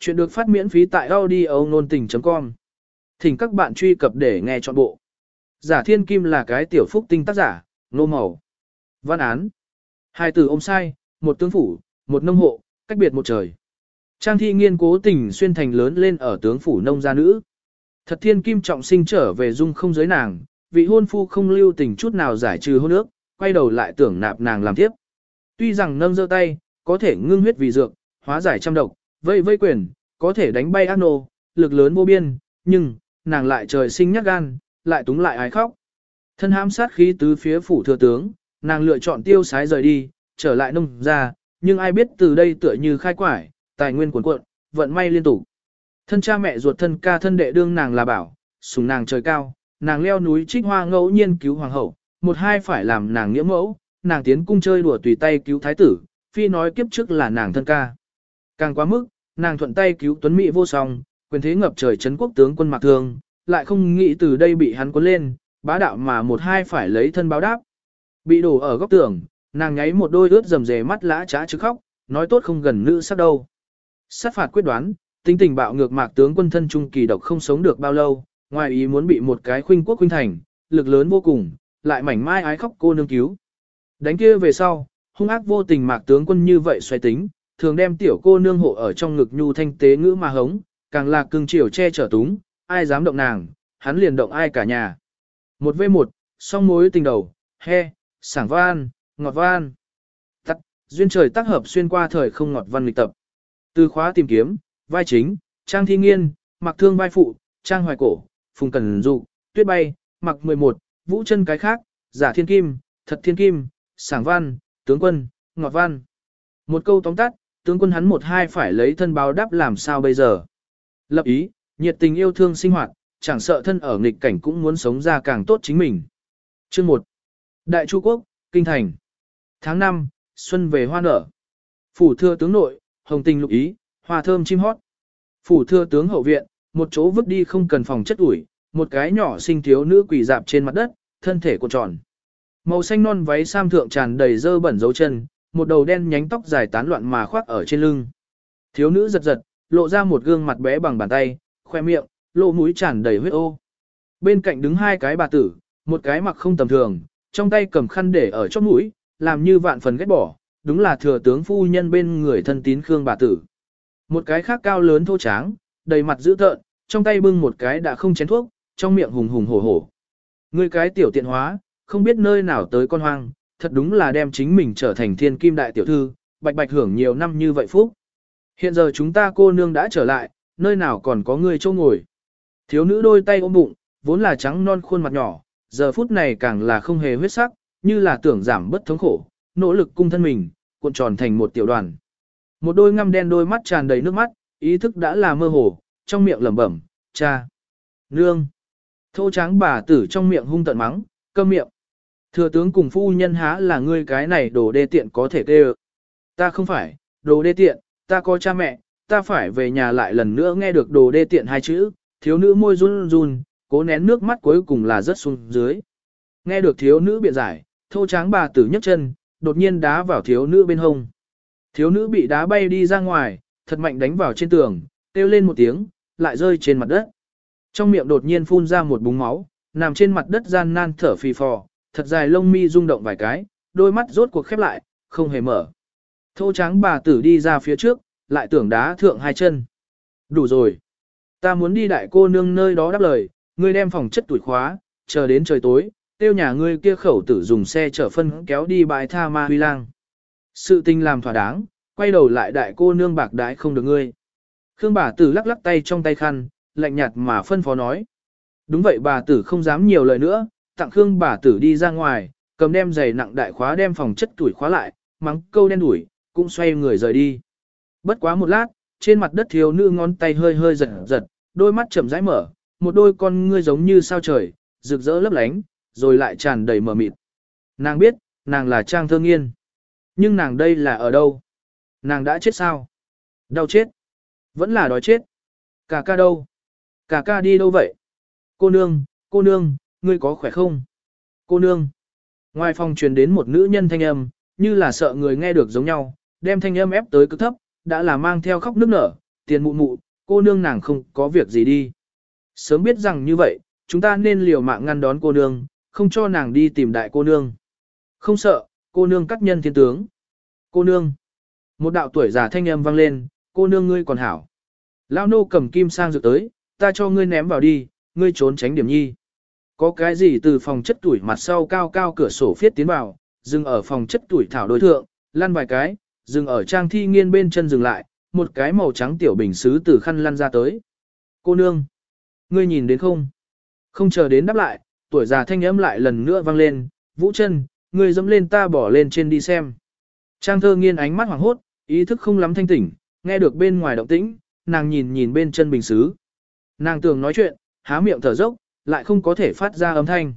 Chuyện được phát miễn phí tại audio nôn tình.com. Thỉnh các bạn truy cập để nghe trọn bộ. Giả thiên kim là cái tiểu phúc tinh tác giả, nô màu. Văn án. Hai từ ôm sai, một tướng phủ, một nông hộ, cách biệt một trời. Trang thi nghiên cố tình xuyên thành lớn lên ở tướng phủ nông gia nữ. Thật thiên kim trọng sinh trở về dung không giới nàng, vị hôn phu không lưu tình chút nào giải trừ hôn ước, quay đầu lại tưởng nạp nàng làm tiếp. Tuy rằng nâng giơ tay, có thể ngưng huyết vì dược, hóa giải trăm độc, vây vây quyền, có thể đánh bay ác nô, lực lớn vô biên, nhưng, nàng lại trời sinh nhát gan, lại túng lại ái khóc. Thân hãm sát khí tứ phía phủ thừa tướng, nàng lựa chọn tiêu sái rời đi, trở lại nông ra, nhưng ai biết từ đây tựa như khai quải, tài nguyên cuồn cuộn, vận may liên tục. Thân cha mẹ ruột thân ca thân đệ đương nàng là bảo, sùng nàng trời cao, nàng leo núi trích hoa ngẫu nhiên cứu hoàng hậu, một hai phải làm nàng nghĩa mẫu, nàng tiến cung chơi đùa tùy tay cứu thái tử, phi nói kiếp trước là nàng thân ca. Càng quá mức, nàng thuận tay cứu tuấn mỹ vô song, quyền thế ngập trời chấn quốc tướng quân mạc thương, lại không nghĩ từ đây bị hắn cuốn lên, bá đạo mà một hai phải lấy thân báo đáp. Bị đổ ở góc tường, nàng nháy một đôi ướt rầm rề mắt lã trá chứ khóc, nói tốt không gần nữ sắc đâu. Sát phạt quyết đoán, tính tình bạo ngược mạc tướng quân thân trung kỳ độc không sống được bao lâu, ngoài ý muốn bị một cái khuynh quốc khuynh thành, lực lớn vô cùng, lại mảnh mai ái khóc cô nương cứu. Đánh kia về sau, hung ác vô tình mạc tướng quân như vậy xoay tính, thường đem tiểu cô nương hộ ở trong ngực nhu thanh tế ngữ mà hống, càng là cưng chiều che chở túng, ai dám động nàng, hắn liền động ai cả nhà. Một v một, song mối tình đầu, he, sảng van, ngọt van. Tắt, duyên trời tác hợp xuyên qua thời không ngọt văn lịch tập. Từ khóa tìm kiếm, vai chính, trang thi nghiên, mặc thương vai phụ, trang hoài cổ, phùng cần dụ, tuyết bay, mặc 11, vũ chân cái khác, giả thiên kim, thật thiên kim, sảng văn, tướng quân, ngọt văn. Một câu tóm tắt, tướng quân hắn một hai phải lấy thân báo đáp làm sao bây giờ. Lập ý, nhiệt tình yêu thương sinh hoạt, chẳng sợ thân ở nghịch cảnh cũng muốn sống ra càng tốt chính mình. Chương 1. Đại Chu Quốc, Kinh Thành. Tháng 5, xuân về hoa nở. Phủ thưa tướng nội, hồng tình lục ý, hoa thơm chim hót. Phủ thưa tướng hậu viện, một chỗ vứt đi không cần phòng chất ủi, một cái nhỏ sinh thiếu nữ quỳ dạp trên mặt đất, thân thể cuộn tròn. Màu xanh non váy sam thượng tràn đầy dơ bẩn dấu chân, một đầu đen nhánh tóc dài tán loạn mà khoác ở trên lưng. Thiếu nữ giật giật, lộ ra một gương mặt bé bằng bàn tay, khoe miệng, lộ mũi tràn đầy huyết ô. Bên cạnh đứng hai cái bà tử, một cái mặc không tầm thường, trong tay cầm khăn để ở chóp mũi, làm như vạn phần ghét bỏ, đúng là thừa tướng phu nhân bên người thân tín Khương bà tử. Một cái khác cao lớn thô tráng, đầy mặt dữ tợn, trong tay bưng một cái đã không chén thuốc, trong miệng hùng hùng hổ hổ. Người cái tiểu tiện hóa, không biết nơi nào tới con hoang, thật đúng là đem chính mình trở thành thiên kim đại tiểu thư, bạch bạch hưởng nhiều năm như vậy phúc. Hiện giờ chúng ta cô nương đã trở lại, nơi nào còn có người châu ngồi. Thiếu nữ đôi tay ôm bụng, vốn là trắng non khuôn mặt nhỏ, giờ phút này càng là không hề huyết sắc, như là tưởng giảm bất thống khổ, nỗ lực cung thân mình, cuộn tròn thành một tiểu đoàn. Một đôi ngăm đen đôi mắt tràn đầy nước mắt, ý thức đã là mơ hồ, trong miệng lẩm bẩm, cha, nương. Thô tráng bà tử trong miệng hung tận mắng, câm miệng. Thừa tướng cùng phu nhân há là ngươi cái này đồ đê tiện có thể tê Ta không phải, đồ đê tiện, ta có cha mẹ, ta phải về nhà lại lần nữa nghe được đồ đê tiện hai chữ, thiếu nữ môi run run, cố nén nước mắt cuối cùng là rất xuống dưới. Nghe được thiếu nữ biện giải, thô tráng bà tử nhấc chân, đột nhiên đá vào thiếu nữ bên hông. Thiếu nữ bị đá bay đi ra ngoài, thật mạnh đánh vào trên tường, kêu lên một tiếng, lại rơi trên mặt đất. Trong miệng đột nhiên phun ra một búng máu, nằm trên mặt đất gian nan thở phì phò, thật dài lông mi rung động vài cái, đôi mắt rốt cuộc khép lại, không hề mở. Thô trắng bà tử đi ra phía trước, lại tưởng đá thượng hai chân. Đủ rồi. Ta muốn đi đại cô nương nơi đó đáp lời, ngươi đem phòng chất tuổi khóa, chờ đến trời tối, tiêu nhà ngươi kia khẩu tử dùng xe chở phân kéo đi bãi tha ma huy lang. Sự tình làm thỏa đáng, quay đầu lại đại cô nương bạc đái không được ngươi. Khương bà tử lắc lắc tay trong tay khăn, lạnh nhạt mà phân phó nói. Đúng vậy bà tử không dám nhiều lời nữa, tặng Khương bà tử đi ra ngoài, cầm đem giày nặng đại khóa đem phòng chất tuổi khóa lại, mắng câu đen đuổi, cũng xoay người rời đi. Bất quá một lát, trên mặt đất thiếu nữ ngón tay hơi hơi giật giật, đôi mắt chậm rãi mở, một đôi con ngươi giống như sao trời, rực rỡ lấp lánh, rồi lại tràn đầy mờ mịt. Nàng biết, nàng là Trang Thơ Nghiên. Nhưng nàng đây là ở đâu? Nàng đã chết sao? Đau chết? Vẫn là đói chết? Cả ca đâu? Cả ca đi đâu vậy? Cô nương, cô nương, ngươi có khỏe không? Cô nương. Ngoài phòng truyền đến một nữ nhân thanh âm, như là sợ người nghe được giống nhau, đem thanh âm ép tới cực thấp, đã là mang theo khóc nức nở, tiền mụ mụ, cô nương nàng không có việc gì đi. Sớm biết rằng như vậy, chúng ta nên liều mạng ngăn đón cô nương, không cho nàng đi tìm đại cô nương. Không sợ, cô nương cắt nhân thiên tướng. Cô nương. Một đạo tuổi già thanh âm vang lên, cô nương ngươi còn hảo. Lao nô cầm kim sang dược tới, ta cho ngươi ném vào đi, ngươi trốn tránh điểm nhi. Có cái gì từ phòng chất tuổi mặt sau cao cao cửa sổ phiết tiến vào, dừng ở phòng chất tuổi thảo đối thượng, lăn vài cái, dừng ở trang thi nghiên bên chân dừng lại, một cái màu trắng tiểu bình xứ từ khăn lăn ra tới. Cô nương, ngươi nhìn đến không? Không chờ đến đáp lại, tuổi già thanh âm lại lần nữa vang lên, vũ chân, ngươi dẫm lên ta bỏ lên trên đi xem. Trang thơ nghiên ánh mắt hoảng hốt, ý thức không lắm thanh tỉnh, nghe được bên ngoài động tĩnh, nàng nhìn nhìn bên chân bình xứ. Nàng tưởng nói chuyện, há miệng thở dốc, lại không có thể phát ra âm thanh.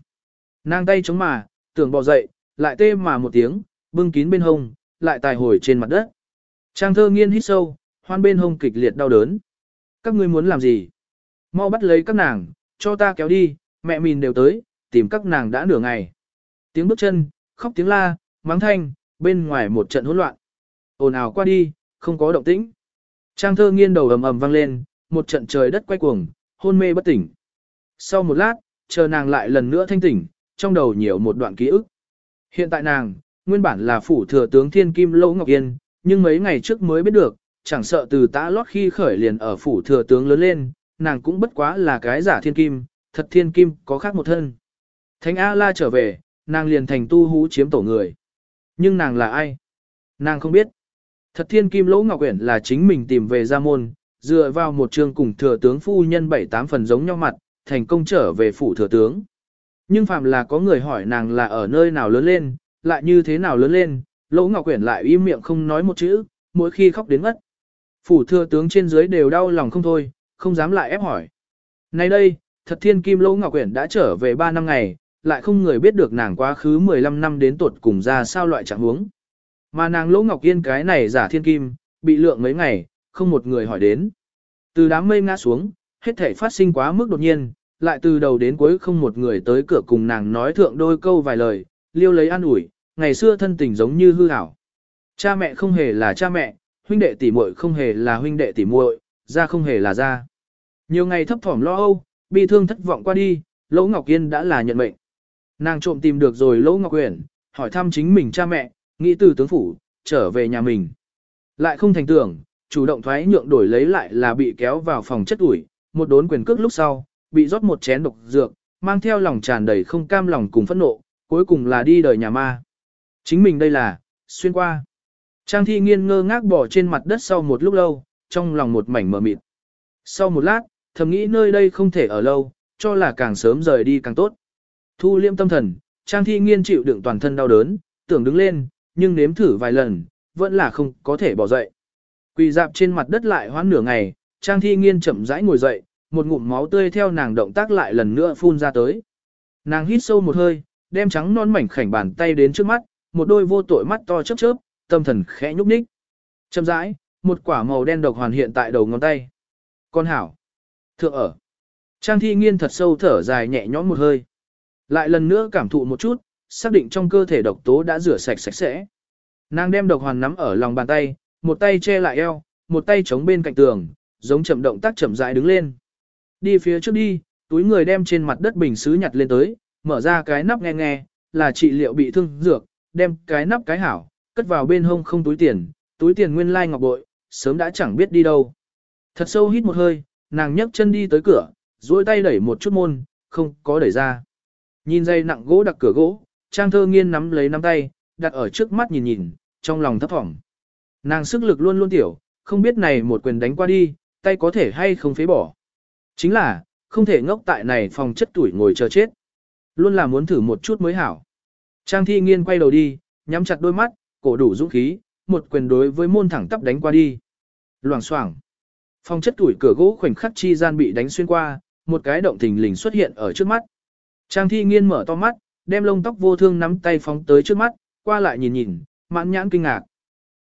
Nàng tay chống mà, tưởng bò dậy, lại tê mà một tiếng, bưng kín bên hông, lại tài hồi trên mặt đất. Trang thơ nghiên hít sâu, hoan bên hông kịch liệt đau đớn. Các ngươi muốn làm gì? Mau bắt lấy các nàng, cho ta kéo đi, mẹ mình đều tới, tìm các nàng đã nửa ngày. Tiếng bước chân, khóc tiếng la, mắng thanh, bên ngoài một trận hỗn loạn. ồn ào qua đi, không có động tĩnh. Trang thơ nghiên đầu ầm ầm vang lên, một trận trời đất quay cuồng, hôn mê bất tỉnh. Sau một lát, chờ nàng lại lần nữa thanh tỉnh, trong đầu nhiều một đoạn ký ức. Hiện tại nàng, nguyên bản là phủ thừa tướng Thiên Kim Lỗ Ngọc Yên, nhưng mấy ngày trước mới biết được, chẳng sợ từ tã lót khi khởi liền ở phủ thừa tướng lớn lên, nàng cũng bất quá là cái giả Thiên Kim, thật Thiên Kim có khác một thân. Thánh A-la trở về, nàng liền thành tu hú chiếm tổ người. Nhưng nàng là ai? Nàng không biết. Thật Thiên Kim Lỗ Ngọc Uyển là chính mình tìm về gia môn, dựa vào một trường cùng thừa tướng phu nhân bảy tám phần giống nhau mặt, thành công trở về phủ thừa tướng. Nhưng phạm là có người hỏi nàng là ở nơi nào lớn lên, lại như thế nào lớn lên, Lỗ Ngọc Quyển lại im miệng không nói một chữ, mỗi khi khóc đến ngất. Phủ thừa tướng trên dưới đều đau lòng không thôi, không dám lại ép hỏi. Nay đây, thật thiên kim Lỗ Ngọc Quyển đã trở về 3 năm ngày, lại không người biết được nàng quá khứ 15 năm đến tuột cùng ra sao loại trạng huống. Mà nàng Lỗ Ngọc Yên cái này giả thiên kim, bị lượng mấy ngày, không một người hỏi đến. Từ đám mây ngã xuống, hết thể phát sinh quá mức đột nhiên, lại từ đầu đến cuối không một người tới cửa cùng nàng nói thượng đôi câu vài lời, liêu lấy an ủi, ngày xưa thân tình giống như hư ảo. Cha mẹ không hề là cha mẹ, huynh đệ tỷ muội không hề là huynh đệ tỷ muội, gia không hề là gia. Nhiều ngày thấp thỏm lo âu, bi thương thất vọng qua đi, Lỗ Ngọc Yên đã là nhận mệnh. Nàng trộm tìm được rồi Lỗ Ngọc Uyển, hỏi thăm chính mình cha mẹ, nghĩ từ tướng phủ, trở về nhà mình. Lại không thành tưởng, chủ động thoái nhượng đổi lấy lại là bị kéo vào phòng chất ủi, một đốn quyền cước lúc sau, bị rót một chén độc dược, mang theo lòng tràn đầy không cam lòng cùng phẫn nộ, cuối cùng là đi đời nhà ma. Chính mình đây là, xuyên qua. Trang thi nghiên ngơ ngác bỏ trên mặt đất sau một lúc lâu, trong lòng một mảnh mờ mịt. Sau một lát, thầm nghĩ nơi đây không thể ở lâu, cho là càng sớm rời đi càng tốt. Thu liêm tâm thần, Trang thi nghiên chịu đựng toàn thân đau đớn, tưởng đứng lên, nhưng nếm thử vài lần, vẫn là không có thể bỏ dậy. Quỳ dạp trên mặt đất lại hoãn nửa ngày, Trang thi nghiên chậm rãi ngồi dậy, một ngụm máu tươi theo nàng động tác lại lần nữa phun ra tới. Nàng hít sâu một hơi, đem trắng non mảnh khảnh bàn tay đến trước mắt, một đôi vô tội mắt to chớp chớp, tâm thần khẽ nhúc nhích. Chậm rãi, một quả màu đen độc hoàn hiện tại đầu ngón tay. Con hảo. Thượng ở. Trang thi nghiên thật sâu thở dài nhẹ nhõm một hơi. Lại lần nữa cảm thụ một chút, xác định trong cơ thể độc tố đã rửa sạch sạch sẽ. Nàng đem độc hoàn nắm ở lòng bàn tay, một tay che lại eo, một tay chống bên cạnh tường, giống chậm động tác chậm rãi đứng lên. Đi phía trước đi, túi người đem trên mặt đất bình sứ nhặt lên tới, mở ra cái nắp nghe nghe, là trị liệu bị thương dược, đem cái nắp cái hảo, cất vào bên hông không túi tiền, túi tiền nguyên lai ngọc bội, sớm đã chẳng biết đi đâu. Thật sâu hít một hơi, nàng nhấc chân đi tới cửa, duỗi tay đẩy một chút môn, không có đẩy ra. Nhìn dây nặng gỗ đặt cửa gỗ, Trang Thơ Nghiên nắm lấy nắm tay, đặt ở trước mắt nhìn nhìn, trong lòng thấp thỏm. Nàng sức lực luôn luôn tiểu, không biết này một quyền đánh qua đi, tay có thể hay không phế bỏ. Chính là, không thể ngốc tại này phòng chất tuổi ngồi chờ chết. Luôn là muốn thử một chút mới hảo. Trang thi nghiên quay đầu đi, nhắm chặt đôi mắt, cổ đủ dũng khí, một quyền đối với môn thẳng tắp đánh qua đi. Loảng xoảng. Phòng chất tuổi cửa gỗ khoảnh khắc chi gian bị đánh xuyên qua, một cái động thình lình xuất hiện ở trước mắt. Trang thi nghiên mở to mắt, đem lông tóc vô thương nắm tay phóng tới trước mắt, qua lại nhìn nhìn, mãn nhãn kinh ngạc.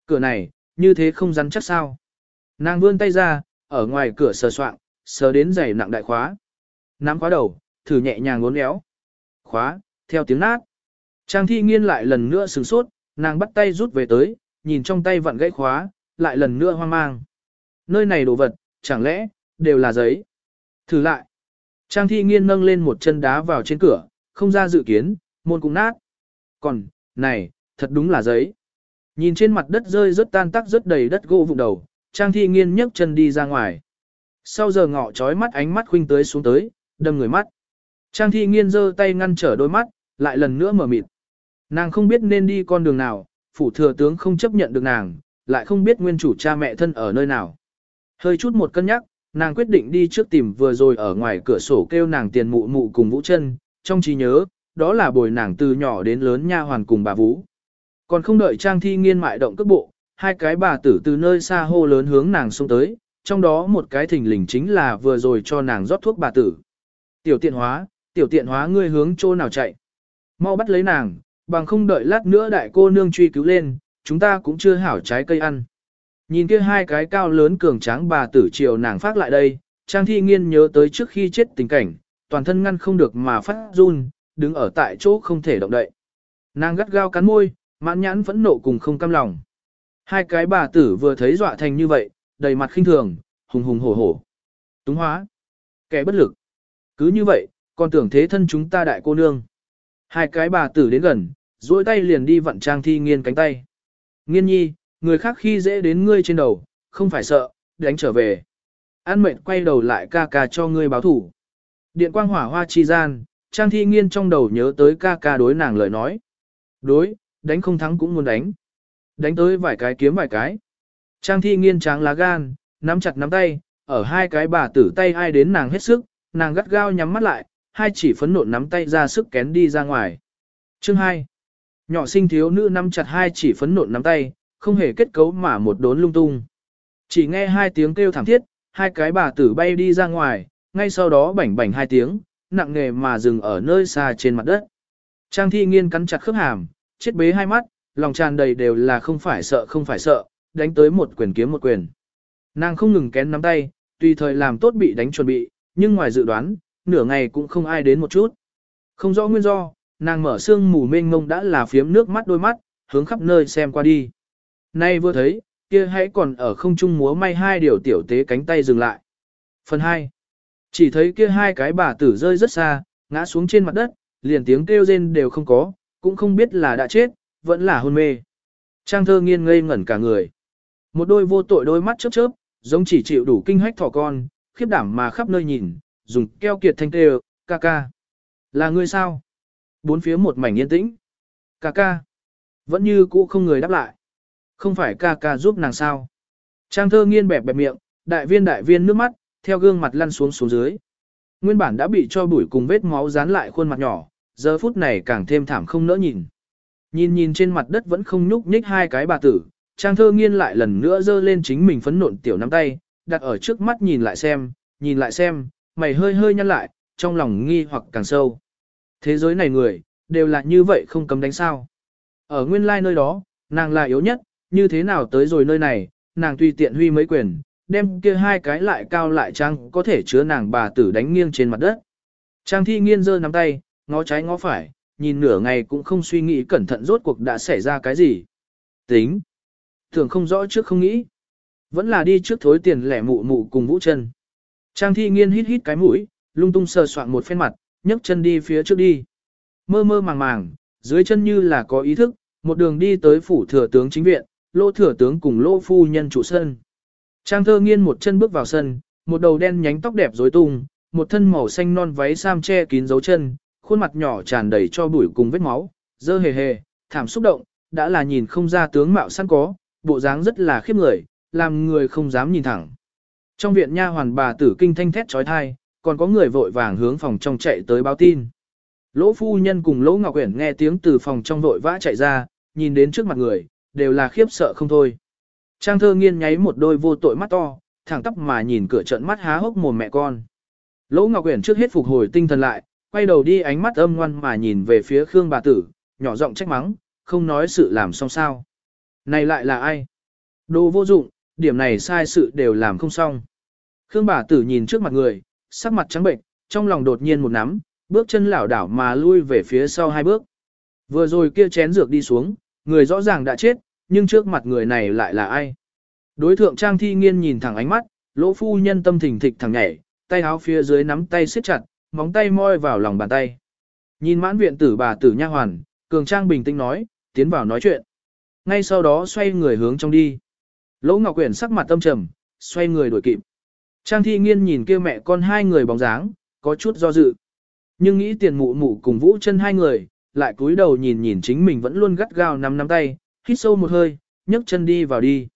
Cửa này, như thế không rắn chắc sao. Nàng vươn tay ra, ở ngoài cửa sờ soạng, sờ đến giày nặng đại khóa. Nắm khóa đầu, thử nhẹ nhàng ngốn éo. Khóa, theo tiếng nát. Trang thi nghiên lại lần nữa sửng sốt, nàng bắt tay rút về tới, nhìn trong tay vặn gãy khóa, lại lần nữa hoang mang. Nơi này đồ vật, chẳng lẽ, đều là giấy. Thử lại. Trang thi nghiên nâng lên một chân đá vào trên cửa, không ra dự kiến, môn cũng nát. Còn, này, thật đúng là giấy. Nhìn trên mặt đất rơi rất tan tác rất đầy đất gỗ vụn đầu, Trang thi nghiên nhấc chân đi ra ngoài. Sau giờ ngọ trói mắt ánh mắt khuynh tới xuống tới, đâm người mắt. Trang thi nghiên giơ tay ngăn trở đôi mắt, lại lần nữa mở mịt. Nàng không biết nên đi con đường nào, phủ thừa tướng không chấp nhận được nàng, lại không biết nguyên chủ cha mẹ thân ở nơi nào. Hơi chút một cân nhắc, nàng quyết định đi trước tìm vừa rồi ở ngoài cửa sổ kêu nàng tiền mụ mụ cùng Vũ chân, trong trí nhớ, đó là bồi nàng từ nhỏ đến lớn nha hoàn cùng bà Vũ. Còn không đợi Trang Thi Nghiên mại động cước bộ, hai cái bà tử từ nơi xa hô lớn hướng nàng xông tới, trong đó một cái thình lình chính là vừa rồi cho nàng rót thuốc bà tử. Tiểu tiện hóa, tiểu tiện hóa ngươi hướng chỗ nào chạy. Mau bắt lấy nàng, bằng không đợi lát nữa đại cô nương truy cứu lên, chúng ta cũng chưa hảo trái cây ăn. Nhìn kia hai cái cao lớn cường tráng bà tử chiều nàng phát lại đây, Trang Thi Nghiên nhớ tới trước khi chết tình cảnh, toàn thân ngăn không được mà phát run, đứng ở tại chỗ không thể động đậy. Nàng gắt gao cắn môi, mãn nhãn phẫn nộ cùng không cam lòng. Hai cái bà tử vừa thấy dọa thành như vậy, đầy mặt khinh thường, hùng hùng hổ hổ. Túng hóa. Kẻ bất lực. Cứ như vậy, còn tưởng thế thân chúng ta đại cô nương. Hai cái bà tử đến gần, duỗi tay liền đi vặn trang thi nghiên cánh tay. Nghiên nhi, người khác khi dễ đến ngươi trên đầu, không phải sợ, đánh trở về. An mệnh quay đầu lại ca ca cho ngươi báo thủ. Điện quang hỏa hoa chi gian, trang thi nghiên trong đầu nhớ tới ca ca đối nàng lời nói. Đối, đánh không thắng cũng muốn đánh. Đánh tới vài cái kiếm vài cái. Trang thi nghiên tráng lá gan, nắm chặt nắm tay, ở hai cái bà tử tay ai đến nàng hết sức, nàng gắt gao nhắm mắt lại, hai chỉ phấn nộn nắm tay ra sức kén đi ra ngoài. Chương 2. Nhỏ sinh thiếu nữ nắm chặt hai chỉ phấn nộn nắm tay, không hề kết cấu mà một đốn lung tung. Chỉ nghe hai tiếng kêu thảm thiết, hai cái bà tử bay đi ra ngoài, ngay sau đó bảnh bảnh hai tiếng, nặng nghề mà dừng ở nơi xa trên mặt đất. Trang thi nghiên cắn chặt khớp hàm, chết bế hai mắt, lòng tràn đầy đều là không phải sợ không phải sợ, đánh tới một quyền kiếm một quyền. Nàng không ngừng kén nắm tay, tùy thời làm tốt bị đánh chuẩn bị, nhưng ngoài dự đoán, nửa ngày cũng không ai đến một chút. Không rõ nguyên do, nàng mở xương mù mênh mông đã là phiếm nước mắt đôi mắt, hướng khắp nơi xem qua đi. Nay vừa thấy, kia hãy còn ở không trung múa may hai điều tiểu tế cánh tay dừng lại. Phần 2. Chỉ thấy kia hai cái bà tử rơi rất xa, ngã xuống trên mặt đất, liền tiếng kêu rên đều không có, cũng không biết là đã chết, vẫn là hôn mê. Trang thơ nghiên ngây ngẩn cả người. Một đôi vô tội đôi mắt chớp chớp, giống chỉ chịu đủ kinh hách thỏ con, khiếp đảm mà khắp nơi nhìn, dùng keo kiệt thanh tê ca ca. Là người sao? Bốn phía một mảnh yên tĩnh. Ca ca. Vẫn như cũ không người đáp lại. Không phải ca ca giúp nàng sao? Trang thơ nghiên bẹp bẹp miệng, đại viên đại viên nước mắt, theo gương mặt lăn xuống xuống dưới. Nguyên bản đã bị cho bụi cùng vết máu dán lại khuôn mặt nhỏ, giờ phút này càng thêm thảm không nỡ nhìn. Nhìn nhìn trên mặt đất vẫn không nhúc nhích hai cái bà tử, Trang thơ nghiên lại lần nữa giơ lên chính mình phấn nộn tiểu nắm tay, đặt ở trước mắt nhìn lại xem, nhìn lại xem, mày hơi hơi nhăn lại, trong lòng nghi hoặc càng sâu. Thế giới này người, đều là như vậy không cấm đánh sao. Ở nguyên lai nơi đó, nàng là yếu nhất, như thế nào tới rồi nơi này, nàng tùy tiện huy mấy quyền, đem kia hai cái lại cao lại trang có thể chứa nàng bà tử đánh nghiêng trên mặt đất. Trang thi nghiên giơ nắm tay, ngó trái ngó phải, nhìn nửa ngày cũng không suy nghĩ cẩn thận rốt cuộc đã xảy ra cái gì. Tính. Thường không rõ trước không nghĩ. Vẫn là đi trước thối tiền lẻ mụ mụ cùng vũ chân. Trang thi nghiên hít hít cái mũi, lung tung sờ soạn một phen mặt, nhấc chân đi phía trước đi. Mơ mơ màng màng, dưới chân như là có ý thức, một đường đi tới phủ thừa tướng chính viện, lô thừa tướng cùng lô phu nhân chủ sân. Trang thơ nghiên một chân bước vào sân, một đầu đen nhánh tóc đẹp rối tung, một thân màu xanh non váy sam che kín dấu chân, khuôn mặt nhỏ tràn đầy cho bụi cùng vết máu, dơ hề hề, thảm xúc động, đã là nhìn không ra tướng mạo săn có, bộ dáng rất là khiếp người, làm người không dám nhìn thẳng. Trong viện nha hoàn bà tử kinh thanh thét trói thai, còn có người vội vàng hướng phòng trong chạy tới báo tin. Lỗ phu nhân cùng Lỗ Ngọc Uyển nghe tiếng từ phòng trong vội vã chạy ra, nhìn đến trước mặt người, đều là khiếp sợ không thôi. Trang thơ nghiên nháy một đôi vô tội mắt to, thẳng tắp mà nhìn cửa trận mắt há hốc mồm mẹ con. Lỗ Ngọc Uyển trước hết phục hồi tinh thần lại, quay đầu đi ánh mắt âm ngoan mà nhìn về phía Khương bà tử, nhỏ giọng trách mắng, không nói sự làm xong sao. Này lại là ai? Đồ vô dụng, điểm này sai sự đều làm không xong. Khương bà tử nhìn trước mặt người, sắc mặt trắng bệnh, trong lòng đột nhiên một nắm, bước chân lảo đảo mà lui về phía sau hai bước. Vừa rồi kia chén dược đi xuống, người rõ ràng đã chết, nhưng trước mặt người này lại là ai? Đối thượng Trang Thi Nghiên nhìn thẳng ánh mắt, lỗ phu nhân tâm thình thịch thẳng nhảy, tay áo phía dưới nắm tay siết chặt, móng tay moi vào lòng bàn tay. Nhìn mãn viện tử bà tử nha hoàn, cường trang bình tĩnh nói, tiến vào nói chuyện. Ngay sau đó xoay người hướng trong đi. Lỗ Ngọc Quyển sắc mặt tâm trầm, xoay người đuổi kịp. Trang thi nghiên nhìn kia mẹ con hai người bóng dáng, có chút do dự. Nhưng nghĩ tiền mụ mụ cùng vũ chân hai người, lại cúi đầu nhìn nhìn chính mình vẫn luôn gắt gao nắm nắm tay, hít sâu một hơi, nhấc chân đi vào đi.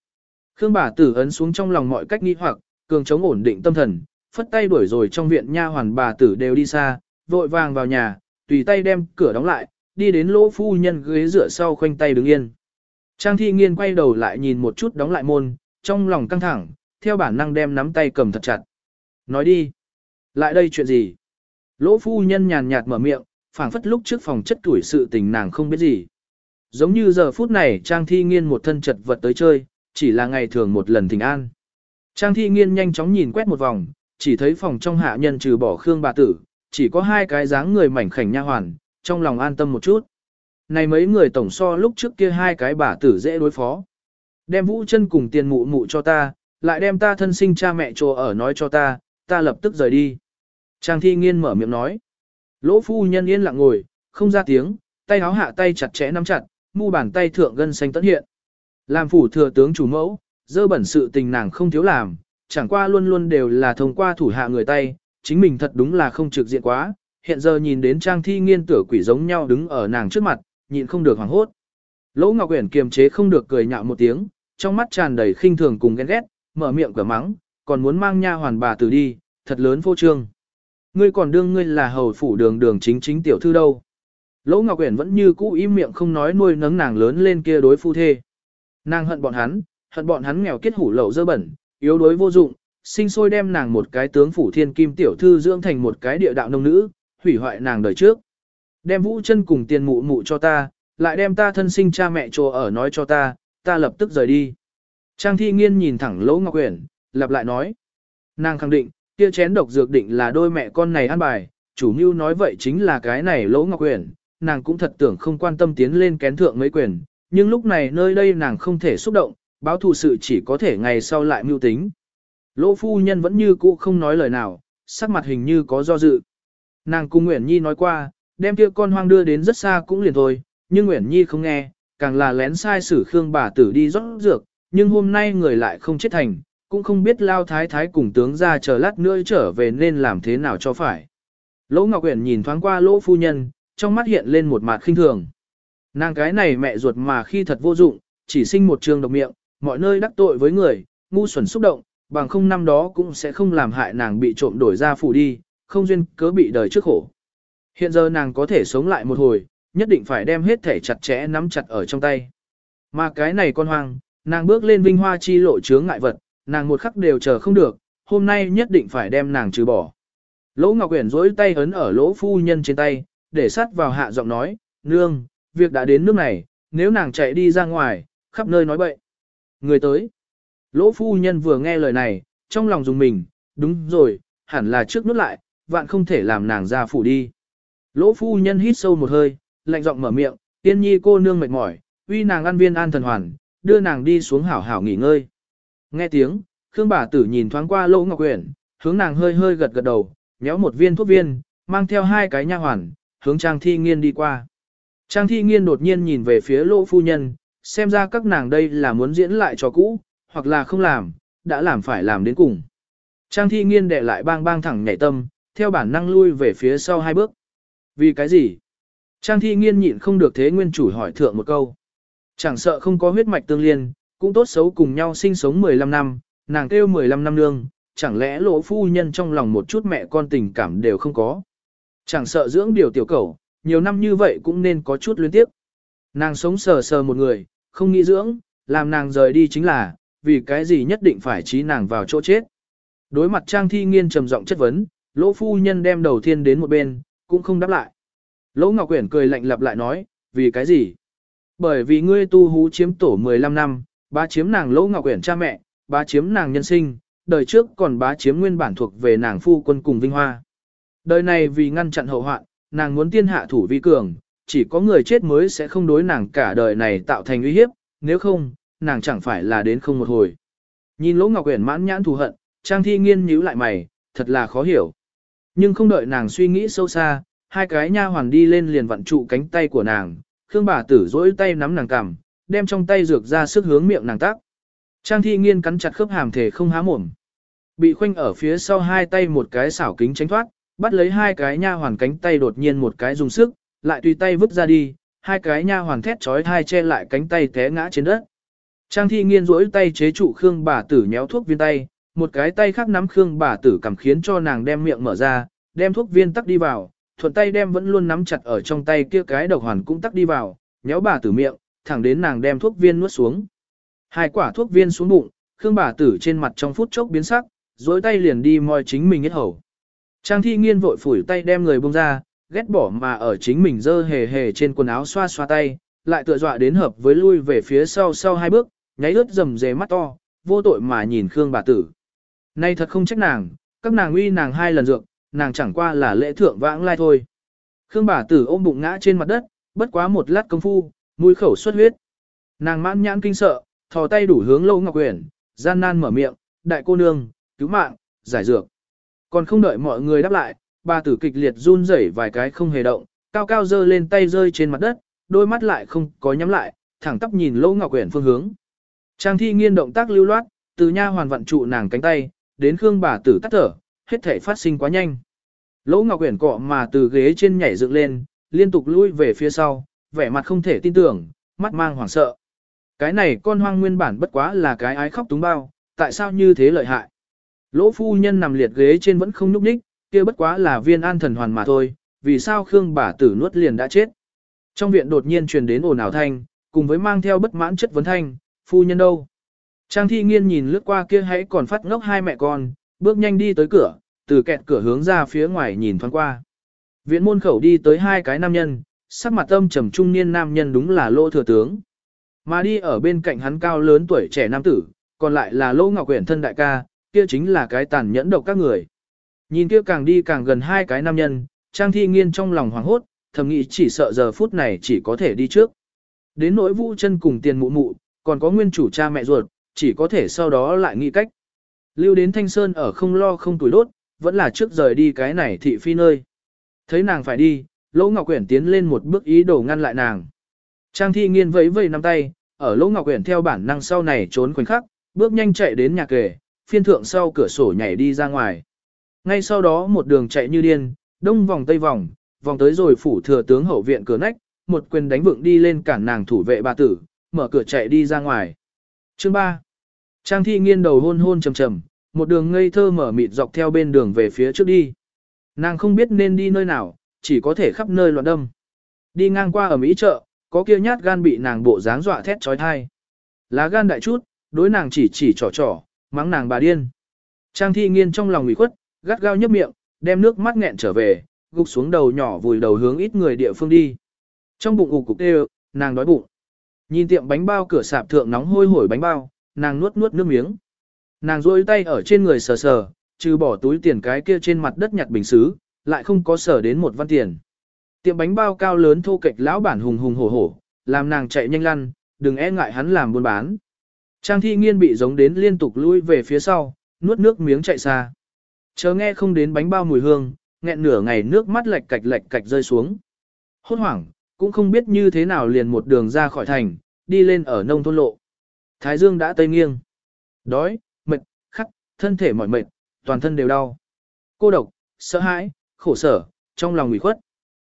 Khương bà tử ấn xuống trong lòng mọi cách nghi hoặc, cường chống ổn định tâm thần, phất tay đuổi rồi trong viện nha hoàn bà tử đều đi xa, vội vàng vào nhà, tùy tay đem cửa đóng lại, đi đến lỗ phu nhân ghế rửa sau khoanh tay đứng yên. Trang thi nghiên quay đầu lại nhìn một chút đóng lại môn, trong lòng căng thẳng, theo bản năng đem nắm tay cầm thật chặt. Nói đi. Lại đây chuyện gì? Lỗ phu nhân nhàn nhạt mở miệng, phảng phất lúc trước phòng chất tuổi sự tình nàng không biết gì. Giống như giờ phút này Trang thi nghiên một thân chật vật tới chơi, chỉ là ngày thường một lần thỉnh an. Trang thi nghiên nhanh chóng nhìn quét một vòng, chỉ thấy phòng trong hạ nhân trừ bỏ Khương bà tử, chỉ có hai cái dáng người mảnh khảnh nha hoàn, trong lòng an tâm một chút. Này mấy người tổng so lúc trước kia hai cái bà tử dễ đối phó. Đem vũ chân cùng tiền mụ mụ cho ta, lại đem ta thân sinh cha mẹ trồ ở nói cho ta, ta lập tức rời đi. Trang thi nghiên mở miệng nói. Lỗ phu nhân yên lặng ngồi, không ra tiếng, tay háo hạ tay chặt chẽ nắm chặt, mu bàn tay thượng gân xanh tận hiện. Làm phủ thừa tướng chủ mẫu, dơ bẩn sự tình nàng không thiếu làm, chẳng qua luôn luôn đều là thông qua thủ hạ người tay, chính mình thật đúng là không trực diện quá, hiện giờ nhìn đến trang thi nghiên tử quỷ giống nhau đứng ở nàng trước mặt, nhịn không được hoảng hốt. Lỗ Ngọc Uyển kiềm chế không được cười nhạo một tiếng, trong mắt tràn đầy khinh thường cùng ghen ghét, mở miệng cửa mắng, còn muốn mang nha hoàn bà tử đi, thật lớn vô trương. Ngươi còn đương ngươi là hầu phủ đường đường chính chính tiểu thư đâu. Lỗ Ngọc Uyển vẫn như cũ im miệng không nói nuôi nấng nàng lớn lên kia đối phu thê. Nàng hận bọn hắn, hận bọn hắn nghèo kết hủ lậu dơ bẩn, yếu đuối vô dụng, sinh sôi đem nàng một cái tướng phủ thiên kim tiểu thư dưỡng thành một cái địa đạo nông nữ, hủy hoại nàng đời trước. Đem vũ chân cùng tiền mụ mụ cho ta, lại đem ta thân sinh cha mẹ trồ ở nói cho ta, ta lập tức rời đi. Trang thi nghiên nhìn thẳng lỗ ngọc quyển, lặp lại nói. Nàng khẳng định, kia chén độc dược định là đôi mẹ con này ăn bài, chủ mưu nói vậy chính là cái này lỗ ngọc quyển, nàng cũng thật tưởng không quan tâm tiến lên kén thượng mấy quyền, nhưng lúc này nơi đây nàng không thể xúc động, báo thù sự chỉ có thể ngày sau lại mưu tính. Lỗ phu nhân vẫn như cũ không nói lời nào, sắc mặt hình như có do dự. Nàng cùng Nguyễn Nhi nói qua, đem kia con hoang đưa đến rất xa cũng liền thôi, nhưng Nguyễn Nhi không nghe, càng là lén sai sử Khương bà tử đi rót dược, nhưng hôm nay người lại không chết thành, cũng không biết lao thái thái cùng tướng ra chờ lát nữa trở về nên làm thế nào cho phải. Lỗ Ngọc Uyển nhìn thoáng qua lỗ phu nhân, trong mắt hiện lên một mặt khinh thường. Nàng cái này mẹ ruột mà khi thật vô dụng, chỉ sinh một trường độc miệng, mọi nơi đắc tội với người, ngu xuẩn xúc động, bằng không năm đó cũng sẽ không làm hại nàng bị trộm đổi ra phủ đi, không duyên cớ bị đời trước khổ. Hiện giờ nàng có thể sống lại một hồi, nhất định phải đem hết thể chặt chẽ nắm chặt ở trong tay. Mà cái này con hoang, nàng bước lên vinh hoa chi lộ chướng ngại vật, nàng một khắc đều chờ không được, hôm nay nhất định phải đem nàng trừ bỏ. Lỗ Ngọc Uyển rỗi tay ấn ở lỗ phu nhân trên tay, để sát vào hạ giọng nói, nương, việc đã đến nước này, nếu nàng chạy đi ra ngoài, khắp nơi nói bậy. Người tới. Lỗ phu nhân vừa nghe lời này, trong lòng dùng mình, đúng rồi, hẳn là trước nút lại, vạn không thể làm nàng ra phủ đi. Lỗ phu nhân hít sâu một hơi, lạnh giọng mở miệng, tiên nhi cô nương mệt mỏi, uy nàng ăn viên an thần hoàn, đưa nàng đi xuống hảo hảo nghỉ ngơi. Nghe tiếng, Khương bà tử nhìn thoáng qua Lỗ Ngọc Uyển, hướng nàng hơi hơi gật gật đầu, nhéo một viên thuốc viên, mang theo hai cái nha hoàn, hướng Trang Thi Nghiên đi qua. Trang Thi Nghiên đột nhiên nhìn về phía Lỗ phu nhân, xem ra các nàng đây là muốn diễn lại cho cũ, hoặc là không làm, đã làm phải làm đến cùng. Trang Thi Nghiên đệ lại bang bang thẳng nhảy tâm, theo bản năng lui về phía sau hai bước. Vì cái gì? Trang Thi Nghiên nhịn không được thế nguyên chủ hỏi thượng một câu. Chẳng sợ không có huyết mạch tương liên, cũng tốt xấu cùng nhau sinh sống 15 năm, nàng kêu 15 năm nương, chẳng lẽ lỗ phu nhân trong lòng một chút mẹ con tình cảm đều không có. Chẳng sợ dưỡng điều tiểu cầu, nhiều năm như vậy cũng nên có chút luyến tiếp. Nàng sống sờ sờ một người, không nghĩ dưỡng, làm nàng rời đi chính là, vì cái gì nhất định phải trí nàng vào chỗ chết. Đối mặt Trang Thi Nghiên trầm giọng chất vấn, lỗ phu nhân đem đầu tiên đến một bên, cũng không đáp lại. Lỗ Ngọc Quyển cười lạnh lặp lại nói, vì cái gì? Bởi vì ngươi tu hú chiếm tổ 15 năm, bá chiếm nàng Lỗ Ngọc Quyển cha mẹ, bá chiếm nàng nhân sinh, đời trước còn bá chiếm nguyên bản thuộc về nàng phu quân cùng vinh hoa. Đời này vì ngăn chặn hậu hoạn, nàng muốn tiên hạ thủ vi cường, chỉ có người chết mới sẽ không đối nàng cả đời này tạo thành uy hiếp, nếu không, nàng chẳng phải là đến không một hồi. Nhìn Lỗ Ngọc Uyển mãn nhãn thù hận, Trang thi nghiên nhíu lại mày, thật là khó hiểu. Nhưng không đợi nàng suy nghĩ sâu xa, hai cái nha hoàn đi lên liền vặn trụ cánh tay của nàng, Khương bà tử dỗi tay nắm nàng cằm, đem trong tay dược ra sức hướng miệng nàng tác. Trang thi nghiên cắn chặt khớp hàm thể không há mồm. Bị khoanh ở phía sau hai tay một cái xảo kính tránh thoát, bắt lấy hai cái nha hoàn cánh tay đột nhiên một cái dùng sức, lại tùy tay vứt ra đi, hai cái nha hoàn thét chói thai che lại cánh tay té ngã trên đất. Trang thi nghiên rỗi tay chế trụ Khương bà tử nhéo thuốc viên tay, một cái tay khác nắm Khương bà tử cầm khiến cho nàng đem miệng mở ra, đem thuốc viên tắc đi vào, thuận tay đem vẫn luôn nắm chặt ở trong tay kia cái độc hoàn cũng tắc đi vào, nhéo bà tử miệng, thẳng đến nàng đem thuốc viên nuốt xuống. Hai quả thuốc viên xuống bụng, Khương bà tử trên mặt trong phút chốc biến sắc, rỗi tay liền đi moi chính mình hết hầu. Trang thi nghiên vội phủi tay đem người bông ra, ghét bỏ mà ở chính mình dơ hề hề trên quần áo xoa xoa tay, lại tựa dọa đến hợp với lui về phía sau sau hai bước, nháy ướt rầm rề mắt to, vô tội mà nhìn Khương bà tử. Nay thật không trách nàng, các nàng uy nàng hai lần dược, nàng chẳng qua là lễ thượng vãng lai thôi. Khương bà tử ôm bụng ngã trên mặt đất, bất quá một lát công phu, mũi khẩu xuất huyết. Nàng mãn nhãn kinh sợ, thò tay đủ hướng Lâu Ngọc Uyển, gian nan mở miệng, đại cô nương, cứu mạng, giải dược. Còn không đợi mọi người đáp lại, bà tử kịch liệt run rẩy vài cái không hề động, cao cao giơ lên tay rơi trên mặt đất, đôi mắt lại không có nhắm lại, thẳng tắp nhìn Lỗ Ngọc Uyển phương hướng. Trang thi nghiên động tác lưu loát, từ nha hoàn vận trụ nàng cánh tay, đến Khương bà tử tắt thở, hết thể phát sinh quá nhanh. Lỗ Ngọc Uyển cọ mà từ ghế trên nhảy dựng lên, liên tục lui về phía sau, vẻ mặt không thể tin tưởng, mắt mang hoảng sợ. Cái này con hoang nguyên bản bất quá là cái ái khóc túng bao, tại sao như thế lợi hại? Lỗ phu nhân nằm liệt ghế trên vẫn không nhúc nhích, kia bất quá là viên an thần hoàn mà thôi, vì sao Khương bà tử nuốt liền đã chết? Trong viện đột nhiên truyền đến ồn ào thanh, cùng với mang theo bất mãn chất vấn thanh, phu nhân đâu? Trang thi nghiên nhìn lướt qua kia hãy còn phát ngốc hai mẹ con, bước nhanh đi tới cửa, từ kẹt cửa hướng ra phía ngoài nhìn thoáng qua. Viện môn khẩu đi tới hai cái nam nhân, sắc mặt âm trầm trung niên nam nhân đúng là lô thừa tướng. Mà đi ở bên cạnh hắn cao lớn tuổi trẻ nam tử, còn lại là lô ngọc quyển thân đại ca, kia chính là cái tàn nhẫn độc các người. Nhìn kia càng đi càng gần hai cái nam nhân, trang thi nghiên trong lòng hoảng hốt, thầm nghĩ chỉ sợ giờ phút này chỉ có thể đi trước. Đến nỗi vũ chân cùng tiền mụ mụ, còn có nguyên chủ cha mẹ ruột, chỉ có thể sau đó lại nghĩ cách. Lưu đến Thanh Sơn ở không lo không tuổi đốt, vẫn là trước rời đi cái này thị phi nơi. Thấy nàng phải đi, Lỗ Ngọc Quyển tiến lên một bước ý đồ ngăn lại nàng. Trang thi nghiên vẫy vẫy nắm tay, ở Lỗ Ngọc Quyển theo bản năng sau này trốn khoảnh khắc, bước nhanh chạy đến nhà kề, phiên thượng sau cửa sổ nhảy đi ra ngoài. Ngay sau đó một đường chạy như điên, đông vòng tây vòng, vòng tới rồi phủ thừa tướng hậu viện cửa nách, một quyền đánh vượng đi lên cản nàng thủ vệ bà tử, mở cửa chạy đi ra ngoài. Chương 3. Trang thi nghiên đầu hôn hôn trầm trầm, một đường ngây thơ mở mịt dọc theo bên đường về phía trước đi. Nàng không biết nên đi nơi nào, chỉ có thể khắp nơi loạn đâm. Đi ngang qua ở Mỹ chợ, có kia nhát gan bị nàng bộ dáng dọa thét trói thai. Lá gan đại chút, đối nàng chỉ chỉ trò trò, mắng nàng bà điên. Trang thi nghiên trong lòng ủy khuất, gắt gao nhấp miệng, đem nước mắt nghẹn trở về, gục xuống đầu nhỏ vùi đầu hướng ít người địa phương đi. Trong bụng ục cục đều, nàng đói bụng. Nhìn tiệm bánh bao cửa sạp thượng nóng hôi hổi bánh bao, nàng nuốt nuốt nước miếng. Nàng rôi tay ở trên người sờ sờ, trừ bỏ túi tiền cái kia trên mặt đất nhặt bình xứ, lại không có sờ đến một văn tiền. Tiệm bánh bao cao lớn thô kệch lão bản hùng hùng hổ hổ, làm nàng chạy nhanh lăn, đừng e ngại hắn làm buôn bán. Trang thi nghiên bị giống đến liên tục lui về phía sau, nuốt nước miếng chạy xa. Chờ nghe không đến bánh bao mùi hương, nghẹn nửa ngày nước mắt lệch cạch lệch cạch rơi xuống. Hốt hoảng, cũng không biết như thế nào liền một đường ra khỏi thành, đi lên ở nông thôn lộ. Thái dương đã tây nghiêng. Đói, mệt, khắc, thân thể mỏi mệt, toàn thân đều đau. Cô độc, sợ hãi, khổ sở, trong lòng ủy khuất.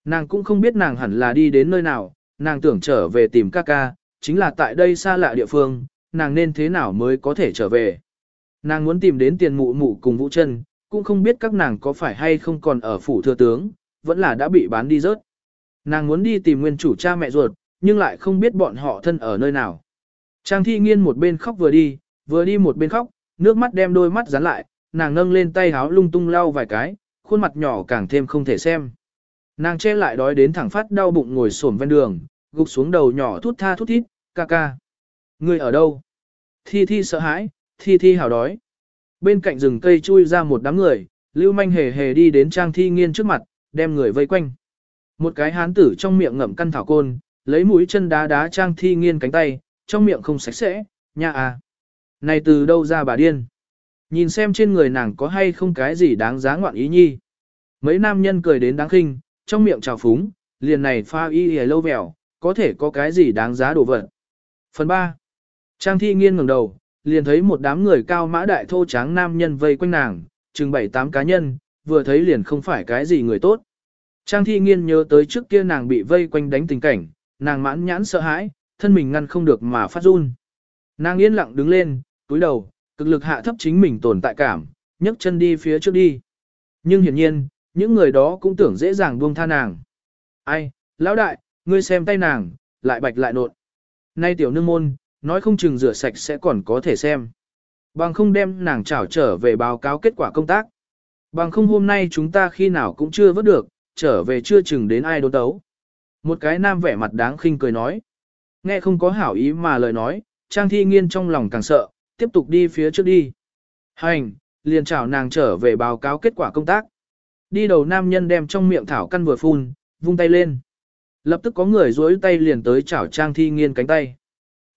Nàng cũng không biết nàng hẳn là đi đến nơi nào, nàng tưởng trở về tìm ca ca, chính là tại đây xa lạ địa phương, nàng nên thế nào mới có thể trở về. Nàng muốn tìm đến tiền mụ mụ cùng vũ chân, cũng không biết các nàng có phải hay không còn ở phủ thừa tướng, vẫn là đã bị bán đi rớt. Nàng muốn đi tìm nguyên chủ cha mẹ ruột, nhưng lại không biết bọn họ thân ở nơi nào. Trang thi nghiên một bên khóc vừa đi, vừa đi một bên khóc, nước mắt đem đôi mắt dán lại, nàng nâng lên tay háo lung tung lau vài cái, khuôn mặt nhỏ càng thêm không thể xem. Nàng che lại đói đến thẳng phát đau bụng ngồi xổm ven đường, gục xuống đầu nhỏ thút tha thút thít, ca ca. Người ở đâu? Thi thi sợ hãi, thi thi hào đói. Bên cạnh rừng cây chui ra một đám người, lưu manh hề hề đi đến trang thi nghiên trước mặt, đem người vây quanh. Một cái hán tử trong miệng ngậm căn thảo côn, lấy mũi chân đá đá trang thi nghiên cánh tay, trong miệng không sạch sẽ, nha à. Này từ đâu ra bà điên? Nhìn xem trên người nàng có hay không cái gì đáng giá ngoạn ý nhi. Mấy nam nhân cười đến đáng khinh, trong miệng trào phúng, liền này pha y hề lâu vẻo, có thể có cái gì đáng giá đồ vật. Phần 3. Trang thi nghiên ngẩng đầu, liền thấy một đám người cao mã đại thô tráng nam nhân vây quanh nàng, chừng bảy tám cá nhân, vừa thấy liền không phải cái gì người tốt. Trang thi nghiên nhớ tới trước kia nàng bị vây quanh đánh tình cảnh, nàng mãn nhãn sợ hãi, thân mình ngăn không được mà phát run. Nàng yên lặng đứng lên, túi đầu, cực lực hạ thấp chính mình tồn tại cảm, nhấc chân đi phía trước đi. Nhưng hiển nhiên, những người đó cũng tưởng dễ dàng buông tha nàng. Ai, lão đại, ngươi xem tay nàng, lại bạch lại nột. Nay tiểu nương môn, nói không chừng rửa sạch sẽ còn có thể xem. Bằng không đem nàng trảo trở về báo cáo kết quả công tác. Bằng không hôm nay chúng ta khi nào cũng chưa vớt được, trở về chưa chừng đến ai đốn tấu. Một cái nam vẻ mặt đáng khinh cười nói. Nghe không có hảo ý mà lời nói, Trang Thi Nghiên trong lòng càng sợ, tiếp tục đi phía trước đi. Hành, liền chào nàng trở về báo cáo kết quả công tác. Đi đầu nam nhân đem trong miệng thảo căn vừa phun, vung tay lên. Lập tức có người duỗi tay liền tới chảo Trang Thi Nghiên cánh tay.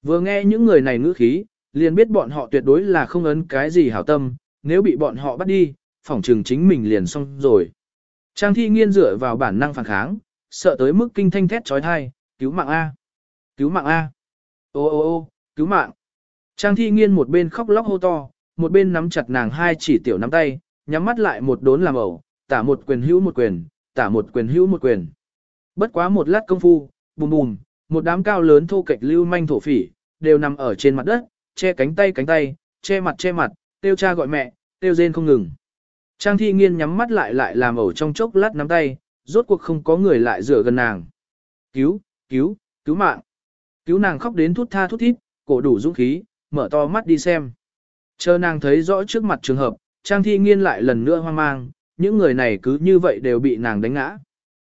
Vừa nghe những người này ngữ khí, liền biết bọn họ tuyệt đối là không ấn cái gì hảo tâm, nếu bị bọn họ bắt đi, phỏng trừng chính mình liền xong rồi. Trang Thi Nghiên dựa vào bản năng phản kháng, sợ tới mức kinh thanh thét trói thai, cứu mạng A. Cứu mạng A. Ô ô ô, cứu mạng. Trang thi nghiên một bên khóc lóc hô to, một bên nắm chặt nàng hai chỉ tiểu nắm tay, nhắm mắt lại một đốn làm ẩu, tả một quyền hữu một quyền, tả một quyền hữu một quyền. Bất quá một lát công phu, bùm bùm, một đám cao lớn thô kệch lưu manh thổ phỉ, đều nằm ở trên mặt đất, che cánh tay cánh tay, che mặt che mặt, tiêu cha gọi mẹ, tiêu rên không ngừng. Trang thi nghiên nhắm mắt lại lại làm ẩu trong chốc lát nắm tay, rốt cuộc không có người lại rửa gần nàng. Cứu, cứu, cứu mạng. Cứu nàng khóc đến thút tha thút thít, cổ đủ dũng khí, mở to mắt đi xem. Chờ nàng thấy rõ trước mặt trường hợp, Trang Thi Nghiên lại lần nữa hoang mang, những người này cứ như vậy đều bị nàng đánh ngã.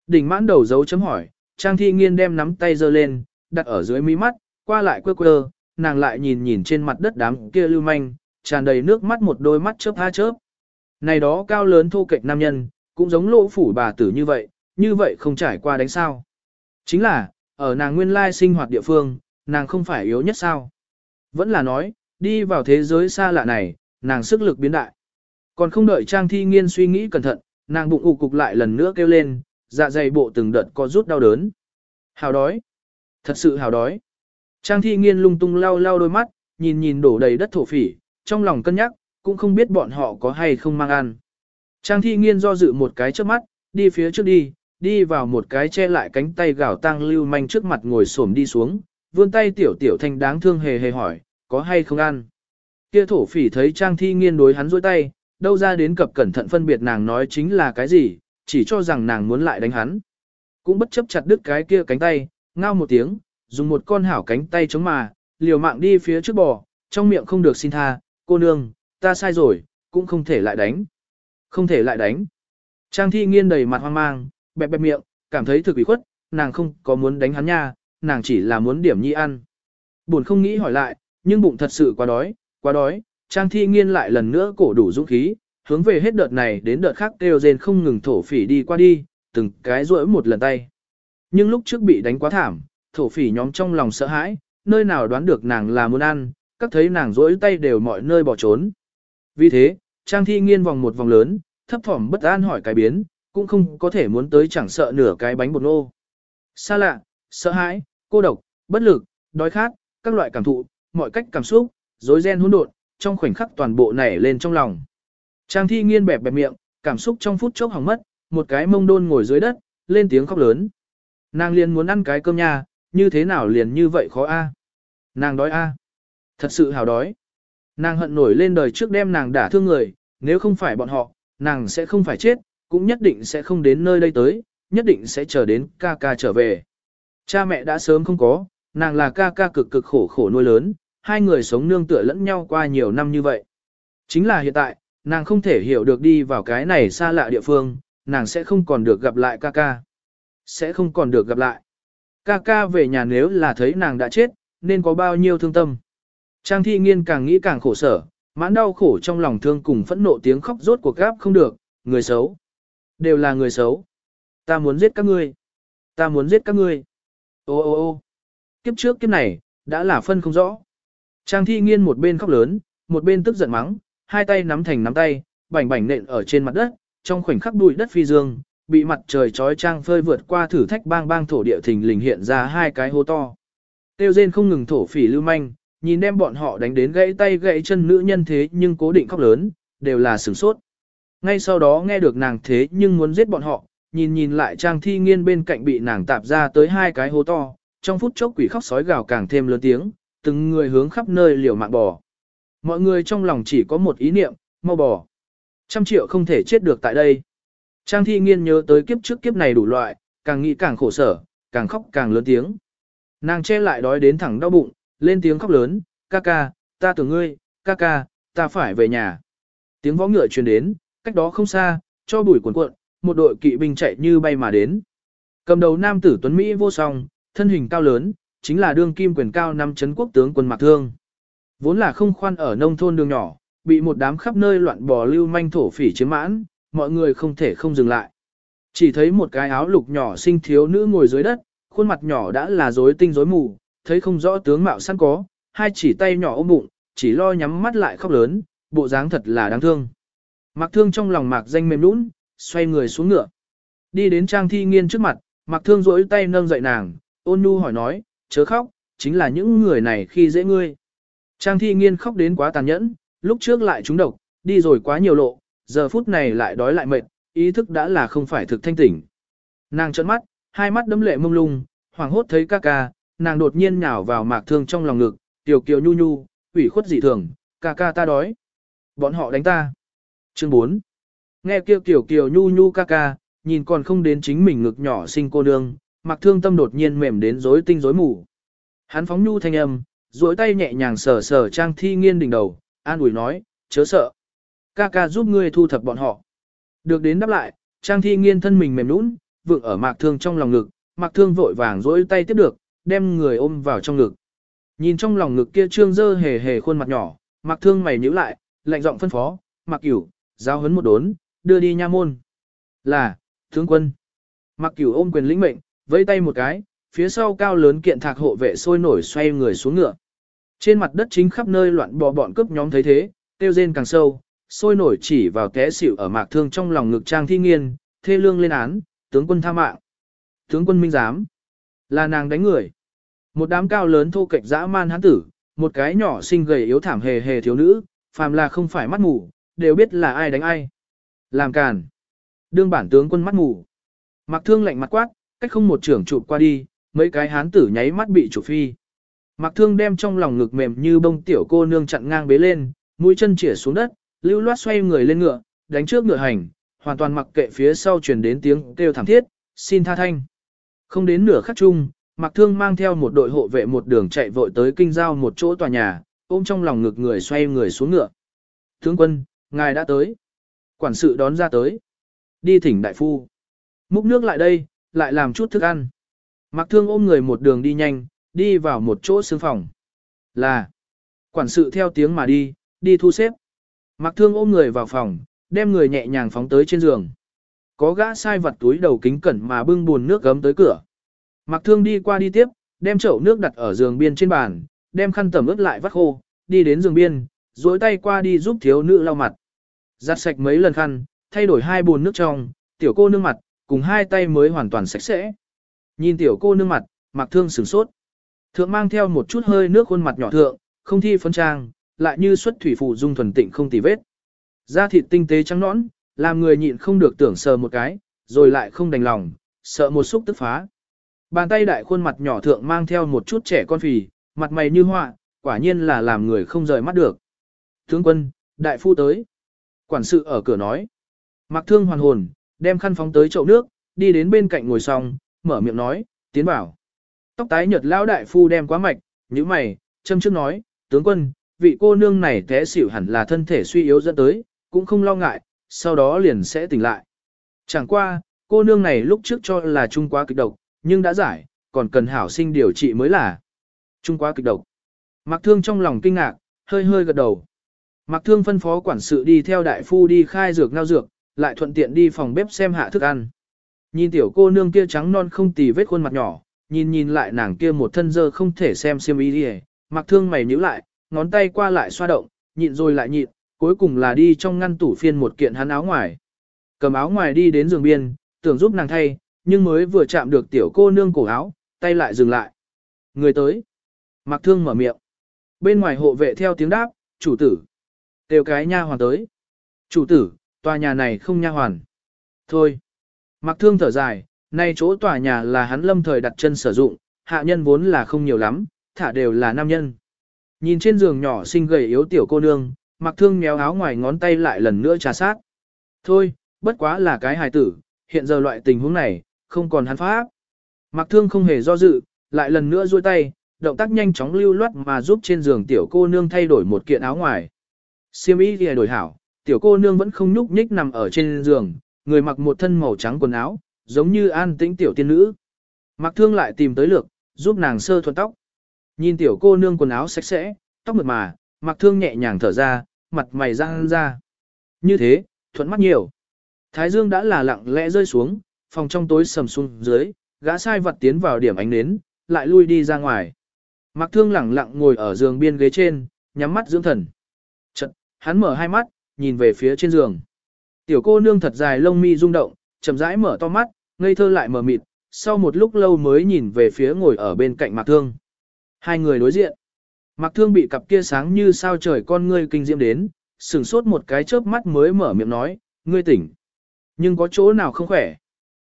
Đỉnh mãn đầu dấu chấm hỏi, Trang Thi Nghiên đem nắm tay giơ lên, đặt ở dưới mí mắt, qua lại quơ quơ, nàng lại nhìn nhìn trên mặt đất đám kia lưu manh, tràn đầy nước mắt một đôi mắt chớp ha chớp. Này đó cao lớn thô kệch nam nhân, cũng giống lỗ phủ bà tử như vậy, như vậy không trải qua đánh sao. Chính là, ở nàng nguyên lai sinh hoạt địa phương, nàng không phải yếu nhất sao. Vẫn là nói, đi vào thế giới xa lạ này, nàng sức lực biến đại. Còn không đợi Trang Thi Nghiên suy nghĩ cẩn thận, nàng bụng ụ cục lại lần nữa kêu lên, dạ dày bộ từng đợt có rút đau đớn. Hào đói. Thật sự hào đói. Trang Thi Nghiên lung tung lau lau đôi mắt, nhìn nhìn đổ đầy đất thổ phỉ, trong lòng cân nhắc, cũng không biết bọn họ có hay không mang ăn. Trang Thi Nghiên do dự một cái trước mắt, đi phía trước đi, đi vào một cái che lại cánh tay gào tang lưu manh trước mặt ngồi xổm đi xuống, vươn tay tiểu tiểu thanh đáng thương hề hề hỏi, có hay không ăn. Kia thổ phỉ thấy Trang Thi nghiên đối hắn dối tay, đâu ra đến cập cẩn thận phân biệt nàng nói chính là cái gì, chỉ cho rằng nàng muốn lại đánh hắn. Cũng bất chấp chặt đứt cái kia cánh tay, ngao một tiếng, dùng một con hảo cánh tay chống mà, liều mạng đi phía trước bò, trong miệng không được xin tha, cô nương, ta sai rồi, cũng không thể lại đánh. Không thể lại đánh. Trang thi nghiên đầy mặt hoang mang, bẹp bẹp miệng, cảm thấy thực ủy khuất, nàng không có muốn đánh hắn nha, nàng chỉ là muốn điểm nhi ăn. Buồn không nghĩ hỏi lại, nhưng bụng thật sự quá đói, quá đói, Trang Thi Nghiên lại lần nữa cổ đủ dũng khí, hướng về hết đợt này đến đợt khác kêu rên không ngừng thổ phỉ đi qua đi, từng cái rỗi một lần tay. Nhưng lúc trước bị đánh quá thảm, thổ phỉ nhóm trong lòng sợ hãi, nơi nào đoán được nàng là muốn ăn, các thấy nàng rỗi tay đều mọi nơi bỏ trốn. Vì thế, Trang Thi Nghiên vòng một vòng lớn, thấp thỏm bất an hỏi cái biến, cũng không có thể muốn tới chẳng sợ nửa cái bánh bột nô. Xa lạ, sợ hãi, cô độc, bất lực, đói khát, các loại cảm thụ, mọi cách cảm xúc, rối ren hỗn độn, trong khoảnh khắc toàn bộ nảy lên trong lòng. Trang thi nghiên bẹp bẹp miệng, cảm xúc trong phút chốc hỏng mất, một cái mông đôn ngồi dưới đất, lên tiếng khóc lớn. Nàng liền muốn ăn cái cơm nhà, như thế nào liền như vậy khó a? Nàng đói a. Thật sự hào đói. Nàng hận nổi lên đời trước đem nàng đả thương người, nếu không phải bọn họ, nàng sẽ không phải chết, cũng nhất định sẽ không đến nơi đây tới, nhất định sẽ chờ đến ca ca trở về. Cha mẹ đã sớm không có, nàng là ca ca cực cực khổ khổ nuôi lớn, hai người sống nương tựa lẫn nhau qua nhiều năm như vậy. Chính là hiện tại, nàng không thể hiểu được đi vào cái này xa lạ địa phương, nàng sẽ không còn được gặp lại ca ca. Sẽ không còn được gặp lại. Ca ca về nhà nếu là thấy nàng đã chết, nên có bao nhiêu thương tâm. Trang thi nghiên càng nghĩ càng khổ sở, mãn đau khổ trong lòng thương cùng phẫn nộ tiếng khóc rốt cuộc gáp không được, người xấu. Đều là người xấu. Ta muốn giết các ngươi. Ta muốn giết các ngươi. Ô ô ô kiếp trước kiếp này, đã là phân không rõ. Trang thi nghiên một bên khóc lớn, một bên tức giận mắng, hai tay nắm thành nắm tay, bảnh bảnh nện ở trên mặt đất, trong khoảnh khắc bụi đất phi dương, bị mặt trời chói chang phơi vượt qua thử thách bang bang thổ địa thình lình hiện ra hai cái hố to. Tiêu rên không ngừng thổ phỉ lưu manh, nhìn đem bọn họ đánh đến gãy tay gãy chân nữ nhân thế nhưng cố định khóc lớn, đều là sửng sốt. Ngay sau đó nghe được nàng thế nhưng muốn giết bọn họ, nhìn nhìn lại trang thi nghiên bên cạnh bị nàng tạp ra tới hai cái hố to, trong phút chốc quỷ khóc sói gào càng thêm lớn tiếng, từng người hướng khắp nơi liều mạng bò. Mọi người trong lòng chỉ có một ý niệm, mau bỏ. Trăm triệu không thể chết được tại đây. Trang thi nghiên nhớ tới kiếp trước kiếp này đủ loại, càng nghĩ càng khổ sở, càng khóc càng lớn tiếng. Nàng che lại đói đến thẳng đau bụng, lên tiếng khóc lớn, ca ca, ta tưởng ngươi, ca ca, ta phải về nhà. Tiếng võ ngựa truyền đến, cách đó không xa, cho bụi cuộn cuộn, một đội kỵ binh chạy như bay mà đến. Cầm đầu nam tử tuấn Mỹ vô song, thân hình cao lớn, chính là đương kim quyền cao năm chấn quốc tướng quân Mạc Thương. Vốn là không khoan ở nông thôn đường nhỏ, bị một đám khắp nơi loạn bò lưu manh thổ phỉ chiếm mãn, mọi người không thể không dừng lại. Chỉ thấy một cái áo lục nhỏ xinh thiếu nữ ngồi dưới đất, khuôn mặt nhỏ đã là rối tinh rối mù, thấy không rõ tướng mạo sẵn có, hai chỉ tay nhỏ ôm bụng, chỉ lo nhắm mắt lại khóc lớn, bộ dáng thật là đáng thương. Mạc Thương trong lòng Mạc danh mềm nhũn, xoay người xuống ngựa. Đi đến Trang Thi Nghiên trước mặt, Mạc Thương rỗi tay nâng dậy nàng, ôn nhu hỏi nói, chớ khóc, chính là những người này khi dễ ngươi. Trang Thi Nghiên khóc đến quá tàn nhẫn, lúc trước lại trúng độc, đi rồi quá nhiều lộ, giờ phút này lại đói lại mệt, ý thức đã là không phải thực thanh tỉnh. Nàng trợn mắt, hai mắt đấm lệ mông lung, hoàng hốt thấy ca ca, nàng đột nhiên nhào vào Mạc Thương trong lòng ngực, tiểu kiều nhu nhu, ủy khuất dị thường, ca ca ta đói. Bọn họ đánh ta. Chương 4. Nghe kêu kiểu kiều nhu nhu ca ca, nhìn còn không đến chính mình ngực nhỏ sinh cô nương, mặc thương tâm đột nhiên mềm đến rối tinh rối mù. Hắn phóng nhu thanh âm, duỗi tay nhẹ nhàng sờ sờ trang thi nghiên đỉnh đầu, an ủi nói, chớ sợ. Ca ca giúp ngươi thu thập bọn họ. Được đến đáp lại, trang thi nghiên thân mình mềm nũng, vượng ở mạc thương trong lòng ngực, mạc thương vội vàng duỗi tay tiếp được, đem người ôm vào trong ngực. Nhìn trong lòng ngực kia trương dơ hề hề khuôn mặt nhỏ, mạc thương mày nhíu lại, lạnh giọng phân phó, mạc cửu, giao hấn một đốn, đưa đi nha môn. Là, tướng quân. Mặc cửu ôm quyền lĩnh mệnh, vẫy tay một cái, phía sau cao lớn kiện thạc hộ vệ sôi nổi xoay người xuống ngựa. Trên mặt đất chính khắp nơi loạn bò bọn cướp nhóm thấy thế, tiêu rên càng sâu, sôi nổi chỉ vào té xỉu ở mạc thương trong lòng ngực trang thi nghiên, thê lương lên án, tướng quân tha mạng. Tướng quân minh giám, là nàng đánh người. Một đám cao lớn thô kệch dã man hán tử, một cái nhỏ xinh gầy yếu thảm hề hề thiếu nữ, phàm là không phải mắt mù, đều biết là ai đánh ai. Làm càn. Đương bản tướng quân mắt mù. mạc thương lạnh mặt quát, cách không một trưởng chụp qua đi, mấy cái hán tử nháy mắt bị chủ phi. Mạc thương đem trong lòng ngực mềm như bông tiểu cô nương chặn ngang bế lên, mũi chân chĩa xuống đất, lưu loát xoay người lên ngựa, đánh trước ngựa hành, hoàn toàn mặc kệ phía sau truyền đến tiếng kêu thảm thiết, xin tha thanh. Không đến nửa khắc chung, Mạc Thương mang theo một đội hộ vệ một đường chạy vội tới kinh giao một chỗ tòa nhà, ôm trong lòng ngực người xoay người xuống ngựa. Tướng quân, ngài đã tới. Quản sự đón ra tới. Đi thỉnh đại phu. Múc nước lại đây, lại làm chút thức ăn. Mạc thương ôm người một đường đi nhanh, đi vào một chỗ xương phòng. Là. Quản sự theo tiếng mà đi, đi thu xếp. Mặc thương ôm người vào phòng, đem người nhẹ nhàng phóng tới trên giường. Có gã sai vặt túi đầu kính cẩn mà bưng buồn nước gấm tới cửa. Mặc thương đi qua đi tiếp, đem chậu nước đặt ở giường biên trên bàn, đem khăn tẩm ướt lại vắt khô, đi đến giường biên, duỗi tay qua đi giúp thiếu nữ lau mặt. Giặt sạch mấy lần khăn, thay đổi hai bồn nước trong, tiểu cô nương mặt, cùng hai tay mới hoàn toàn sạch sẽ. Nhìn tiểu cô nương mặt, mặc thương sửng sốt. Thượng mang theo một chút hơi nước khuôn mặt nhỏ thượng, không thi phấn trang, lại như xuất thủy phụ dung thuần tịnh không tì vết. Da thịt tinh tế trắng nõn, làm người nhịn không được tưởng sờ một cái, rồi lại không đành lòng, sợ một xúc tức phá. Bàn tay đại khuôn mặt nhỏ thượng mang theo một chút trẻ con phì, mặt mày như họa, quả nhiên là làm người không rời mắt được. Tướng quân, đại phu tới. Quản sự ở cửa nói. Mặc thương hoàn hồn, đem khăn phóng tới chậu nước, đi đến bên cạnh ngồi xong, mở miệng nói, tiến vào. Tóc tái nhợt lão đại phu đem quá mạch, như mày, châm trước nói, tướng quân, vị cô nương này té xỉu hẳn là thân thể suy yếu dẫn tới, cũng không lo ngại, sau đó liền sẽ tỉnh lại. Chẳng qua, cô nương này lúc trước cho là trung quá kịch độc, nhưng đã giải, còn cần hảo sinh điều trị mới là trung quá kịch độc. Mặc thương trong lòng kinh ngạc, hơi hơi gật đầu. Mặc thương phân phó quản sự đi theo đại phu đi khai dược ngao dược, lại thuận tiện đi phòng bếp xem hạ thức ăn. Nhìn tiểu cô nương kia trắng non không tì vết khuôn mặt nhỏ, nhìn nhìn lại nàng kia một thân dơ không thể xem xiêm y đi mặc thương mày nhíu lại, ngón tay qua lại xoa động, nhịn rồi lại nhịn, cuối cùng là đi trong ngăn tủ phiên một kiện hắn áo ngoài. Cầm áo ngoài đi đến giường biên, tưởng giúp nàng thay, nhưng mới vừa chạm được tiểu cô nương cổ áo, tay lại dừng lại. Người tới. Mặc thương mở miệng. Bên ngoài hộ vệ theo tiếng đáp, chủ tử. Đều cái nha hoàn tới. Chủ tử, tòa nhà này không nha hoàn. Thôi. Mặc thương thở dài, nay chỗ tòa nhà là hắn lâm thời đặt chân sử dụng, hạ nhân vốn là không nhiều lắm, thả đều là nam nhân. Nhìn trên giường nhỏ xinh gầy yếu tiểu cô nương, mặc thương méo áo ngoài ngón tay lại lần nữa trà sát. Thôi, bất quá là cái hài tử, hiện giờ loại tình huống này, không còn hắn pháp. Mặc thương không hề do dự, lại lần nữa duỗi tay, động tác nhanh chóng lưu loát mà giúp trên giường tiểu cô nương thay đổi một kiện áo ngoài. Siêm y thì đổi hảo, tiểu cô nương vẫn không nhúc nhích nằm ở trên giường, người mặc một thân màu trắng quần áo, giống như an tĩnh tiểu tiên nữ. Mặc thương lại tìm tới lược, giúp nàng sơ thuần tóc. Nhìn tiểu cô nương quần áo sạch sẽ, tóc mượt mà, mặc thương nhẹ nhàng thở ra, mặt mày răng ra. Như thế, thuận mắt nhiều. Thái dương đã là lặng lẽ rơi xuống, phòng trong tối sầm xuống dưới, gã sai vật tiến vào điểm ánh nến, lại lui đi ra ngoài. Mặc thương lặng lặng ngồi ở giường biên ghế trên, nhắm mắt dưỡng thần. Chật, hắn mở hai mắt, nhìn về phía trên giường. Tiểu cô nương thật dài lông mi rung động, chậm rãi mở to mắt, ngây thơ lại mở mịt, sau một lúc lâu mới nhìn về phía ngồi ở bên cạnh Mạc Thương. Hai người đối diện. Mạc Thương bị cặp kia sáng như sao trời con ngươi kinh diễm đến, sửng sốt một cái chớp mắt mới mở miệng nói, ngươi tỉnh. Nhưng có chỗ nào không khỏe.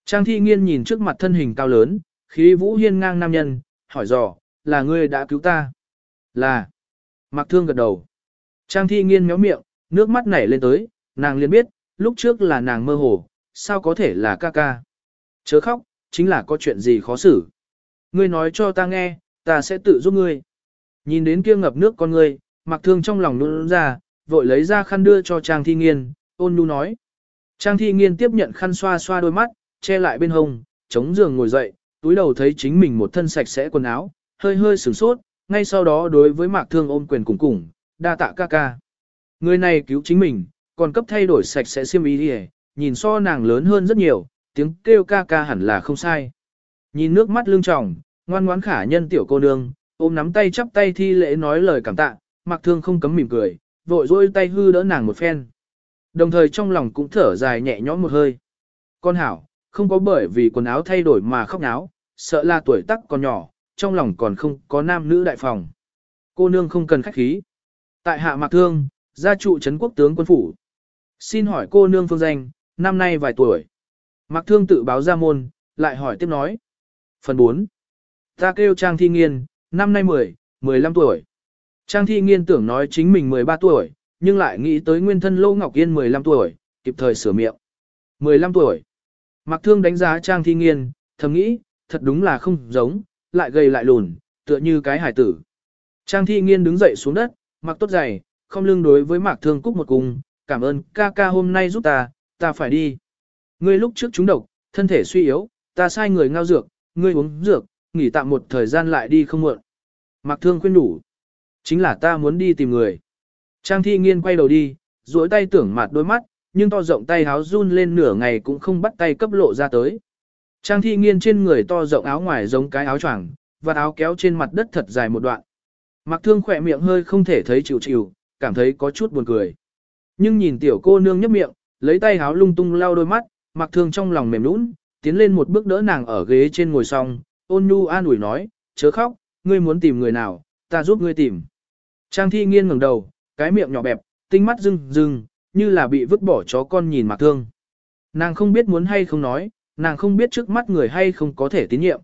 Trang thi nghiên nhìn trước mặt thân hình cao lớn, khí vũ hiên ngang nam nhân, hỏi dò, là ngươi đã cứu ta. Là. Mạc Thương gật đầu. Trang thi nghiên méo miệng, nước mắt nảy lên tới, nàng liền biết, lúc trước là nàng mơ hồ, sao có thể là ca ca. Chớ khóc, chính là có chuyện gì khó xử. Ngươi nói cho ta nghe, ta sẽ tự giúp ngươi. Nhìn đến kia ngập nước con ngươi, mặc thương trong lòng nôn ra, vội lấy ra khăn đưa cho Trang Thi Nghiên, ôn nhu nói. Trang Thi Nghiên tiếp nhận khăn xoa xoa đôi mắt, che lại bên hông, chống giường ngồi dậy, túi đầu thấy chính mình một thân sạch sẽ quần áo, hơi hơi sửng sốt, ngay sau đó đối với mạc thương ôm quyền cùng cùng, đa tạ ca ca. Người này cứu chính mình, còn cấp thay đổi sạch sẽ xiêm ý đi nhìn so nàng lớn hơn rất nhiều, tiếng kêu ca ca hẳn là không sai. Nhìn nước mắt lưng tròng, ngoan ngoãn khả nhân tiểu cô nương, ôm nắm tay chắp tay thi lễ nói lời cảm tạ, mặc thương không cấm mỉm cười, vội dôi tay hư đỡ nàng một phen. Đồng thời trong lòng cũng thở dài nhẹ nhõm một hơi. Con hảo, không có bởi vì quần áo thay đổi mà khóc náo, sợ là tuổi tác còn nhỏ, trong lòng còn không có nam nữ đại phòng. Cô nương không cần khách khí. Tại hạ mạc thương, gia trụ trấn quốc tướng quân phủ. Xin hỏi cô nương phương danh, năm nay vài tuổi. Mạc thương tự báo ra môn, lại hỏi tiếp nói. Phần 4. Ta kêu Trang Thi Nghiên, năm nay 10, 15 tuổi. Trang Thi Nghiên tưởng nói chính mình 13 tuổi, nhưng lại nghĩ tới nguyên thân Lô Ngọc Yên 15 tuổi, kịp thời sửa miệng. 15 tuổi. Mạc Thương đánh giá Trang Thi Nghiên, thầm nghĩ, thật đúng là không giống, lại gầy lại lùn, tựa như cái hải tử. Trang Thi Nghiên đứng dậy xuống đất, mặc tốt giày, không lưng đối với Mạc Thương cúc một cung, cảm ơn ca ca hôm nay giúp ta, ta phải đi. Ngươi lúc trước trúng độc, thân thể suy yếu, ta sai người ngao dược, ngươi uống dược, nghỉ tạm một thời gian lại đi không muộn. Mạc Thương khuyên đủ. Chính là ta muốn đi tìm người. Trang Thi Nghiên quay đầu đi, duỗi tay tưởng mặt đôi mắt, nhưng to rộng tay háo run lên nửa ngày cũng không bắt tay cấp lộ ra tới. Trang Thi Nghiên trên người to rộng áo ngoài giống cái áo choàng, và áo kéo trên mặt đất thật dài một đoạn. Mạc Thương khỏe miệng hơi không thể thấy chịu chịu, cảm thấy có chút buồn cười. Nhưng nhìn tiểu cô nương nhấp miệng, lấy tay háo lung tung lau đôi mắt, Mạc Thương trong lòng mềm nũng, tiến lên một bước đỡ nàng ở ghế trên ngồi xong, ôn nhu an ủi nói, chớ khóc, ngươi muốn tìm người nào, ta giúp ngươi tìm. Trang thi nghiên ngẩng đầu, cái miệng nhỏ bẹp, tinh mắt rưng rưng, như là bị vứt bỏ chó con nhìn Mạc Thương. Nàng không biết muốn hay không nói, nàng không biết trước mắt người hay không có thể tín nhiệm.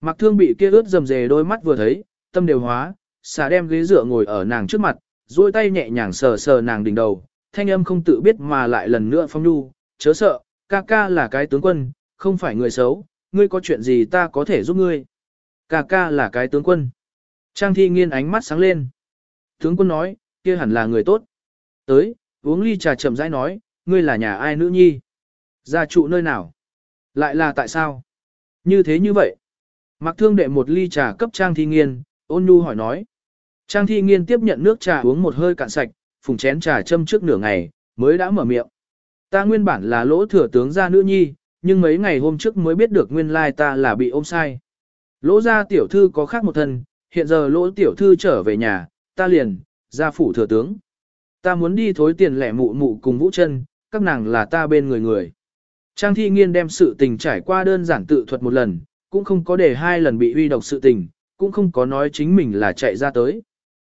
Mạc Thương bị kia ướt dầm dề đôi mắt vừa thấy, tâm đều hóa, xả đem ghế dựa ngồi ở nàng trước mặt, duỗi tay nhẹ nhàng sờ sờ nàng đỉnh đầu, thanh âm không tự biết mà lại lần nữa phong nhu, chớ sợ, ca ca là cái tướng quân, không phải người xấu, ngươi có chuyện gì ta có thể giúp ngươi. Ca ca là cái tướng quân. Trang thi nghiên ánh mắt sáng lên. Tướng quân nói, kia hẳn là người tốt. Tới, uống ly trà chậm rãi nói, ngươi là nhà ai nữ nhi? Gia trụ nơi nào? Lại là tại sao? Như thế như vậy. Mặc thương đệ một ly trà cấp Trang thi nghiên, ôn nhu hỏi nói. Trang thi nghiên tiếp nhận nước trà uống một hơi cạn sạch, phùng chén trà châm trước nửa ngày, mới đã mở miệng. Ta nguyên bản là lỗ thừa tướng gia nữ nhi, nhưng mấy ngày hôm trước mới biết được nguyên lai ta là bị ôm sai. Lỗ gia tiểu thư có khác một thân, hiện giờ lỗ tiểu thư trở về nhà, ta liền, gia phủ thừa tướng. Ta muốn đi thối tiền lẻ mụ mụ cùng vũ chân, các nàng là ta bên người người. Trang thi nghiên đem sự tình trải qua đơn giản tự thuật một lần, cũng không có để hai lần bị uy độc sự tình, cũng không có nói chính mình là chạy ra tới.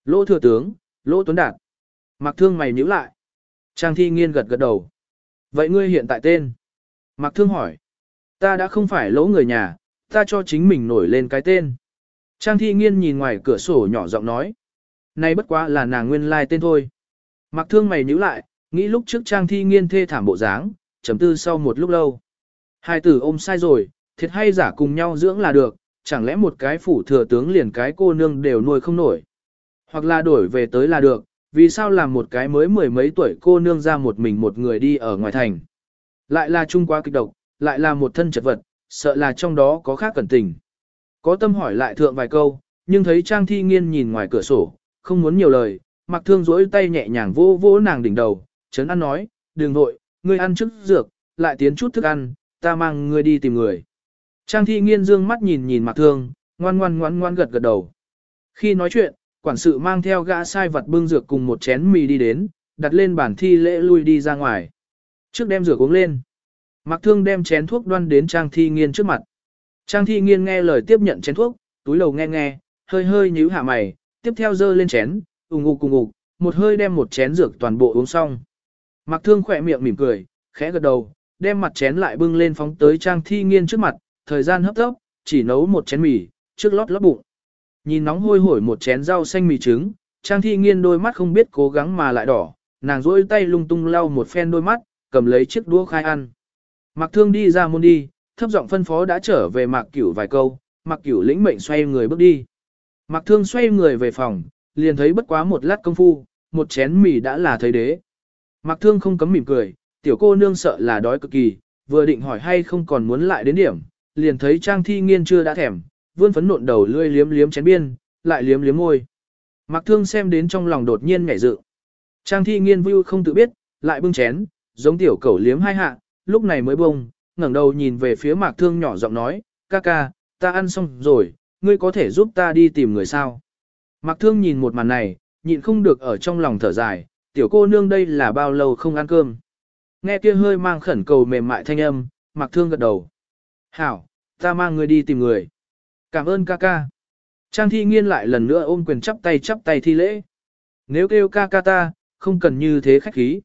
Lỗ thừa tướng, lỗ tuấn đạt. Mặc thương mày nhíu lại. Trang thi nghiên gật gật đầu. Vậy ngươi hiện tại tên? Mặc thương hỏi. Ta đã không phải lỗ người nhà, ta cho chính mình nổi lên cái tên. Trang thi nghiên nhìn ngoài cửa sổ nhỏ giọng nói. Này bất quá là nàng nguyên lai tên thôi. Mặc thương mày nhíu lại, nghĩ lúc trước trang thi nghiên thê thảm bộ dáng, chấm tư sau một lúc lâu. Hai tử ôm sai rồi, thiệt hay giả cùng nhau dưỡng là được, chẳng lẽ một cái phủ thừa tướng liền cái cô nương đều nuôi không nổi. Hoặc là đổi về tới là được, vì sao làm một cái mới mười mấy tuổi cô nương ra một mình một người đi ở ngoài thành. Lại là trung quá kịch độc, lại là một thân chật vật, sợ là trong đó có khác cẩn tình. Có tâm hỏi lại thượng vài câu, nhưng thấy Trang Thi Nghiên nhìn ngoài cửa sổ, không muốn nhiều lời, mặc thương rỗi tay nhẹ nhàng vô vô nàng đỉnh đầu, chấn ăn nói, đừng nội, ngươi ăn chút dược, lại tiến chút thức ăn, ta mang ngươi đi tìm người. Trang Thi Nghiên dương mắt nhìn nhìn mặc thương, ngoan ngoan ngoan ngoan gật gật đầu. Khi nói chuyện, quản sự mang theo gã sai vật bưng dược cùng một chén mì đi đến, đặt lên bàn thi lễ lui đi ra ngoài. Trước đem dược uống lên. Mặc thương đem chén thuốc đoan đến Trang Thi Nghiên trước mặt. Trang Thi Nghiên nghe lời tiếp nhận chén thuốc, túi đầu nghe nghe, hơi hơi nhíu hạ mày, tiếp theo dơ lên chén, ùng ục cùng ục, một hơi đem một chén dược toàn bộ uống xong. Mặc thương khỏe miệng mỉm cười, khẽ gật đầu, đem mặt chén lại bưng lên phóng tới Trang Thi Nghiên trước mặt, thời gian hấp tốc, chỉ nấu một chén mì, trước lót lót bụng. Nhìn nóng hôi hổi một chén rau xanh mì trứng, Trang Thi Nghiên đôi mắt không biết cố gắng mà lại đỏ, nàng rỗi tay lung tung lau một phen đôi mắt, cầm lấy chiếc đũa khai ăn. Mạc Thương đi ra môn đi, thấp giọng phân phó đã trở về Mạc Cửu vài câu, Mạc Cửu lĩnh mệnh xoay người bước đi. Mạc Thương xoay người về phòng, liền thấy bất quá một lát công phu, một chén mì đã là thấy đế. Mạc Thương không cấm mỉm cười, tiểu cô nương sợ là đói cực kỳ, vừa định hỏi hay không còn muốn lại đến điểm, liền thấy Trang Thi Nghiên chưa đã thèm, vươn phấn nộn đầu lươi liếm liếm chén biên, lại liếm liếm môi. mặc Thương xem đến trong lòng đột nhiên nhảy dựng. Trang Thi Nghiên vui không tự biết, lại bưng chén, giống tiểu cẩu liếm hai hạ, lúc này mới bông, ngẩng đầu nhìn về phía Mạc Thương nhỏ giọng nói, ca ca, ta ăn xong rồi, ngươi có thể giúp ta đi tìm người sao. Mạc Thương nhìn một màn này, nhịn không được ở trong lòng thở dài, tiểu cô nương đây là bao lâu không ăn cơm. Nghe kia hơi mang khẩn cầu mềm mại thanh âm, Mạc Thương gật đầu. Hảo, ta mang ngươi đi tìm người. Cảm ơn ca ca. Trang thi nghiên lại lần nữa ôm quyền chắp tay chắp tay thi lễ. Nếu kêu ca ca ta, không cần như thế khách khí.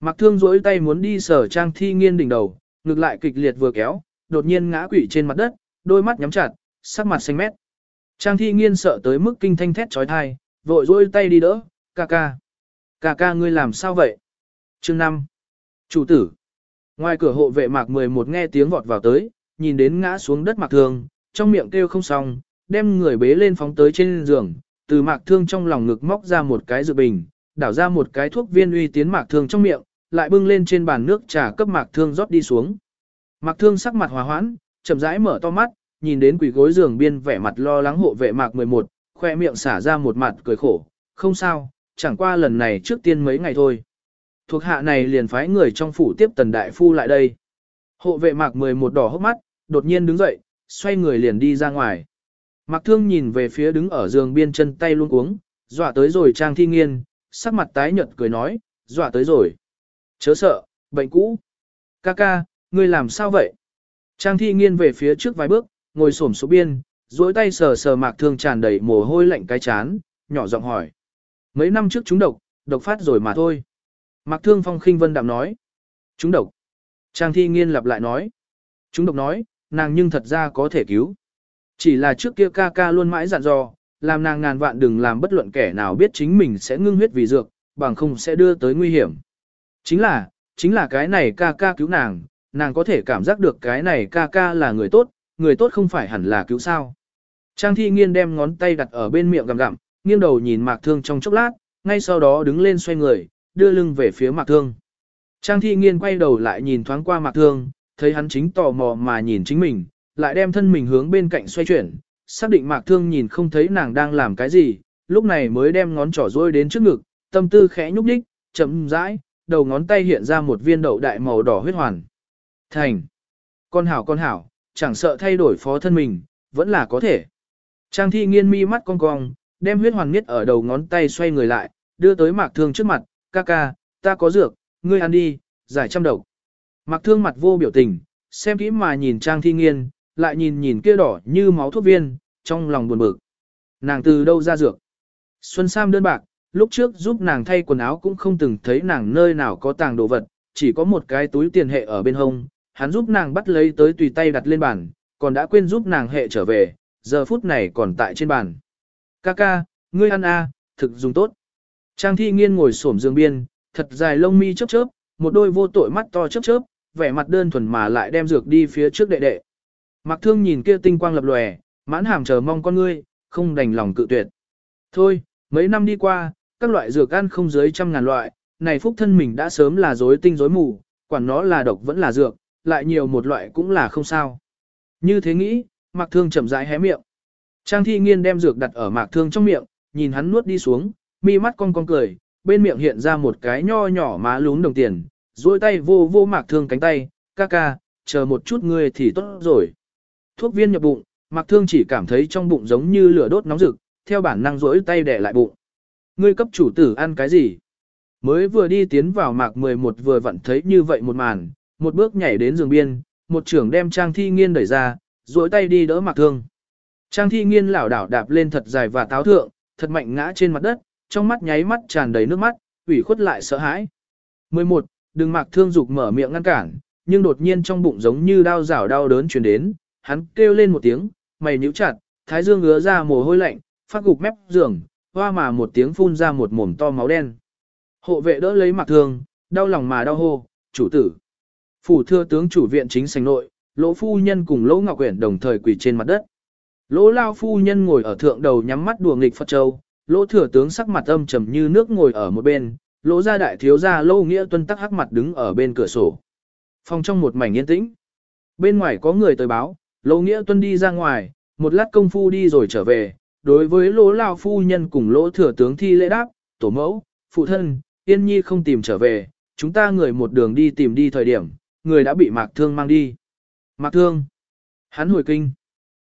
Mặc Thương duỗi tay muốn đi sở Trang thi nghiên đỉnh đầu, ngược lại kịch liệt vừa kéo, đột nhiên ngã quỵ trên mặt đất, đôi mắt nhắm chặt, sắc mặt xanh mét. Trang thi nghiên sợ tới mức kinh thanh thét trói thai, vội duỗi tay đi đỡ, ca ca. Ca ca ngươi làm sao vậy? Chương 5. Chủ tử. Ngoài cửa hộ vệ mạc 11 nghe tiếng vọt vào tới, nhìn đến ngã xuống đất mạc thương, trong miệng kêu không xong, đem người bế lên phóng tới trên giường, từ mạc thương trong lòng ngực móc ra một cái dự bình, đảo ra một cái thuốc viên uy tiến mạc thương trong miệng, lại bưng lên trên bàn nước trà cấp mạc thương rót đi xuống. Mạc thương sắc mặt hòa hoãn, chậm rãi mở to mắt, nhìn đến quỷ gối giường biên vẻ mặt lo lắng hộ vệ mạc 11, khoe miệng xả ra một mặt cười khổ, không sao, chẳng qua lần này trước tiên mấy ngày thôi. Thuộc hạ này liền phái người trong phủ tiếp tần đại phu lại đây. Hộ vệ mạc 11 đỏ hốc mắt, đột nhiên đứng dậy, xoay người liền đi ra ngoài. Mạc thương nhìn về phía đứng ở giường biên chân tay luôn uống, dọa tới rồi trang thi nghiên, sắc mặt tái nhợt cười nói, dọa tới rồi. Chớ sợ, bệnh cũ. Ca ca, ngươi làm sao vậy? Trang thi nghiên về phía trước vài bước, ngồi xổm xuống biên, duỗi tay sờ sờ mạc thương tràn đầy mồ hôi lạnh cái chán, nhỏ giọng hỏi. Mấy năm trước chúng độc, độc phát rồi mà thôi. Mạc thương phong khinh vân đạm nói. Chúng độc. Trang thi nghiên lặp lại nói. Chúng độc nói, nàng nhưng thật ra có thể cứu. Chỉ là trước kia ca ca luôn mãi dặn dò, làm nàng ngàn vạn đừng làm bất luận kẻ nào biết chính mình sẽ ngưng huyết vì dược, bằng không sẽ đưa tới nguy hiểm. Chính là, chính là cái này ca ca cứu nàng, nàng có thể cảm giác được cái này ca ca là người tốt, người tốt không phải hẳn là cứu sao. Trang thi nghiên đem ngón tay đặt ở bên miệng gặm gặm, nghiêng đầu nhìn mạc thương trong chốc lát, ngay sau đó đứng lên xoay người, đưa lưng về phía mạc thương. Trang thi nghiên quay đầu lại nhìn thoáng qua mạc thương, thấy hắn chính tò mò mà nhìn chính mình, lại đem thân mình hướng bên cạnh xoay chuyển, xác định mạc thương nhìn không thấy nàng đang làm cái gì, lúc này mới đem ngón trỏ rôi đến trước ngực, tâm tư khẽ nhúc đích, chậm rãi, đầu ngón tay hiện ra một viên đậu đại màu đỏ huyết hoàn. Thành. Con hảo con hảo, chẳng sợ thay đổi phó thân mình, vẫn là có thể. Trang thi nghiên mi mắt cong cong, đem huyết hoàn miết ở đầu ngón tay xoay người lại, đưa tới mạc thương trước mặt, ca ca, ta có dược, ngươi ăn đi, giải trăm độc. Mặc thương mặt vô biểu tình, xem kỹ mà nhìn Trang Thi Nghiên, lại nhìn nhìn kia đỏ như máu thuốc viên, trong lòng buồn bực. Nàng từ đâu ra dược? Xuân Sam đơn bạc, lúc trước giúp nàng thay quần áo cũng không từng thấy nàng nơi nào có tàng đồ vật, chỉ có một cái túi tiền hệ ở bên hông, hắn giúp nàng bắt lấy tới tùy tay đặt lên bàn, còn đã quên giúp nàng hệ trở về, giờ phút này còn tại trên bàn. Kaka, ngươi ăn a, thực dùng tốt. Trang thi nghiên ngồi xổm giường biên, thật dài lông mi chớp chớp, một đôi vô tội mắt to chớp chớp, vẻ mặt đơn thuần mà lại đem dược đi phía trước đệ đệ. Mặc thương nhìn kia tinh quang lập lòe, mãn hàm chờ mong con ngươi, không đành lòng cự tuyệt. Thôi, mấy năm đi qua, các loại dược ăn không dưới trăm ngàn loại, này phúc thân mình đã sớm là rối tinh rối mù, quản nó là độc vẫn là dược, lại nhiều một loại cũng là không sao. Như thế nghĩ, Mạc Thương chậm rãi hé miệng. Trang Thi Nghiên đem dược đặt ở Mạc Thương trong miệng, nhìn hắn nuốt đi xuống, mi mắt cong cong cười, bên miệng hiện ra một cái nho nhỏ má lún đồng tiền, duỗi tay vô vô Mạc Thương cánh tay, ca ca, chờ một chút ngươi thì tốt rồi. Thuốc viên nhập bụng, Mạc Thương chỉ cảm thấy trong bụng giống như lửa đốt nóng rực, theo bản năng duỗi tay đè lại bụng. Ngươi cấp chủ tử ăn cái gì? Mới vừa đi tiến vào Mạc 11 vừa vặn thấy như vậy một màn, một bước nhảy đến giường biên, một trưởng đem Trang Thi Nghiên đẩy ra, duỗi tay đi đỡ Mạc Thương. Trang Thi Nghiên lảo đảo đạp lên thật dài và táo thượng, thật mạnh ngã trên mặt đất, trong mắt nháy mắt tràn đầy nước mắt, ủy khuất lại sợ hãi. 11. Đừng mặc Thương dục mở miệng ngăn cản, nhưng đột nhiên trong bụng giống như đau rảo đau đớn truyền đến, hắn kêu lên một tiếng, mày nhíu chặt, thái dương ngứa ra mồ hôi lạnh, phát gục mép giường, hoa mà một tiếng phun ra một mồm to máu đen. Hộ vệ đỡ lấy mặc Thương, đau lòng mà đau hô, chủ tử. Phủ thưa tướng chủ viện chính sành nội, lỗ phu nhân cùng lỗ ngọc quyển đồng thời quỳ trên mặt đất. Lỗ lao phu nhân ngồi ở thượng đầu nhắm mắt đùa nghịch Phật Châu, lỗ thừa tướng sắc mặt âm trầm như nước ngồi ở một bên, lỗ gia đại thiếu gia lỗ nghĩa tuân tắc hắc mặt đứng ở bên cửa sổ. Phòng trong một mảnh yên tĩnh. Bên ngoài có người tới báo, lỗ nghĩa tuân đi ra ngoài, một lát công phu đi rồi trở về, đối với lỗ lao phu nhân cùng lỗ thừa tướng thi lễ đáp, tổ mẫu, phụ thân, yên nhi không tìm trở về, chúng ta người một đường đi tìm đi thời điểm, người đã bị mạc thương mang đi. Mạc thương. Hắn hồi kinh.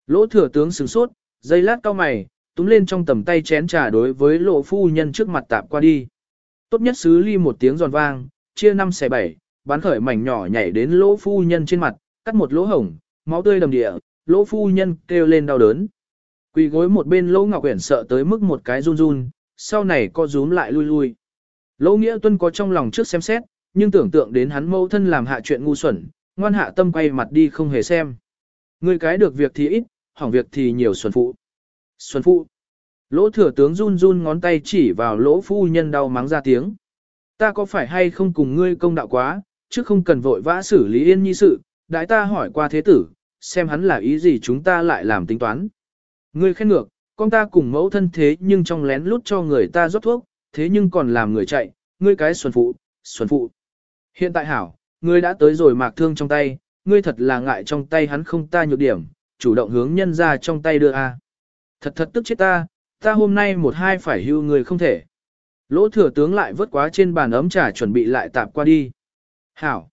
Lỗ thừa tướng sửng sốt, dây lát cao mày, túm lên trong tầm tay chén trà đối với lộ phu nhân trước mặt tạp qua đi. Tốt nhất xứ ly một tiếng giòn vang, chia năm xẻ bảy, bán khởi mảnh nhỏ nhảy đến lỗ phu nhân trên mặt, cắt một lỗ hổng, máu tươi đầm địa, lỗ phu nhân kêu lên đau đớn. Quỳ gối một bên lỗ ngọc uyển sợ tới mức một cái run run, sau này co rúm lại lui lui. Lỗ nghĩa tuân có trong lòng trước xem xét, nhưng tưởng tượng đến hắn mâu thân làm hạ chuyện ngu xuẩn, ngoan hạ tâm quay mặt đi không hề xem. Người cái được việc thì ít, hỏng việc thì nhiều xuân phụ. Xuân phụ. Lỗ thừa tướng run run ngón tay chỉ vào lỗ phu nhân đau mắng ra tiếng. Ta có phải hay không cùng ngươi công đạo quá, chứ không cần vội vã xử lý yên nhi sự, đại ta hỏi qua thế tử, xem hắn là ý gì chúng ta lại làm tính toán. Ngươi khen ngược, con ta cùng mẫu thân thế nhưng trong lén lút cho người ta rót thuốc, thế nhưng còn làm người chạy, ngươi cái xuân phụ, xuân phụ. Hiện tại hảo, ngươi đã tới rồi mạc thương trong tay, ngươi thật là ngại trong tay hắn không ta nhược điểm, chủ động hướng nhân ra trong tay đưa a. Thật thật tức chết ta, ta hôm nay một hai phải hưu người không thể. Lỗ thừa tướng lại vớt quá trên bàn ấm trà chuẩn bị lại tạp qua đi. Hảo.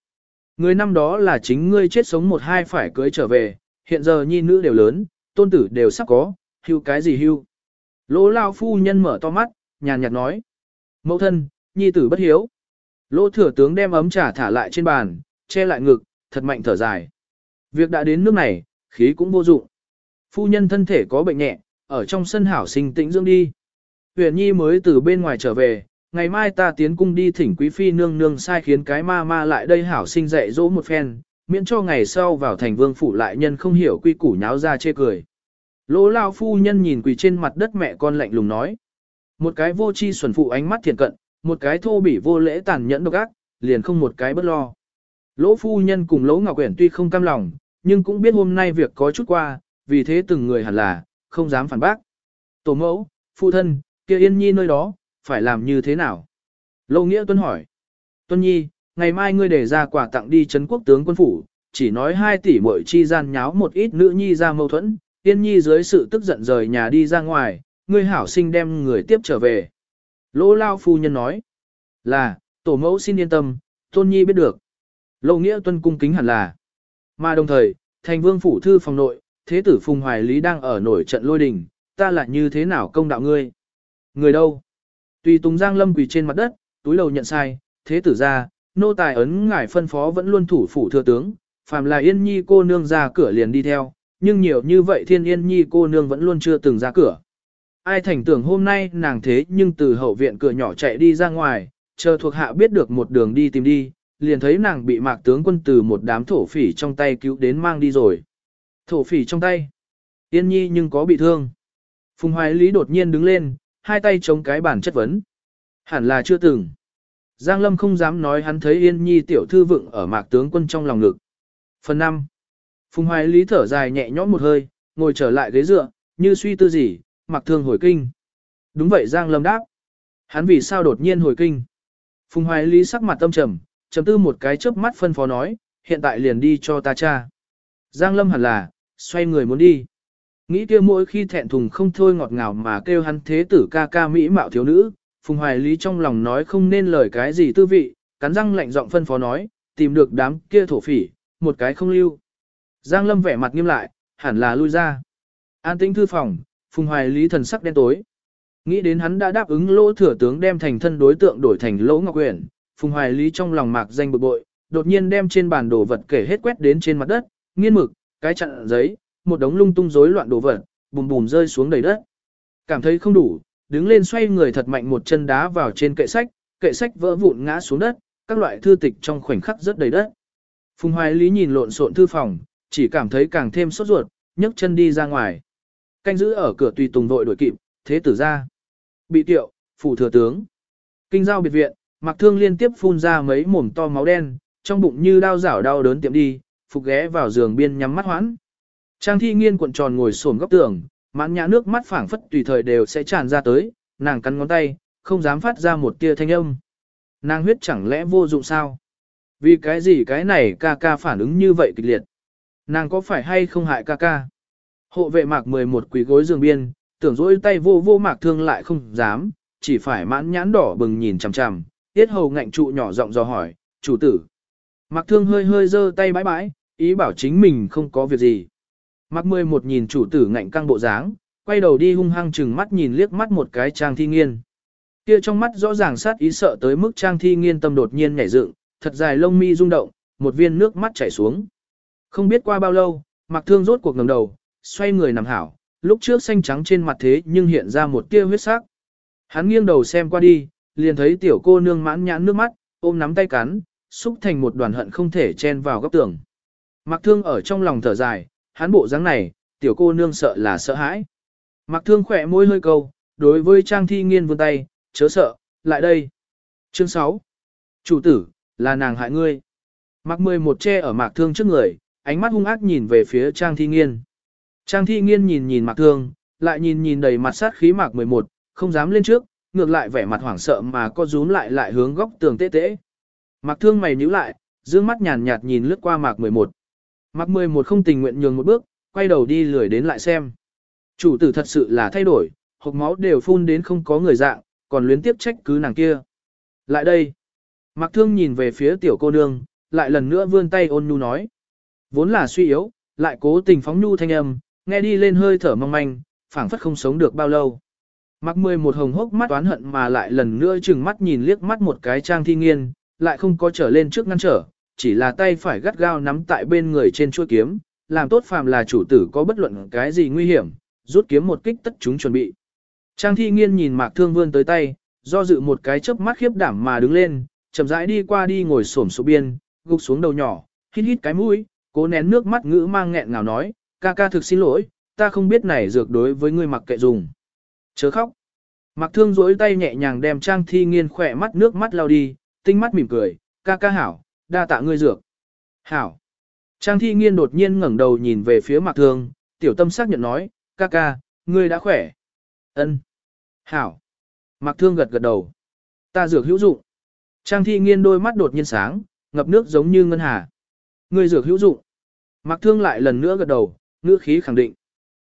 Người năm đó là chính ngươi chết sống một hai phải cưới trở về, hiện giờ nhi nữ đều lớn, tôn tử đều sắp có, hưu cái gì hưu. Lỗ lao phu nhân mở to mắt, nhàn nhạt nói. Mẫu thân, nhi tử bất hiếu. Lỗ thừa tướng đem ấm trà thả lại trên bàn, che lại ngực, thật mạnh thở dài. Việc đã đến nước này, khí cũng vô dụng. Phu nhân thân thể có bệnh nhẹ, ở trong sân hảo sinh tĩnh dưỡng đi. Huyền Nhi mới từ bên ngoài trở về, ngày mai ta tiến cung đi thỉnh quý phi nương nương sai khiến cái ma ma lại đây hảo sinh dạy dỗ một phen, miễn cho ngày sau vào thành vương phủ lại nhân không hiểu quy củ nháo ra chê cười. Lỗ lao phu nhân nhìn quỳ trên mặt đất mẹ con lạnh lùng nói. Một cái vô chi xuẩn phụ ánh mắt thiện cận, một cái thô bỉ vô lễ tàn nhẫn độc ác, liền không một cái bất lo. Lỗ phu nhân cùng lỗ ngọc quyển tuy không cam lòng, nhưng cũng biết hôm nay việc có chút qua, vì thế từng người hẳn là, không dám phản bác. Tổ mẫu, phụ thân, kia yên nhi nơi đó, phải làm như thế nào? Lô Nghĩa Tuân hỏi. Tuân nhi, ngày mai ngươi để ra quà tặng đi Trấn quốc tướng quân phủ, chỉ nói hai tỷ muội chi gian nháo một ít nữ nhi ra mâu thuẫn, yên nhi dưới sự tức giận rời nhà đi ra ngoài, ngươi hảo sinh đem người tiếp trở về. Lỗ Lao phu nhân nói. Là, tổ mẫu xin yên tâm, tôn nhi biết được. Lô Nghĩa Tuân cung kính hẳn là. Mà đồng thời, thành vương phủ thư phòng nội, thế tử Phùng Hoài Lý đang ở nổi trận lôi đình, ta lại như thế nào công đạo ngươi? Người đâu? Tùy Tùng Giang Lâm quỳ trên mặt đất, túi lầu nhận sai, thế tử ra, nô tài ấn ngải phân phó vẫn luôn thủ phủ thừa tướng, phàm là yên nhi cô nương ra cửa liền đi theo, nhưng nhiều như vậy thiên yên nhi cô nương vẫn luôn chưa từng ra cửa. Ai thành tưởng hôm nay nàng thế nhưng từ hậu viện cửa nhỏ chạy đi ra ngoài, chờ thuộc hạ biết được một đường đi tìm đi, liền thấy nàng bị mạc tướng quân từ một đám thổ phỉ trong tay cứu đến mang đi rồi. Thổ phỉ trong tay. Yên nhi nhưng có bị thương. Phùng Hoài Lý đột nhiên đứng lên, hai tay chống cái bàn chất vấn. Hẳn là chưa từng. Giang Lâm không dám nói hắn thấy Yên Nhi tiểu thư vựng ở mạc tướng quân trong lòng ngực. Phần 5. Phùng Hoài Lý thở dài nhẹ nhõm một hơi, ngồi trở lại ghế dựa, như suy tư gì, mặc thương hồi kinh. Đúng vậy Giang Lâm đáp. Hắn vì sao đột nhiên hồi kinh? Phùng Hoài Lý sắc mặt tâm trầm, trầm tư một cái chớp mắt phân phó nói, hiện tại liền đi cho ta cha. Giang Lâm hẳn là, xoay người muốn đi. Nghĩ kia mỗi khi thẹn thùng không thôi ngọt ngào mà kêu hắn thế tử ca ca mỹ mạo thiếu nữ, Phùng Hoài Lý trong lòng nói không nên lời cái gì tư vị, cắn răng lạnh giọng phân phó nói, tìm được đám kia thổ phỉ, một cái không lưu. Giang Lâm vẻ mặt nghiêm lại, hẳn là lui ra. An tĩnh thư phòng, Phùng Hoài Lý thần sắc đen tối. Nghĩ đến hắn đã đáp ứng lỗ thừa tướng đem thành thân đối tượng đổi thành lỗ ngọc quyển, Phùng Hoài Lý trong lòng mạc danh bực bội, đột nhiên đem trên bàn đồ vật kể hết quét đến trên mặt đất, nghiên mực, cái chặn giấy, một đống lung tung rối loạn đồ vật, bùm bùm rơi xuống đầy đất. Cảm thấy không đủ, đứng lên xoay người thật mạnh một chân đá vào trên kệ sách, kệ sách vỡ vụn ngã xuống đất, các loại thư tịch trong khoảnh khắc rất đầy đất. Phùng Hoài Lý nhìn lộn xộn thư phòng, chỉ cảm thấy càng thêm sốt ruột, nhấc chân đi ra ngoài. Canh giữ ở cửa tùy tùng vội đuổi kịp, thế tử ra. Bị tiệu, phủ thừa tướng. Kinh giao biệt viện, mặc thương liên tiếp phun ra mấy mồm to máu đen, trong bụng như đau rảo đau đớn tiệm đi, phục ghé vào giường biên nhắm mắt hoãn. Trang thi nghiên cuộn tròn ngồi xổm góc tường, mãn nhã nước mắt phảng phất tùy thời đều sẽ tràn ra tới, nàng cắn ngón tay, không dám phát ra một tia thanh âm. Nàng huyết chẳng lẽ vô dụng sao? Vì cái gì cái này ca ca phản ứng như vậy kịch liệt? Nàng có phải hay không hại ca ca? Hộ vệ mạc 11 quỷ gối giường biên, tưởng dỗi tay vô vô mạc thương lại không dám, chỉ phải mãn nhãn đỏ bừng nhìn chằm chằm, tiết hầu ngạnh trụ nhỏ giọng dò hỏi, chủ tử. Mạc thương hơi hơi giơ tay bãi bãi, ý bảo chính mình không có việc gì. Mạc 11 nhìn chủ tử ngạnh căng bộ dáng, quay đầu đi hung hăng chừng mắt nhìn liếc mắt một cái trang thi nghiên. Kia trong mắt rõ ràng sát ý sợ tới mức trang thi nghiên tâm đột nhiên nhảy dựng, thật dài lông mi rung động, một viên nước mắt chảy xuống. Không biết qua bao lâu, Mạc Thương rốt cuộc ngẩng đầu, xoay người nằm hảo, lúc trước xanh trắng trên mặt thế nhưng hiện ra một tia huyết sắc. Hắn nghiêng đầu xem qua đi, liền thấy tiểu cô nương mãn nhãn nước mắt, ôm nắm tay cắn, xúc thành một đoàn hận không thể chen vào góc tường. Mạc Thương ở trong lòng thở dài, hắn bộ dáng này, tiểu cô nương sợ là sợ hãi. Mạc Thương khỏe môi hơi câu, đối với Trang Thi Nghiên vươn tay, chớ sợ, lại đây. Chương 6. Chủ tử, là nàng hại ngươi. Mạc 11 che ở Mạc Thương trước người, ánh mắt hung ác nhìn về phía Trang Thi Nghiên. Trang Thi Nghiên nhìn nhìn Mạc Thương, lại nhìn nhìn đầy mặt sát khí Mạc 11, không dám lên trước, ngược lại vẻ mặt hoảng sợ mà co rúm lại lại hướng góc tường tê tê. Mạc Thương mày nhíu lại, dương mắt nhàn nhạt nhìn lướt qua Mạc 11. Mạc 11 không tình nguyện nhường một bước, quay đầu đi lười đến lại xem. Chủ tử thật sự là thay đổi, hộp máu đều phun đến không có người dạng, còn luyến tiếp trách cứ nàng kia. Lại đây. Mạc Thương nhìn về phía tiểu cô nương, lại lần nữa vươn tay ôn nhu nói. Vốn là suy yếu, lại cố tình phóng nhu thanh âm, nghe đi lên hơi thở mong manh, phảng phất không sống được bao lâu. Mặc mười một hồng hốc mắt oán hận mà lại lần nữa chừng mắt nhìn liếc mắt một cái trang thi nghiên, lại không có trở lên trước ngăn trở, chỉ là tay phải gắt gao nắm tại bên người trên chuôi kiếm, làm tốt phàm là chủ tử có bất luận cái gì nguy hiểm, rút kiếm một kích tất chúng chuẩn bị. Trang thi nghiên nhìn mạc thương vươn tới tay, do dự một cái chớp mắt khiếp đảm mà đứng lên, chậm rãi đi qua đi ngồi xổm số biên, gục xuống đầu nhỏ, hít hít cái mũi, cố nén nước mắt ngữ mang nghẹn ngào nói, ca ca thực xin lỗi, ta không biết này dược đối với ngươi mặc kệ dùng. Chớ khóc. Mặc thương rỗi tay nhẹ nhàng đem trang thi nghiên khỏe mắt nước mắt lao đi, tinh mắt mỉm cười, ca ca hảo, đa tạ ngươi dược. Hảo. Trang thi nghiên đột nhiên ngẩng đầu nhìn về phía mặc thương, tiểu tâm xác nhận nói, ca ca, ngươi đã khỏe. Ân. Hảo. Mặc thương gật gật đầu. Ta dược hữu dụng. Trang thi nghiên đôi mắt đột nhiên sáng, ngập nước giống như ngân hà. Ngươi dược hữu dụng. Mặc thương lại lần nữa gật đầu, ngữ khí khẳng định.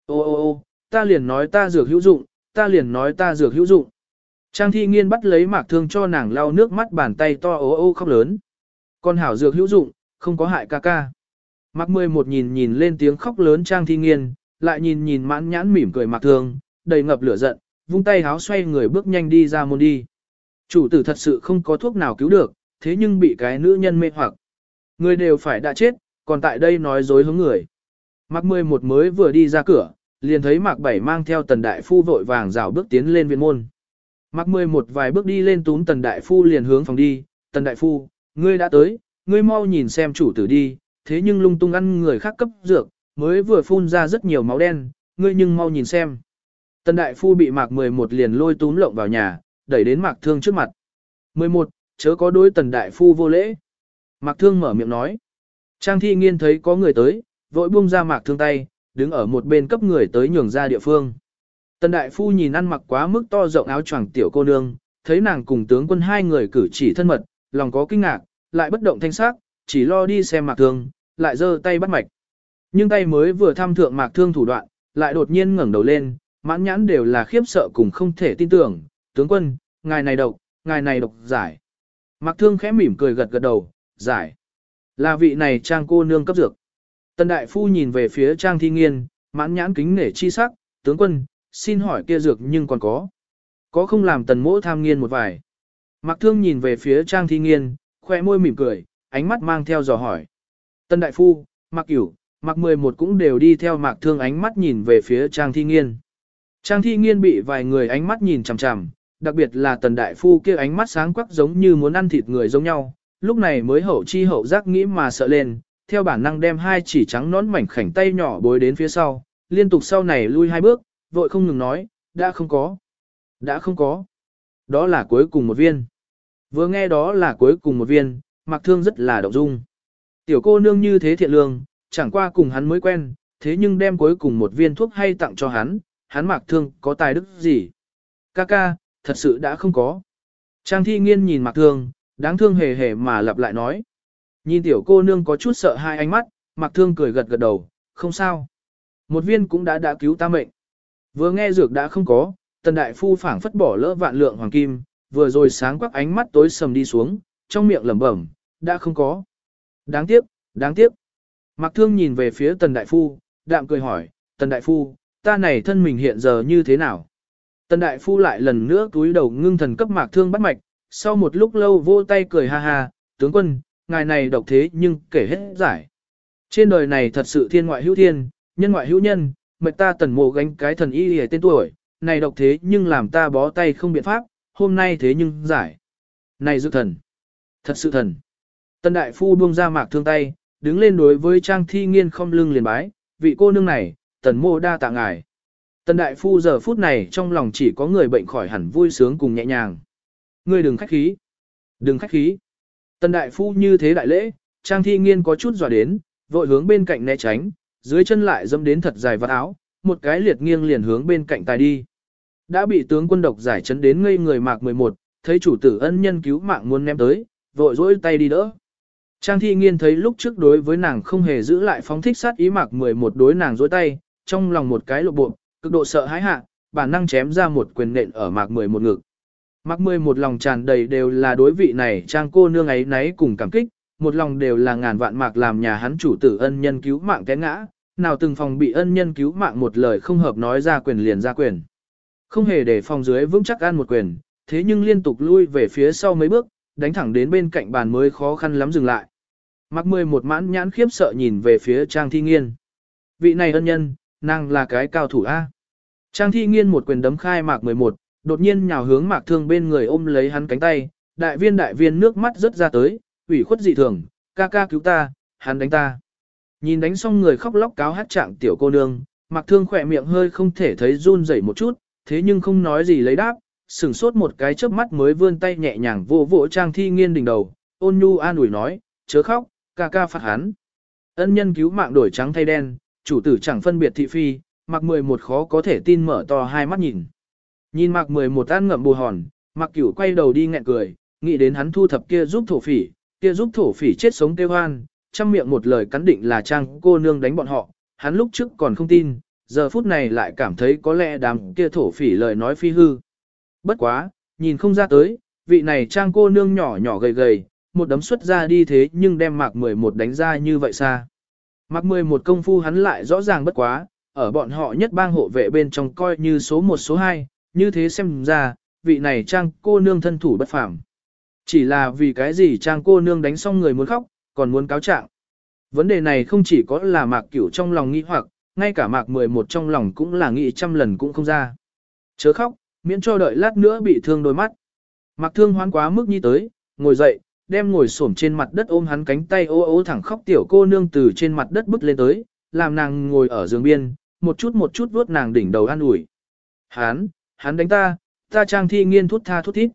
Ô ô ô, ta liền nói ta dược hữu dụng, ta liền nói ta dược hữu dụng. Trang thi nghiên bắt lấy mạc thương cho nàng lau nước mắt bàn tay to ô ô khóc lớn. Con hảo dược hữu dụng, không có hại ca ca. Mạc mười một nhìn nhìn lên tiếng khóc lớn trang thi nghiên, lại nhìn nhìn mãn nhãn mỉm cười mạc thương, đầy ngập lửa giận, vung tay háo xoay người bước nhanh đi ra môn đi. Chủ tử thật sự không có thuốc nào cứu được, thế nhưng bị cái nữ nhân mê hoặc. Người đều phải đã chết, còn tại đây nói dối hướng người. Mạc 11 mới vừa đi ra cửa, liền thấy Mạc 7 mang theo tần đại phu vội vàng rào bước tiến lên viện môn. Mạc 11 vài bước đi lên túm tần đại phu liền hướng phòng đi, tần đại phu, ngươi đã tới, ngươi mau nhìn xem chủ tử đi, thế nhưng lung tung ăn người khác cấp dược, mới vừa phun ra rất nhiều máu đen, ngươi nhưng mau nhìn xem. Tần đại phu bị Mạc 11 liền lôi túm lộng vào nhà, đẩy đến Mạc Thương trước mặt. 11. Chớ có đối tần đại phu vô lễ. Mạc Thương mở miệng nói. Trang thi nghiên thấy có người tới, vội buông ra Mạc Thương tay, đứng ở một bên cấp người tới nhường ra địa phương. Tần đại phu nhìn ăn mặc quá mức to rộng áo choàng tiểu cô nương, thấy nàng cùng tướng quân hai người cử chỉ thân mật, lòng có kinh ngạc, lại bất động thanh sắc, chỉ lo đi xem Mạc Thương, lại giơ tay bắt mạch. Nhưng tay mới vừa thăm thượng Mạc Thương thủ đoạn, lại đột nhiên ngẩng đầu lên, mãn nhãn đều là khiếp sợ cùng không thể tin tưởng, tướng quân, ngài này độc, ngài này độc giải. Mạc Thương khẽ mỉm cười gật gật đầu, giải. Là vị này trang cô nương cấp dược. Tần đại phu nhìn về phía trang thi nghiên, mãn nhãn kính nể chi sắc, tướng quân, xin hỏi kia dược nhưng còn có. Có không làm tần mỗ tham nghiên một vài. Mạc Thương nhìn về phía trang thi nghiên, khoe môi mỉm cười, ánh mắt mang theo dò hỏi. Tần đại phu, Mạc Cửu, Mạc 11 cũng đều đi theo Mạc Thương ánh mắt nhìn về phía trang thi nghiên. Trang thi nghiên bị vài người ánh mắt nhìn chằm chằm, đặc biệt là tần đại phu kia ánh mắt sáng quắc giống như muốn ăn thịt người giống nhau, lúc này mới hậu chi hậu giác nghĩ mà sợ lên, theo bản năng đem hai chỉ trắng nón mảnh khảnh tay nhỏ bối đến phía sau, liên tục sau này lui hai bước, vội không ngừng nói, đã không có, đã không có. Đó là cuối cùng một viên. Vừa nghe đó là cuối cùng một viên, mặc thương rất là động dung. Tiểu cô nương như thế thiện lương, chẳng qua cùng hắn mới quen, thế nhưng đem cuối cùng một viên thuốc hay tặng cho hắn, hắn mặc thương có tài đức gì. Ca ca, thật sự đã không có. Trang thi nghiên nhìn mặc thương, đáng thương hề hề mà lặp lại nói. Nhìn tiểu cô nương có chút sợ hai ánh mắt, mặc thương cười gật gật đầu, không sao. Một viên cũng đã đã cứu ta mệnh. Vừa nghe dược đã không có, tần đại phu phảng phất bỏ lỡ vạn lượng hoàng kim, vừa rồi sáng quắc ánh mắt tối sầm đi xuống, trong miệng lẩm bẩm, đã không có. Đáng tiếc, đáng tiếc. Mặc thương nhìn về phía tần đại phu, đạm cười hỏi, tần đại phu, ta này thân mình hiện giờ như thế nào? Tần đại phu lại lần nữa túi đầu ngưng thần cấp mạc thương bắt mạch, sau một lúc lâu vô tay cười ha ha, tướng quân, ngài này độc thế nhưng kể hết giải. Trên đời này thật sự thiên ngoại hữu thiên, nhân ngoại hữu nhân, mệt ta tần mộ gánh cái thần y hề tên tuổi, này độc thế nhưng làm ta bó tay không biện pháp, hôm nay thế nhưng giải. Này dự thần, thật sự thần. Tần đại phu buông ra mạc thương tay, đứng lên đối với trang thi nghiên không lưng liền bái, vị cô nương này, tần mô đa tạ ngài. Tần đại phu giờ phút này trong lòng chỉ có người bệnh khỏi hẳn vui sướng cùng nhẹ nhàng. Ngươi đừng khách khí. Đừng khách khí. Tần đại phu như thế đại lễ, trang thi nghiên có chút dọa đến, vội hướng bên cạnh né tránh, dưới chân lại dâm đến thật dài vạt áo, một cái liệt nghiêng liền hướng bên cạnh tài đi. Đã bị tướng quân độc giải chấn đến ngây người mạc 11, thấy chủ tử ân nhân cứu mạng muốn ném tới, vội dỗi tay đi đỡ. Trang thi nghiên thấy lúc trước đối với nàng không hề giữ lại phóng thích sát ý mạc 11 đối nàng dỗi tay, trong lòng một cái lộ bộ, cực độ sợ hãi hạ, bản năng chém ra một quyền nện ở mạc 11 ngực. Mạc 11 lòng tràn đầy đều là đối vị này trang cô nương ấy nấy cùng cảm kích, một lòng đều là ngàn vạn mạc làm nhà hắn chủ tử ân nhân cứu mạng té ngã, nào từng phòng bị ân nhân cứu mạng một lời không hợp nói ra quyền liền ra quyền. Không hề để phòng dưới vững chắc ăn một quyền, thế nhưng liên tục lui về phía sau mấy bước, đánh thẳng đến bên cạnh bàn mới khó khăn lắm dừng lại. Mặc mười một mãn nhãn khiếp sợ nhìn về phía trang thi nghiên. Vị này ân nhân, nàng là cái cao thủ A. Trang thi nghiên một quyền đấm khai mạc 11, đột nhiên nhào hướng mạc thương bên người ôm lấy hắn cánh tay, đại viên đại viên nước mắt rớt ra tới, ủy khuất dị thường, ca ca cứu ta, hắn đánh ta. Nhìn đánh xong người khóc lóc cáo hát trạng tiểu cô nương, Mặc thương khỏe miệng hơi không thể thấy run rẩy một chút, thế nhưng không nói gì lấy đáp, sừng sốt một cái chớp mắt mới vươn tay nhẹ nhàng vô vỗ trang thi nghiên đỉnh đầu, ôn nhu an ủi nói, chớ khóc, ca ca phạt hắn. Ân nhân cứu mạng đổi trắng thay đen, chủ tử chẳng phân biệt thị phi, mặc 11 khó có thể tin mở to hai mắt nhìn. Nhìn mặc 11 ăn ngậm bù hòn, mặc cửu quay đầu đi nghẹn cười, nghĩ đến hắn thu thập kia giúp thổ phỉ, kia giúp thổ phỉ chết sống tiêu hoan, trăm miệng một lời cắn định là trang cô nương đánh bọn họ, hắn lúc trước còn không tin, giờ phút này lại cảm thấy có lẽ đám kia thổ phỉ lời nói phi hư. Bất quá, nhìn không ra tới, vị này trang cô nương nhỏ nhỏ gầy gầy, một đấm xuất ra đi thế nhưng đem mạc 11 đánh ra như vậy xa. Mạc 11 công phu hắn lại rõ ràng bất quá, ở bọn họ nhất bang hộ vệ bên trong coi như số 1 số 2, như thế xem ra, vị này trang cô nương thân thủ bất phàm. Chỉ là vì cái gì trang cô nương đánh xong người muốn khóc, còn muốn cáo trạng. Vấn đề này không chỉ có là mạc cửu trong lòng nghĩ hoặc, ngay cả mạc 11 trong lòng cũng là nghĩ trăm lần cũng không ra. Chớ khóc, miễn cho đợi lát nữa bị thương đôi mắt. Mạc thương hoán quá mức nhi tới, ngồi dậy, đem ngồi xổm trên mặt đất ôm hắn cánh tay ô ô thẳng khóc tiểu cô nương từ trên mặt đất bước lên tới, làm nàng ngồi ở giường biên, một chút một chút vuốt nàng đỉnh đầu an ủi. Hắn, hắn đánh ta, ta trang thi nghiên thút tha thút thít.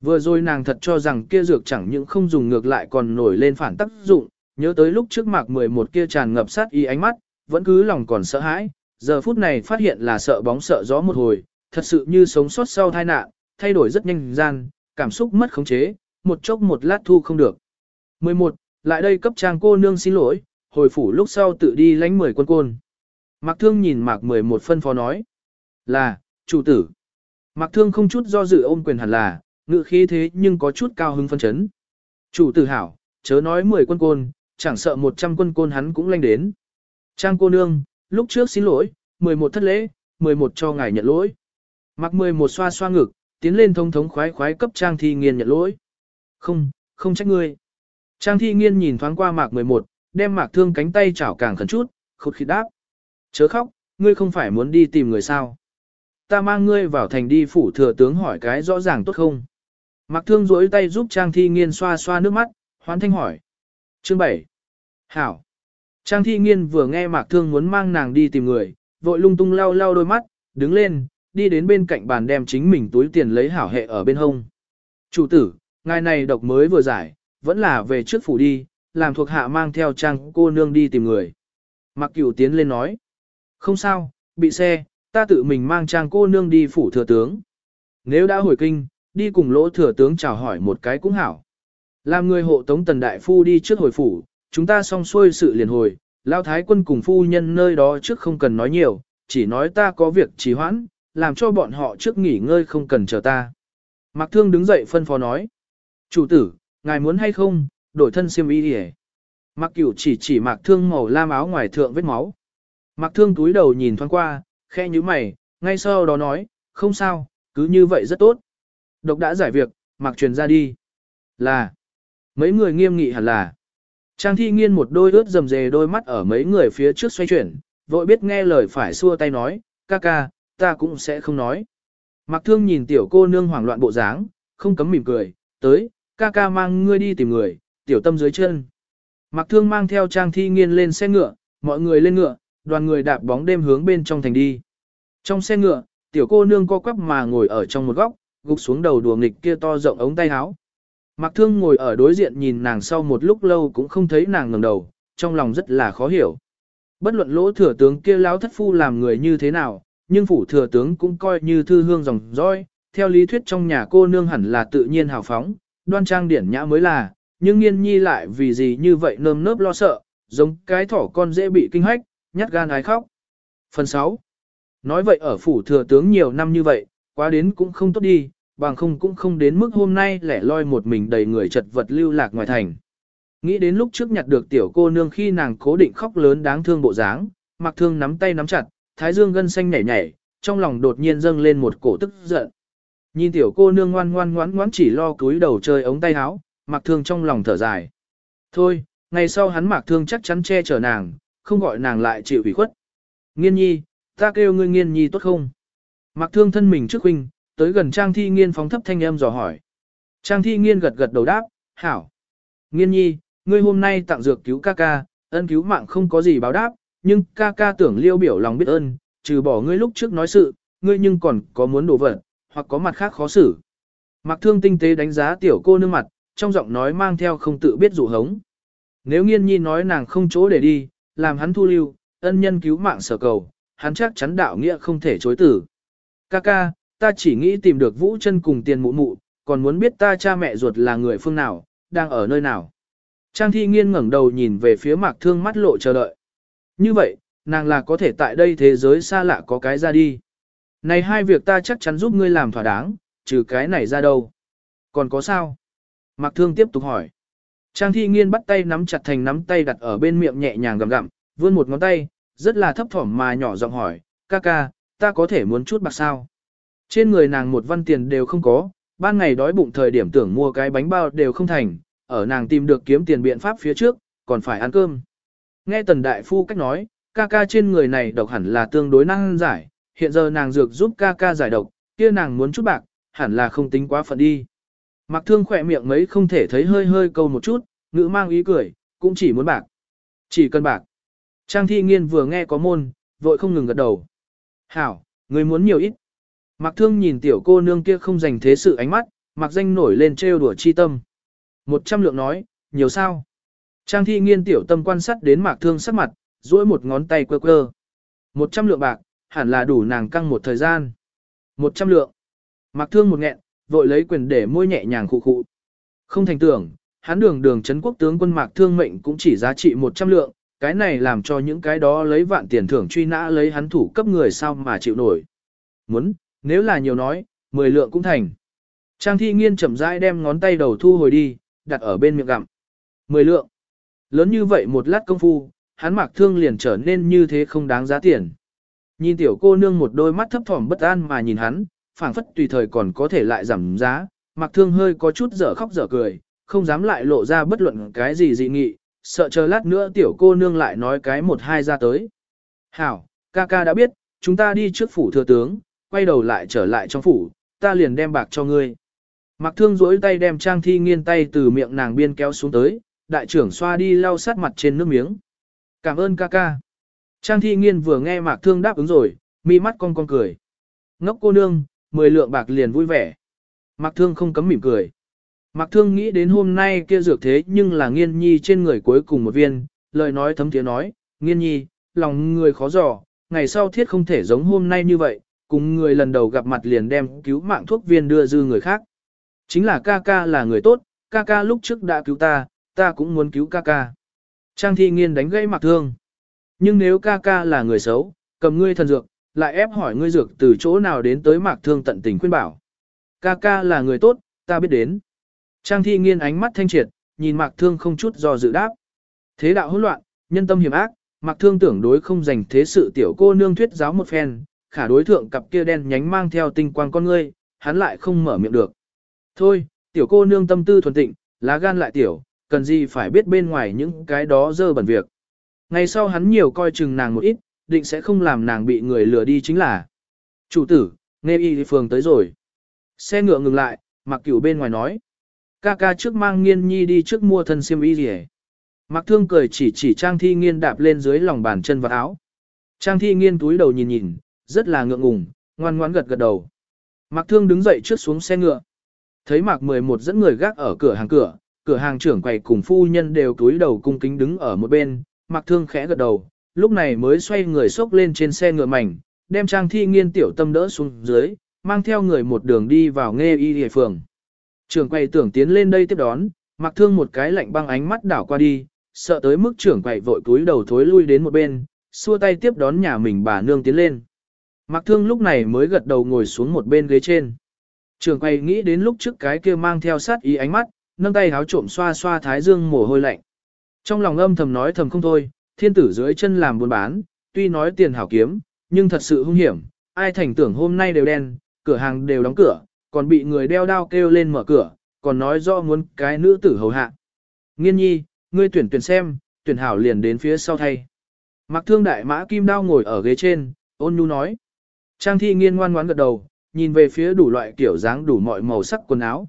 Vừa rồi nàng thật cho rằng kia dược chẳng những không dùng ngược lại còn nổi lên phản tác dụng, nhớ tới lúc trước mạc 11 kia tràn ngập sát y ánh mắt, vẫn cứ lòng còn sợ hãi, giờ phút này phát hiện là sợ bóng sợ gió một hồi, thật sự như sống sót sau tai nạn, thay đổi rất nhanh gian, cảm xúc mất khống chế, một chốc một lát thu không được. 11. Lại đây cấp trang cô nương xin lỗi, hồi phủ lúc sau tự đi lánh mười quân côn. Mạc Thương nhìn Mạc 11 phân phó nói. Là, chủ tử. Mạc Thương không chút do dự ôm quyền hẳn là, ngự khí thế nhưng có chút cao hứng phân chấn. Chủ tử hảo, chớ nói 10 quân côn, chẳng sợ 100 quân côn hắn cũng lanh đến. Trang cô nương, lúc trước xin lỗi, 11 thất lễ, 11 cho ngài nhận lỗi. Mặc 11 xoa xoa ngực, tiến lên thông thống khoái khoái cấp Trang Thi Nghiên nhận lỗi. Không, không trách ngươi. Trang Thi Nghiên nhìn thoáng qua Mạc 11, đem Mạc Thương cánh tay chảo càng khẩn chút, khụt khịt đáp. Chớ khóc, ngươi không phải muốn đi tìm người sao. Ta mang ngươi vào thành đi phủ thừa tướng hỏi cái rõ ràng tốt không. Mạc Thương duỗi tay giúp Trang Thi Nghiên xoa xoa nước mắt, hoán thanh hỏi. Chương 7. Hảo. Trang Thi Nghiên vừa nghe Mạc Thương muốn mang nàng đi tìm người, vội lung tung lau lau đôi mắt, đứng lên, đi đến bên cạnh bàn đem chính mình túi tiền lấy hảo hệ ở bên hông. Chủ tử, ngài này độc mới vừa giải, vẫn là về trước phủ đi, làm thuộc hạ mang theo Trang cô nương đi tìm người. Mạc Cửu tiến lên nói. Không sao, bị xe, ta tự mình mang Trang cô nương đi phủ thừa tướng. Nếu đã hồi kinh, đi cùng lỗ thừa tướng chào hỏi một cái cũng hảo. Làm người hộ tống tần đại phu đi trước hồi phủ, chúng ta xong xuôi sự liền hồi, lao thái quân cùng phu nhân nơi đó trước không cần nói nhiều, chỉ nói ta có việc trì hoãn, làm cho bọn họ trước nghỉ ngơi không cần chờ ta. Mạc Thương đứng dậy phân phó nói. Chủ tử, ngài muốn hay không, đổi thân xiêm y đi Mạc Cửu chỉ chỉ Mạc Thương màu lam áo ngoài thượng vết máu. Mạc Thương túi đầu nhìn thoáng qua, khe như mày, ngay sau đó nói, không sao, cứ như vậy rất tốt. Độc đã giải việc, mặc truyền ra đi. Là, mấy người nghiêm nghị hẳn là. Trang thi nghiên một đôi ướt rầm rề đôi mắt ở mấy người phía trước xoay chuyển, vội biết nghe lời phải xua tay nói, ca ca, ta cũng sẽ không nói. mặc thương nhìn tiểu cô nương hoảng loạn bộ dáng, không cấm mỉm cười, tới, ca ca mang ngươi đi tìm người, tiểu tâm dưới chân. mặc thương mang theo trang thi nghiên lên xe ngựa, mọi người lên ngựa, đoàn người đạp bóng đêm hướng bên trong thành đi. Trong xe ngựa, tiểu cô nương co quắp mà ngồi ở trong một góc, gục xuống đầu đùa nghịch kia to rộng ống tay áo. Mạc Thương ngồi ở đối diện nhìn nàng sau một lúc lâu cũng không thấy nàng ngẩng đầu, trong lòng rất là khó hiểu. Bất luận lỗ thừa tướng kia lão thất phu làm người như thế nào, nhưng phủ thừa tướng cũng coi như thư hương dòng dõi, theo lý thuyết trong nhà cô nương hẳn là tự nhiên hào phóng, đoan trang điển nhã mới là, nhưng nghiên nhi lại vì gì như vậy nơm nớp lo sợ, giống cái thỏ con dễ bị kinh hách, nhát gan ái khóc. Phần 6. Nói vậy ở phủ thừa tướng nhiều năm như vậy, quá đến cũng không tốt đi, bằng không cũng không đến mức hôm nay lẻ loi một mình đầy người chật vật lưu lạc ngoài thành. Nghĩ đến lúc trước nhặt được tiểu cô nương khi nàng cố định khóc lớn đáng thương bộ dáng, mặc thương nắm tay nắm chặt, thái dương gân xanh nhảy nhảy, trong lòng đột nhiên dâng lên một cổ tức giận. Nhìn tiểu cô nương ngoan ngoan ngoãn ngoãn chỉ lo cúi đầu chơi ống tay áo, mặc thương trong lòng thở dài. Thôi, ngày sau hắn mặc thương chắc chắn che chở nàng, không gọi nàng lại chịu ủy khuất. Nghiên nhi, ta kêu ngươi nghiên nhi tốt không? Mặc thương thân mình trước huynh, tới gần Trang Thi Nghiên phóng thấp thanh âm dò hỏi. Trang Thi Nghiên gật gật đầu đáp, hảo. Nghiên nhi, ngươi hôm nay tặng dược cứu ca ca, ân cứu mạng không có gì báo đáp, nhưng ca ca tưởng liêu biểu lòng biết ơn, trừ bỏ ngươi lúc trước nói sự, ngươi nhưng còn có muốn đổ vật, hoặc có mặt khác khó xử. Mặc thương tinh tế đánh giá tiểu cô nương mặt, trong giọng nói mang theo không tự biết dụ hống. Nếu nghiên nhi nói nàng không chỗ để đi, làm hắn thu lưu, ân nhân cứu mạng sở cầu, hắn chắc chắn đạo nghĩa không thể chối tử. Ca ca, ta chỉ nghĩ tìm được Vũ chân cùng tiền mụ mụ, còn muốn biết ta cha mẹ ruột là người phương nào, đang ở nơi nào. Trang thi nghiên ngẩng đầu nhìn về phía mạc thương mắt lộ chờ đợi. Như vậy, nàng là có thể tại đây thế giới xa lạ có cái ra đi. Này hai việc ta chắc chắn giúp ngươi làm thỏa đáng, trừ cái này ra đâu. Còn có sao? Mạc thương tiếp tục hỏi. Trang thi nghiên bắt tay nắm chặt thành nắm tay đặt ở bên miệng nhẹ nhàng gặm gặm, vươn một ngón tay, rất là thấp thỏm mà nhỏ giọng hỏi, ca ca, ta có thể muốn chút bạc sao? Trên người nàng một văn tiền đều không có, ban ngày đói bụng thời điểm tưởng mua cái bánh bao đều không thành, ở nàng tìm được kiếm tiền biện pháp phía trước, còn phải ăn cơm. Nghe tần đại phu cách nói, ca ca trên người này độc hẳn là tương đối năng giải, hiện giờ nàng dược giúp ca ca giải độc, kia nàng muốn chút bạc, hẳn là không tính quá phận đi. Mặc thương khỏe miệng mấy không thể thấy hơi hơi câu một chút, ngữ mang ý cười, cũng chỉ muốn bạc. Chỉ cần bạc. Trang thi nghiên vừa nghe có môn, vội không ngừng gật đầu. Hảo, người muốn nhiều ít. Mặc thương nhìn tiểu cô nương kia không dành thế sự ánh mắt, mặc danh nổi lên trêu đùa chi tâm. Một trăm lượng nói, nhiều sao. Trang thi nghiên tiểu tâm quan sát đến mạc thương sắc mặt, duỗi một ngón tay quơ quơ. Một trăm lượng bạc, hẳn là đủ nàng căng một thời gian. Một trăm lượng. Mạc thương một nghẹn, vội lấy quyền để môi nhẹ nhàng khụ khụ. Không thành tưởng, hắn đường đường chấn quốc tướng quân mạc thương mệnh cũng chỉ giá trị một trăm lượng, cái này làm cho những cái đó lấy vạn tiền thưởng truy nã lấy hắn thủ cấp người sao mà chịu nổi. Muốn, nếu là nhiều nói, mười lượng cũng thành. Trang thi nghiên chậm rãi đem ngón tay đầu thu hồi đi, đặt ở bên miệng gặm. Mười lượng. Lớn như vậy một lát công phu, hắn mạc thương liền trở nên như thế không đáng giá tiền. Nhìn tiểu cô nương một đôi mắt thấp thỏm bất an mà nhìn hắn, phảng phất tùy thời còn có thể lại giảm giá, mạc thương hơi có chút dở khóc dở cười, không dám lại lộ ra bất luận cái gì dị nghị, sợ chờ lát nữa tiểu cô nương lại nói cái một hai ra tới. Hảo, ca ca đã biết, chúng ta đi trước phủ thừa tướng, quay đầu lại trở lại trong phủ, ta liền đem bạc cho ngươi. Mặc thương duỗi tay đem trang thi nghiên tay từ miệng nàng biên kéo xuống tới, đại trưởng xoa đi lau sát mặt trên nước miếng. Cảm ơn ca ca. Trang thi nghiên vừa nghe mạc thương đáp ứng rồi, mi mắt con con cười. Ngốc cô nương, mười lượng bạc liền vui vẻ. Mạc thương không cấm mỉm cười. Mạc thương nghĩ đến hôm nay kia dược thế nhưng là nghiên nhi trên người cuối cùng một viên, lời nói thấm tiếng nói, nghiên nhi, lòng người khó dò, ngày sau thiết không thể giống hôm nay như vậy, cùng người lần đầu gặp mặt liền đem cứu mạng thuốc viên đưa dư người khác. Chính là ca ca là người tốt, ca ca lúc trước đã cứu ta, ta cũng muốn cứu ca ca. Trang thi nghiên đánh gây Mạc thương. Nhưng nếu ca ca là người xấu, cầm ngươi thần dược, lại ép hỏi ngươi dược từ chỗ nào đến tới mạc thương tận tình khuyên bảo. Ca ca là người tốt, ta biết đến. Trang thi nghiên ánh mắt thanh triệt, nhìn mạc thương không chút do dự đáp. Thế đạo hỗn loạn, nhân tâm hiểm ác, mạc thương tưởng đối không dành thế sự tiểu cô nương thuyết giáo một phen, khả đối thượng cặp kia đen nhánh mang theo tinh quang con ngươi, hắn lại không mở miệng được. Thôi, tiểu cô nương tâm tư thuần tịnh, lá gan lại tiểu, cần gì phải biết bên ngoài những cái đó dơ bẩn việc. Ngày sau hắn nhiều coi chừng nàng một ít, định sẽ không làm nàng bị người lừa đi chính là. Chủ tử, nghe y phường tới rồi. Xe ngựa ngừng lại, mặc cửu bên ngoài nói. Ca ca trước mang nghiên nhi đi trước mua thân xiêm y gì Mặc thương cười chỉ chỉ trang thi nghiên đạp lên dưới lòng bàn chân và áo. Trang thi nghiên túi đầu nhìn nhìn, rất là ngượng ngùng, ngoan ngoãn gật gật đầu. Mặc thương đứng dậy trước xuống xe ngựa. Thấy mạc 11 dẫn người gác ở cửa hàng cửa, cửa hàng trưởng quầy cùng phu nhân đều túi đầu cung kính đứng ở một bên, mạc thương khẽ gật đầu, lúc này mới xoay người xốc lên trên xe ngựa mảnh, đem trang thi nghiên tiểu tâm đỡ xuống dưới, mang theo người một đường đi vào nghe y địa phường. Trưởng quầy tưởng tiến lên đây tiếp đón, mặc thương một cái lạnh băng ánh mắt đảo qua đi, sợ tới mức trưởng quầy vội cúi đầu thối lui đến một bên, xua tay tiếp đón nhà mình bà nương tiến lên. Mặc thương lúc này mới gật đầu ngồi xuống một bên ghế trên. Trưởng quầy nghĩ đến lúc trước cái kia mang theo sát ý ánh mắt, nâng tay háo trộm xoa xoa thái dương mồ hôi lạnh. Trong lòng âm thầm nói thầm không thôi, thiên tử dưới chân làm buôn bán, tuy nói tiền hảo kiếm, nhưng thật sự hung hiểm, ai thành tưởng hôm nay đều đen, cửa hàng đều đóng cửa, còn bị người đeo đao kêu lên mở cửa, còn nói do muốn cái nữ tử hầu hạ. Nghiên nhi, ngươi tuyển tuyển xem, tuyển hảo liền đến phía sau thay. Mặc thương đại mã kim đao ngồi ở ghế trên, ôn nhu nói. Trang thi nghiên ngoan ngoãn gật đầu, nhìn về phía đủ loại kiểu dáng đủ mọi màu sắc quần áo.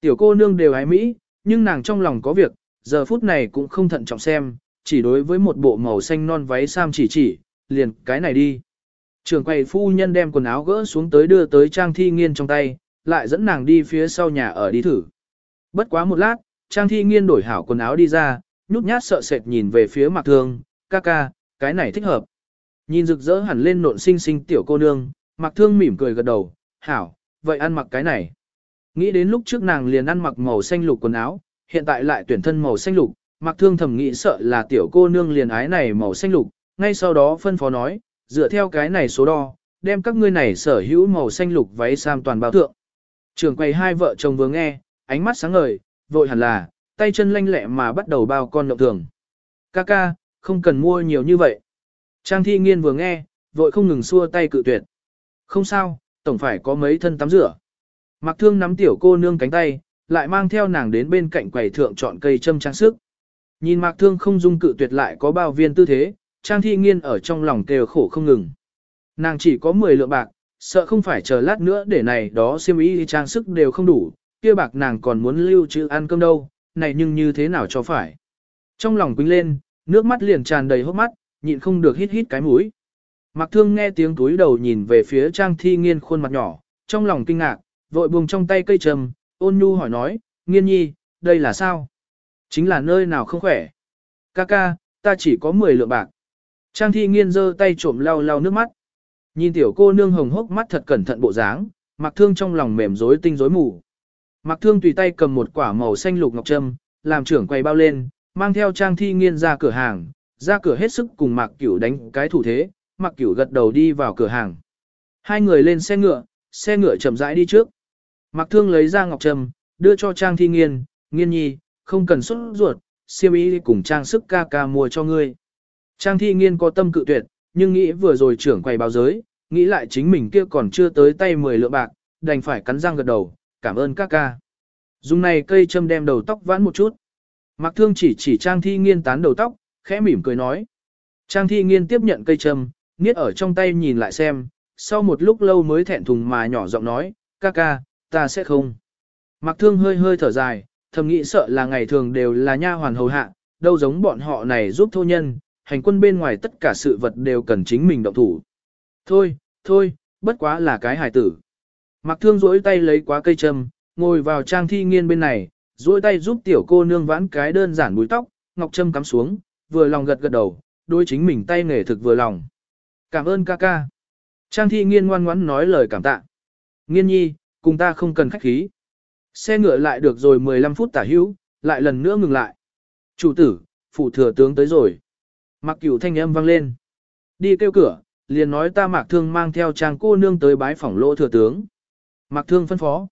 Tiểu cô nương đều ái mỹ, nhưng nàng trong lòng có việc, giờ phút này cũng không thận trọng xem, chỉ đối với một bộ màu xanh non váy sam chỉ chỉ, liền cái này đi. Trường quầy phu nhân đem quần áo gỡ xuống tới đưa tới Trang Thi Nghiên trong tay, lại dẫn nàng đi phía sau nhà ở đi thử. Bất quá một lát, Trang Thi Nghiên đổi hảo quần áo đi ra, nhút nhát sợ sệt nhìn về phía Mạc Thương, ca ca, cái này thích hợp. Nhìn rực rỡ hẳn lên nộn xinh xinh tiểu cô nương, Mạc Thương mỉm cười gật đầu, hảo, vậy ăn mặc cái này. Nghĩ đến lúc trước nàng liền ăn mặc màu xanh lục quần áo, hiện tại lại tuyển thân màu xanh lục, Mạc Thương thầm nghĩ sợ là tiểu cô nương liền ái này màu xanh lục, ngay sau đó phân phó nói, dựa theo cái này số đo, đem các ngươi này sở hữu màu xanh lục váy sam toàn bao thượng. Trường quầy hai vợ chồng vừa nghe, ánh mắt sáng ngời, vội hẳn là, tay chân lanh lẹ mà bắt đầu bao con động thường. Ca ca, không cần mua nhiều như vậy. Trang thi nghiên vừa nghe, vội không ngừng xua tay cự tuyệt. Không sao, tổng phải có mấy thân tắm rửa. Mặc Thương nắm tiểu cô nương cánh tay, lại mang theo nàng đến bên cạnh quầy thượng chọn cây châm trang sức. Nhìn Mạc Thương không dung cự tuyệt lại có bao viên tư thế, Trang Thi Nghiên ở trong lòng kêu khổ không ngừng. Nàng chỉ có 10 lượng bạc, sợ không phải chờ lát nữa để này đó xiêm y trang sức đều không đủ, kia bạc nàng còn muốn lưu trữ ăn cơm đâu, này nhưng như thế nào cho phải. Trong lòng quýnh lên, nước mắt liền tràn đầy hốc mắt, nhịn không được hít hít cái mũi. Mạc Thương nghe tiếng túi đầu nhìn về phía Trang Thi Nghiên khuôn mặt nhỏ, trong lòng kinh ngạc, vội buông trong tay cây trầm, ôn nhu hỏi nói, Nghiên nhi, đây là sao? Chính là nơi nào không khỏe? Ca ca, ta chỉ có 10 lượng bạc. Trang Thi Nghiên giơ tay trộm lau lau nước mắt. Nhìn tiểu cô nương hồng hốc mắt thật cẩn thận bộ dáng, Mạc Thương trong lòng mềm rối tinh rối mù. Mạc Thương tùy tay cầm một quả màu xanh lục ngọc trâm, làm trưởng quay bao lên, mang theo Trang Thi Nghiên ra cửa hàng, ra cửa hết sức cùng Mạc Cửu đánh cái thủ thế, Mạc Cửu gật đầu đi vào cửa hàng. Hai người lên xe ngựa, xe ngựa chậm rãi đi trước. Mạc Thương lấy ra ngọc trâm, đưa cho Trang Thi Nghiên, Nghiên nhi, không cần sốt ruột, siêm ý cùng trang sức ca ca mua cho ngươi. Trang Thi Nghiên có tâm cự tuyệt, nhưng nghĩ vừa rồi trưởng quầy báo giới, nghĩ lại chính mình kia còn chưa tới tay 10 lượng bạc, đành phải cắn răng gật đầu, cảm ơn các ca. Dùng này cây châm đem đầu tóc vãn một chút. Mạc Thương chỉ chỉ Trang Thi Nghiên tán đầu tóc, khẽ mỉm cười nói. Trang Thi Nghiên tiếp nhận cây châm, niết ở trong tay nhìn lại xem, sau một lúc lâu mới thẹn thùng mà nhỏ giọng nói, ca ca, ta sẽ không. Mạc Thương hơi hơi thở dài, thầm nghĩ sợ là ngày thường đều là nha hoàn hầu hạ, đâu giống bọn họ này giúp thô nhân, hành quân bên ngoài tất cả sự vật đều cần chính mình động thủ. Thôi, thôi, bất quá là cái hài tử. Mạc Thương duỗi tay lấy quá cây châm, ngồi vào trang thi nghiên bên này, duỗi tay giúp tiểu cô nương vãn cái đơn giản búi tóc, ngọc châm cắm xuống, vừa lòng gật gật đầu, đôi chính mình tay nghề thực vừa lòng. Cảm ơn ca ca. Trang thi nghiên ngoan ngoãn nói lời cảm tạ. Nghiên nhi, cùng ta không cần khách khí. Xe ngựa lại được rồi 15 phút tả hữu, lại lần nữa ngừng lại. Chủ tử, phụ thừa tướng tới rồi. Mặc cửu thanh âm vang lên. Đi kêu cửa, liền nói ta mạc thương mang theo trang cô nương tới bái phỏng lỗ thừa tướng. Mạc thương phân phó.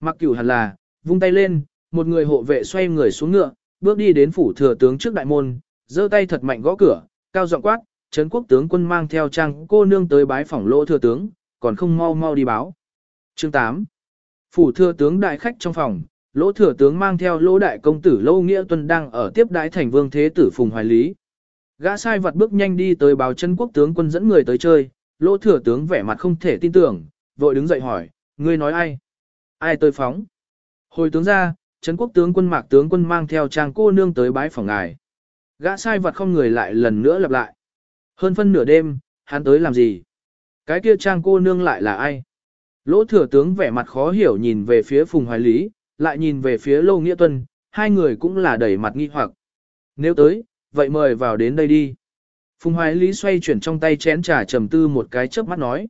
Mạc cửu hẳn là, vung tay lên, một người hộ vệ xoay người xuống ngựa, bước đi đến phủ thừa tướng trước đại môn, giơ tay thật mạnh gõ cửa, cao giọng quát, Trấn quốc tướng quân mang theo trang cô nương tới bái phỏng lỗ thừa tướng, còn không mau mau đi báo. Chương 8 Phủ thừa tướng đại khách trong phòng, lỗ thừa tướng mang theo lỗ đại công tử Lô Nghĩa Tuân đang ở tiếp đái thành vương thế tử Phùng Hoài Lý. Gã sai vật bước nhanh đi tới báo chân quốc tướng quân dẫn người tới chơi, lỗ thừa tướng vẻ mặt không thể tin tưởng, vội đứng dậy hỏi, ngươi nói ai? Ai tới phóng? Hồi tướng ra, Trấn quốc tướng quân mạc tướng quân mang theo trang cô nương tới bái phòng ngài. Gã sai vật không người lại lần nữa lặp lại. Hơn phân nửa đêm, hắn tới làm gì? Cái kia trang cô nương lại là ai? Lỗ thừa tướng vẻ mặt khó hiểu nhìn về phía Phùng Hoài Lý, lại nhìn về phía Lô Nghĩa Tuân, hai người cũng là đầy mặt nghi hoặc. Nếu tới, vậy mời vào đến đây đi. Phùng Hoài Lý xoay chuyển trong tay chén trà trầm tư một cái chớp mắt nói.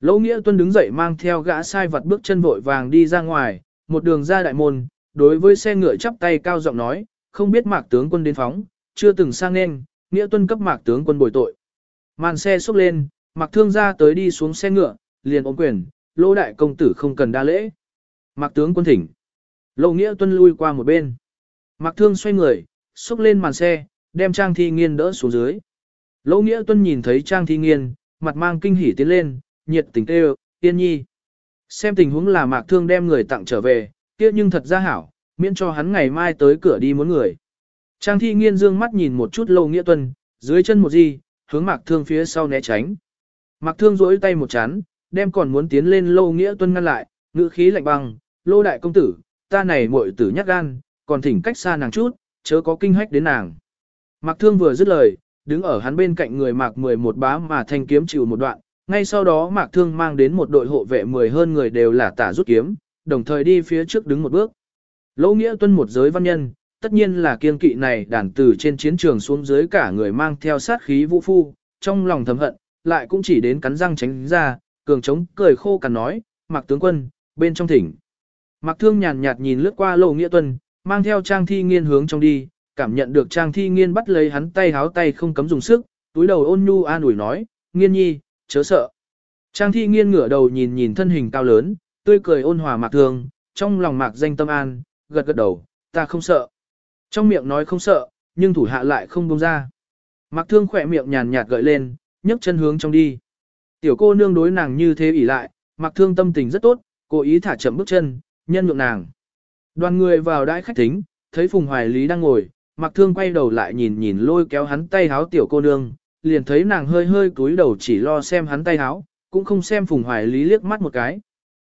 Lỗ Nghĩa Tuân đứng dậy mang theo gã sai vật bước chân vội vàng đi ra ngoài, một đường ra đại môn, đối với xe ngựa chắp tay cao giọng nói, không biết mạc tướng quân đến phóng, chưa từng sang nên, Nghĩa Tuân cấp mạc tướng quân bồi tội. Màn xe xúc lên, mạc thương ra tới đi xuống xe ngựa, liền ôm quyền, lỗ đại công tử không cần đa lễ. Mạc tướng quân thỉnh. Lỗ Nghĩa Tuân lui qua một bên. Mạc thương xoay người, xúc lên màn xe, đem Trang Thi Nghiên đỡ xuống dưới. Lỗ Nghĩa Tuân nhìn thấy Trang Thi Nghiên, mặt mang kinh hỉ tiến lên, nhiệt tình kêu, tiên nhi. Xem tình huống là Mạc Thương đem người tặng trở về, kia nhưng thật ra hảo, miễn cho hắn ngày mai tới cửa đi muốn người. Trang Thi Nghiên dương mắt nhìn một chút Lỗ Nghĩa Tuân, dưới chân một gì, hướng Mạc Thương phía sau né tránh. Mạc Thương duỗi tay một chán, đem còn muốn tiến lên Lỗ Nghĩa Tuân ngăn lại, ngữ khí lạnh băng, Lô đại công tử, ta này muội tử nhát gan, còn thỉnh cách xa nàng chút, chớ có kinh hách đến nàng. Mạc Thương vừa dứt lời, đứng ở hắn bên cạnh người Mạc 11 bá mà thanh kiếm chịu một đoạn, ngay sau đó Mạc Thương mang đến một đội hộ vệ 10 hơn người đều là tả rút kiếm, đồng thời đi phía trước đứng một bước. Lỗ Nghĩa tuân một giới văn nhân, tất nhiên là kiên kỵ này đàn từ trên chiến trường xuống dưới cả người mang theo sát khí vũ phu, trong lòng thầm hận, lại cũng chỉ đến cắn răng tránh ra, cường chống cười khô cằn nói, Mạc tướng quân, bên trong thỉnh. Mạc Thương nhàn nhạt nhìn lướt qua Lỗ Nghĩa tuân, mang theo trang thi nghiên hướng trong đi, cảm nhận được Trang Thi Nghiên bắt lấy hắn tay háo tay không cấm dùng sức, túi đầu ôn nhu an ủi nói, Nghiên nhi, chớ sợ. Trang Thi Nghiên ngửa đầu nhìn nhìn thân hình cao lớn, tươi cười ôn hòa mạc thương, trong lòng mạc danh tâm an, gật gật đầu, ta không sợ. Trong miệng nói không sợ, nhưng thủ hạ lại không buông ra. Mạc thương khỏe miệng nhàn nhạt gợi lên, nhấc chân hướng trong đi. Tiểu cô nương đối nàng như thế ỉ lại, mạc thương tâm tình rất tốt, cố ý thả chậm bước chân, nhân nhượng nàng. Đoàn người vào đãi khách tính, thấy Phùng Hoài Lý đang ngồi, mặc thương quay đầu lại nhìn nhìn lôi kéo hắn tay háo tiểu cô nương, liền thấy nàng hơi hơi cúi đầu chỉ lo xem hắn tay háo, cũng không xem Phùng Hoài Lý liếc mắt một cái.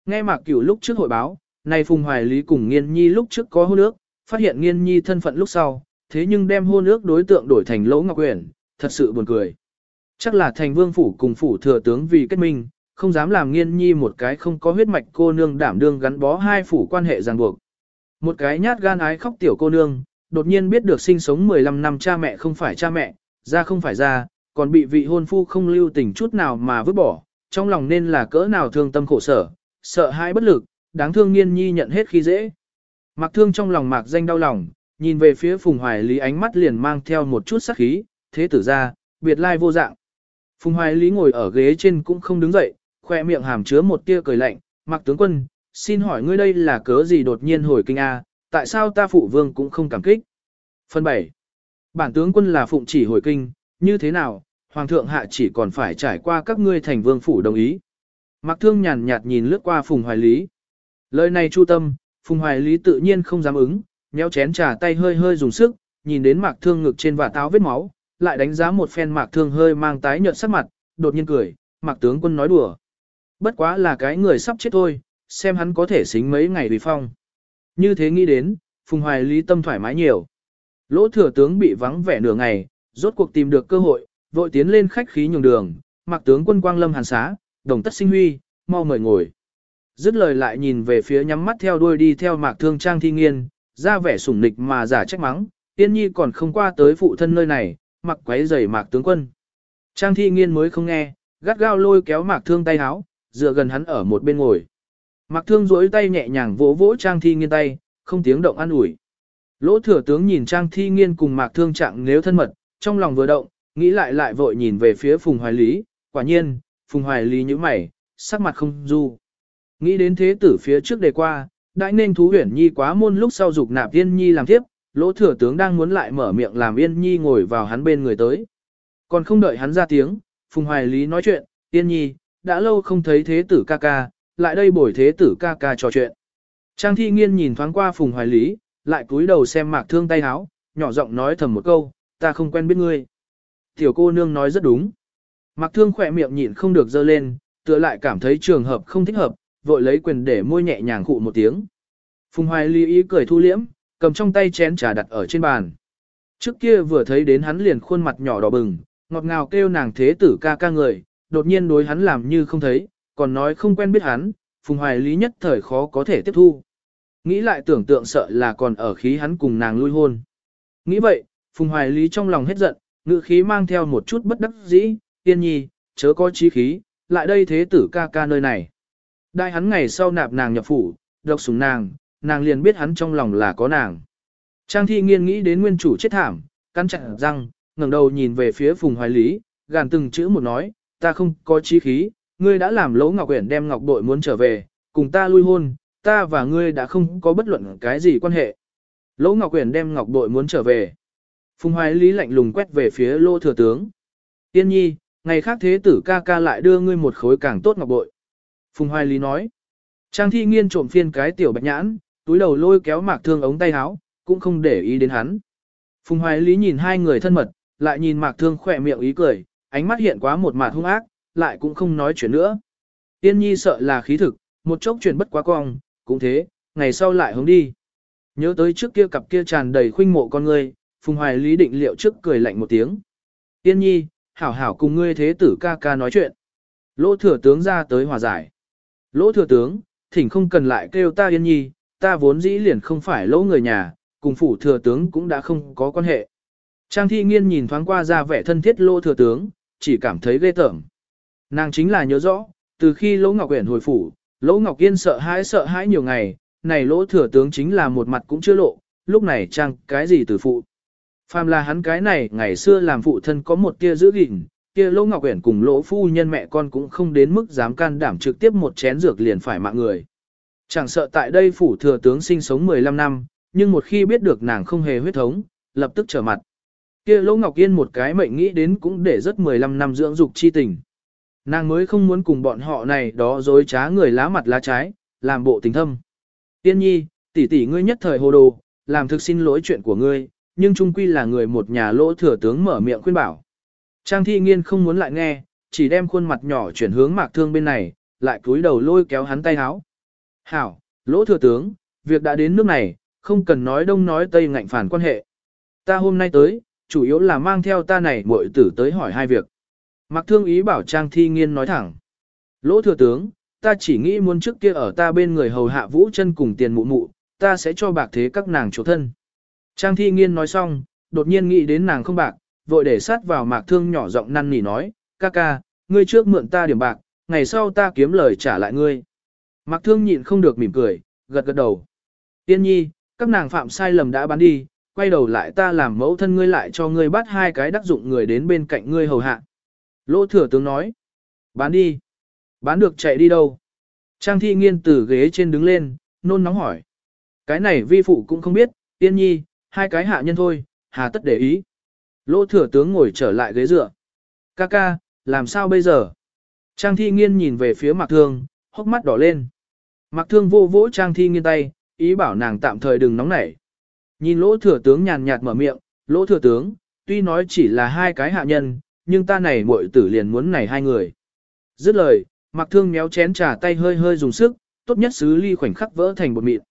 Nghe Mạc Cửu lúc trước hội báo, này Phùng Hoài Lý cùng Nghiên Nhi lúc trước có hôn ước, phát hiện Nghiên Nhi thân phận lúc sau, thế nhưng đem hôn ước đối tượng đổi thành Lỗ Ngọc Uyển, thật sự buồn cười. Chắc là thành vương phủ cùng phủ thừa tướng vì kết minh, không dám làm Nghiên Nhi một cái không có huyết mạch cô nương đảm đương gắn bó hai phủ quan hệ ràng buộc. Một cái nhát gan ái khóc tiểu cô nương, đột nhiên biết được sinh sống 15 năm cha mẹ không phải cha mẹ, ra không phải ra, còn bị vị hôn phu không lưu tình chút nào mà vứt bỏ, trong lòng nên là cỡ nào thương tâm khổ sở, sợ hãi bất lực, đáng thương nghiên nhi nhận hết khi dễ. Mặc thương trong lòng mạc danh đau lòng, nhìn về phía Phùng Hoài Lý ánh mắt liền mang theo một chút sắc khí, thế tử ra, biệt lai vô dạng. Phùng Hoài Lý ngồi ở ghế trên cũng không đứng dậy, khoe miệng hàm chứa một tia cười lạnh, mặc tướng quân, xin hỏi ngươi đây là cớ gì đột nhiên hồi kinh A, tại sao ta phụ vương cũng không cảm kích? Phần 7. Bản tướng quân là phụng chỉ hồi kinh, như thế nào, hoàng thượng hạ chỉ còn phải trải qua các ngươi thành vương phủ đồng ý. Mặc thương nhàn nhạt nhìn lướt qua Phùng Hoài Lý. Lời này chu tâm, Phùng Hoài Lý tự nhiên không dám ứng, nhéo chén trà tay hơi hơi dùng sức, nhìn đến mạc thương ngực trên và táo vết máu, lại đánh giá một phen mạc thương hơi mang tái nhợt sắc mặt, đột nhiên cười, mạc tướng quân nói đùa. Bất quá là cái người sắp chết thôi, xem hắn có thể xính mấy ngày vì phong. Như thế nghĩ đến, Phùng Hoài Lý tâm thoải mái nhiều. Lỗ thừa tướng bị vắng vẻ nửa ngày, rốt cuộc tìm được cơ hội, vội tiến lên khách khí nhường đường, mặc tướng quân quang lâm hàn xá, đồng tất sinh huy, mau mời ngồi. Dứt lời lại nhìn về phía nhắm mắt theo đuôi đi theo mạc thương trang thi nghiên, ra vẻ sủng nịch mà giả trách mắng, tiên nhi còn không qua tới phụ thân nơi này, mặc quấy giày mạc tướng quân. Trang thi nghiên mới không nghe, gắt gao lôi kéo mạc thương tay háo, dựa gần hắn ở một bên ngồi. Mạc thương duỗi tay nhẹ nhàng vỗ vỗ trang thi nghiên tay, không tiếng động an ủi. Lỗ thừa tướng nhìn trang thi nghiên cùng mạc thương trạng nếu thân mật, trong lòng vừa động, nghĩ lại lại vội nhìn về phía Phùng Hoài Lý, quả nhiên, Phùng Hoài Lý như mày, sắc mặt không du. Nghĩ đến thế tử phía trước đề qua, đại nên thú huyển nhi quá môn lúc sau dục nạp yên nhi làm tiếp, lỗ thừa tướng đang muốn lại mở miệng làm yên nhi ngồi vào hắn bên người tới. Còn không đợi hắn ra tiếng, Phùng Hoài Lý nói chuyện, yên nhi, đã lâu không thấy thế tử ca ca, lại đây bồi thế tử ca ca trò chuyện. Trang thi nghiên nhìn thoáng qua Phùng Hoài Lý, lại cúi đầu xem mạc thương tay háo, nhỏ giọng nói thầm một câu, ta không quen biết ngươi. Tiểu cô nương nói rất đúng. Mạc thương khỏe miệng nhịn không được dơ lên, tựa lại cảm thấy trường hợp không thích hợp, vội lấy quyền để môi nhẹ nhàng khụ một tiếng. Phùng Hoài Lý ý cười thu liễm, cầm trong tay chén trà đặt ở trên bàn. Trước kia vừa thấy đến hắn liền khuôn mặt nhỏ đỏ bừng, ngọt ngào kêu nàng thế tử ca ca người, đột nhiên đối hắn làm như không thấy, còn nói không quen biết hắn, Phùng Hoài Lý nhất thời khó có thể tiếp thu. Nghĩ lại tưởng tượng sợ là còn ở khí hắn cùng nàng lui hôn. Nghĩ vậy, Phùng Hoài Lý trong lòng hết giận, ngự khí mang theo một chút bất đắc dĩ, tiên nhi, chớ có chí khí, lại đây thế tử ca ca nơi này. Đại hắn ngày sau nạp nàng nhập phủ, độc sủng nàng, nàng liền biết hắn trong lòng là có nàng. Trang thi nghiên nghĩ đến nguyên chủ chết thảm, căn chặn răng, ngẩng đầu nhìn về phía Phùng Hoài Lý, gàn từng chữ một nói, ta không có chí khí, ngươi đã làm lỗ ngọc quyển đem ngọc bội muốn trở về, cùng ta lui hôn, ta và ngươi đã không có bất luận cái gì quan hệ. Lỗ ngọc quyển đem ngọc bội muốn trở về. Phùng Hoài Lý lạnh lùng quét về phía lô thừa tướng. Tiên nhi, ngày khác thế tử ca ca lại đưa ngươi một khối càng tốt ngọc bội. Phùng Hoài Lý nói. Trang thi nghiên trộm phiên cái tiểu bạch nhãn, túi đầu lôi kéo mạc thương ống tay áo, cũng không để ý đến hắn. Phùng Hoài Lý nhìn hai người thân mật, lại nhìn mạc thương khỏe miệng ý cười, ánh mắt hiện quá một mặt hung ác, lại cũng không nói chuyện nữa. Tiên nhi sợ là khí thực, một chốc chuyển bất quá cong, cũng thế, ngày sau lại hướng đi. Nhớ tới trước kia cặp kia tràn đầy khuynh mộ con ngươi, Phùng Hoài Lý định liệu trước cười lạnh một tiếng. Tiên nhi, hảo hảo cùng ngươi thế tử ca ca nói chuyện. Lỗ thừa tướng ra tới hòa giải. Lỗ thừa tướng, thỉnh không cần lại kêu ta yên nhi, ta vốn dĩ liền không phải lỗ người nhà, cùng phủ thừa tướng cũng đã không có quan hệ. Trang thi nghiên nhìn thoáng qua ra vẻ thân thiết lỗ thừa tướng, chỉ cảm thấy ghê tởm. Nàng chính là nhớ rõ, từ khi lỗ ngọc uyển hồi phủ, lỗ ngọc yên sợ hãi sợ hãi nhiều ngày, này lỗ thừa tướng chính là một mặt cũng chưa lộ, lúc này chăng cái gì từ phụ. Phàm là hắn cái này ngày xưa làm phụ thân có một tia giữ gìn, kia Lỗ Ngọc Uyển cùng Lỗ phu nhân mẹ con cũng không đến mức dám can đảm trực tiếp một chén dược liền phải mạng người. Chẳng sợ tại đây phủ thừa tướng sinh sống 15 năm, nhưng một khi biết được nàng không hề huyết thống, lập tức trở mặt. Kia Lỗ Ngọc Yên một cái mệnh nghĩ đến cũng để rất 15 năm dưỡng dục chi tình. Nàng mới không muốn cùng bọn họ này đó dối trá người lá mặt lá trái, làm bộ tình thâm. Tiên nhi, tỷ tỷ ngươi nhất thời hồ đồ, làm thực xin lỗi chuyện của ngươi, nhưng trung quy là người một nhà lỗ thừa tướng mở miệng khuyên bảo. Trang thi nghiên không muốn lại nghe, chỉ đem khuôn mặt nhỏ chuyển hướng mạc thương bên này, lại cúi đầu lôi kéo hắn tay háo. Hảo, lỗ thừa tướng, việc đã đến nước này, không cần nói đông nói tây ngạnh phản quan hệ. Ta hôm nay tới, chủ yếu là mang theo ta này muội tử tới hỏi hai việc. Mạc thương ý bảo Trang thi nghiên nói thẳng. Lỗ thừa tướng, ta chỉ nghĩ muốn trước kia ở ta bên người hầu hạ vũ chân cùng tiền mụ mụ, ta sẽ cho bạc thế các nàng chỗ thân. Trang thi nghiên nói xong, đột nhiên nghĩ đến nàng không bạc, vội để sát vào mạc thương nhỏ giọng năn nỉ nói, ca ca, ngươi trước mượn ta điểm bạc, ngày sau ta kiếm lời trả lại ngươi. Mạc thương nhịn không được mỉm cười, gật gật đầu. Tiên nhi, các nàng phạm sai lầm đã bán đi, quay đầu lại ta làm mẫu thân ngươi lại cho ngươi bắt hai cái đắc dụng người đến bên cạnh ngươi hầu hạ. Lỗ thừa tướng nói, bán đi. Bán được chạy đi đâu? Trang thi nghiên từ ghế trên đứng lên, nôn nóng hỏi. Cái này vi phụ cũng không biết, tiên nhi, hai cái hạ nhân thôi, hà tất để ý. Lỗ thừa tướng ngồi trở lại ghế dựa. Ca ca, làm sao bây giờ? Trang thi nghiên nhìn về phía mạc thương, hốc mắt đỏ lên. Mạc thương vô vỗ trang thi nghiên tay, ý bảo nàng tạm thời đừng nóng nảy. Nhìn lỗ thừa tướng nhàn nhạt mở miệng, lỗ thừa tướng, tuy nói chỉ là hai cái hạ nhân, nhưng ta này muội tử liền muốn này hai người. Dứt lời, Mạc thương méo chén trà tay hơi hơi dùng sức, tốt nhất xứ ly khoảnh khắc vỡ thành bột mịn.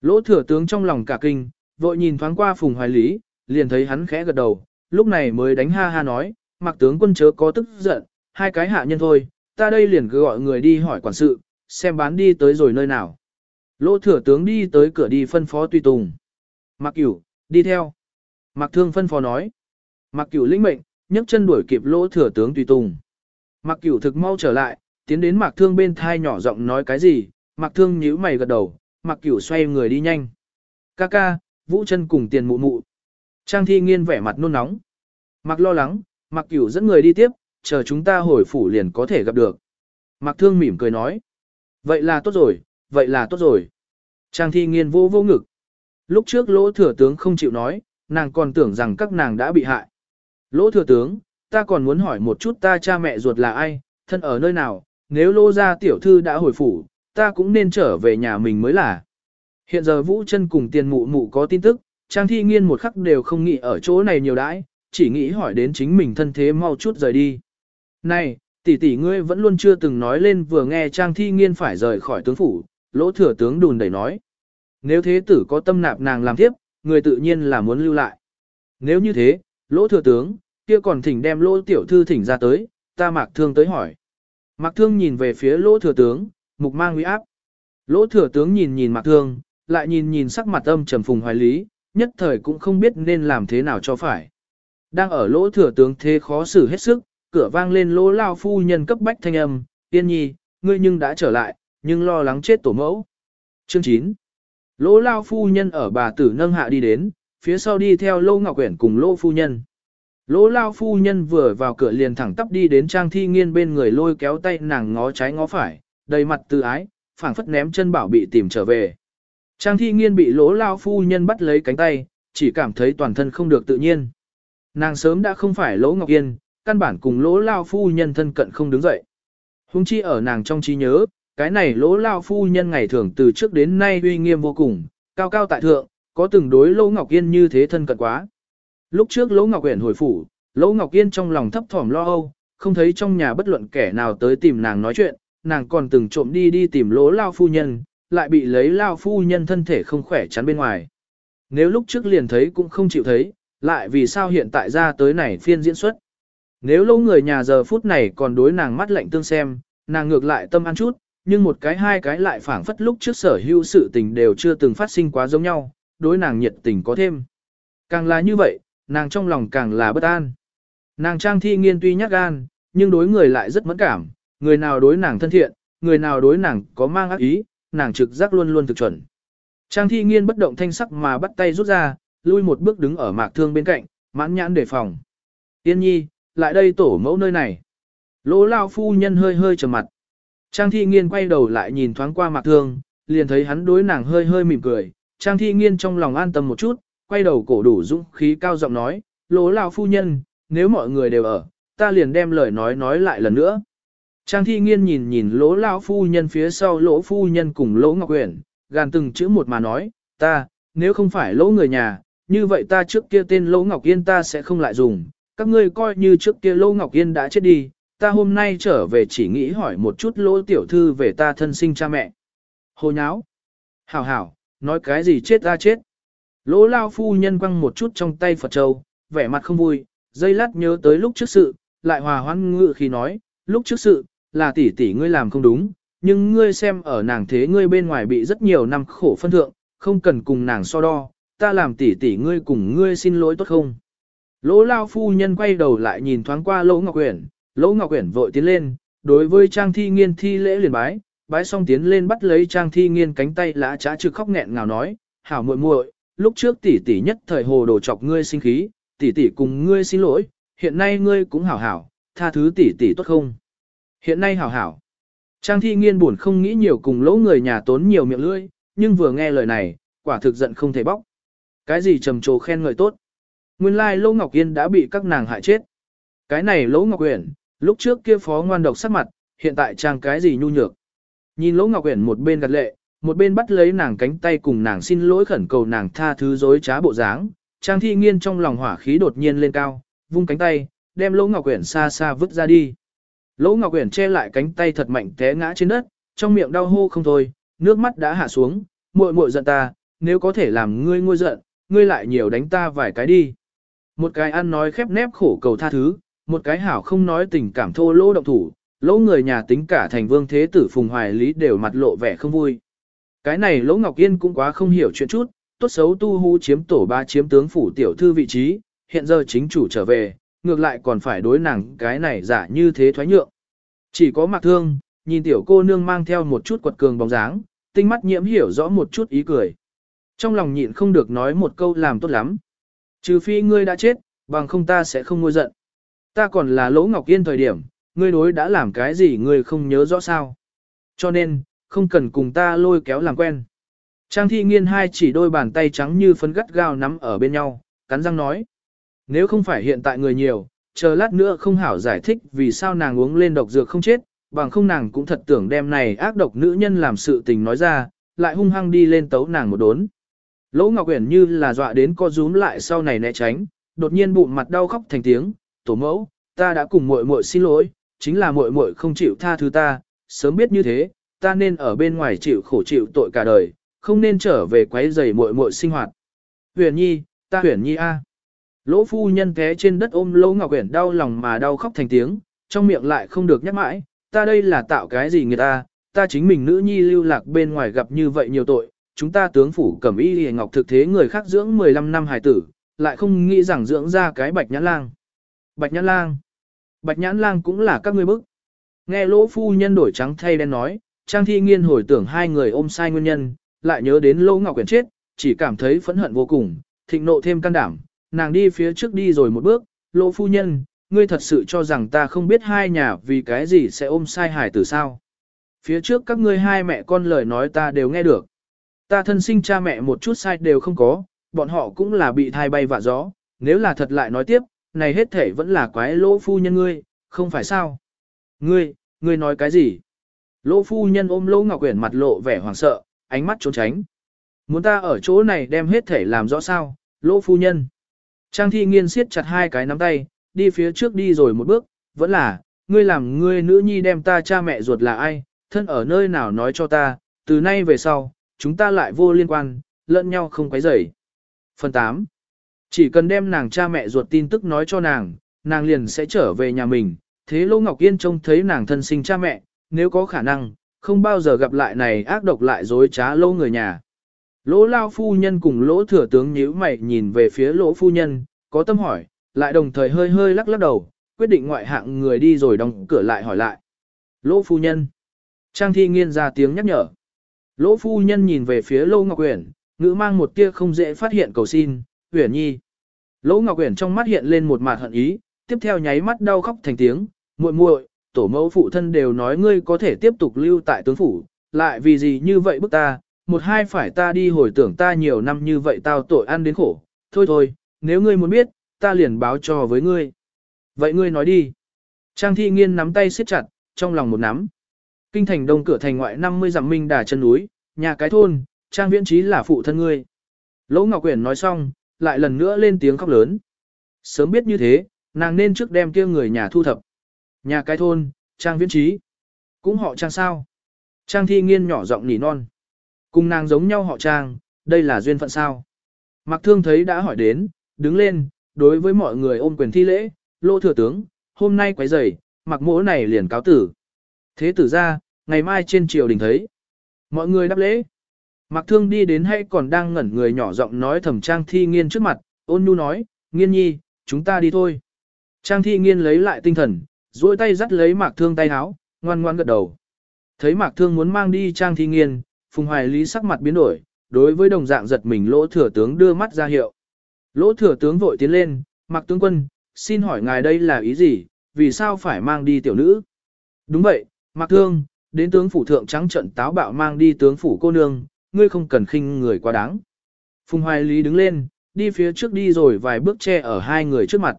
Lỗ thừa tướng trong lòng cả kinh, vội nhìn thoáng qua phùng hoài lý, liền thấy hắn khẽ gật đầu, lúc này mới đánh ha ha nói, mặc tướng quân chớ có tức giận, hai cái hạ nhân thôi, ta đây liền cứ gọi người đi hỏi quản sự, xem bán đi tới rồi nơi nào. Lỗ thừa tướng đi tới cửa đi phân phó tùy tùng. Mặc cửu, đi theo. Mặc thương phân phó nói. Mặc cửu lĩnh mệnh, nhấc chân đuổi kịp lỗ thừa tướng tùy tùng. Mặc cửu thực mau trở lại, tiến đến mặc thương bên thai nhỏ giọng nói cái gì, mặc thương nhíu mày gật đầu, mặc cửu xoay người đi nhanh. Ca ca, vũ chân cùng tiền mụ mụ. Trang thi nghiên vẻ mặt nôn nóng. Mặc lo lắng, mặc cửu dẫn người đi tiếp, chờ chúng ta hồi phủ liền có thể gặp được. Mặc thương mỉm cười nói. Vậy là tốt rồi, vậy là tốt rồi. Trang thi nghiên vô vô ngực. Lúc trước lỗ thừa tướng không chịu nói, nàng còn tưởng rằng các nàng đã bị hại. Lỗ thừa tướng, ta còn muốn hỏi một chút ta cha mẹ ruột là ai, thân ở nơi nào, nếu lô gia tiểu thư đã hồi phủ, ta cũng nên trở về nhà mình mới là. Hiện giờ Vũ chân cùng tiền mụ mụ có tin tức, Trang Thi Nghiên một khắc đều không nghĩ ở chỗ này nhiều đãi, chỉ nghĩ hỏi đến chính mình thân thế mau chút rời đi. Này, tỷ tỷ ngươi vẫn luôn chưa từng nói lên vừa nghe Trang Thi Nghiên phải rời khỏi tướng phủ, lỗ thừa tướng đùn đẩy nói. Nếu thế tử có tâm nạp nàng làm tiếp, người tự nhiên là muốn lưu lại. Nếu như thế, lỗ thừa tướng, kia còn thỉnh đem lỗ tiểu thư thỉnh ra tới, ta mạc thương tới hỏi. Mạc thương nhìn về phía lỗ thừa tướng, mục mang uy áp. Lỗ thừa tướng nhìn nhìn mạc thương, lại nhìn nhìn sắc mặt âm trầm phùng hoài lý, nhất thời cũng không biết nên làm thế nào cho phải. Đang ở lỗ thừa tướng thế khó xử hết sức, cửa vang lên lỗ lao phu nhân cấp bách thanh âm, tiên nhi, ngươi nhưng đã trở lại, nhưng lo lắng chết tổ mẫu. Chương 9 Lỗ lao phu nhân ở bà tử nâng hạ đi đến, phía sau đi theo lô ngọc uyển cùng lô phu nhân. Lỗ lao phu nhân vừa vào cửa liền thẳng tắp đi đến trang thi nghiên bên người lôi kéo tay nàng ngó trái ngó phải, đầy mặt tự ái, phảng phất ném chân bảo bị tìm trở về. Trang thi nghiên bị lỗ lao phu nhân bắt lấy cánh tay, chỉ cảm thấy toàn thân không được tự nhiên. Nàng sớm đã không phải lỗ ngọc yên, căn bản cùng lỗ lao phu nhân thân cận không đứng dậy. Hùng chi ở nàng trong trí nhớ, cái này lỗ lao phu nhân ngày thường từ trước đến nay uy nghiêm vô cùng, cao cao tại thượng, có từng đối lỗ ngọc yên như thế thân cận quá. Lúc trước lỗ ngọc uyển hồi phủ, lỗ ngọc yên trong lòng thấp thỏm lo âu, không thấy trong nhà bất luận kẻ nào tới tìm nàng nói chuyện, nàng còn từng trộm đi đi tìm lỗ lao phu nhân, lại bị lấy lao phu nhân thân thể không khỏe chắn bên ngoài. Nếu lúc trước liền thấy cũng không chịu thấy, lại vì sao hiện tại ra tới này phiên diễn xuất. Nếu lâu người nhà giờ phút này còn đối nàng mắt lạnh tương xem, nàng ngược lại tâm ăn chút, nhưng một cái hai cái lại phảng phất lúc trước sở hữu sự tình đều chưa từng phát sinh quá giống nhau, đối nàng nhiệt tình có thêm. Càng là như vậy, nàng trong lòng càng là bất an. Nàng trang thi nghiên tuy nhát gan, nhưng đối người lại rất mẫn cảm, người nào đối nàng thân thiện, người nào đối nàng có mang ác ý, nàng trực giác luôn luôn thực chuẩn. Trang thi nghiên bất động thanh sắc mà bắt tay rút ra, lui một bước đứng ở mạc thương bên cạnh, mãn nhãn đề phòng. Tiên nhi, lại đây tổ mẫu nơi này. Lỗ lao phu nhân hơi hơi trầm mặt. Trang thi nghiên quay đầu lại nhìn thoáng qua mạc thương, liền thấy hắn đối nàng hơi hơi mỉm cười. Trang thi nghiên trong lòng an tâm một chút, quay đầu cổ đủ dũng khí cao giọng nói, lỗ lao phu nhân, nếu mọi người đều ở, ta liền đem lời nói nói lại lần nữa. Trang thi nghiên nhìn nhìn lỗ lão phu nhân phía sau lỗ phu nhân cùng lỗ ngọc quyển, gàn từng chữ một mà nói, ta, nếu không phải lỗ người nhà, như vậy ta trước kia tên lỗ ngọc yên ta sẽ không lại dùng, các ngươi coi như trước kia lỗ ngọc yên đã chết đi, ta hôm nay trở về chỉ nghĩ hỏi một chút lỗ tiểu thư về ta thân sinh cha mẹ. Hồ nháo. Hảo hảo, nói cái gì chết ta chết. Lỗ lao phu nhân quăng một chút trong tay Phật Châu, vẻ mặt không vui, dây lát nhớ tới lúc trước sự, lại hòa hoãn ngự khi nói, lúc trước sự, là tỷ tỷ ngươi làm không đúng, nhưng ngươi xem ở nàng thế ngươi bên ngoài bị rất nhiều năm khổ phân thượng, không cần cùng nàng so đo, ta làm tỷ tỷ ngươi cùng ngươi xin lỗi tốt không. Lỗ lao phu nhân quay đầu lại nhìn thoáng qua lỗ ngọc quyển, lỗ ngọc quyển vội tiến lên, đối với trang thi nghiên thi lễ liền bái, bái xong tiến lên bắt lấy trang thi nghiên cánh tay lã trá trực khóc nghẹn ngào nói, hảo muội muội, lúc trước tỷ tỷ nhất thời hồ đồ chọc ngươi sinh khí, tỷ tỷ cùng ngươi xin lỗi, hiện nay ngươi cũng hảo hảo, tha thứ tỷ tỷ tốt không? Hiện nay hảo hảo. Trang thi nghiên buồn không nghĩ nhiều cùng lỗ người nhà tốn nhiều miệng lưỡi, nhưng vừa nghe lời này, quả thực giận không thể bóc. Cái gì trầm trồ khen ngợi tốt. Nguyên lai lỗ Ngọc Yên đã bị các nàng hại chết. Cái này lỗ Ngọc Uyển, lúc trước kia phó ngoan độc sắc mặt, hiện tại trang cái gì nhu nhược. Nhìn lỗ Ngọc Uyển một bên gật lệ, một bên bắt lấy nàng cánh tay cùng nàng xin lỗi khẩn cầu nàng tha thứ dối trá bộ dáng. Trang thi nghiên trong lòng hỏa khí đột nhiên lên cao, vung cánh tay, đem lỗ Ngọc Uyển xa xa vứt ra đi. Lỗ Ngọc Uyển che lại cánh tay thật mạnh té ngã trên đất, trong miệng đau hô không thôi, nước mắt đã hạ xuống, muội muội giận ta, nếu có thể làm ngươi ngôi giận, ngươi lại nhiều đánh ta vài cái đi. Một cái ăn nói khép nép khổ cầu tha thứ, một cái hảo không nói tình cảm thô lỗ động thủ, lỗ người nhà tính cả thành vương thế tử phùng hoài lý đều mặt lộ vẻ không vui. Cái này lỗ Ngọc Yên cũng quá không hiểu chuyện chút, tốt xấu tu hú chiếm tổ ba chiếm tướng phủ tiểu thư vị trí, hiện giờ chính chủ trở về, ngược lại còn phải đối nàng cái này giả như thế thoái nhượng. Chỉ có mặc thương, nhìn tiểu cô nương mang theo một chút quật cường bóng dáng, tinh mắt nhiễm hiểu rõ một chút ý cười. Trong lòng nhịn không được nói một câu làm tốt lắm. Trừ phi ngươi đã chết, bằng không ta sẽ không ngôi giận. Ta còn là lỗ ngọc yên thời điểm, ngươi đối đã làm cái gì ngươi không nhớ rõ sao. Cho nên, không cần cùng ta lôi kéo làm quen. Trang thi nghiên hai chỉ đôi bàn tay trắng như phấn gắt gao nắm ở bên nhau, cắn răng nói. Nếu không phải hiện tại người nhiều, chờ lát nữa không hảo giải thích vì sao nàng uống lên độc dược không chết, bằng không nàng cũng thật tưởng đem này ác độc nữ nhân làm sự tình nói ra, lại hung hăng đi lên tấu nàng một đốn. Lỗ Ngọc Uyển như là dọa đến co rúm lại sau này né tránh, đột nhiên bụng mặt đau khóc thành tiếng, "Tổ mẫu, ta đã cùng muội muội xin lỗi, chính là muội muội không chịu tha thứ ta, sớm biết như thế, ta nên ở bên ngoài chịu khổ chịu tội cả đời, không nên trở về quấy rầy muội muội sinh hoạt." "Huyền Nhi, ta Huyền Nhi a." Lỗ phu nhân té trên đất ôm Lỗ Ngọc Uyển đau lòng mà đau khóc thành tiếng, trong miệng lại không được nhắc mãi, "Ta đây là tạo cái gì người ta, ta chính mình nữ nhi lưu lạc bên ngoài gặp như vậy nhiều tội." chúng ta tướng phủ cẩm y Liễu ngọc thực thế người khác dưỡng 15 năm hài tử, lại không nghĩ rằng dưỡng ra cái bạch nhãn lang. Bạch nhãn lang. Bạch nhãn lang cũng là các ngươi bức. Nghe lỗ phu nhân đổi trắng thay đen nói, Trang Thi Nghiên hồi tưởng hai người ôm sai nguyên nhân, lại nhớ đến Lỗ Ngọc Quyển chết, chỉ cảm thấy phẫn hận vô cùng, thịnh nộ thêm can đảm, nàng đi phía trước đi rồi một bước, Lỗ phu nhân, ngươi thật sự cho rằng ta không biết hai nhà vì cái gì sẽ ôm sai hài tử sao? Phía trước các ngươi hai mẹ con lời nói ta đều nghe được. Ta thân sinh cha mẹ một chút sai đều không có, bọn họ cũng là bị thai bay vạ gió, nếu là thật lại nói tiếp, này hết thể vẫn là quái lỗ phu nhân ngươi, không phải sao? Ngươi, ngươi nói cái gì? Lỗ phu nhân ôm lỗ ngọc quyển mặt lộ vẻ hoảng sợ, ánh mắt trốn tránh. Muốn ta ở chỗ này đem hết thể làm rõ sao, lỗ phu nhân. Trang thi nghiên siết chặt hai cái nắm tay, đi phía trước đi rồi một bước, vẫn là, ngươi làm ngươi nữ nhi đem ta cha mẹ ruột là ai, thân ở nơi nào nói cho ta, từ nay về sau, chúng ta lại vô liên quan, lẫn nhau không quấy rầy. Phần 8. Chỉ cần đem nàng cha mẹ ruột tin tức nói cho nàng, nàng liền sẽ trở về nhà mình. Thế Lô Ngọc Yên trông thấy nàng thân sinh cha mẹ, nếu có khả năng, không bao giờ gặp lại này ác độc lại dối trá lô người nhà. Lỗ lao phu nhân cùng lỗ thừa tướng nhíu mày nhìn về phía lỗ phu nhân, có tâm hỏi, lại đồng thời hơi hơi lắc lắc đầu, quyết định ngoại hạng người đi rồi đóng cửa lại hỏi lại. Lỗ phu nhân. Trang thi nghiên ra tiếng nhắc nhở. Lỗ phu nhân nhìn về phía Lô Ngọc Uyển, ngữ mang một tia không dễ phát hiện cầu xin, Uyển Nhi. Lỗ Ngọc Uyển trong mắt hiện lên một mạt hận ý, tiếp theo nháy mắt đau khóc thành tiếng, muội muội, tổ mẫu phụ thân đều nói ngươi có thể tiếp tục lưu tại tướng phủ, lại vì gì như vậy bức ta, một hai phải ta đi hồi tưởng ta nhiều năm như vậy tao tội ăn đến khổ, thôi thôi, nếu ngươi muốn biết, ta liền báo cho với ngươi. Vậy ngươi nói đi. Trang thi nghiên nắm tay siết chặt, trong lòng một nắm. Kinh thành đông cửa thành ngoại 50 dặm minh đà chân núi, nhà cái thôn, trang viễn trí là phụ thân ngươi. Lỗ Ngọc Quyển nói xong, lại lần nữa lên tiếng khóc lớn. Sớm biết như thế, nàng nên trước đem kia người nhà thu thập. Nhà cái thôn, trang viễn trí. Cũng họ trang sao. Trang thi nghiên nhỏ giọng nỉ non. Cùng nàng giống nhau họ trang, đây là duyên phận sao. Mặc thương thấy đã hỏi đến, đứng lên, đối với mọi người ôm quyền thi lễ, lô thừa tướng, hôm nay quấy rầy, mặc mỗ này liền cáo tử. Thế tử ra, ngày mai trên triều đình thấy. Mọi người đáp lễ. Mạc thương đi đến hay còn đang ngẩn người nhỏ giọng nói thầm trang thi nghiên trước mặt, ôn nhu nói, nghiên nhi, chúng ta đi thôi. Trang thi nghiên lấy lại tinh thần, duỗi tay dắt lấy mạc thương tay áo, ngoan ngoan gật đầu. Thấy mạc thương muốn mang đi trang thi nghiên, phùng hoài lý sắc mặt biến đổi, đối với đồng dạng giật mình lỗ thừa tướng đưa mắt ra hiệu. Lỗ thừa tướng vội tiến lên, mạc tướng quân, xin hỏi ngài đây là ý gì, vì sao phải mang đi tiểu nữ? Đúng vậy, mạc thương, đến tướng phủ thượng trắng trận táo bạo mang đi tướng phủ cô nương, ngươi không cần khinh người quá đáng. Phùng hoài lý đứng lên, đi phía trước đi rồi vài bước che ở hai người trước mặt.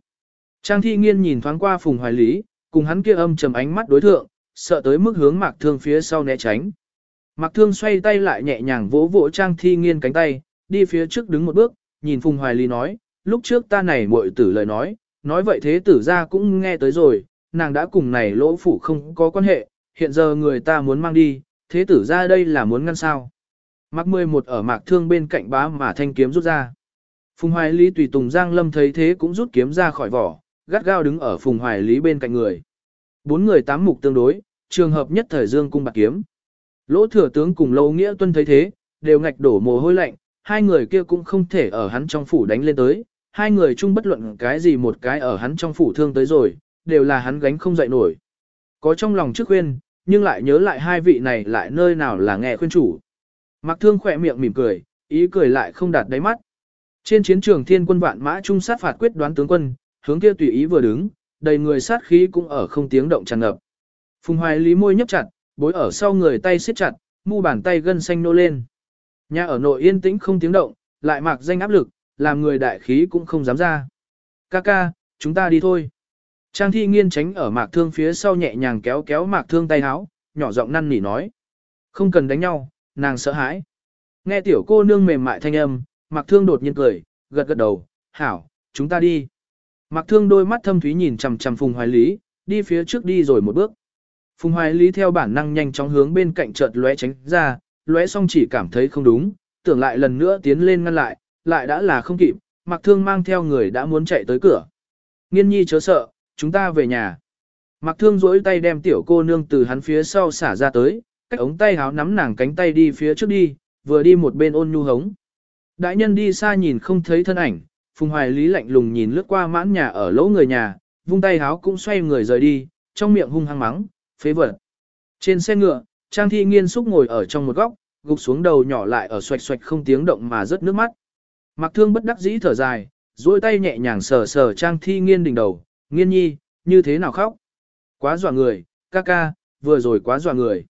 Trang thi nghiên nhìn thoáng qua phùng hoài lý, cùng hắn kia âm trầm ánh mắt đối thượng, sợ tới mức hướng mạc thương phía sau né tránh. Mạc thương xoay tay lại nhẹ nhàng vỗ vỗ trang thi nghiên cánh tay, đi phía trước đứng một bước, nhìn phùng hoài lý nói, lúc trước ta này muội tử lời nói, nói vậy thế tử ra cũng nghe tới rồi, nàng đã cùng này lỗ phủ không có quan hệ, hiện giờ người ta muốn mang đi, thế tử ra đây là muốn ngăn sao. Mạc 11 ở mạc thương bên cạnh bá mà thanh kiếm rút ra. Phùng Hoài Lý tùy Tùng Giang Lâm thấy thế cũng rút kiếm ra khỏi vỏ, gắt gao đứng ở Phùng Hoài Lý bên cạnh người. Bốn người tám mục tương đối, trường hợp nhất thời dương cung bạc kiếm. Lỗ thừa tướng cùng Lâu Nghĩa Tuân thấy thế, đều ngạch đổ mồ hôi lạnh, hai người kia cũng không thể ở hắn trong phủ đánh lên tới, hai người chung bất luận cái gì một cái ở hắn trong phủ thương tới rồi, đều là hắn gánh không dậy nổi. Có trong lòng trước khuyên, nhưng lại nhớ lại hai vị này lại nơi nào là nghe khuyên chủ. Mặc thương khỏe miệng mỉm cười, ý cười lại không đạt đáy mắt. Trên chiến trường thiên quân vạn mã trung sát phạt quyết đoán tướng quân, hướng kia tùy ý vừa đứng, đầy người sát khí cũng ở không tiếng động tràn ngập. Phùng Hoài Lý môi nhấp chặt, bối ở sau người tay siết chặt, mu bàn tay gân xanh nô lên. Nhà ở nội yên tĩnh không tiếng động, lại mặc danh áp lực, làm người đại khí cũng không dám ra. Ca ca, chúng ta đi thôi. Trang thi nghiên tránh ở mạc thương phía sau nhẹ nhàng kéo kéo mạc thương tay háo, nhỏ giọng năn nỉ nói. Không cần đánh nhau, nàng sợ hãi. Nghe tiểu cô nương mềm mại thanh âm, Mạc Thương đột nhiên cười, gật gật đầu, hảo, chúng ta đi. Mạc Thương đôi mắt thâm thúy nhìn chằm chằm Phùng Hoài Lý, đi phía trước đi rồi một bước. Phùng Hoài Lý theo bản năng nhanh chóng hướng bên cạnh chợt lóe tránh ra, lóe xong chỉ cảm thấy không đúng, tưởng lại lần nữa tiến lên ngăn lại, lại đã là không kịp, Mạc Thương mang theo người đã muốn chạy tới cửa. Nghiên nhi chớ sợ, chúng ta về nhà. Mạc Thương duỗi tay đem tiểu cô nương từ hắn phía sau xả ra tới, cách ống tay háo nắm nàng cánh tay đi phía trước đi, vừa đi một bên ôn nhu hống. Đại nhân đi xa nhìn không thấy thân ảnh, Phùng Hoài Lý lạnh lùng nhìn lướt qua mãn nhà ở lỗ người nhà, vung tay háo cũng xoay người rời đi, trong miệng hung hăng mắng, phế vật. Trên xe ngựa, Trang Thi Nghiên xúc ngồi ở trong một góc, gục xuống đầu nhỏ lại ở xoạch xoạch không tiếng động mà rớt nước mắt. Mặc thương bất đắc dĩ thở dài, duỗi tay nhẹ nhàng sờ sờ Trang Thi Nghiên đỉnh đầu, nghiên nhi, như thế nào khóc? Quá dọa người, ca ca, vừa rồi quá dọa người.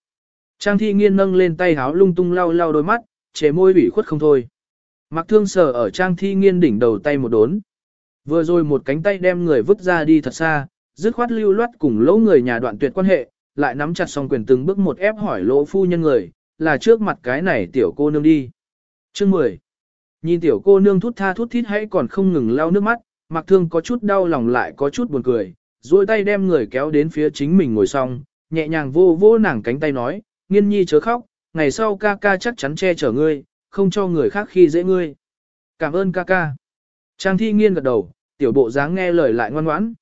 Trang Thi Nghiên nâng lên tay háo lung tung lau lau đôi mắt, chế môi ủy khuất không thôi. Mặc thương sờ ở trang thi nghiên đỉnh đầu tay một đốn. Vừa rồi một cánh tay đem người vứt ra đi thật xa, dứt khoát lưu loát cùng lỗ người nhà đoạn tuyệt quan hệ, lại nắm chặt song quyền từng bước một ép hỏi lỗ phu nhân người, là trước mặt cái này tiểu cô nương đi. Chương 10. Nhìn tiểu cô nương thút tha thút thít hãy còn không ngừng lau nước mắt, mặc thương có chút đau lòng lại có chút buồn cười, duỗi tay đem người kéo đến phía chính mình ngồi xong, nhẹ nhàng vô vô nàng cánh tay nói, nghiên nhi chớ khóc, ngày sau ca ca chắc chắn che chở ngươi, không cho người khác khi dễ ngươi. Cảm ơn ca ca. Trang thi nghiên gật đầu, tiểu bộ dáng nghe lời lại ngoan ngoãn.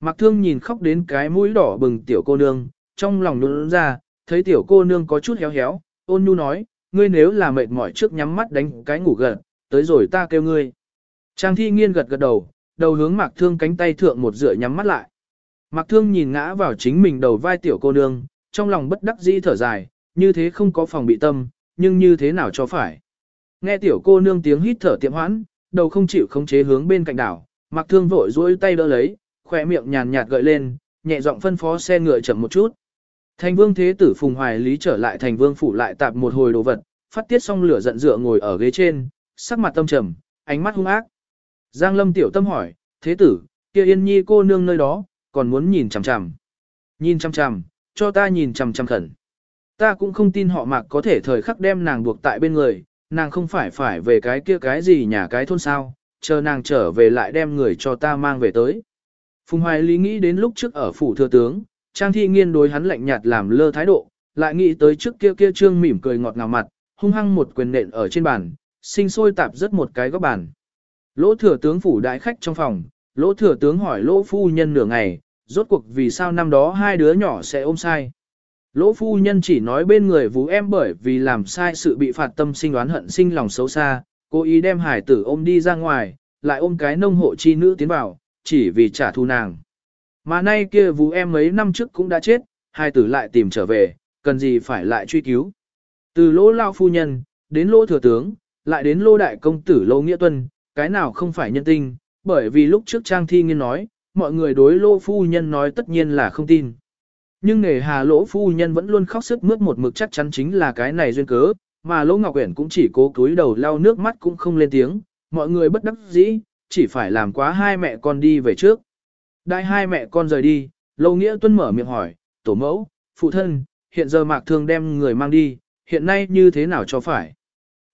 Mặc thương nhìn khóc đến cái mũi đỏ bừng tiểu cô nương, trong lòng nôn ra, thấy tiểu cô nương có chút héo héo, ôn nhu nói, ngươi nếu là mệt mỏi trước nhắm mắt đánh cái ngủ gật, tới rồi ta kêu ngươi. Trang thi nghiên gật gật đầu, đầu hướng Mặc thương cánh tay thượng một dựa nhắm mắt lại. Mặc thương nhìn ngã vào chính mình đầu vai tiểu cô nương, trong lòng bất đắc dĩ thở dài, như thế không có phòng bị tâm, nhưng như thế nào cho phải. Nghe tiểu cô nương tiếng hít thở tiệm hoãn, đầu không chịu khống chế hướng bên cạnh đảo, mặc thương vội duỗi tay đỡ lấy, khỏe miệng nhàn nhạt gợi lên, nhẹ giọng phân phó xe ngựa chậm một chút. Thành vương thế tử Phùng Hoài Lý trở lại thành vương phủ lại tạp một hồi đồ vật, phát tiết xong lửa giận dựa ngồi ở ghế trên, sắc mặt tâm trầm, ánh mắt hung ác. Giang Lâm tiểu tâm hỏi, thế tử, kia yên nhi cô nương nơi đó, còn muốn nhìn chằm chằm. Nhìn chằm chằm, cho ta nhìn chằm chằm khẩn. Ta cũng không tin họ mạc có thể thời khắc đem nàng buộc tại bên người, nàng không phải phải về cái kia cái gì nhà cái thôn sao, chờ nàng trở về lại đem người cho ta mang về tới. Phùng Hoài Lý nghĩ đến lúc trước ở phủ thừa tướng, Trang Thi Nghiên đối hắn lạnh nhạt làm lơ thái độ, lại nghĩ tới trước kia kia trương mỉm cười ngọt ngào mặt, hung hăng một quyền nện ở trên bàn, sinh sôi tạp rất một cái góc bàn. Lỗ thừa tướng phủ đại khách trong phòng, lỗ thừa tướng hỏi lỗ phu nhân nửa ngày, rốt cuộc vì sao năm đó hai đứa nhỏ sẽ ôm sai. Lỗ phu nhân chỉ nói bên người vú em bởi vì làm sai sự bị phạt tâm sinh đoán hận sinh lòng xấu xa, cố ý đem hải tử ôm đi ra ngoài, lại ôm cái nông hộ chi nữ tiến vào, chỉ vì trả thù nàng. Mà nay kia vú em mấy năm trước cũng đã chết, hải tử lại tìm trở về, cần gì phải lại truy cứu. Từ lỗ lao phu nhân, đến lỗ thừa tướng, lại đến lỗ đại công tử lỗ nghĩa tuân, cái nào không phải nhân tinh, bởi vì lúc trước Trang Thi Nghiên nói, mọi người đối lỗ phu nhân nói tất nhiên là không tin. Nhưng nghề hà lỗ phu nhân vẫn luôn khóc sức mướt một mực chắc chắn chính là cái này duyên cớ, mà lỗ ngọc uyển cũng chỉ cố cúi đầu lau nước mắt cũng không lên tiếng, mọi người bất đắc dĩ, chỉ phải làm quá hai mẹ con đi về trước. Đại hai mẹ con rời đi, lỗ Nghĩa Tuân mở miệng hỏi, tổ mẫu, phụ thân, hiện giờ mạc thương đem người mang đi, hiện nay như thế nào cho phải.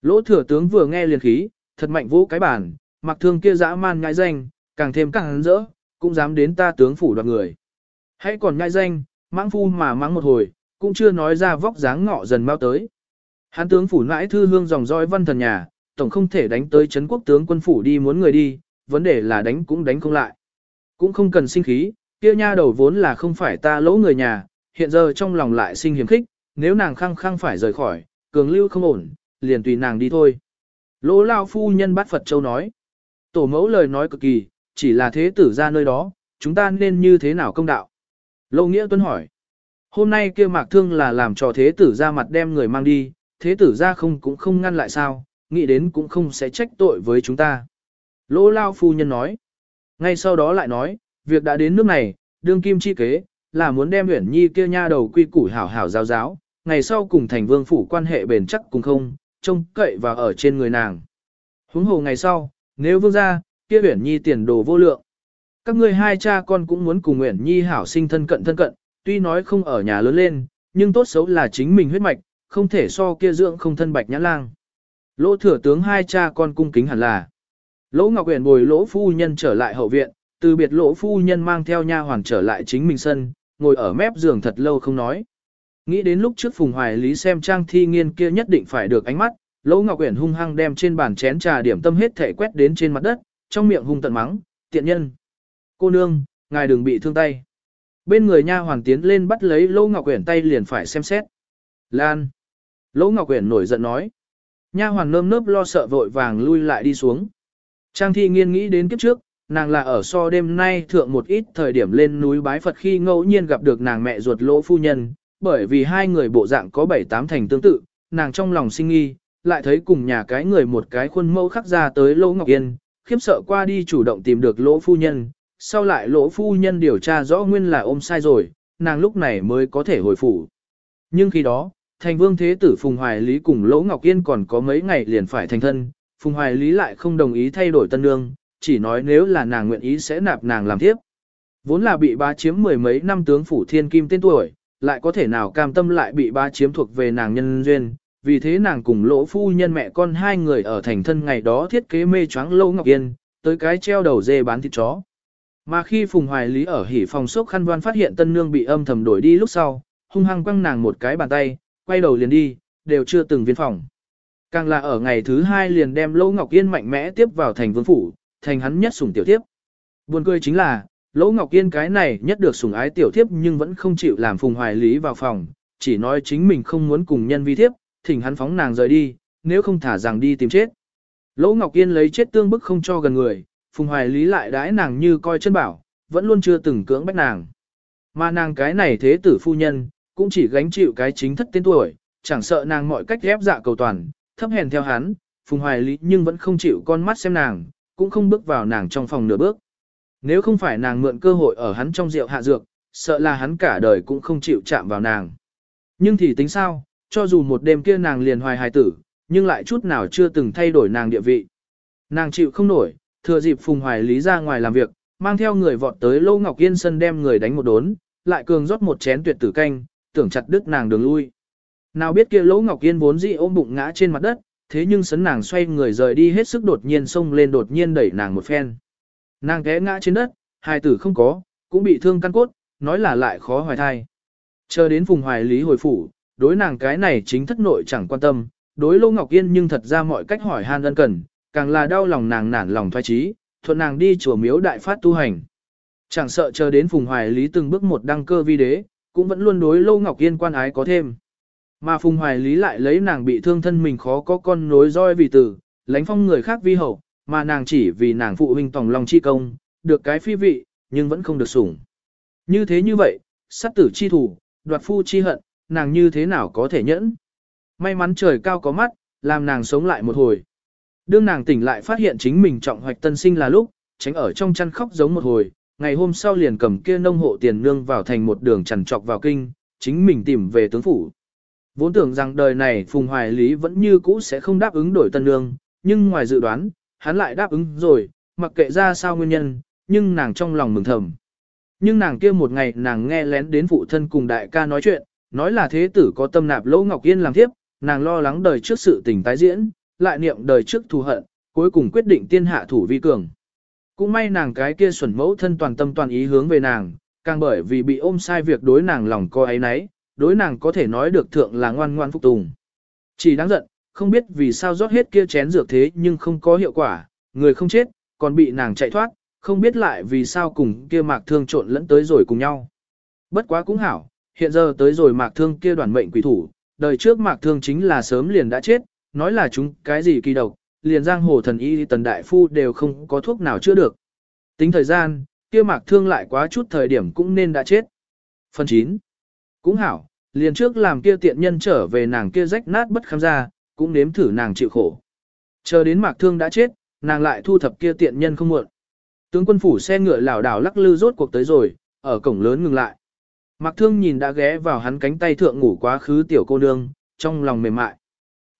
Lỗ thừa tướng vừa nghe liền khí, thật mạnh vũ cái bản, mạc thương kia dã man ngại danh, càng thêm càng hắn rỡ, cũng dám đến ta tướng phủ đoạt người. Hãy còn ngại danh, mãng phu mà mãng một hồi, cũng chưa nói ra vóc dáng ngọ dần mau tới. Hán tướng phủ nãi thư hương dòng dõi văn thần nhà, tổng không thể đánh tới chấn quốc tướng quân phủ đi muốn người đi, vấn đề là đánh cũng đánh không lại. Cũng không cần sinh khí, kia nha đầu vốn là không phải ta lỗ người nhà, hiện giờ trong lòng lại sinh hiểm khích, nếu nàng khăng khăng phải rời khỏi, cường lưu không ổn, liền tùy nàng đi thôi. Lỗ lao phu nhân bắt Phật Châu nói, tổ mẫu lời nói cực kỳ, chỉ là thế tử ra nơi đó, chúng ta nên như thế nào công đạo. Lâu Nghĩa Tuấn hỏi, hôm nay kia mạc thương là làm cho thế tử ra mặt đem người mang đi, thế tử ra không cũng không ngăn lại sao, nghĩ đến cũng không sẽ trách tội với chúng ta. Lỗ lao phu nhân nói, ngay sau đó lại nói, việc đã đến nước này, đương kim chi kế, là muốn đem Uyển Nhi kia nha đầu quy củ hảo hảo giáo giáo, ngày sau cùng thành vương phủ quan hệ bền chắc cùng không, trông cậy và ở trên người nàng. Huống hồ ngày sau, nếu vương ra, kia Uyển Nhi tiền đồ vô lượng. Các ngươi hai cha con cũng muốn cùng Uyển Nhi hảo sinh thân cận thân cận, tuy nói không ở nhà lớn lên, nhưng tốt xấu là chính mình huyết mạch, không thể so kia dưỡng không thân bạch nhã lang. Lỗ thừa tướng hai cha con cung kính hẳn là. Lỗ Ngọc Uyển bồi lỗ phu nhân trở lại hậu viện, từ biệt lỗ phu nhân mang theo nha hoàn trở lại chính mình sân, ngồi ở mép giường thật lâu không nói. Nghĩ đến lúc trước Phùng Hoài Lý xem trang thi nghiên kia nhất định phải được ánh mắt, Lỗ Ngọc Uyển hung hăng đem trên bàn chén trà điểm tâm hết thể quét đến trên mặt đất, trong miệng hung tận mắng, tiện nhân. Cô nương, ngài đừng bị thương tay. Bên người nha hoàng tiến lên bắt lấy Lỗ Ngọc Uyển tay liền phải xem xét. Lan. Lỗ Ngọc Uyển nổi giận nói. Nha hoàng nơm nớp lo sợ vội vàng lui lại đi xuống. Trang thi nghiên nghĩ đến kiếp trước, nàng là ở so đêm nay thượng một ít thời điểm lên núi bái Phật khi ngẫu nhiên gặp được nàng mẹ ruột lỗ phu nhân, bởi vì hai người bộ dạng có bảy tám thành tương tự, nàng trong lòng sinh nghi, lại thấy cùng nhà cái người một cái khuôn mẫu khắc ra tới lỗ ngọc yên, khiếp sợ qua đi chủ động tìm được lỗ phu nhân, sau lại lỗ phu nhân điều tra rõ nguyên là ôm sai rồi, nàng lúc này mới có thể hồi phủ. Nhưng khi đó, thành vương thế tử Phùng Hoài Lý cùng lỗ ngọc yên còn có mấy ngày liền phải thành thân, Phùng Hoài Lý lại không đồng ý thay đổi tân nương, chỉ nói nếu là nàng nguyện ý sẽ nạp nàng làm thiếp. Vốn là bị bá chiếm mười mấy năm tướng phủ thiên kim tên tuổi, lại có thể nào cam tâm lại bị bá chiếm thuộc về nàng nhân duyên, vì thế nàng cùng lỗ phu nhân mẹ con hai người ở thành thân ngày đó thiết kế mê choáng lâu ngọc yên, tới cái treo đầu dê bán thịt chó. Mà khi Phùng Hoài Lý ở hỉ phòng sốc khăn đoan phát hiện tân nương bị âm thầm đổi đi lúc sau, hung hăng quăng nàng một cái bàn tay, quay đầu liền đi, đều chưa từng viên phòng. Càng là ở ngày thứ hai liền đem Lỗ Ngọc Yên mạnh mẽ tiếp vào thành vương phủ, thành hắn nhất sủng tiểu thiếp. Buồn cười chính là, Lỗ Ngọc Yên cái này nhất được sủng ái tiểu thiếp nhưng vẫn không chịu làm Phùng Hoài Lý vào phòng, chỉ nói chính mình không muốn cùng nhân vi thiếp, thỉnh hắn phóng nàng rời đi, nếu không thả rằng đi tìm chết. Lỗ Ngọc Yên lấy chết tương bức không cho gần người, Phùng Hoài Lý lại đãi nàng như coi chân bảo, vẫn luôn chưa từng cưỡng bách nàng. Mà nàng cái này thế tử phu nhân, cũng chỉ gánh chịu cái chính thất tên tuổi, chẳng sợ nàng mọi cách ghép dạ cầu toàn, thấp hèn theo hắn, Phùng Hoài Lý nhưng vẫn không chịu con mắt xem nàng, cũng không bước vào nàng trong phòng nửa bước. Nếu không phải nàng mượn cơ hội ở hắn trong rượu hạ dược, sợ là hắn cả đời cũng không chịu chạm vào nàng. Nhưng thì tính sao, cho dù một đêm kia nàng liền hoài hài tử, nhưng lại chút nào chưa từng thay đổi nàng địa vị. Nàng chịu không nổi, thừa dịp Phùng Hoài Lý ra ngoài làm việc, mang theo người vọt tới Lâu Ngọc Yên sân đem người đánh một đốn, lại cường rót một chén tuyệt tử canh, tưởng chặt đứt nàng đường lui. Nào biết kia Lỗ Ngọc Yên vốn dĩ ôm bụng ngã trên mặt đất, thế nhưng sấn nàng xoay người rời đi hết sức đột nhiên xông lên đột nhiên đẩy nàng một phen. Nàng té ngã trên đất, hài tử không có, cũng bị thương căn cốt, nói là lại khó hoài thai. Chờ đến Phùng hoài lý hồi phủ, đối nàng cái này chính thất nội chẳng quan tâm, đối Lô Ngọc Yên nhưng thật ra mọi cách hỏi han ân cần, càng là đau lòng nàng nản lòng thoái trí, thuận nàng đi chùa miếu đại phát tu hành. Chẳng sợ chờ đến Phùng Hoài Lý từng bước một đăng cơ vi đế, cũng vẫn luôn đối Lô Ngọc Yên quan ái có thêm. Mà Phùng Hoài Lý lại lấy nàng bị thương thân mình khó có con nối roi vì tử, lánh phong người khác vi hậu, mà nàng chỉ vì nàng phụ huynh tòng lòng chi công, được cái phi vị, nhưng vẫn không được sủng. Như thế như vậy, sát tử chi thủ, đoạt phu chi hận, nàng như thế nào có thể nhẫn. May mắn trời cao có mắt, làm nàng sống lại một hồi. Đương nàng tỉnh lại phát hiện chính mình trọng hoạch tân sinh là lúc, tránh ở trong chăn khóc giống một hồi, ngày hôm sau liền cầm kia nông hộ tiền nương vào thành một đường chằn trọc vào kinh, chính mình tìm về tướng phủ. Vốn tưởng rằng đời này Phùng Hoài Lý vẫn như cũ sẽ không đáp ứng đổi tân nương, nhưng ngoài dự đoán, hắn lại đáp ứng rồi, mặc kệ ra sao nguyên nhân, nhưng nàng trong lòng mừng thầm. Nhưng nàng kia một ngày nàng nghe lén đến phụ thân cùng đại ca nói chuyện, nói là thế tử có tâm nạp Lỗ Ngọc Yên làm thiếp nàng lo lắng đời trước sự tình tái diễn, lại niệm đời trước thù hận, cuối cùng quyết định tiên hạ thủ vi cường. Cũng may nàng cái kia xuẩn mẫu thân toàn tâm toàn ý hướng về nàng, càng bởi vì bị ôm sai việc đối nàng lòng co ấy nấy, đối nàng có thể nói được thượng là ngoan ngoan phục tùng. Chỉ đáng giận, không biết vì sao rót hết kia chén dược thế nhưng không có hiệu quả, người không chết, còn bị nàng chạy thoát, không biết lại vì sao cùng kia mạc thương trộn lẫn tới rồi cùng nhau. Bất quá cũng hảo, hiện giờ tới rồi mạc thương kia đoàn mệnh quỷ thủ, đời trước mạc thương chính là sớm liền đã chết, nói là chúng cái gì kỳ độc, liền giang hồ thần y tần đại phu đều không có thuốc nào chữa được. Tính thời gian, kia mạc thương lại quá chút thời điểm cũng nên đã chết. Phần 9. Cũng hảo, liền trước làm kia tiện nhân trở về nàng kia rách nát bất khám ra, cũng nếm thử nàng chịu khổ. Chờ đến mạc thương đã chết, nàng lại thu thập kia tiện nhân không muộn. Tướng quân phủ xe ngựa lảo đảo lắc lư rốt cuộc tới rồi, ở cổng lớn ngừng lại. Mạc thương nhìn đã ghé vào hắn cánh tay thượng ngủ quá khứ tiểu cô nương, trong lòng mềm mại.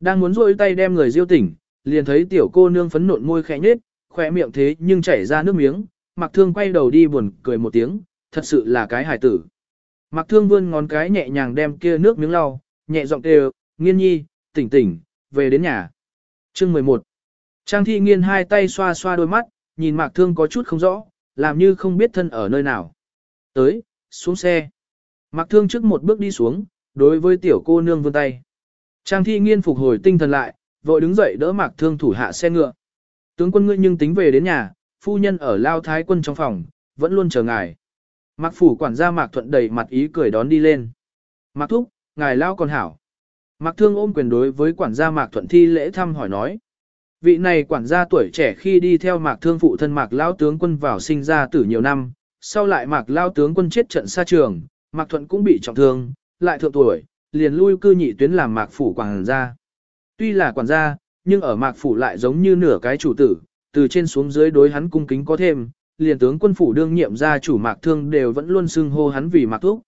Đang muốn rôi tay đem người diêu tỉnh, liền thấy tiểu cô nương phấn nộn môi khẽ nhếch, khỏe miệng thế nhưng chảy ra nước miếng, Mạc Thương quay đầu đi buồn cười một tiếng, thật sự là cái hài tử. Mạc Thương vươn ngón cái nhẹ nhàng đem kia nước miếng lau, nhẹ giọng kêu, nghiên nhi, tỉnh tỉnh, về đến nhà. Chương 11 Trang thi nghiên hai tay xoa xoa đôi mắt, nhìn Mạc Thương có chút không rõ, làm như không biết thân ở nơi nào. Tới, xuống xe. Mạc Thương trước một bước đi xuống, đối với tiểu cô nương vươn tay. Trang thi nghiên phục hồi tinh thần lại, vội đứng dậy đỡ Mạc Thương thủ hạ xe ngựa. Tướng quân ngươi nhưng tính về đến nhà, phu nhân ở lao thái quân trong phòng, vẫn luôn chờ ngài. Mạc phủ quản gia Mạc Thuận đầy mặt ý cười đón đi lên. Mạc Thúc, ngài lao còn hảo. Mạc Thương ôm quyền đối với quản gia Mạc Thuận thi lễ thăm hỏi nói. Vị này quản gia tuổi trẻ khi đi theo Mạc Thương phụ thân Mạc Lao tướng quân vào sinh ra tử nhiều năm, sau lại Mạc Lao tướng quân chết trận xa trường, Mạc Thuận cũng bị trọng thương, lại thượng tuổi, liền lui cư nhị tuyến làm Mạc phủ quản gia. Tuy là quản gia, nhưng ở Mạc phủ lại giống như nửa cái chủ tử, từ trên xuống dưới đối hắn cung kính có thêm, liền tướng quân phủ đương nhiệm gia chủ Mạc Thương đều vẫn luôn xưng hô hắn vì Mạc Thúc.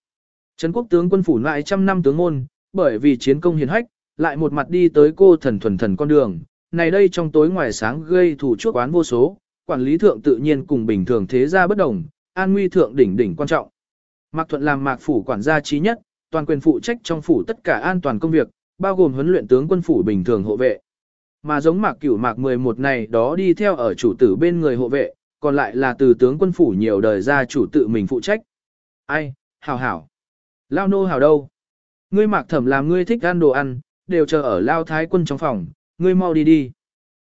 Trấn quốc tướng quân phủ lại trăm năm tướng môn, bởi vì chiến công hiền hách, lại một mặt đi tới cô thần thuần thần con đường, này đây trong tối ngoài sáng gây thủ chuốc oán vô số, quản lý thượng tự nhiên cùng bình thường thế gia bất đồng, an nguy thượng đỉnh đỉnh quan trọng. Mạc Thuận làm Mạc phủ quản gia trí nhất, toàn quyền phụ trách trong phủ tất cả an toàn công việc, bao gồm huấn luyện tướng quân phủ bình thường hộ vệ. Mà giống Mạc Cửu Mạc 11 này đó đi theo ở chủ tử bên người hộ vệ, còn lại là từ tướng quân phủ nhiều đời ra chủ tự mình phụ trách. Ai, hảo hảo. Lao nô hảo đâu? Ngươi Mạc Thẩm làm ngươi thích ăn đồ ăn, đều chờ ở Lao Thái quân trong phòng, ngươi mau đi đi.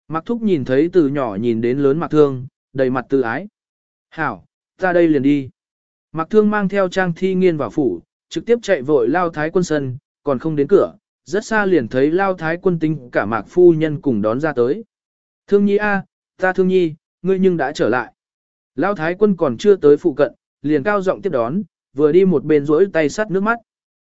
Mạc Thúc nhìn thấy từ nhỏ nhìn đến lớn Mạc Thương, đầy mặt tự ái. Hảo, ra đây liền đi. Mạc Thương mang theo Trang Thi Nghiên vào phủ, trực tiếp chạy vội Lao Thái quân sân, còn không đến cửa, rất xa liền thấy Lao Thái quân tính cả Mạc Phu Nhân cùng đón ra tới. Thương Nhi A, ta Thương Nhi, ngươi nhưng đã trở lại. Lao Thái quân còn chưa tới phụ cận, liền cao giọng tiếp đón, vừa đi một bên rỗi tay sắt nước mắt.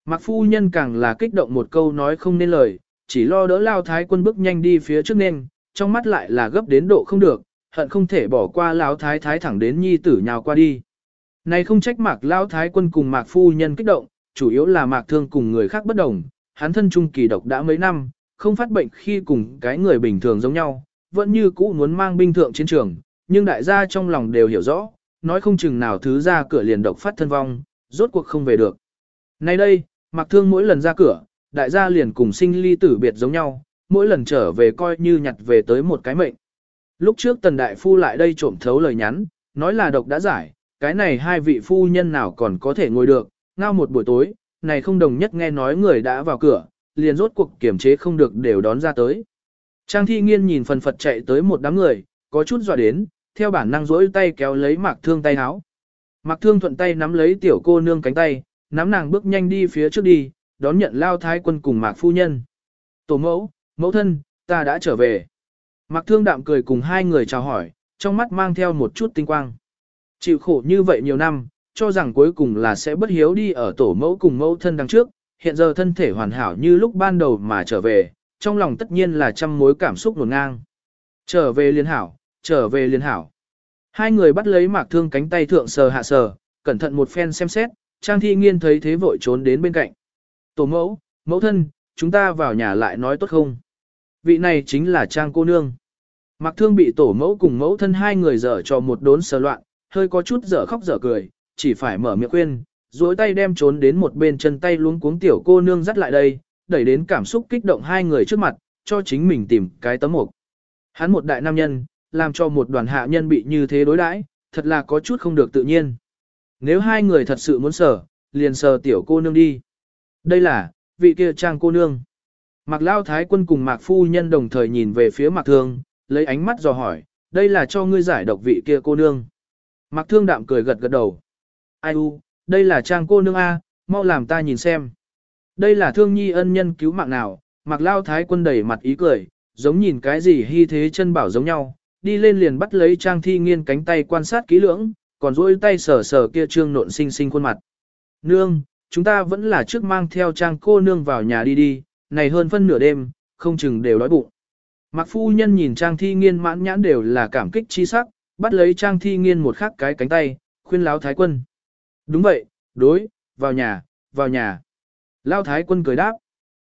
Mạc Phu Nhân càng là kích động một câu nói không nên lời, chỉ lo đỡ Lao Thái quân bước nhanh đi phía trước nên, trong mắt lại là gấp đến độ không được, hận không thể bỏ qua Lao Thái Thái thẳng đến Nhi tử nhào qua đi. Này không trách Mạc Lao Thái quân cùng Mạc Phu Nhân kích động, chủ yếu là Mạc Thương cùng người khác bất đồng, hắn thân trung kỳ độc đã mấy năm, không phát bệnh khi cùng cái người bình thường giống nhau, vẫn như cũ muốn mang binh thượng chiến trường, nhưng đại gia trong lòng đều hiểu rõ, nói không chừng nào thứ ra cửa liền độc phát thân vong, rốt cuộc không về được. Nay đây, Mạc Thương mỗi lần ra cửa, đại gia liền cùng sinh ly tử biệt giống nhau, mỗi lần trở về coi như nhặt về tới một cái mệnh. Lúc trước Tần Đại Phu lại đây trộm thấu lời nhắn, nói là độc đã giải, cái này hai vị phu nhân nào còn có thể ngồi được, ngao một buổi tối, này không đồng nhất nghe nói người đã vào cửa, liền rốt cuộc kiểm chế không được đều đón ra tới. Trang thi nghiên nhìn phần phật chạy tới một đám người, có chút dọa đến, theo bản năng rỗi tay kéo lấy mạc thương tay áo. Mạc thương thuận tay nắm lấy tiểu cô nương cánh tay, nắm nàng bước nhanh đi phía trước đi, đón nhận lao thái quân cùng mạc phu nhân. Tổ mẫu, mẫu thân, ta đã trở về. Mạc thương đạm cười cùng hai người chào hỏi, trong mắt mang theo một chút tinh quang. Chịu khổ như vậy nhiều năm, cho rằng cuối cùng là sẽ bất hiếu đi ở tổ mẫu cùng mẫu thân đằng trước, hiện giờ thân thể hoàn hảo như lúc ban đầu mà trở về, trong lòng tất nhiên là trăm mối cảm xúc nổn ngang. Trở về liên hảo, trở về liên hảo. Hai người bắt lấy mạc thương cánh tay thượng sờ hạ sờ, cẩn thận một phen xem xét, Trang Thi Nghiên thấy thế vội trốn đến bên cạnh. Tổ mẫu, mẫu thân, chúng ta vào nhà lại nói tốt không? Vị này chính là Trang cô nương. Mạc thương bị tổ mẫu cùng mẫu thân hai người dở cho một đốn sờ loạn, hơi có chút dở khóc dở cười, chỉ phải mở miệng khuyên, duỗi tay đem trốn đến một bên chân tay luống cuống tiểu cô nương dắt lại đây, đẩy đến cảm xúc kích động hai người trước mặt, cho chính mình tìm cái tấm mục. Hắn một đại nam nhân, làm cho một đoàn hạ nhân bị như thế đối đãi, thật là có chút không được tự nhiên. Nếu hai người thật sự muốn sở, liền sờ tiểu cô nương đi. Đây là, vị kia trang cô nương. Mạc Lao Thái quân cùng Mạc Phu Nhân đồng thời nhìn về phía Mạc Thương, lấy ánh mắt dò hỏi, đây là cho ngươi giải độc vị kia cô nương. Mạc Thương đạm cười gật gật đầu. Ai u, đây là trang cô nương A, mau làm ta nhìn xem. Đây là thương nhi ân nhân cứu mạng nào, Mạc Lao Thái quân đẩy mặt ý cười, giống nhìn cái gì hy thế chân bảo giống nhau, đi lên liền bắt lấy trang thi nghiên cánh tay quan sát kỹ lưỡng, còn duỗi tay sờ sờ kia trương nộn xinh xinh khuôn mặt. Nương, chúng ta vẫn là trước mang theo trang cô nương vào nhà đi đi, này hơn phân nửa đêm, không chừng đều đói bụng. Mạc phu nhân nhìn trang thi nghiên mãn nhãn đều là cảm kích chi sắc, bắt lấy trang thi nghiên một khắc cái cánh tay, khuyên lão thái quân. Đúng vậy, đối, vào nhà, vào nhà. lão thái quân cười đáp.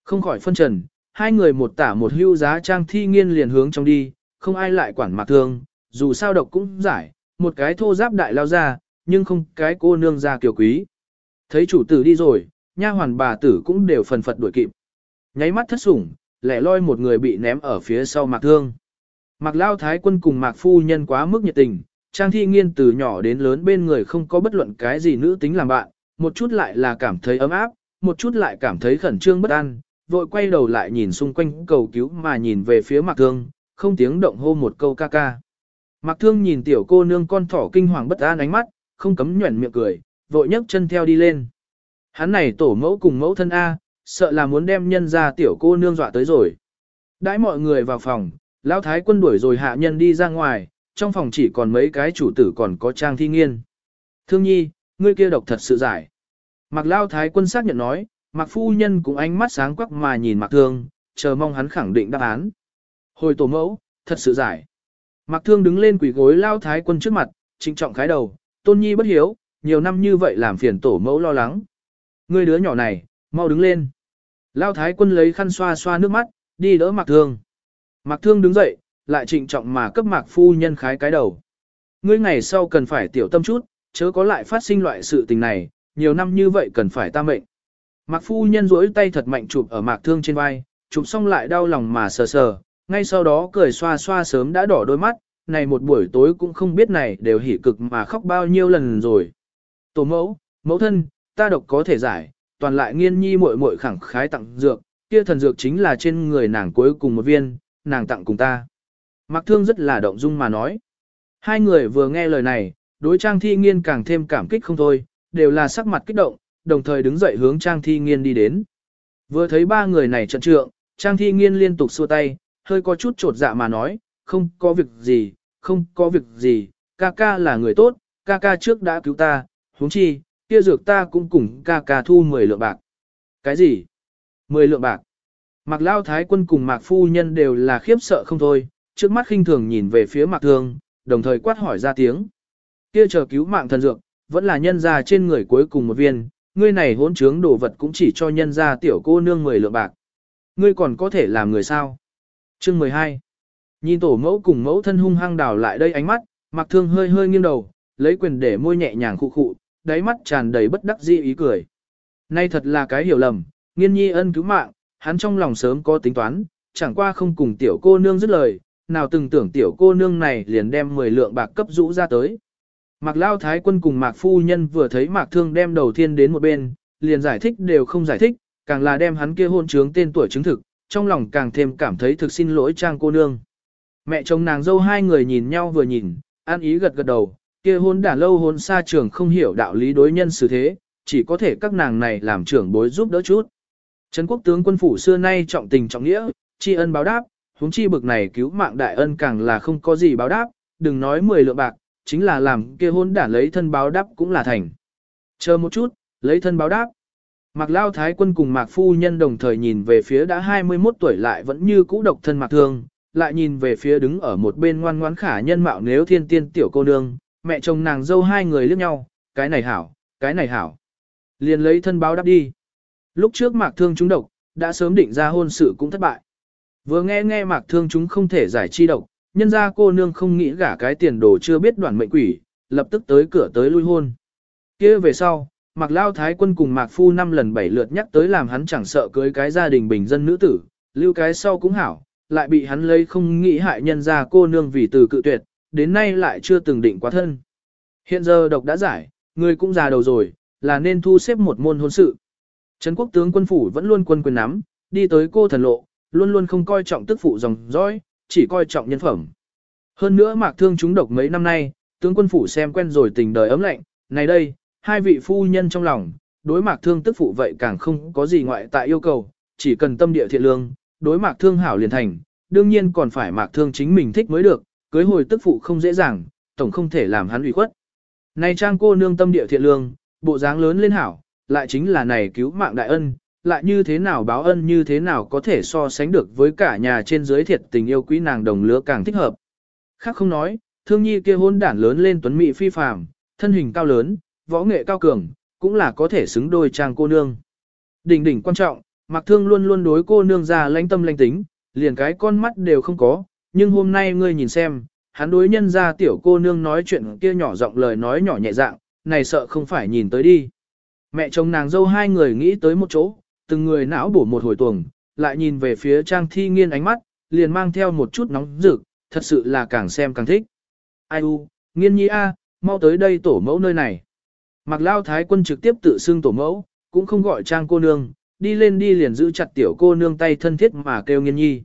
Không khỏi phân trần, hai người một tả một hưu giá trang thi nghiên liền hướng trong đi, không ai lại quản mạc thương, dù sao độc cũng giải, một cái thô giáp đại lao ra, nhưng không cái cô nương ra kiều quý. Thấy chủ tử đi rồi, nha hoàn bà tử cũng đều phần phật đuổi kịp. Nháy mắt thất sủng, lẻ loi một người bị ném ở phía sau mạc thương. Mạc lao thái quân cùng mạc phu nhân quá mức nhiệt tình, trang thi nghiên từ nhỏ đến lớn bên người không có bất luận cái gì nữ tính làm bạn, một chút lại là cảm thấy ấm áp, một chút lại cảm thấy khẩn trương bất an, vội quay đầu lại nhìn xung quanh cầu cứu mà nhìn về phía mạc thương, không tiếng động hô một câu ca ca. Mạc thương nhìn tiểu cô nương con thỏ kinh hoàng bất an ánh mắt, không cấm nhuẩn miệng cười, vội nhấc chân theo đi lên. Hắn này tổ mẫu cùng mẫu thân A, sợ là muốn đem nhân ra tiểu cô nương dọa tới rồi. Đãi mọi người vào phòng, lão thái quân đuổi rồi hạ nhân đi ra ngoài, trong phòng chỉ còn mấy cái chủ tử còn có trang thi nghiên. Thương nhi, ngươi kia độc thật sự giải. Mạc Lao Thái quân xác nhận nói, Mạc Phu Nhân cũng ánh mắt sáng quắc mà nhìn Mạc Thương, chờ mong hắn khẳng định đáp án. Hồi tổ mẫu, thật sự giải. Mạc Thương đứng lên quỷ gối Lao Thái quân trước mặt, trịnh trọng khái đầu, tôn nhi bất hiếu, nhiều năm như vậy làm phiền tổ mẫu lo lắng. Ngươi đứa nhỏ này, mau đứng lên. Lao Thái quân lấy khăn xoa xoa nước mắt, đi đỡ Mạc Thương. Mạc Thương đứng dậy, lại trịnh trọng mà cấp Mạc Phu Nhân khái cái đầu. Ngươi ngày sau cần phải tiểu tâm chút, chớ có lại phát sinh loại sự tình này, nhiều năm như vậy cần phải ta mệnh. Mạc phu nhân duỗi tay thật mạnh chụp ở mạc thương trên vai, chụp xong lại đau lòng mà sờ sờ, ngay sau đó cười xoa xoa sớm đã đỏ đôi mắt, này một buổi tối cũng không biết này đều hỉ cực mà khóc bao nhiêu lần rồi. Tổ mẫu, mẫu thân, ta độc có thể giải, toàn lại nghiên nhi muội muội khẳng khái tặng dược, kia thần dược chính là trên người nàng cuối cùng một viên, nàng tặng cùng ta. Mạc thương rất là động dung mà nói. Hai người vừa nghe lời này, đối trang thi nghiên càng thêm cảm kích không thôi, đều là sắc mặt kích động, đồng thời đứng dậy hướng Trang Thi Nghiên đi đến. Vừa thấy ba người này trận trượng, Trang Thi Nghiên liên tục xua tay, hơi có chút trột dạ mà nói, không có việc gì, không có việc gì, ca ca là người tốt, ca ca trước đã cứu ta, huống chi, kia dược ta cũng cùng ca ca thu 10 lượng bạc. Cái gì? 10 lượng bạc. Mạc Lao Thái quân cùng Mạc Phu Nhân đều là khiếp sợ không thôi, trước mắt khinh thường nhìn về phía Mạc Thương, đồng thời quát hỏi ra tiếng. Kia chờ cứu mạng thần dược, vẫn là nhân ra trên người cuối cùng một viên, ngươi này hỗn trướng đồ vật cũng chỉ cho nhân ra tiểu cô nương 10 lượng bạc. Ngươi còn có thể làm người sao? Chương 12 Nhìn tổ mẫu cùng mẫu thân hung hăng đảo lại đây ánh mắt, Mạc thương hơi hơi nghiêng đầu, lấy quyền để môi nhẹ nhàng khụ khụ, đáy mắt tràn đầy bất đắc dĩ ý cười. Nay thật là cái hiểu lầm, nghiên nhi ân cứu mạng, hắn trong lòng sớm có tính toán, chẳng qua không cùng tiểu cô nương dứt lời, nào từng tưởng tiểu cô nương này liền đem 10 lượng bạc cấp rũ ra tới. Mạc Lao Thái quân cùng Mạc Phu Nhân vừa thấy Mạc Thương đem đầu tiên đến một bên, liền giải thích đều không giải thích, càng là đem hắn kia hôn trướng tên tuổi chứng thực, trong lòng càng thêm cảm thấy thực xin lỗi trang cô nương. Mẹ chồng nàng dâu hai người nhìn nhau vừa nhìn, an ý gật gật đầu, kia hôn đã lâu hôn xa trường không hiểu đạo lý đối nhân xử thế, chỉ có thể các nàng này làm trưởng bối giúp đỡ chút. Trấn quốc tướng quân phủ xưa nay trọng tình trọng nghĩa, tri ân báo đáp, huống chi bực này cứu mạng đại ân càng là không có gì báo đáp, đừng nói 10 lượng bạc, chính là làm kia hôn đã lấy thân báo đáp cũng là thành. Chờ một chút, lấy thân báo đáp. Mạc Lao Thái quân cùng Mạc Phu Nhân đồng thời nhìn về phía đã 21 tuổi lại vẫn như cũ độc thân Mạc Thương, lại nhìn về phía đứng ở một bên ngoan ngoãn khả nhân mạo nếu thiên tiên tiểu cô nương, mẹ chồng nàng dâu hai người liếc nhau, cái này hảo, cái này hảo. Liền lấy thân báo đáp đi. Lúc trước Mạc Thương chúng độc, đã sớm định ra hôn sự cũng thất bại. Vừa nghe nghe Mạc Thương chúng không thể giải chi độc, nhân ra cô nương không nghĩ gả cái tiền đồ chưa biết đoạn mệnh quỷ, lập tức tới cửa tới lui hôn. kia về sau, Mạc Lao Thái quân cùng Mạc Phu năm lần bảy lượt nhắc tới làm hắn chẳng sợ cưới cái gia đình bình dân nữ tử, lưu cái sau cũng hảo, lại bị hắn lấy không nghĩ hại nhân ra cô nương vì từ cự tuyệt, đến nay lại chưa từng định quá thân. Hiện giờ độc đã giải, người cũng già đầu rồi, là nên thu xếp một môn hôn sự. Trấn quốc tướng quân phủ vẫn luôn quân quyền nắm, đi tới cô thần lộ, luôn luôn không coi trọng tức phụ dòng dõi, chỉ coi trọng nhân phẩm. Hơn nữa mạc thương chúng độc mấy năm nay, tướng quân phủ xem quen rồi tình đời ấm lạnh, này đây, hai vị phu nhân trong lòng, đối mạc thương tức phụ vậy càng không có gì ngoại tại yêu cầu, chỉ cần tâm địa thiện lương, đối mạc thương hảo liền thành, đương nhiên còn phải mạc thương chính mình thích mới được, cưới hồi tức phụ không dễ dàng, tổng không thể làm hắn ủy khuất. Này trang cô nương tâm địa thiện lương, bộ dáng lớn lên hảo, lại chính là này cứu mạng đại ân, lại như thế nào báo ân như thế nào có thể so sánh được với cả nhà trên dưới thiệt tình yêu quý nàng đồng lứa càng thích hợp. Khác không nói, thương nhi kia hôn đản lớn lên tuấn mỹ phi phàm, thân hình cao lớn, võ nghệ cao cường, cũng là có thể xứng đôi trang cô nương. Đỉnh đỉnh quan trọng, Mạc Thương luôn luôn đối cô nương già lãnh tâm lãnh tính, liền cái con mắt đều không có, nhưng hôm nay ngươi nhìn xem, hắn đối nhân ra tiểu cô nương nói chuyện kia nhỏ giọng lời nói nhỏ nhẹ dạng, này sợ không phải nhìn tới đi. Mẹ chồng nàng dâu hai người nghĩ tới một chỗ, từng người não bổ một hồi tuồng, lại nhìn về phía trang thi nghiên ánh mắt, liền mang theo một chút nóng rực, thật sự là càng xem càng thích. Ai u, nghiên nhi a, mau tới đây tổ mẫu nơi này. Mặc lao thái quân trực tiếp tự xưng tổ mẫu, cũng không gọi trang cô nương, đi lên đi liền giữ chặt tiểu cô nương tay thân thiết mà kêu nghiên nhi.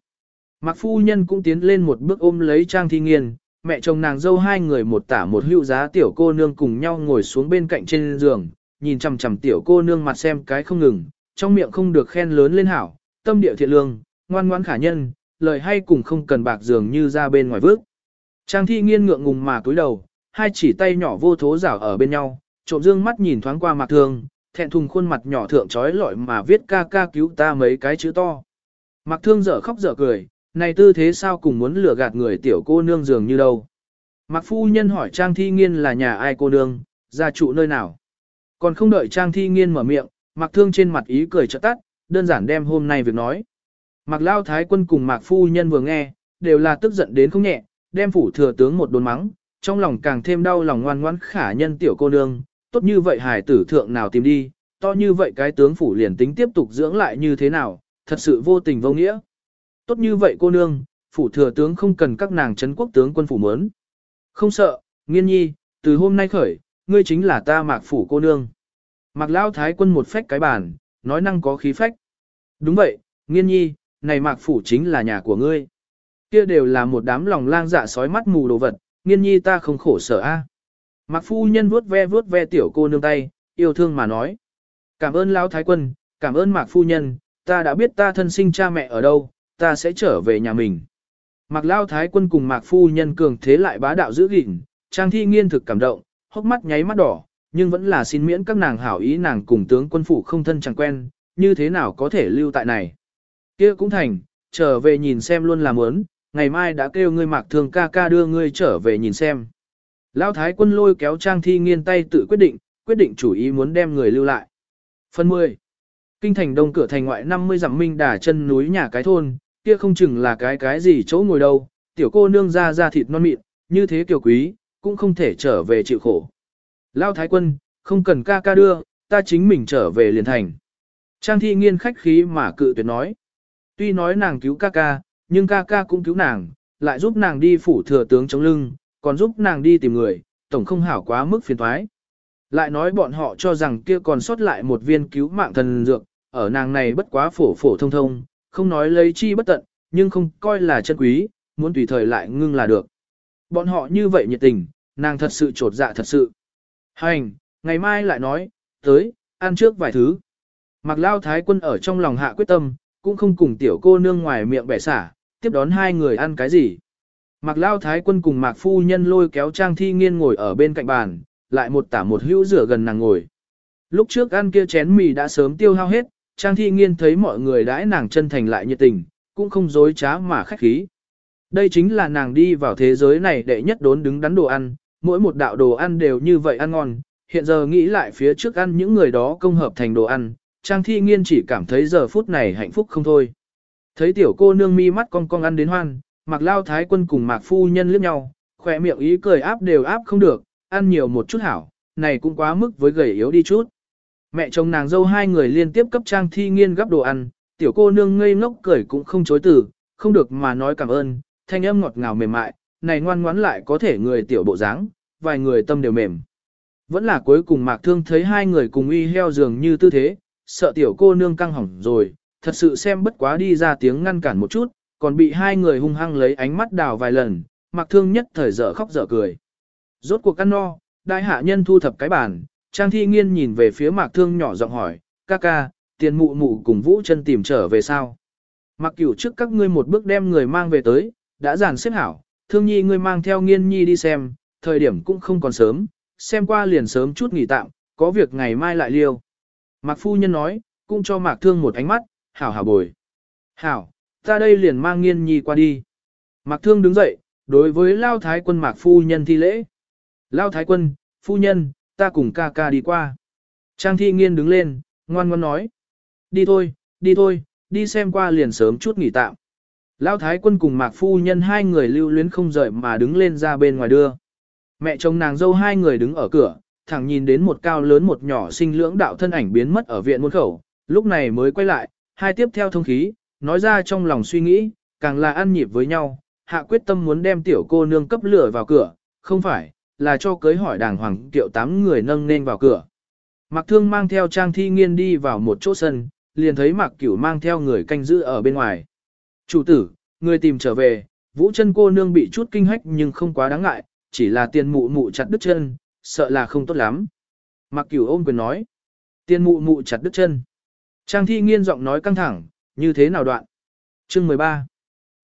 Mặc phu nhân cũng tiến lên một bước ôm lấy trang thi nghiên, mẹ chồng nàng dâu hai người một tả một hữu giá tiểu cô nương cùng nhau ngồi xuống bên cạnh trên giường, nhìn chằm chằm tiểu cô nương mặt xem cái không ngừng, trong miệng không được khen lớn lên hảo, tâm địa thiện lương, ngoan ngoãn khả nhân, lời hay cùng không cần bạc dường như ra bên ngoài vước. Trang thi nghiên ngượng ngùng mà cúi đầu, hai chỉ tay nhỏ vô thố rảo ở bên nhau, trộm dương mắt nhìn thoáng qua mặt thương, thẹn thùng khuôn mặt nhỏ thượng trói lọi mà viết ca ca cứu ta mấy cái chữ to. Mặc thương dở khóc dở cười, này tư thế sao cùng muốn lừa gạt người tiểu cô nương dường như đâu. Mặc phu nhân hỏi Trang Thi Nghiên là nhà ai cô nương, gia trụ nơi nào. Còn không đợi Trang Thi Nghiên mở miệng, mạc Thương trên mặt ý cười chợt tắt, đơn giản đem hôm nay việc nói. mạc Lao Thái quân cùng Mạc Phu Nhân vừa nghe, đều là tức giận đến không nhẹ, đem phủ thừa tướng một đồn mắng, trong lòng càng thêm đau lòng ngoan ngoãn khả nhân tiểu cô nương, tốt như vậy hải tử thượng nào tìm đi, to như vậy cái tướng phủ liền tính tiếp tục dưỡng lại như thế nào, thật sự vô tình vô nghĩa. Tốt như vậy cô nương, phủ thừa tướng không cần các nàng chấn quốc tướng quân phủ mớn. Không sợ, nghiên nhi, từ hôm nay khởi, ngươi chính là ta mạc phủ cô nương. Mạc Lao Thái quân một phách cái bàn, nói năng có khí phách. Đúng vậy, nghiên nhi, này mạc phủ chính là nhà của ngươi. Kia đều là một đám lòng lang dạ sói mắt mù đồ vật, nghiên nhi ta không khổ sở a. Mạc phu nhân vuốt ve vuốt ve tiểu cô nương tay, yêu thương mà nói. Cảm ơn Lão Thái quân, cảm ơn Mạc phu nhân, ta đã biết ta thân sinh cha mẹ ở đâu, ta sẽ trở về nhà mình. Mạc Lao Thái quân cùng Mạc phu nhân cường thế lại bá đạo giữ gìn, Trang Thi nghiên thực cảm động, hốc mắt nháy mắt đỏ, nhưng vẫn là xin miễn các nàng hảo ý nàng cùng tướng quân phủ không thân chẳng quen, như thế nào có thể lưu tại này. kia cũng thành, trở về nhìn xem luôn là muốn, ngày mai đã kêu ngươi Mạc Thường ca ca đưa ngươi trở về nhìn xem. Lão Thái quân lôi kéo Trang Thi nghiên tay tự quyết định, quyết định chủ ý muốn đem người lưu lại. Phần 10. Kinh thành đông cửa thành ngoại 50 dặm minh đà chân núi nhà cái thôn, kia không chừng là cái cái gì chỗ ngồi đâu, tiểu cô nương ra ra thịt non mịn, như thế kiều quý, cũng không thể trở về chịu khổ. Lao thái quân, không cần ca ca đưa, ta chính mình trở về liền thành. Trang thi nghiên khách khí mà cự tuyệt nói. Tuy nói nàng cứu ca ca, nhưng ca ca cũng cứu nàng, lại giúp nàng đi phủ thừa tướng chống lưng, còn giúp nàng đi tìm người, tổng không hảo quá mức phiền thoái. Lại nói bọn họ cho rằng kia còn sót lại một viên cứu mạng thần dược, ở nàng này bất quá phổ phổ thông thông, không nói lấy chi bất tận, nhưng không coi là chân quý, muốn tùy thời lại ngưng là được. Bọn họ như vậy nhiệt tình, nàng thật sự trột dạ thật sự. Hành, ngày mai lại nói, tới, ăn trước vài thứ. Mặc lao thái quân ở trong lòng hạ quyết tâm, cũng không cùng tiểu cô nương ngoài miệng bẻ xả, tiếp đón hai người ăn cái gì. Mặc lao thái quân cùng mạc phu nhân lôi kéo trang thi nghiên ngồi ở bên cạnh bàn, lại một tả một hữu rửa gần nàng ngồi. Lúc trước ăn kia chén mì đã sớm tiêu hao hết, trang thi nghiên thấy mọi người đãi nàng chân thành lại nhiệt tình, cũng không dối trá mà khách khí. Đây chính là nàng đi vào thế giới này để nhất đốn đứng đắn đồ ăn, mỗi một đạo đồ ăn đều như vậy ăn ngon, hiện giờ nghĩ lại phía trước ăn những người đó công hợp thành đồ ăn, Trang Thi Nghiên chỉ cảm thấy giờ phút này hạnh phúc không thôi. Thấy tiểu cô nương mi mắt cong cong ăn đến hoan, Mạc Lao Thái Quân cùng Mạc Phu Nhân liếc nhau, khỏe miệng ý cười áp đều áp không được, ăn nhiều một chút hảo, này cũng quá mức với gầy yếu đi chút. Mẹ chồng nàng dâu hai người liên tiếp cấp Trang Thi Nghiên gấp đồ ăn, tiểu cô nương ngây ngốc cười cũng không chối từ, không được mà nói cảm ơn, thanh âm ngọt ngào mềm mại, này ngoan ngoãn lại có thể người tiểu bộ dáng, vài người tâm đều mềm. Vẫn là cuối cùng Mạc Thương thấy hai người cùng y heo dường như tư thế, sợ tiểu cô nương căng hỏng rồi, thật sự xem bất quá đi ra tiếng ngăn cản một chút, còn bị hai người hung hăng lấy ánh mắt đào vài lần, Mạc Thương nhất thời dở khóc dở cười. Rốt cuộc ăn no, đại hạ nhân thu thập cái bàn, Trang Thi Nghiên nhìn về phía Mạc Thương nhỏ giọng hỏi, ca ca, tiền mụ mụ cùng Vũ chân tìm trở về sao? Mặc cửu trước các ngươi một bước đem người mang về tới, đã giàn xếp hảo, thương nhi ngươi mang theo nghiên nhi đi xem, thời điểm cũng không còn sớm, xem qua liền sớm chút nghỉ tạm, có việc ngày mai lại liêu. Mạc phu nhân nói, cũng cho mạc thương một ánh mắt, hảo hảo bồi. Hảo, ta đây liền mang nghiên nhi qua đi. Mạc thương đứng dậy, đối với Lao Thái quân mạc phu nhân thi lễ. Lao Thái quân, phu nhân, ta cùng ca ca đi qua. Trang thi nghiên đứng lên, ngoan ngoan nói. Đi thôi, đi thôi, đi xem qua liền sớm chút nghỉ tạm. Lão Thái quân cùng Mạc Phu Nhân hai người lưu luyến không rời mà đứng lên ra bên ngoài đưa. Mẹ chồng nàng dâu hai người đứng ở cửa, thẳng nhìn đến một cao lớn một nhỏ sinh lưỡng đạo thân ảnh biến mất ở viện môn khẩu, lúc này mới quay lại, hai tiếp theo thông khí, nói ra trong lòng suy nghĩ, càng là ăn nhịp với nhau, hạ quyết tâm muốn đem tiểu cô nương cấp lửa vào cửa, không phải, là cho cưới hỏi đàng hoàng tiệu tám người nâng nên vào cửa. Mạc Thương mang theo Trang Thi Nghiên đi vào một chỗ sân, liền thấy Mạc Cửu mang theo người canh giữ ở bên ngoài. Chủ tử, người tìm trở về, Vũ chân cô nương bị chút kinh hách nhưng không quá đáng ngại, chỉ là tiền mụ mụ chặt đứt chân, sợ là không tốt lắm. Mặc Cửu ôm quyền nói. Tiền mụ mụ chặt đứt chân. Trang thi nghiên giọng nói căng thẳng, như thế nào đoạn. Chương 13.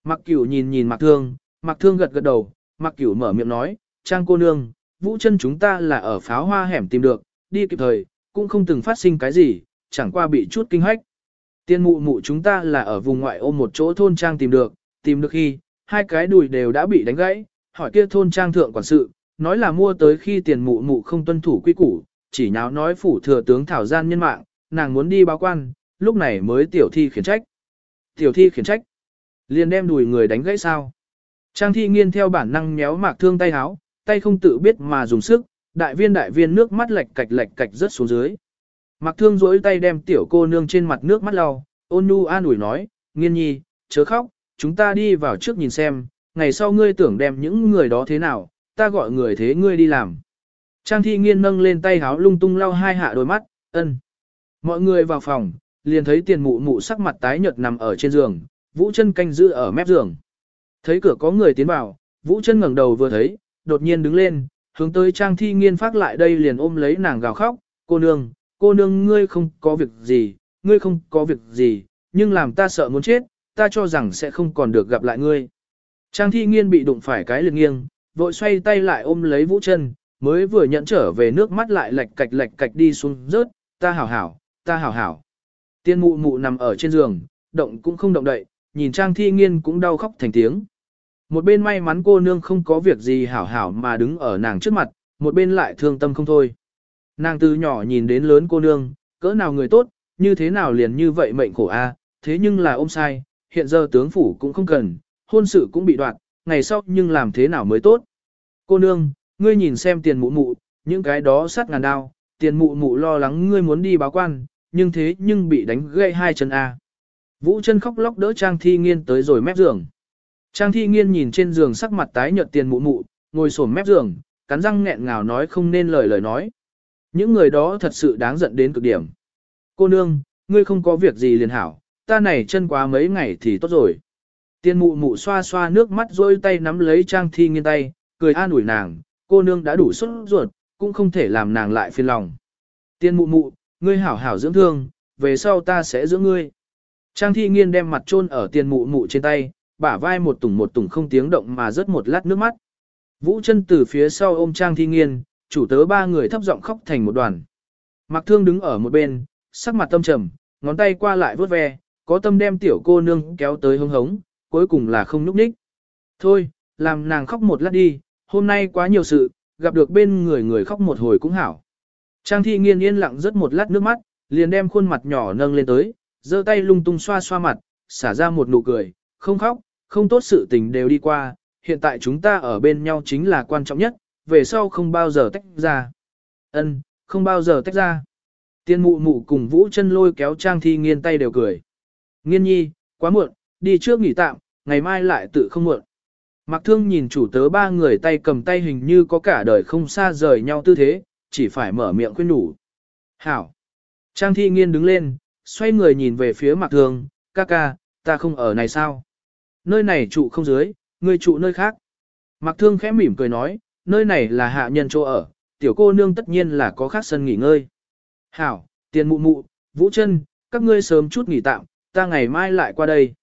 Mặc Cửu nhìn nhìn Mặc Thương, Mặc Thương gật gật đầu, Mặc Cửu mở miệng nói, Trang cô nương, vũ chân chúng ta là ở pháo hoa hẻm tìm được, đi kịp thời, cũng không từng phát sinh cái gì, chẳng qua bị chút kinh hách. Tiên mụ mụ chúng ta là ở vùng ngoại ô một chỗ thôn trang tìm được, tìm được khi, hai cái đùi đều đã bị đánh gãy, hỏi kia thôn trang thượng quản sự, nói là mua tới khi tiền mụ mụ không tuân thủ quy củ, chỉ nháo nói phủ thừa tướng thảo gian nhân mạng, nàng muốn đi báo quan, lúc này mới tiểu thi khiển trách. Tiểu thi khiển trách, liền đem đùi người đánh gãy sao. Trang thi nghiên theo bản năng méo mạc thương tay háo, tay không tự biết mà dùng sức, đại viên đại viên nước mắt lệch cạch lệch cạch rớt xuống dưới. Mạc thương rỗi tay đem tiểu cô nương trên mặt nước mắt lau, ôn nhu an ủi nói, nghiên nhi, chớ khóc, chúng ta đi vào trước nhìn xem, ngày sau ngươi tưởng đem những người đó thế nào, ta gọi người thế ngươi đi làm. Trang thi nghiên nâng lên tay háo lung tung lau hai hạ đôi mắt, ân. Mọi người vào phòng, liền thấy tiền mụ mụ sắc mặt tái nhợt nằm ở trên giường, vũ chân canh giữ ở mép giường. Thấy cửa có người tiến vào, vũ chân ngẩng đầu vừa thấy, đột nhiên đứng lên, hướng tới trang thi nghiên phát lại đây liền ôm lấy nàng gào khóc, cô nương, cô nương ngươi không có việc gì, ngươi không có việc gì, nhưng làm ta sợ muốn chết, ta cho rằng sẽ không còn được gặp lại ngươi. Trang thi nghiên bị đụng phải cái liệt nghiêng, vội xoay tay lại ôm lấy vũ chân, mới vừa nhận trở về nước mắt lại lệch cạch lệch cạch đi xuống rớt, ta hảo hảo, ta hảo hảo. Tiên mụ mụ nằm ở trên giường, động cũng không động đậy, nhìn trang thi nghiên cũng đau khóc thành tiếng. Một bên may mắn cô nương không có việc gì hảo hảo mà đứng ở nàng trước mặt, một bên lại thương tâm không thôi. Nàng từ nhỏ nhìn đến lớn cô nương, cỡ nào người tốt, như thế nào liền như vậy mệnh khổ a, thế nhưng là ôm sai, hiện giờ tướng phủ cũng không cần, hôn sự cũng bị đoạt, ngày sau nhưng làm thế nào mới tốt. Cô nương, ngươi nhìn xem tiền mụ mụ, những cái đó sát ngàn đao, tiền mụ mụ lo lắng ngươi muốn đi báo quan, nhưng thế nhưng bị đánh gãy hai chân A. Vũ chân khóc lóc đỡ Trang Thi Nghiên tới rồi mép giường. Trang Thi Nghiên nhìn trên giường sắc mặt tái nhợt tiền mụ mụ, ngồi xổm mép giường, cắn răng nghẹn ngào nói không nên lời lời nói. Những người đó thật sự đáng giận đến cực điểm. Cô nương, ngươi không có việc gì liền hảo, ta này chân quá mấy ngày thì tốt rồi. Tiên mụ mụ xoa xoa nước mắt rôi tay nắm lấy Trang Thi Nghiên tay, cười an ủi nàng, cô nương đã đủ sốt ruột, cũng không thể làm nàng lại phiền lòng. Tiên mụ mụ, ngươi hảo hảo dưỡng thương, về sau ta sẽ dưỡng ngươi. Trang thi nghiên đem mặt chôn ở tiền mụ mụ trên tay, bả vai một tủng một tủng không tiếng động mà rớt một lát nước mắt. Vũ chân từ phía sau ôm Trang thi nghiên, chủ tớ ba người thấp giọng khóc thành một đoàn. Mặc thương đứng ở một bên, sắc mặt tâm trầm, ngón tay qua lại vuốt ve, có tâm đem tiểu cô nương kéo tới hưng hống, cuối cùng là không núp ních. Thôi, làm nàng khóc một lát đi, hôm nay quá nhiều sự, gặp được bên người người khóc một hồi cũng hảo. Trang thi nghiên yên lặng rất một lát nước mắt, liền đem khuôn mặt nhỏ nâng lên tới, giơ tay lung tung xoa xoa mặt, xả ra một nụ cười, không khóc, không tốt sự tình đều đi qua, hiện tại chúng ta ở bên nhau chính là quan trọng nhất, về sau không bao giờ tách ra. Ân, không bao giờ tách ra. Tiên mụ mụ cùng Vũ chân lôi kéo Trang Thi Nghiên tay đều cười. Nghiên nhi, quá muộn, đi trước nghỉ tạm, ngày mai lại tự không muộn. mặc Thương nhìn chủ tớ ba người tay cầm tay hình như có cả đời không xa rời nhau tư thế, chỉ phải mở miệng khuyên nhủ. Hảo. Trang Thi Nghiên đứng lên, xoay người nhìn về phía mặc Thương, ca ca, ta không ở này sao? Nơi này trụ không dưới, người trụ nơi khác. mặc Thương khẽ mỉm cười nói, nơi này là hạ nhân chỗ ở, tiểu cô nương tất nhiên là có khác sân nghỉ ngơi. Hảo, tiền mụ mụ, vũ chân, các ngươi sớm chút nghỉ tạm, ta ngày mai lại qua đây.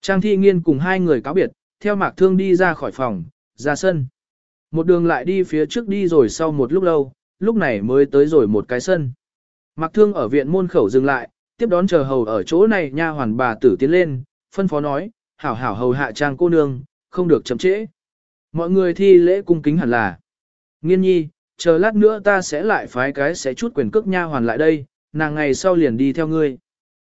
Trang Thi Nghiên cùng hai người cáo biệt, theo Mạc Thương đi ra khỏi phòng, ra sân. Một đường lại đi phía trước đi rồi sau một lúc lâu, lúc này mới tới rồi một cái sân. Mạc Thương ở viện môn khẩu dừng lại, tiếp đón chờ hầu ở chỗ này nha hoàn bà tử tiến lên, phân phó nói, hảo hảo hầu hạ trang cô nương, không được chậm trễ. Mọi người thi lễ cung kính hẳn là. Nghiên nhi, chờ lát nữa ta sẽ lại phái cái sẽ chút quyền cước nha hoàn lại đây, nàng ngày sau liền đi theo ngươi.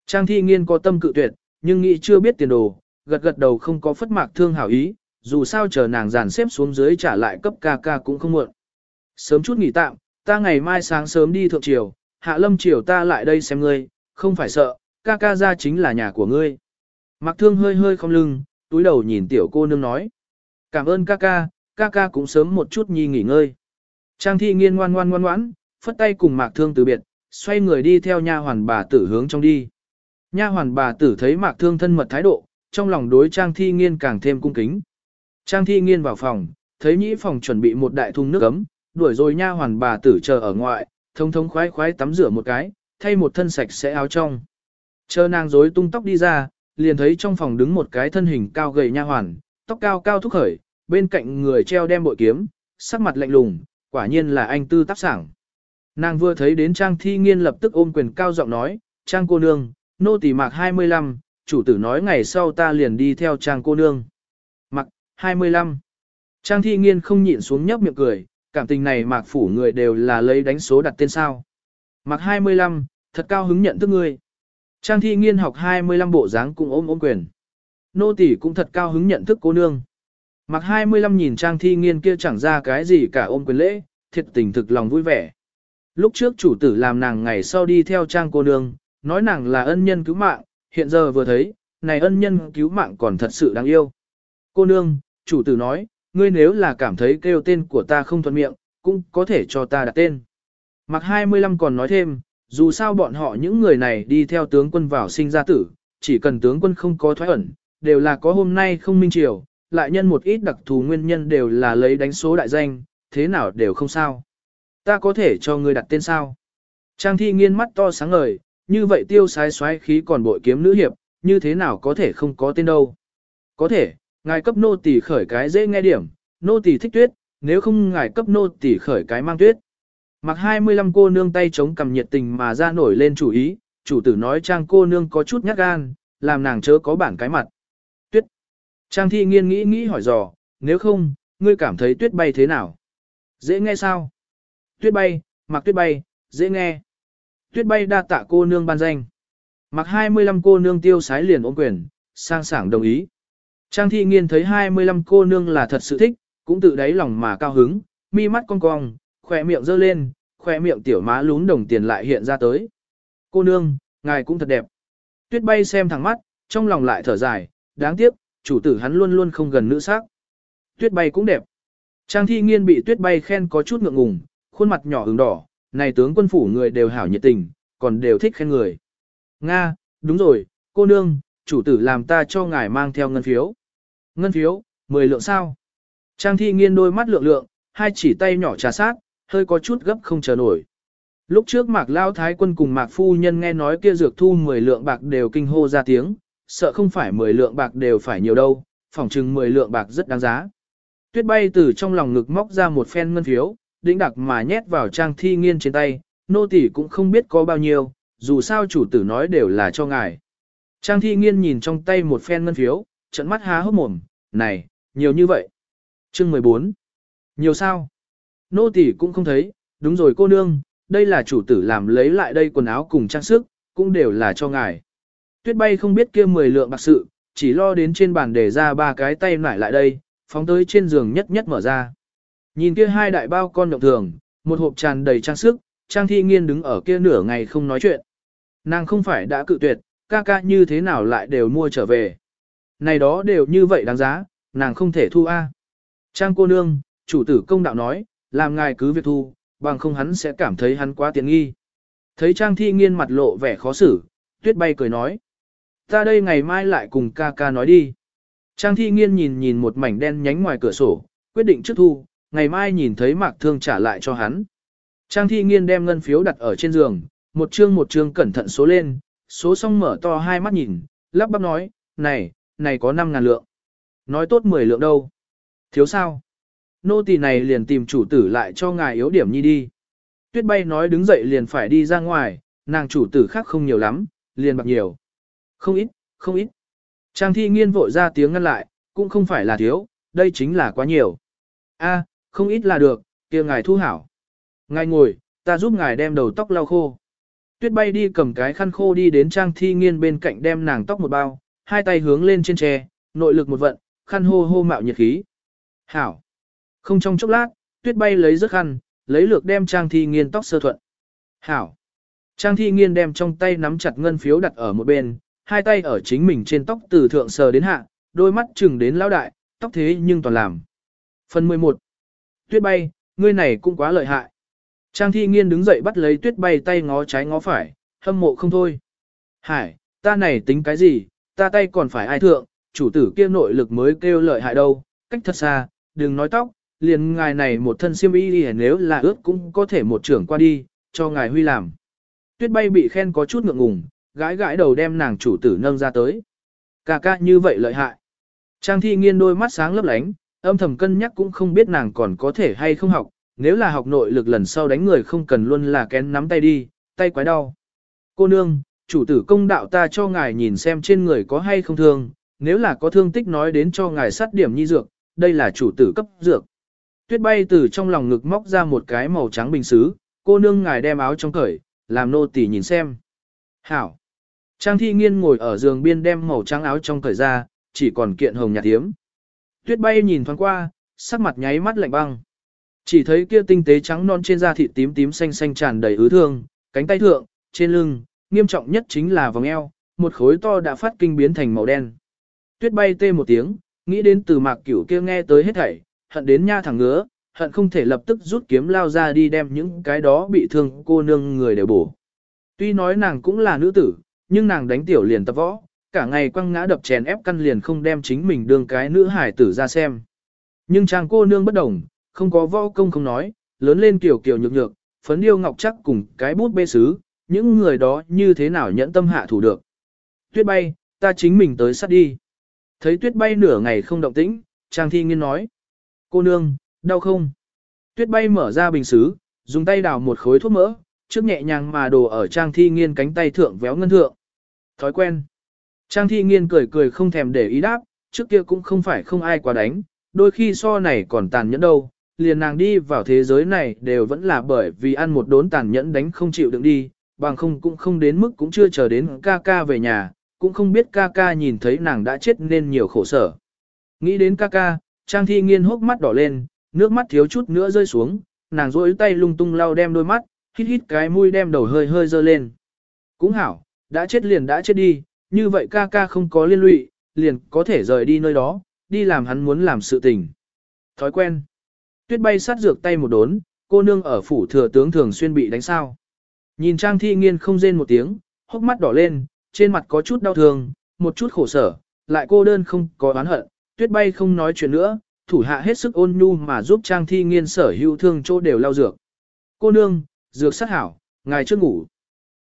Trang thi nghiên có tâm cự tuyệt, nhưng nghĩ chưa biết tiền đồ, gật gật đầu không có phất mạc thương hảo ý, dù sao chờ nàng dàn xếp xuống dưới trả lại cấp ca ca cũng không muộn. Sớm chút nghỉ tạm, ta ngày mai sáng sớm đi thượng triều, hạ lâm triều ta lại đây xem ngươi, không phải sợ, ca ca ra chính là nhà của ngươi. Mạc thương hơi hơi không lưng, túi đầu nhìn tiểu cô nương nói. Cảm ơn ca ca, ca ca cũng sớm một chút nhi nghỉ ngơi. Trang thi nghiên ngoan ngoan ngoan ngoãn, phất tay cùng mạc thương từ biệt, xoay người đi theo nha hoàn bà tử hướng trong đi. Nha hoàn bà tử thấy mạc thương thân mật thái độ, trong lòng đối trang thi nghiên càng thêm cung kính. Trang thi nghiên vào phòng, thấy nhĩ phòng chuẩn bị một đại thùng nước ấm, đuổi rồi nha hoàn bà tử chờ ở ngoại, thông thông khoái khoái tắm rửa một cái, thay một thân sạch sẽ áo trong. Chờ nàng rối tung tóc đi ra, liền thấy trong phòng đứng một cái thân hình cao gầy nha hoàn, tóc cao cao thúc khởi, bên cạnh người treo đem bội kiếm, sắc mặt lạnh lùng, quả nhiên là anh tư tác sảng. Nàng vừa thấy đến Trang Thi Nghiên lập tức ôm quyền cao giọng nói, Trang cô nương, nô tỳ mạc 25, chủ tử nói ngày sau ta liền đi theo Trang cô nương. Mặc, 25. Trang Thi Nghiên không nhịn xuống nhấp miệng cười, cảm tình này mạc phủ người đều là lấy đánh số đặt tên sao. Mạc 25, thật cao hứng nhận thức ngươi. Trang thi nghiên học 25 bộ dáng cùng ôm ôm quyền. Nô tỷ cũng thật cao hứng nhận thức cô nương. Mặc 25 nhìn trang thi nghiên kia chẳng ra cái gì cả ôm quyền lễ, thiệt tình thực lòng vui vẻ. Lúc trước chủ tử làm nàng ngày sau đi theo trang cô nương, nói nàng là ân nhân cứu mạng, hiện giờ vừa thấy, này ân nhân cứu mạng còn thật sự đáng yêu. Cô nương, chủ tử nói, ngươi nếu là cảm thấy kêu tên của ta không thuận miệng, cũng có thể cho ta đặt tên. Mặc 25 còn nói thêm, dù sao bọn họ những người này đi theo tướng quân vào sinh ra tử, chỉ cần tướng quân không có thoái ẩn, đều là có hôm nay không minh triều, lại nhân một ít đặc thù nguyên nhân đều là lấy đánh số đại danh, thế nào đều không sao. Ta có thể cho ngươi đặt tên sao? Trang thi nghiên mắt to sáng ngời, như vậy tiêu sái xoáy khí còn bội kiếm nữ hiệp, như thế nào có thể không có tên đâu? Có thể, ngài cấp nô tỳ khởi cái dễ nghe điểm, nô tỳ thích tuyết, nếu không ngài cấp nô tỳ khởi cái mang tuyết. Mặc 25 cô nương tay chống cầm nhiệt tình mà ra nổi lên chủ ý, chủ tử nói trang cô nương có chút nhát gan, làm nàng chớ có bản cái mặt. Trang thi nghiên nghĩ nghĩ hỏi dò, nếu không, ngươi cảm thấy tuyết bay thế nào? Dễ nghe sao? Tuyết bay, mặc tuyết bay, dễ nghe. Tuyết bay đa tạ cô nương ban danh. Mặc 25 cô nương tiêu sái liền ôm quyền, sang sảng đồng ý. Trang thi nghiên thấy 25 cô nương là thật sự thích, cũng tự đáy lòng mà cao hứng, mi mắt cong cong, khỏe miệng giơ lên, khoe miệng tiểu má lún đồng tiền lại hiện ra tới. Cô nương, ngài cũng thật đẹp. Tuyết bay xem thẳng mắt, trong lòng lại thở dài, đáng tiếc, chủ tử hắn luôn luôn không gần nữ sắc. Tuyết bay cũng đẹp. Trang thi nghiên bị tuyết bay khen có chút ngượng ngùng, khuôn mặt nhỏ ửng đỏ, này tướng quân phủ người đều hảo nhiệt tình, còn đều thích khen người. Nga, đúng rồi, cô nương, chủ tử làm ta cho ngài mang theo ngân phiếu. Ngân phiếu, 10 lượng sao? Trang thi nghiên đôi mắt lượng lượng, hai chỉ tay nhỏ trà sát, hơi có chút gấp không chờ nổi. Lúc trước Mạc Lao Thái quân cùng Mạc Phu Nhân nghe nói kia dược thu 10 lượng bạc đều kinh hô ra tiếng, sợ không phải 10 lượng bạc đều phải nhiều đâu, phỏng chừng 10 lượng bạc rất đáng giá. Tuyết bay từ trong lòng ngực móc ra một phen ngân phiếu, đĩnh đặc mà nhét vào trang thi nghiên trên tay, nô tỷ cũng không biết có bao nhiêu, dù sao chủ tử nói đều là cho ngài. Trang thi nghiên nhìn trong tay một phen ngân phiếu, trận mắt há hốc mồm, này, nhiều như vậy. Chương 14. Nhiều sao? Nô tỷ cũng không thấy, đúng rồi cô nương, đây là chủ tử làm lấy lại đây quần áo cùng trang sức, cũng đều là cho ngài. Tuyết bay không biết kia 10 lượng bạc sự, chỉ lo đến trên bàn để ra ba cái tay nải lại đây, phóng tới trên giường nhất nhất mở ra. Nhìn kia hai đại bao con động thường, một hộp tràn đầy trang sức, Trang Thi Nghiên đứng ở kia nửa ngày không nói chuyện. Nàng không phải đã cự tuyệt, ca ca như thế nào lại đều mua trở về. Này đó đều như vậy đáng giá, nàng không thể thu A. Trang cô nương, chủ tử công đạo nói, làm ngài cứ việc thu, bằng không hắn sẽ cảm thấy hắn quá tiện nghi. Thấy Trang Thi Nghiên mặt lộ vẻ khó xử, tuyết bay cười nói. Ta đây ngày mai lại cùng ca ca nói đi. Trang Thi Nghiên nhìn nhìn một mảnh đen nhánh ngoài cửa sổ, quyết định trước thu, ngày mai nhìn thấy Mạc Thương trả lại cho hắn. Trang Thi Nghiên đem ngân phiếu đặt ở trên giường, một chương một chương cẩn thận số lên, số xong mở to hai mắt nhìn, lắp bắp nói, này, này có 5 ngàn lượng. Nói tốt 10 lượng đâu. Thiếu sao? Nô tỳ này liền tìm chủ tử lại cho ngài yếu điểm nhi đi. Tuyết bay nói đứng dậy liền phải đi ra ngoài, nàng chủ tử khác không nhiều lắm, liền bạc nhiều. Không ít, không ít. Trang thi nghiên vội ra tiếng ngăn lại, cũng không phải là thiếu, đây chính là quá nhiều. A, không ít là được, kia ngài thu hảo. Ngài ngồi, ta giúp ngài đem đầu tóc lau khô. Tuyết bay đi cầm cái khăn khô đi đến trang thi nghiên bên cạnh đem nàng tóc một bao, hai tay hướng lên trên tre, nội lực một vận, khăn hô hô mạo nhiệt khí. Hảo. Không trong chốc lát, tuyết bay lấy rớt khăn, lấy lược đem trang thi nghiên tóc sơ thuận. Hảo. Trang thi nghiên đem trong tay nắm chặt ngân phiếu đặt ở một bên, hai tay ở chính mình trên tóc từ thượng sờ đến hạ, đôi mắt chừng đến lão đại, tóc thế nhưng toàn làm. Phần 11. Tuyết bay, ngươi này cũng quá lợi hại. Trang thi nghiên đứng dậy bắt lấy tuyết bay tay ngó trái ngó phải, hâm mộ không thôi. Hải, ta này tính cái gì, ta tay còn phải ai thượng, chủ tử kia nội lực mới kêu lợi hại đâu, cách thật xa, đừng nói tóc, liền ngài này một thân siêm y nếu là ướt cũng có thể một trưởng qua đi, cho ngài huy làm. Tuyết bay bị khen có chút ngượng ngùng, gãi gãi đầu đem nàng chủ tử nâng ra tới. Cà ca như vậy lợi hại. Trang thi nghiên đôi mắt sáng lấp lánh, âm thầm cân nhắc cũng không biết nàng còn có thể hay không học, nếu là học nội lực lần sau đánh người không cần luôn là kén nắm tay đi, tay quái đau. Cô nương, chủ tử công đạo ta cho ngài nhìn xem trên người có hay không thương, nếu là có thương tích nói đến cho ngài sát điểm nhi dược, đây là chủ tử cấp dược. Tuyết bay từ trong lòng ngực móc ra một cái màu trắng bình xứ, cô nương ngài đem áo trong cởi, làm nô tỳ nhìn xem. Hảo. Trang thi nghiên ngồi ở giường biên đem màu trắng áo trong cởi ra, chỉ còn kiện hồng nhạt thiếm. Tuyết bay nhìn thoáng qua, sắc mặt nháy mắt lạnh băng. Chỉ thấy kia tinh tế trắng non trên da thịt tím tím xanh xanh tràn đầy ứ thương, cánh tay thượng, trên lưng, nghiêm trọng nhất chính là vòng eo, một khối to đã phát kinh biến thành màu đen. Tuyết bay tê một tiếng, nghĩ đến từ mạc cửu kia nghe tới hết thảy, hận đến nha thẳng ngứa, hận không thể lập tức rút kiếm lao ra đi đem những cái đó bị thương cô nương người đều bổ. Tuy nói nàng cũng là nữ tử, nhưng nàng đánh tiểu liền tập võ, cả ngày quăng ngã đập chèn ép căn liền không đem chính mình đương cái nữ hải tử ra xem. Nhưng chàng cô nương bất đồng, không có võ công không nói, lớn lên kiểu kiểu nhược nhược, phấn điêu ngọc chắc cùng cái bút bê sứ, những người đó như thế nào nhẫn tâm hạ thủ được. Tuyết bay, ta chính mình tới sát đi. Thấy tuyết bay nửa ngày không động tĩnh, Trang Thi Nghiên nói. Cô nương, đau không? Tuyết bay mở ra bình xứ, dùng tay đào một khối thuốc mỡ, trước nhẹ nhàng mà đồ ở Trang Thi Nghiên cánh tay thượng véo ngân thượng. Thói quen. Trang Thi Nghiên cười cười không thèm để ý đáp, trước kia cũng không phải không ai quá đánh, đôi khi so này còn tàn nhẫn đâu, liền nàng đi vào thế giới này đều vẫn là bởi vì ăn một đốn tàn nhẫn đánh không chịu đựng đi, bằng không cũng không đến mức cũng chưa chờ đến ca ca về nhà, cũng không biết ca ca nhìn thấy nàng đã chết nên nhiều khổ sở. Nghĩ đến ca ca, Trang Thi Nghiên hốc mắt đỏ lên, nước mắt thiếu chút nữa rơi xuống, nàng rỗi tay lung tung lau đem đôi mắt, hít hít cái mũi đem đầu hơi hơi dơ lên. Cũng hảo, đã chết liền đã chết đi, như vậy ca ca không có liên lụy, liền có thể rời đi nơi đó, đi làm hắn muốn làm sự tình. Thói quen. Tuyết bay sát dược tay một đốn, cô nương ở phủ thừa tướng thường xuyên bị đánh sao. Nhìn Trang Thi Nghiên không rên một tiếng, hốc mắt đỏ lên, trên mặt có chút đau thương, một chút khổ sở, lại cô đơn không có oán hận, tuyết bay không nói chuyện nữa, thủ hạ hết sức ôn nhu mà giúp Trang Thi Nghiên sở hữu thương chỗ đều lau dược. Cô nương, dược sát hảo, ngài chưa ngủ.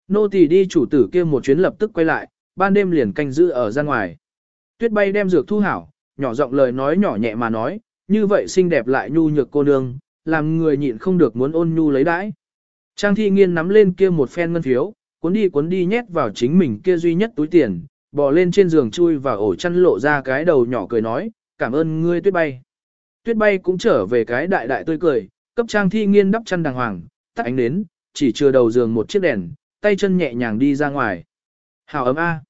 Nô tỳ đi chủ tử kia một chuyến lập tức quay lại, ban đêm liền canh giữ ở ra ngoài. Tuyết bay đem dược thu hảo, nhỏ giọng lời nói nhỏ nhẹ mà nói, như vậy xinh đẹp lại nhu nhược cô nương, làm người nhịn không được muốn ôn nhu lấy đãi. Trang thi nghiên nắm lên kia một phen ngân phiếu, cuốn đi cuốn đi nhét vào chính mình kia duy nhất túi tiền, bò lên trên giường chui và ổ chăn lộ ra cái đầu nhỏ cười nói, cảm ơn ngươi tuyết bay. Tuyết bay cũng trở về cái đại đại tươi cười, cấp trang thi nghiên đắp chăn đàng hoàng, tắt ánh nến, chỉ chừa đầu giường một chiếc đèn, tay chân nhẹ nhàng đi ra ngoài. Hào ấm A.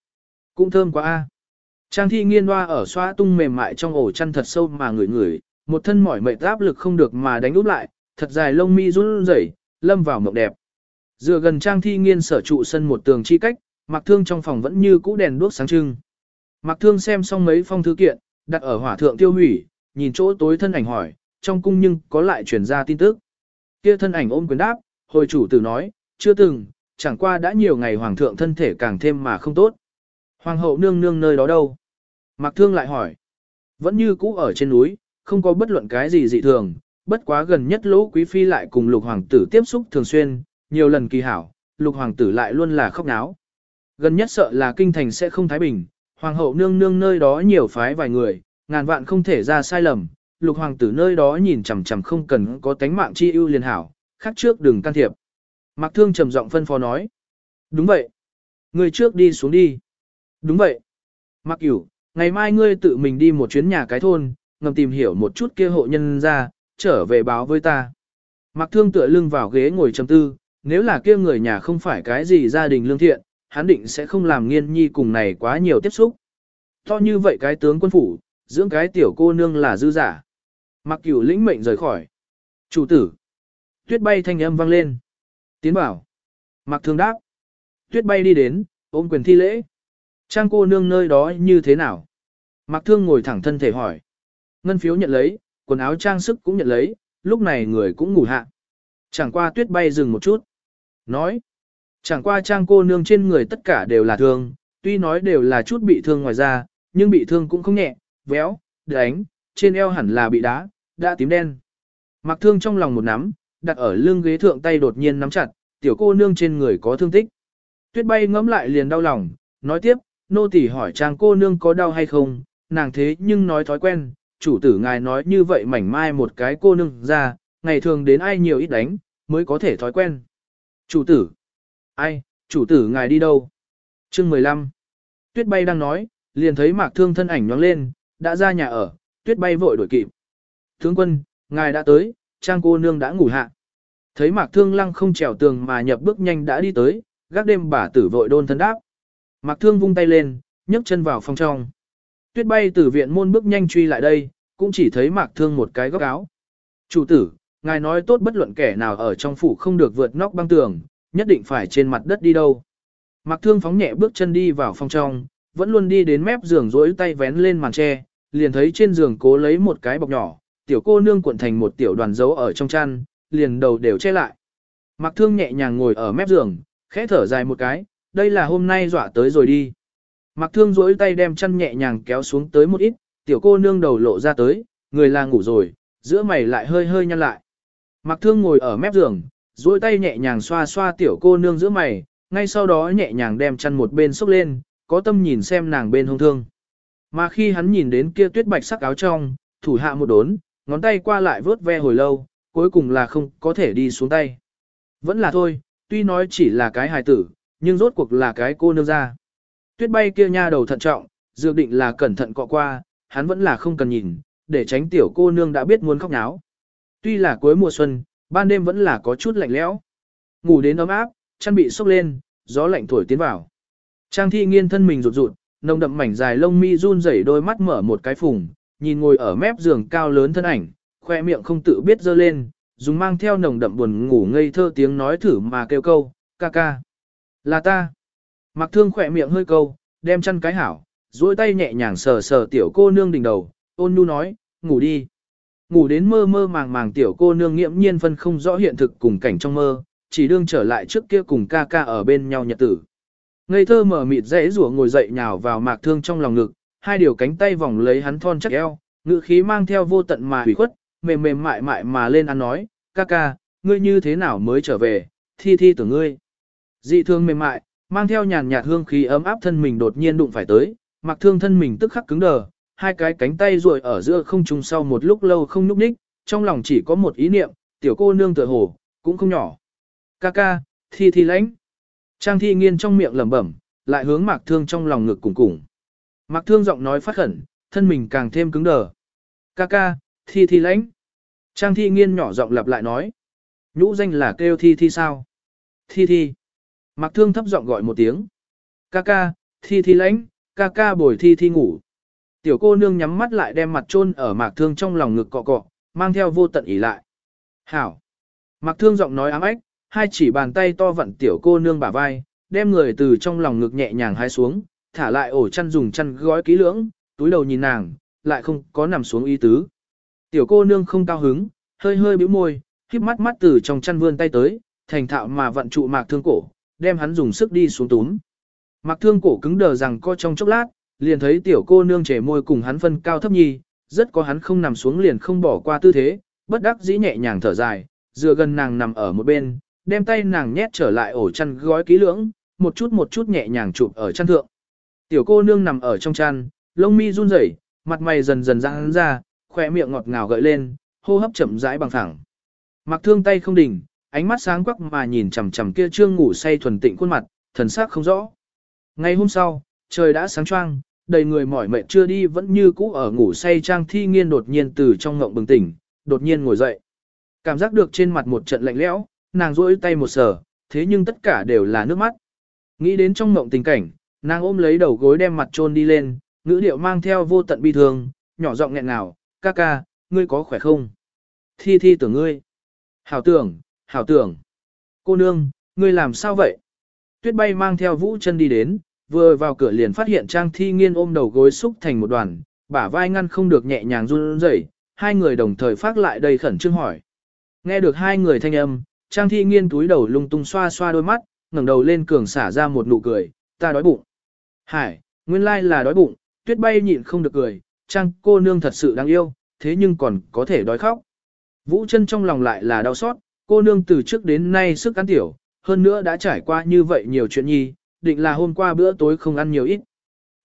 Cũng thơm quá A. Trang thi nghiên hoa ở xoa tung mềm mại trong ổ chăn thật sâu mà ngửi ngửi, một thân mỏi mệt áp lực không được mà đánh úp lại, thật dài lông mi run rẩy, lâm vào mộng đẹp. Dựa gần trang thi nghiên sở trụ sân một tường chi cách, mặc thương trong phòng vẫn như cũ đèn đuốc sáng trưng. Mặc thương xem xong mấy phong thư kiện, đặt ở hỏa thượng tiêu hủy, nhìn chỗ tối thân ảnh hỏi, trong cung nhưng có lại truyền ra tin tức. Kia thân ảnh ôm quyền đáp, hồi chủ tử nói, chưa từng, chẳng qua đã nhiều ngày hoàng thượng thân thể càng thêm mà không tốt. Hoàng hậu nương nương nơi đó đâu? Mặc thương lại hỏi. Vẫn như cũ ở trên núi, không có bất luận cái gì dị thường, bất quá gần nhất lỗ quý phi lại cùng lục hoàng tử tiếp xúc thường xuyên, nhiều lần kỳ hảo, lục hoàng tử lại luôn là khóc náo. Gần nhất sợ là kinh thành sẽ không thái bình, hoàng hậu nương nương nơi đó nhiều phái vài người, ngàn vạn không thể ra sai lầm, lục hoàng tử nơi đó nhìn chằm chằm không cần có tánh mạng chi ưu liền hảo, khác trước đừng can thiệp. Mạc Thương trầm giọng phân phó nói. Đúng vậy. Người trước đi xuống đi. Đúng vậy. Mạc Cửu, ngày mai ngươi tự mình đi một chuyến nhà cái thôn, ngầm tìm hiểu một chút kia hộ nhân ra, trở về báo với ta. Mạc Thương tựa lưng vào ghế ngồi trầm tư, nếu là kia người nhà không phải cái gì gia đình lương thiện, hắn định sẽ không làm nghiên nhi cùng này quá nhiều tiếp xúc. To như vậy cái tướng quân phủ, dưỡng cái tiểu cô nương là dư giả. Mạc Cửu lĩnh mệnh rời khỏi. Chủ tử. Tuyết bay thanh âm vang lên. Tiến bảo. Mạc Thương đáp. Tuyết bay đi đến, ôm quyền thi lễ. Trang cô nương nơi đó như thế nào? Mạc Thương ngồi thẳng thân thể hỏi. Ngân phiếu nhận lấy, quần áo trang sức cũng nhận lấy, lúc này người cũng ngủ hạ. Chẳng qua tuyết bay dừng một chút. Nói. Chẳng qua trang cô nương trên người tất cả đều là thương, tuy nói đều là chút bị thương ngoài ra, nhưng bị thương cũng không nhẹ, véo, đánh, trên eo hẳn là bị đá, đã tím đen. Mặc thương trong lòng một nắm, đặt ở lưng ghế thượng tay đột nhiên nắm chặt, tiểu cô nương trên người có thương tích. Tuyết bay ngẫm lại liền đau lòng, nói tiếp, nô tỳ hỏi trang cô nương có đau hay không, nàng thế nhưng nói thói quen, chủ tử ngài nói như vậy mảnh mai một cái cô nương ra, ngày thường đến ai nhiều ít đánh, mới có thể thói quen. Chủ tử, ai, chủ tử ngài đi đâu? Chương 15. Tuyết bay đang nói, liền thấy mạc thương thân ảnh nhoáng lên, đã ra nhà ở, tuyết bay vội đuổi kịp. Tướng quân, ngài đã tới, trang cô nương đã ngủ hạ. Thấy mạc thương lăng không trèo tường mà nhập bước nhanh đã đi tới, gác đêm bà tử vội đôn thân đáp. Mạc thương vung tay lên, nhấc chân vào phòng trong. Tuyết bay từ viện môn bước nhanh truy lại đây, cũng chỉ thấy mạc thương một cái góc áo. Chủ tử, ngài nói tốt bất luận kẻ nào ở trong phủ không được vượt nóc băng tường, nhất định phải trên mặt đất đi đâu. Mạc thương phóng nhẹ bước chân đi vào phòng trong, vẫn luôn đi đến mép giường rỗi tay vén lên màn tre, liền thấy trên giường cố lấy một cái bọc nhỏ, tiểu cô nương cuộn thành một tiểu đoàn dấu ở trong chăn, liền đầu đều che lại. Mặc thương nhẹ nhàng ngồi ở mép giường, khẽ thở dài một cái, đây là hôm nay dọa tới rồi đi. Mặc thương duỗi tay đem chăn nhẹ nhàng kéo xuống tới một ít, tiểu cô nương đầu lộ ra tới, người là ngủ rồi, giữa mày lại hơi hơi nhăn lại. Mặc thương ngồi ở mép giường, duỗi tay nhẹ nhàng xoa xoa tiểu cô nương giữa mày, ngay sau đó nhẹ nhàng đem chăn một bên xúc lên, có tâm nhìn xem nàng bên hông thương. Mà khi hắn nhìn đến kia tuyết bạch sắc áo trong, thủ hạ một đốn, ngón tay qua lại vớt ve hồi lâu, cuối cùng là không có thể đi xuống tay. Vẫn là thôi, tuy nói chỉ là cái hài tử, nhưng rốt cuộc là cái cô nương ra. Tuyết bay kia nha đầu thận trọng, dược định là cẩn thận cọ qua, hắn vẫn là không cần nhìn, để tránh tiểu cô nương đã biết muốn khóc náo. Tuy là cuối mùa xuân, ban đêm vẫn là có chút lạnh lẽo. Ngủ đến ấm áp, chăn bị sốc lên, gió lạnh thổi tiến vào. Trang thi nghiên thân mình rụt rụt, nồng đậm mảnh dài lông mi run rẩy đôi mắt mở một cái phùng, nhìn ngồi ở mép giường cao lớn thân ảnh, khoe miệng không tự biết dơ lên, dùng mang theo nồng đậm buồn ngủ ngây thơ tiếng nói thử mà kêu câu, ca ca. Là ta. Mặc thương khỏe miệng hơi câu, đem chăn cái hảo, duỗi tay nhẹ nhàng sờ sờ tiểu cô nương đỉnh đầu, ôn nhu nói, ngủ đi. Ngủ đến mơ mơ màng màng tiểu cô nương nghiễm nhiên phân không rõ hiện thực cùng cảnh trong mơ, chỉ đương trở lại trước kia cùng ca ca ở bên nhau nhật tử. Ngây thơ mở mịt dễ rủa ngồi dậy nhào vào mạc thương trong lòng ngực, hai điều cánh tay vòng lấy hắn thon chắc eo, ngự khí mang theo vô tận mà hủy khuất, mềm mềm mại mại mà lên ăn nói, ca ca, ngươi như thế nào mới trở về, thi thi tưởng ngươi. Dị thương mềm mại, mang theo nhàn nhạt hương khí ấm áp thân mình đột nhiên đụng phải tới, mặc thương thân mình tức khắc cứng đờ, hai cái cánh tay ruồi ở giữa không trung sau một lúc lâu không nhúc nhích, trong lòng chỉ có một ý niệm, tiểu cô nương tựa hồ, cũng không nhỏ. Ca ca, thi thi lãnh. Trang thi nghiên trong miệng lẩm bẩm, lại hướng mạc thương trong lòng ngực cùng cùng. Mạc thương giọng nói phát khẩn, thân mình càng thêm cứng đờ. Ca ca, thi thi lãnh. Trang thi nghiên nhỏ giọng lặp lại nói. Nhũ danh là kêu thi thi sao? Thi thi. Mạc thương thấp giọng gọi một tiếng. Ca ca, thi thi lãnh, ca ca bồi thi thi ngủ. Tiểu cô nương nhắm mắt lại đem mặt chôn ở mạc thương trong lòng ngực cọ cọ, mang theo vô tận ỉ lại. Hảo. Mạc thương giọng nói ám ách, hai chỉ bàn tay to vặn tiểu cô nương bả vai, đem người từ trong lòng ngực nhẹ nhàng hái xuống, thả lại ổ chăn dùng chăn gói kỹ lưỡng, túi đầu nhìn nàng, lại không có nằm xuống ý tứ. Tiểu cô nương không cao hứng, hơi hơi bĩu môi, khiếp mắt mắt từ trong chăn vươn tay tới, thành thạo mà vận trụ mạc thương cổ, đem hắn dùng sức đi xuống túm. Mạc thương cổ cứng đờ rằng co trong chốc lát, liền thấy tiểu cô nương trẻ môi cùng hắn phân cao thấp nhi, rất có hắn không nằm xuống liền không bỏ qua tư thế, bất đắc dĩ nhẹ nhàng thở dài, dựa gần nàng nằm ở một bên, đem tay nàng nhét trở lại ổ chăn gói kỹ lưỡng, một chút một chút nhẹ nhàng chụp ở chăn thượng. Tiểu cô nương nằm ở trong chăn, lông mi run rẩy, mặt mày dần dần giãn ra, khỏe miệng ngọt ngào gợi lên, hô hấp chậm rãi bằng thẳng. Mặc thương tay không đỉnh, ánh mắt sáng quắc mà nhìn chằm chằm kia trương ngủ say thuần tịnh khuôn mặt, thần sắc không rõ. Ngày hôm sau, trời đã sáng choang, đầy người mỏi mệt chưa đi vẫn như cũ ở ngủ say trang thi nghiên đột nhiên từ trong ngộng bừng tỉnh, đột nhiên ngồi dậy. Cảm giác được trên mặt một trận lạnh lẽo, nàng rỗi tay một sở, thế nhưng tất cả đều là nước mắt. Nghĩ đến trong ngộng tình cảnh, nàng ôm lấy đầu gối đem mặt trôn đi lên, ngữ điệu mang theo vô tận bi thương, nhỏ giọng nghẹn nào, ca ca, ngươi có khỏe không? Thi thi tưởng ngươi. Hảo tưởng, hảo tưởng. Cô nương, ngươi làm sao vậy? Tuyết bay mang theo vũ chân đi đến, vừa vào cửa liền phát hiện Trang Thi Nghiên ôm đầu gối xúc thành một đoàn, bả vai ngăn không được nhẹ nhàng run rẩy, hai người đồng thời phát lại đầy khẩn trương hỏi. Nghe được hai người thanh âm, Trang Thi Nghiên túi đầu lung tung xoa xoa đôi mắt, ngẩng đầu lên cường xả ra một nụ cười, ta đói bụng. Hải, nguyên lai là đói bụng, tuyết bay nhịn không được cười, Trang cô nương thật sự đáng yêu, thế nhưng còn có thể đói khóc. Vũ chân trong lòng lại là đau xót, cô nương từ trước đến nay sức ăn tiểu, hơn nữa đã trải qua như vậy nhiều chuyện nhi, định là hôm qua bữa tối không ăn nhiều ít.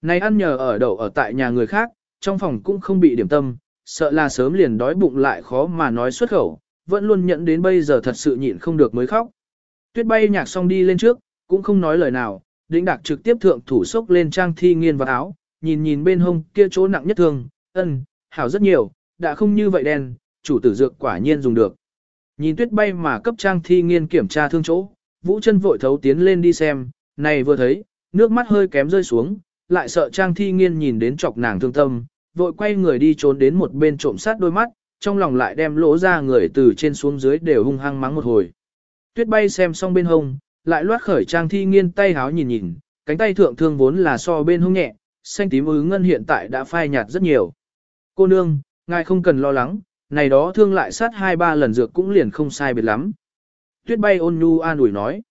Này ăn nhờ ở đậu ở tại nhà người khác, trong phòng cũng không bị điểm tâm, sợ là sớm liền đói bụng lại khó mà nói xuất khẩu, vẫn luôn nhận đến bây giờ thật sự nhịn không được mới khóc. Tuyết bay nhạc xong đi lên trước, cũng không nói lời nào, đĩnh đạc trực tiếp thượng thủ sốc lên trang thi nghiên vào áo, nhìn nhìn bên hông kia chỗ nặng nhất thương, ân, hảo rất nhiều, đã không như vậy đen, chủ tử dược quả nhiên dùng được. Nhìn tuyết bay mà cấp trang thi nghiên kiểm tra thương chỗ, vũ chân vội thấu tiến lên đi xem, này vừa thấy, nước mắt hơi kém rơi xuống, lại sợ trang thi nghiên nhìn đến chọc nàng thương tâm, vội quay người đi trốn đến một bên trộm sát đôi mắt, trong lòng lại đem lỗ ra người từ trên xuống dưới đều hung hăng mắng một hồi. Tuyết bay xem xong bên hông, lại loát khởi trang thi nghiên tay háo nhìn nhìn, cánh tay thượng thương vốn là so bên hông nhẹ, xanh tím ứ ngân hiện tại đã phai nhạt rất nhiều. Cô nương, ngài không cần lo lắng, này đó thương lại sát hai ba lần dược cũng liền không sai biệt lắm. Tuyết bay ôn nhu an ủi nói.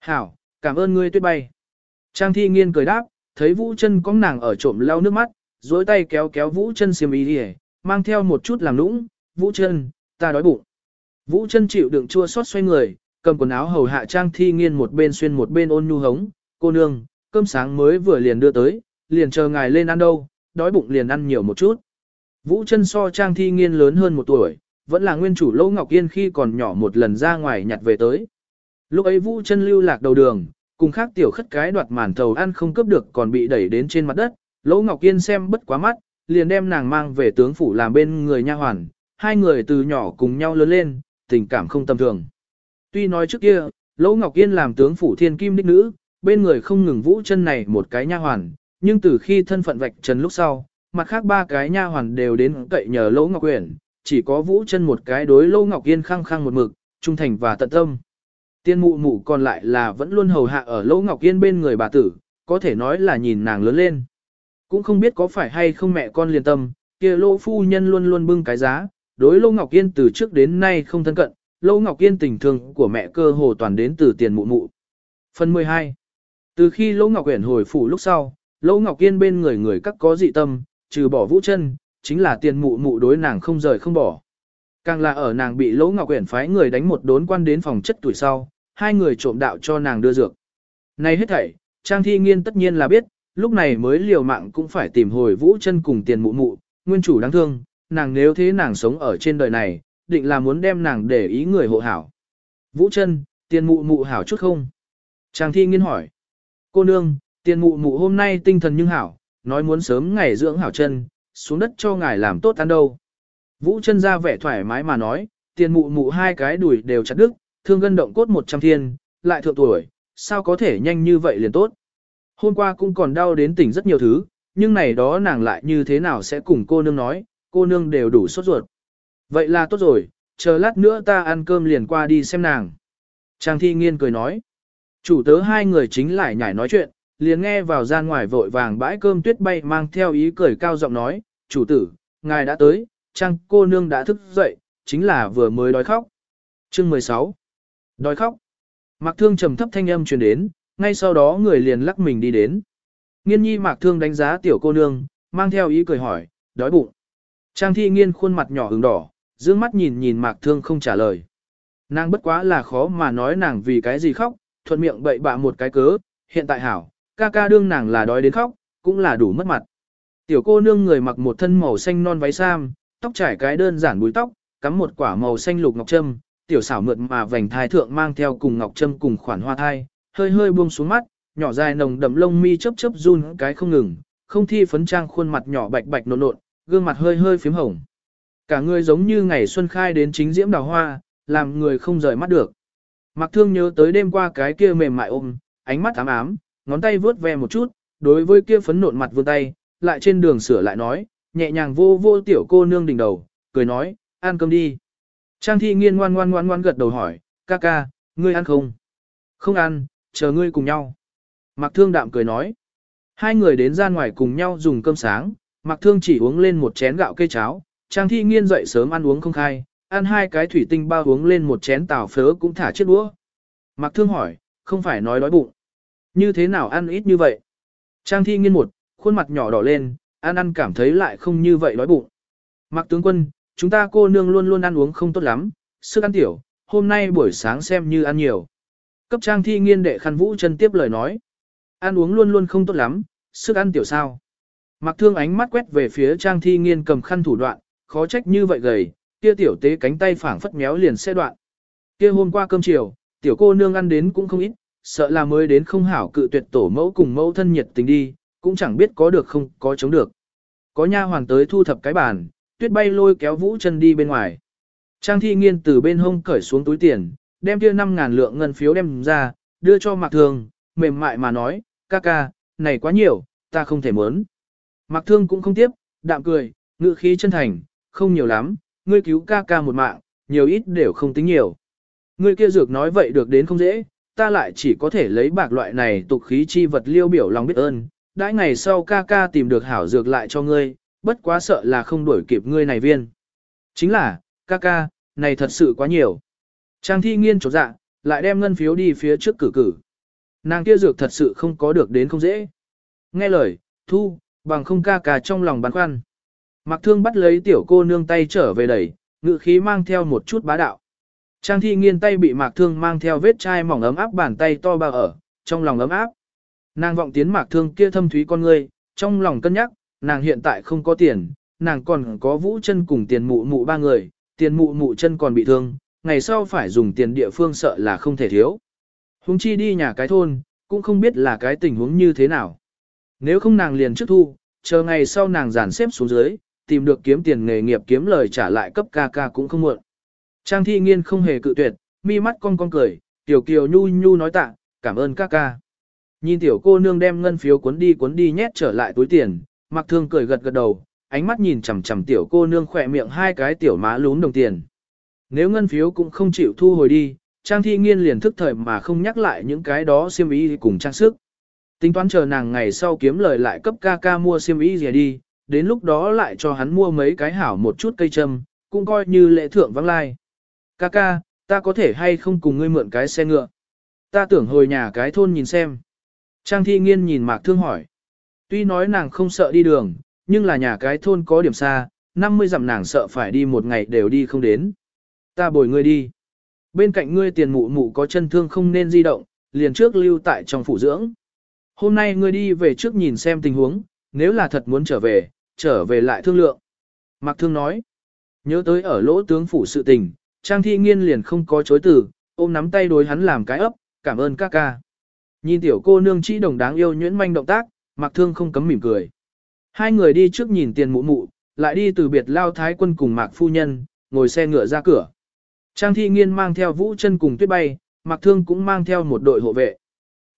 Hảo, cảm ơn ngươi tuyết bay. Trang thi nghiên cười đáp, thấy vũ chân có nàng ở trộm lau nước mắt, dối tay kéo kéo vũ chân xiêm y đi mang theo một chút làm nũng, vũ chân, ta đói bụng. Vũ chân chịu đựng chua xót xoay người, cầm quần áo hầu hạ trang thi nghiên một bên xuyên một bên ôn nhu hống, cô nương, cơm sáng mới vừa liền đưa tới, liền chờ ngài lên ăn đâu, đói bụng liền ăn nhiều một chút. Vũ chân so trang thi nghiên lớn hơn một tuổi, vẫn là nguyên chủ Lỗ Ngọc Yên khi còn nhỏ một lần ra ngoài nhặt về tới. Lúc ấy Vũ chân lưu lạc đầu đường, cùng khác tiểu khất cái đoạt màn thầu ăn không cướp được còn bị đẩy đến trên mặt đất, Lỗ Ngọc Yên xem bất quá mắt, liền đem nàng mang về tướng phủ làm bên người nha hoàn, hai người từ nhỏ cùng nhau lớn lên, tình cảm không tầm thường. Tuy nói trước kia, Lỗ Ngọc Yên làm tướng phủ thiên kim đích nữ, bên người không ngừng Vũ chân này một cái nha hoàn, nhưng từ khi thân phận vạch trần lúc sau, mặt khác ba cái nha hoàn đều đến cậy nhờ Lỗ Ngọc Uyển, chỉ có Vũ chân một cái đối Lỗ Ngọc Yên khăng khăng một mực, trung thành và tận tâm. Tiên mụ mụ còn lại là vẫn luôn hầu hạ ở Lỗ Ngọc Yên bên người bà tử, có thể nói là nhìn nàng lớn lên. Cũng không biết có phải hay không mẹ con liền tâm, kia lỗ phu nhân luôn luôn bưng cái giá, đối Lỗ Ngọc Yên từ trước đến nay không thân cận, Lâu Ngọc Yên tình thương của mẹ cơ hồ toàn đến từ tiền mụ mụ. Phần 12 Từ khi Lâu Ngọc Uyển hồi phủ lúc sau, Lâu Ngọc Yên bên người người các có dị tâm, trừ bỏ vũ chân, chính là tiền mụ mụ đối nàng không rời không bỏ. Càng là ở nàng bị Lỗ Ngọc Uyển phái người đánh một đốn quan đến phòng chất tuổi sau, hai người trộm đạo cho nàng đưa dược. Này hết thảy, Trang Thi Nghiên tất nhiên là biết, lúc này mới liều mạng cũng phải tìm hồi vũ chân cùng tiền mụ mụ, nguyên chủ đáng thương, nàng nếu thế nàng sống ở trên đời này, định là muốn đem nàng để ý người hộ hảo. Vũ chân, tiền mụ mụ hảo chút không? chàng Thi Nghiên hỏi. Cô nương, tiền mụ mụ hôm nay tinh thần nhưng hảo, nói muốn sớm ngày dưỡng hảo chân, xuống đất cho ngài làm tốt ăn đâu. Vũ chân ra vẻ thoải mái mà nói, tiền mụ mụ hai cái đùi đều chặt đứt, thương gân động cốt một trăm thiên, lại thượng tuổi, sao có thể nhanh như vậy liền tốt. Hôm qua cũng còn đau đến tỉnh rất nhiều thứ, nhưng này đó nàng lại như thế nào sẽ cùng cô nương nói, cô nương đều đủ sốt ruột. Vậy là tốt rồi, chờ lát nữa ta ăn cơm liền qua đi xem nàng. Trang thi nghiên cười nói. Chủ tớ hai người chính lại nhảy nói chuyện, liền nghe vào gian ngoài vội vàng bãi cơm tuyết bay mang theo ý cười cao giọng nói, chủ tử, ngài đã tới, trang cô nương đã thức dậy, chính là vừa mới đói khóc. Chương 16 Đói khóc. Mạc Thương trầm thấp thanh âm truyền đến, ngay sau đó người liền lắc mình đi đến. Nghiên nhi Mạc Thương đánh giá tiểu cô nương, mang theo ý cười hỏi, đói bụng. Trang thi nghiên khuôn mặt nhỏ hứng đỏ, dương mắt nhìn nhìn Mạc Thương không trả lời. Nàng bất quá là khó mà nói nàng vì cái gì khóc, thuận miệng bậy bạ một cái cớ, hiện tại hảo, ca ca đương nàng là đói đến khóc, cũng là đủ mất mặt. Tiểu cô nương người mặc một thân màu xanh non váy sam, tóc trải cái đơn giản búi tóc, cắm một quả màu xanh lục ngọc trâm, tiểu xảo mượt mà vành thai thượng mang theo cùng ngọc trâm cùng khoản hoa thai, hơi hơi buông xuống mắt, nhỏ dài nồng đậm lông mi chớp chớp run cái không ngừng, không thi phấn trang khuôn mặt nhỏ bạch bạch nộn nộn, gương mặt hơi hơi phím hồng. Cả người giống như ngày xuân khai đến chính diễm đào hoa, làm người không rời mắt được. Mặc thương nhớ tới đêm qua cái kia mềm mại ôm, ánh mắt ám ám, ngón tay vướt ve một chút, đối với kia phấn nộn mặt vươn tay, lại trên đường sửa lại nói, nhẹ nhàng vô vô tiểu cô nương đỉnh đầu, cười nói, ăn cơm đi. Trang thi nghiên ngoan ngoan ngoan ngoan gật đầu hỏi, ca ca, ngươi ăn không? Không ăn, chờ ngươi cùng nhau. Mạc Thương đạm cười nói. Hai người đến ra ngoài cùng nhau dùng cơm sáng, Mạc Thương chỉ uống lên một chén gạo cây cháo, Trang thi nghiên dậy sớm ăn uống không khai, ăn hai cái thủy tinh bao uống lên một chén tàu phớ cũng thả chiếc đũa. Mạc Thương hỏi, không phải nói đói bụng. Như thế nào ăn ít như vậy? Trang thi nghiên một, khuôn mặt nhỏ đỏ lên, ăn ăn cảm thấy lại không như vậy đói bụng. Mạc tướng quân, chúng ta cô nương luôn luôn ăn uống không tốt lắm, sức ăn tiểu, hôm nay buổi sáng xem như ăn nhiều. Cấp trang thi nghiên đệ khăn vũ chân tiếp lời nói. Ăn uống luôn luôn không tốt lắm, sức ăn tiểu sao. Mạc thương ánh mắt quét về phía trang thi nghiên cầm khăn thủ đoạn, khó trách như vậy gầy, kia tiểu tế cánh tay phảng phất méo liền xe đoạn. Kia hôm qua cơm chiều, tiểu cô nương ăn đến cũng không ít, sợ là mới đến không hảo cự tuyệt tổ mẫu cùng mẫu thân nhiệt tình đi, cũng chẳng biết có được không có chống được. Có nha hoàng tới thu thập cái bàn, tuyết bay lôi kéo vũ chân đi bên ngoài. Trang thi nghiên từ bên hông cởi xuống túi tiền, đem kia 5.000 lượng ngân phiếu đem ra, đưa cho Mạc Thương, mềm mại mà nói, ca ca, này quá nhiều, ta không thể muốn. Mạc Thương cũng không tiếp, đạm cười, ngự khí chân thành, không nhiều lắm, ngươi cứu ca ca một mạng, nhiều ít đều không tính nhiều. Ngươi kia dược nói vậy được đến không dễ, ta lại chỉ có thể lấy bạc loại này tục khí chi vật liêu biểu lòng biết ơn, đãi ngày sau ca ca tìm được hảo dược lại cho ngươi, bất quá sợ là không đuổi kịp ngươi này viên. Chính là, ca ca, này thật sự quá nhiều. Trang thi nghiên trột dạ, lại đem ngân phiếu đi phía trước cử cử. Nàng kia dược thật sự không có được đến không dễ. Nghe lời, thu, bằng không ca ca trong lòng băn khoăn. Mặc thương bắt lấy tiểu cô nương tay trở về đẩy, ngự khí mang theo một chút bá đạo. Trang thi nghiên tay bị mạc thương mang theo vết chai mỏng ấm áp bàn tay to bao ở, trong lòng ấm áp. Nàng vọng tiến mạc thương kia thâm thúy con ngươi, trong lòng cân nhắc, nàng hiện tại không có tiền, nàng còn có vũ chân cùng tiền mụ mụ ba người, tiền mụ mụ chân còn bị thương, ngày sau phải dùng tiền địa phương sợ là không thể thiếu. Hùng chi đi nhà cái thôn, cũng không biết là cái tình huống như thế nào. Nếu không nàng liền trước thu, chờ ngày sau nàng giàn xếp xuống dưới, tìm được kiếm tiền nghề nghiệp kiếm lời trả lại cấp ca ca cũng không muộn. Trang thi nghiên không hề cự tuyệt, mi mắt cong cong cười, tiểu kiều nhu nhu nói tạ, cảm ơn ca ca. Nhìn tiểu cô nương đem ngân phiếu cuốn đi cuốn đi nhét trở lại túi tiền, mặc thương cười gật gật đầu, ánh mắt nhìn chằm chằm tiểu cô nương khỏe miệng hai cái tiểu má lún đồng tiền. Nếu ngân phiếu cũng không chịu thu hồi đi, Trang Thi Nghiên liền thức thời mà không nhắc lại những cái đó xiêm y cùng trang sức. Tính toán chờ nàng ngày sau kiếm lời lại cấp ca ca mua xiêm y gì đi, đến lúc đó lại cho hắn mua mấy cái hảo một chút cây châm, cũng coi như lễ thượng vắng lai. Ca ca, ta có thể hay không cùng ngươi mượn cái xe ngựa? Ta tưởng hồi nhà cái thôn nhìn xem. Trang thi nghiên nhìn mạc thương hỏi. Tuy nói nàng không sợ đi đường, nhưng là nhà cái thôn có điểm xa, 50 dặm nàng sợ phải đi một ngày đều đi không đến. Ta bồi ngươi đi. Bên cạnh ngươi tiền mụ mụ có chân thương không nên di động, liền trước lưu tại trong phủ dưỡng. Hôm nay ngươi đi về trước nhìn xem tình huống, nếu là thật muốn trở về, trở về lại thương lượng. Mạc Thương nói, nhớ tới ở lỗ tướng phủ sự tình, Trang Thi Nghiên liền không có chối từ, ôm nắm tay đối hắn làm cái ấp, cảm ơn các ca. Nhìn tiểu cô nương chỉ đồng đáng yêu nhuyễn manh động tác, Mạc Thương không cấm mỉm cười. Hai người đi trước nhìn tiền mụ mụ, lại đi từ biệt lao thái quân cùng Mạc Phu Nhân, ngồi xe ngựa ra cửa. Trang Thi Nghiên mang theo vũ chân cùng tuyết bay, Mạc Thương cũng mang theo một đội hộ vệ.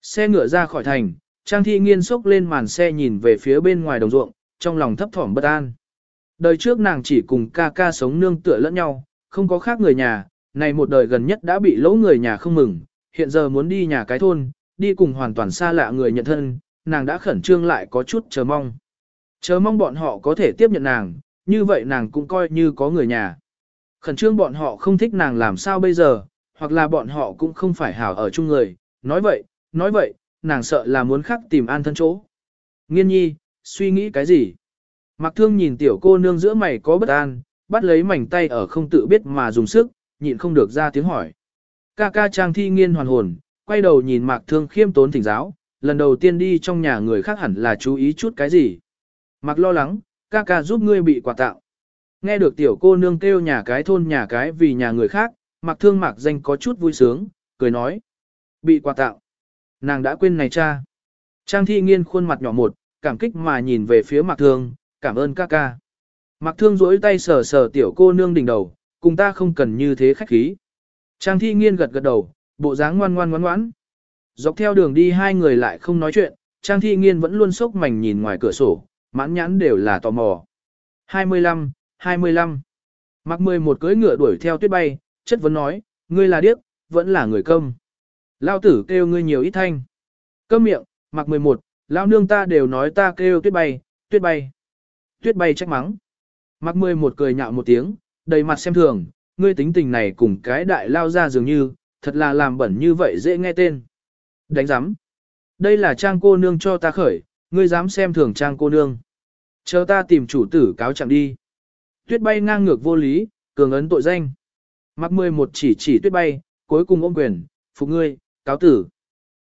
Xe ngựa ra khỏi thành, Trang Thi Nghiên xốc lên màn xe nhìn về phía bên ngoài đồng ruộng, trong lòng thấp thỏm bất an. Đời trước nàng chỉ cùng ca ca sống nương tựa lẫn nhau, không có khác người nhà, này một đời gần nhất đã bị lỗ người nhà không mừng, hiện giờ muốn đi nhà cái thôn, đi cùng hoàn toàn xa lạ người nhận thân, nàng đã khẩn trương lại có chút chờ mong. Chờ mong bọn họ có thể tiếp nhận nàng, như vậy nàng cũng coi như có người nhà. Khẩn trương bọn họ không thích nàng làm sao bây giờ, hoặc là bọn họ cũng không phải hảo ở chung người, nói vậy, nói vậy, nàng sợ là muốn khắc tìm an thân chỗ. Nghiên nhi, suy nghĩ cái gì? Mặc thương nhìn tiểu cô nương giữa mày có bất an, bắt lấy mảnh tay ở không tự biết mà dùng sức, nhịn không được ra tiếng hỏi. Ca ca trang thi nghiên hoàn hồn, quay đầu nhìn mạc thương khiêm tốn thỉnh giáo, lần đầu tiên đi trong nhà người khác hẳn là chú ý chút cái gì. Mạc lo lắng, ca ca giúp ngươi bị quà tạo. Nghe được tiểu cô nương kêu nhà cái thôn nhà cái vì nhà người khác, mạc thương mạc danh có chút vui sướng, cười nói. Bị quà tạo. Nàng đã quên này cha. Trang thi nghiên khuôn mặt nhỏ một, cảm kích mà nhìn về phía Mạc Thương, cảm ơn ca ca. Mạc Thương duỗi tay sờ sờ tiểu cô nương đỉnh đầu, cùng ta không cần như thế khách khí. Trang thi nghiên gật gật đầu, bộ dáng ngoan ngoan ngoan ngoãn. Dọc theo đường đi hai người lại không nói chuyện, Trang thi nghiên vẫn luôn sốc mảnh nhìn ngoài cửa sổ, mãn nhãn đều là tò mò. 25, 25. Mạc 11 cưỡi ngựa đuổi theo tuyết bay, chất vấn nói, ngươi là điếc, vẫn là người công. Lao tử kêu ngươi nhiều ít thanh. Câm miệng, Mạc 11, lão nương ta đều nói ta kêu tuyết bay, tuyết bay. Tuyết bay trách mắng. Mặc mười một cười nhạo một tiếng, đầy mặt xem thường, ngươi tính tình này cùng cái đại lao ra dường như, thật là làm bẩn như vậy dễ nghe tên. Đánh giám. Đây là trang cô nương cho ta khởi, ngươi dám xem thường trang cô nương. Chờ ta tìm chủ tử cáo trạng đi. Tuyết bay ngang ngược vô lý, cường ấn tội danh. Mặc mười một chỉ chỉ tuyết bay, cuối cùng ôm quyền, phục ngươi, cáo tử.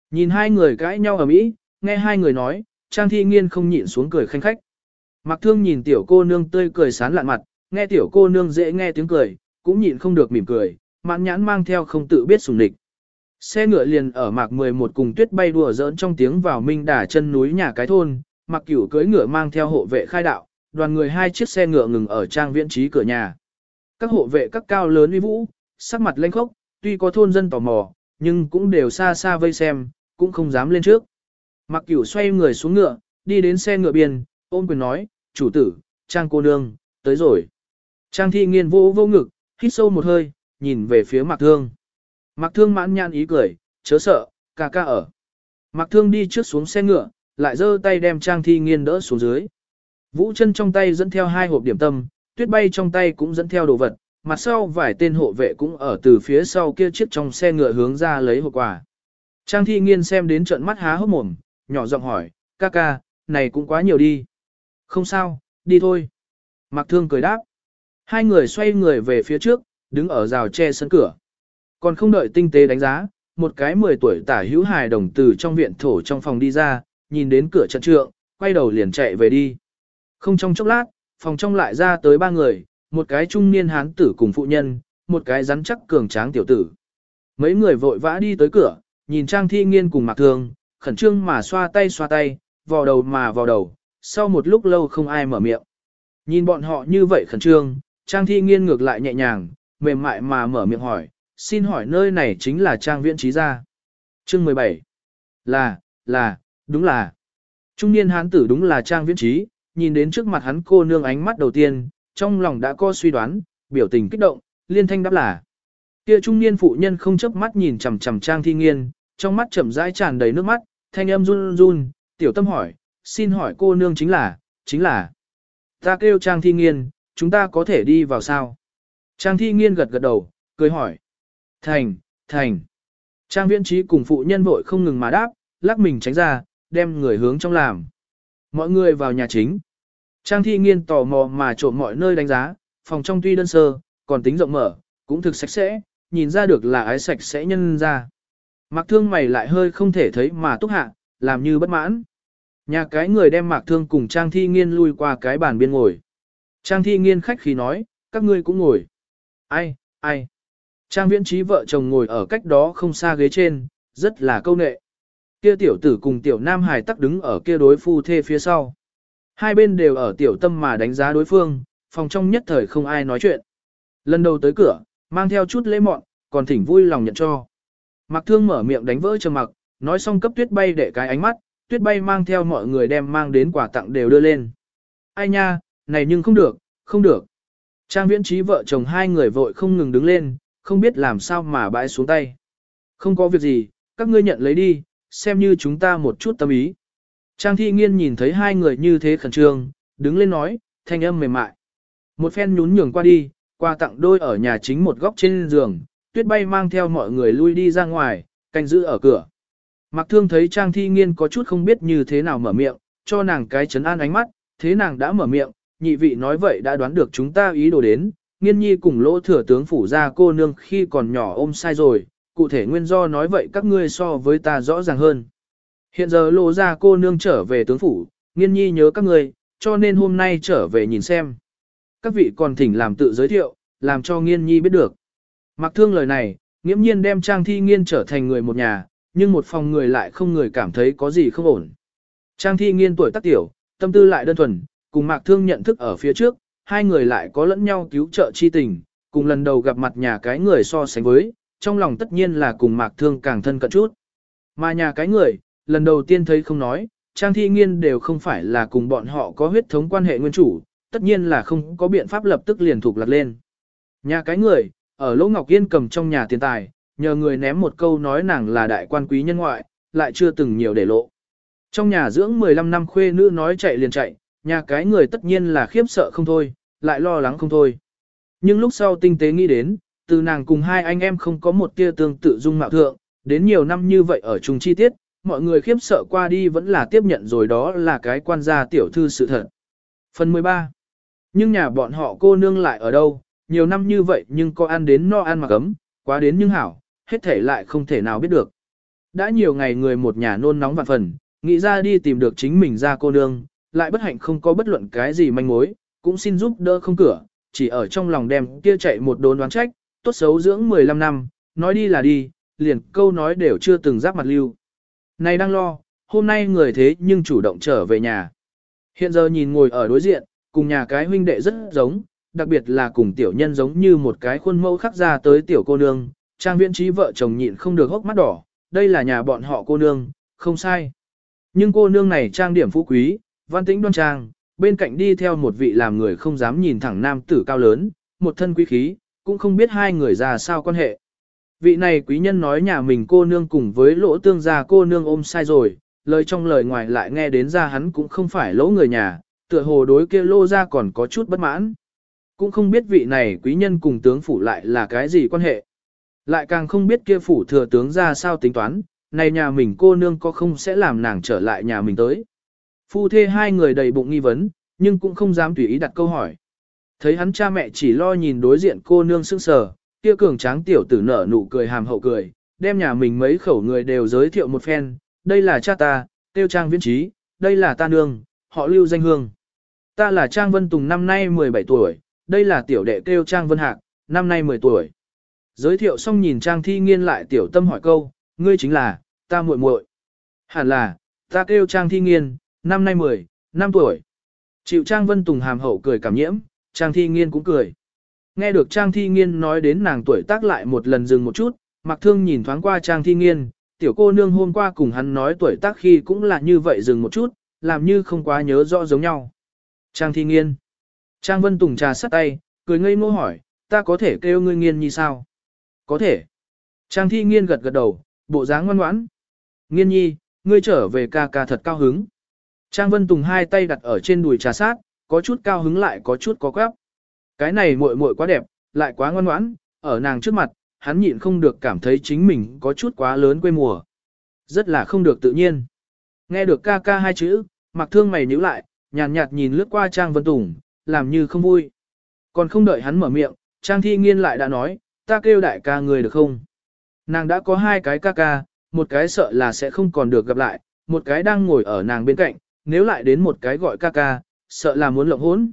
Nhìn hai người cãi nhau ở mỹ, nghe hai người nói, Trang Thi Nghiên không nhịn xuống cười khanh khách. Mặc thương nhìn tiểu cô nương tươi cười sán lạn mặt, nghe tiểu cô nương dễ nghe tiếng cười, cũng nhịn không được mỉm cười, mãn nhãn mang theo không tự biết sùng địch. Xe ngựa liền ở mạc 11 cùng tuyết bay đùa giỡn trong tiếng vào minh đà chân núi nhà cái thôn, mặc cửu cưỡi ngựa mang theo hộ vệ khai đạo, đoàn người hai chiếc xe ngựa ngừng ở trang viễn trí cửa nhà. Các hộ vệ các cao lớn uy vũ, sắc mặt lênh khốc, tuy có thôn dân tò mò, nhưng cũng đều xa xa vây xem, cũng không dám lên trước. Mặc cửu xoay người xuống ngựa, đi đến xe ngựa biên, ôm quyền nói, chủ tử, trang cô nương, tới rồi. Trang thi nghiên vô vô ngực, hít sâu một hơi, nhìn về phía mặc thương. Mặc thương mãn nhãn ý cười, chớ sợ, ca ca ở. Mặc thương đi trước xuống xe ngựa, lại giơ tay đem trang thi nghiên đỡ xuống dưới. Vũ chân trong tay dẫn theo hai hộp điểm tâm, tuyết bay trong tay cũng dẫn theo đồ vật, mặt sau vài tên hộ vệ cũng ở từ phía sau kia chiếc trong xe ngựa hướng ra lấy hộp quà. Trang thi nghiên xem đến trận mắt há hốc mồm, nhỏ giọng hỏi, ca ca, này cũng quá nhiều đi. Không sao, đi thôi. Mạc Thương cười đáp. Hai người xoay người về phía trước, đứng ở rào tre sân cửa. Còn không đợi tinh tế đánh giá, một cái 10 tuổi tả hữu hài đồng từ trong viện thổ trong phòng đi ra, nhìn đến cửa trận trượng, quay đầu liền chạy về đi. Không trong chốc lát, phòng trong lại ra tới ba người, một cái trung niên hán tử cùng phụ nhân, một cái rắn chắc cường tráng tiểu tử. Mấy người vội vã đi tới cửa, nhìn Trang Thi Nghiên cùng Mạc Thương, khẩn trương mà xoa tay xoa tay, vò đầu mà vò đầu, sau một lúc lâu không ai mở miệng. Nhìn bọn họ như vậy khẩn trương, Trang Thi nghiên ngược lại nhẹ nhàng, mềm mại mà mở miệng hỏi, xin hỏi nơi này chính là Trang Viễn Trí gia. Chương 17. Là, là, đúng là. Trung niên hán tử đúng là Trang Viễn Trí, nhìn đến trước mặt hắn cô nương ánh mắt đầu tiên, trong lòng đã có suy đoán, biểu tình kích động, liên thanh đáp là. Kia trung niên phụ nhân không chớp mắt nhìn chằm chằm Trang Thi Nghiên, trong mắt chậm rãi tràn đầy nước mắt, thanh âm run run, tiểu tâm hỏi, xin hỏi cô nương chính là, chính là. Ta kêu Trang Thi Nghiên, chúng ta có thể đi vào sao? Trang Thi Nghiên gật gật đầu, cười hỏi. Thành, thành. Trang viễn trí cùng phụ nhân vội không ngừng mà đáp, lắc mình tránh ra, đem người hướng trong làm. Mọi người vào nhà chính. Trang thi nghiên tò mò mà trộm mọi nơi đánh giá, phòng trong tuy đơn sơ, còn tính rộng mở, cũng thực sạch sẽ, nhìn ra được là ái sạch sẽ nhân ra. Mạc thương mày lại hơi không thể thấy mà túc hạ, làm như bất mãn. Nhà cái người đem mạc thương cùng Trang thi nghiên lui qua cái bàn biên ngồi. Trang thi nghiên khách khí nói, các ngươi cũng ngồi. Ai, ai. Trang viễn trí vợ chồng ngồi ở cách đó không xa ghế trên, rất là câu nệ. Kia tiểu tử cùng tiểu nam hài tắc đứng ở kia đối phu thê phía sau. Hai bên đều ở tiểu tâm mà đánh giá đối phương, phòng trong nhất thời không ai nói chuyện. Lần đầu tới cửa, mang theo chút lễ mọn, còn thỉnh vui lòng nhận cho. Mạc thương mở miệng đánh vỡ trầm mặc, nói xong cấp tuyết bay để cái ánh mắt, tuyết bay mang theo mọi người đem mang đến quà tặng đều đưa lên. Ai nha, này nhưng không được, không được. Trang viễn trí vợ chồng hai người vội không ngừng đứng lên, không biết làm sao mà bãi xuống tay. Không có việc gì, các ngươi nhận lấy đi, xem như chúng ta một chút tâm ý. Trang thi nghiên nhìn thấy hai người như thế khẩn trương, đứng lên nói, thanh âm mềm mại. Một phen nhún nhường qua đi, quà tặng đôi ở nhà chính một góc trên giường, tuyết bay mang theo mọi người lui đi ra ngoài, canh giữ ở cửa. Mặc thương thấy Trang thi nghiên có chút không biết như thế nào mở miệng, cho nàng cái chấn an ánh mắt, thế nàng đã mở miệng, nhị vị nói vậy đã đoán được chúng ta ý đồ đến, nghiên nhi cùng lỗ thừa tướng phủ ra cô nương khi còn nhỏ ôm sai rồi, cụ thể nguyên do nói vậy các ngươi so với ta rõ ràng hơn. Hiện giờ lộ ra cô nương trở về tướng phủ, nghiên nhi nhớ các ngươi, cho nên hôm nay trở về nhìn xem. Các vị còn thỉnh làm tự giới thiệu, làm cho nghiên nhi biết được. Mặc thương lời này, nghiễm nhiên đem trang thi nghiên trở thành người một nhà, nhưng một phòng người lại không người cảm thấy có gì không ổn. Trang thi nghiên tuổi tác tiểu, tâm tư lại đơn thuần, cùng mạc thương nhận thức ở phía trước, hai người lại có lẫn nhau cứu trợ chi tình, cùng lần đầu gặp mặt nhà cái người so sánh với, trong lòng tất nhiên là cùng mạc thương càng thân cận chút. Mà nhà cái người, lần đầu tiên thấy không nói, Trang Thi Nghiên đều không phải là cùng bọn họ có huyết thống quan hệ nguyên chủ, tất nhiên là không có biện pháp lập tức liền thuộc lật lên. Nhà cái người, ở Lỗ Ngọc Yên cầm trong nhà tiền tài, nhờ người ném một câu nói nàng là đại quan quý nhân ngoại, lại chưa từng nhiều để lộ. Trong nhà dưỡng 15 năm khuê nữ nói chạy liền chạy, nhà cái người tất nhiên là khiếp sợ không thôi, lại lo lắng không thôi. Nhưng lúc sau tinh tế nghĩ đến, từ nàng cùng hai anh em không có một tia tương tự dung mạo thượng, đến nhiều năm như vậy ở chung chi tiết, mọi người khiếp sợ qua đi vẫn là tiếp nhận rồi đó là cái quan gia tiểu thư sự thật. Phần 13. Nhưng nhà bọn họ cô nương lại ở đâu, nhiều năm như vậy nhưng có ăn đến no ăn mà cấm, quá đến nhưng hảo, hết thể lại không thể nào biết được. Đã nhiều ngày người một nhà nôn nóng vạn phần, nghĩ ra đi tìm được chính mình ra cô nương, lại bất hạnh không có bất luận cái gì manh mối, cũng xin giúp đỡ không cửa, chỉ ở trong lòng đem kia chạy một đồn đoán trách, tốt xấu dưỡng 15 năm, nói đi là đi, liền câu nói đều chưa từng giáp mặt lưu. Này đang lo, hôm nay người thế nhưng chủ động trở về nhà. Hiện giờ nhìn ngồi ở đối diện, cùng nhà cái huynh đệ rất giống, đặc biệt là cùng tiểu nhân giống như một cái khuôn mẫu khắc ra tới tiểu cô nương, trang viễn trí vợ chồng nhịn không được hốc mắt đỏ, đây là nhà bọn họ cô nương, không sai. Nhưng cô nương này trang điểm phú quý, văn tĩnh đoan trang, bên cạnh đi theo một vị làm người không dám nhìn thẳng nam tử cao lớn, một thân quý khí, cũng không biết hai người ra sao quan hệ. Vị này quý nhân nói nhà mình cô nương cùng với lỗ tương gia cô nương ôm sai rồi, lời trong lời ngoài lại nghe đến ra hắn cũng không phải lỗ người nhà, tựa hồ đối kia lô ra còn có chút bất mãn. Cũng không biết vị này quý nhân cùng tướng phủ lại là cái gì quan hệ. Lại càng không biết kia phủ thừa tướng ra sao tính toán, này nhà mình cô nương có không sẽ làm nàng trở lại nhà mình tới. Phu thê hai người đầy bụng nghi vấn, nhưng cũng không dám tùy ý đặt câu hỏi. Thấy hắn cha mẹ chỉ lo nhìn đối diện cô nương sững sờ, kia cường tráng tiểu tử nở nụ cười hàm hậu cười, đem nhà mình mấy khẩu người đều giới thiệu một phen, đây là cha ta, tiêu trang viễn trí, đây là ta nương, họ lưu danh hương. Ta là Trang Vân Tùng năm nay 17 tuổi, đây là tiểu đệ tiêu Trang Vân Hạc, năm nay 10 tuổi. Giới thiệu xong nhìn Trang Thi Nghiên lại tiểu tâm hỏi câu, ngươi chính là, ta muội muội. Hẳn là, ta kêu Trang Thi Nghiên, năm nay 10, năm tuổi. Chịu Trang Vân Tùng hàm hậu cười cảm nhiễm, Trang Thi Nghiên cũng cười. Nghe được Trang Thi Nghiên nói đến nàng tuổi tác lại một lần dừng một chút, Mặc Thương nhìn thoáng qua Trang Thi Nghiên, tiểu cô nương hôm qua cùng hắn nói tuổi tác khi cũng là như vậy dừng một chút, làm như không quá nhớ rõ giống nhau. Trang thi nghiên. Trang Vân Tùng trà sắt tay, cười ngây ngô hỏi, ta có thể kêu ngươi nghiên nhi sao? Có thể. Trang thi nghiên gật gật đầu, bộ dáng ngoan ngoãn. Nghiên nhi, ngươi trở về ca ca thật cao hứng. Trang Vân Tùng hai tay đặt ở trên đùi trà sát, có chút cao hứng lại có chút có quáp. Cái này muội muội quá đẹp, lại quá ngoan ngoãn, ở nàng trước mặt, hắn nhịn không được cảm thấy chính mình có chút quá lớn quê mùa. Rất là không được tự nhiên. Nghe được ca ca hai chữ, mặc thương mày nhíu lại, nhàn nhạt, nhạt nhìn lướt qua Trang Vân Tùng, làm như không vui. Còn không đợi hắn mở miệng, Trang Thi Nghiên lại đã nói, ta kêu đại ca người được không? Nàng đã có hai cái ca ca, một cái sợ là sẽ không còn được gặp lại, một cái đang ngồi ở nàng bên cạnh, nếu lại đến một cái gọi ca ca, sợ là muốn lộng hỗn.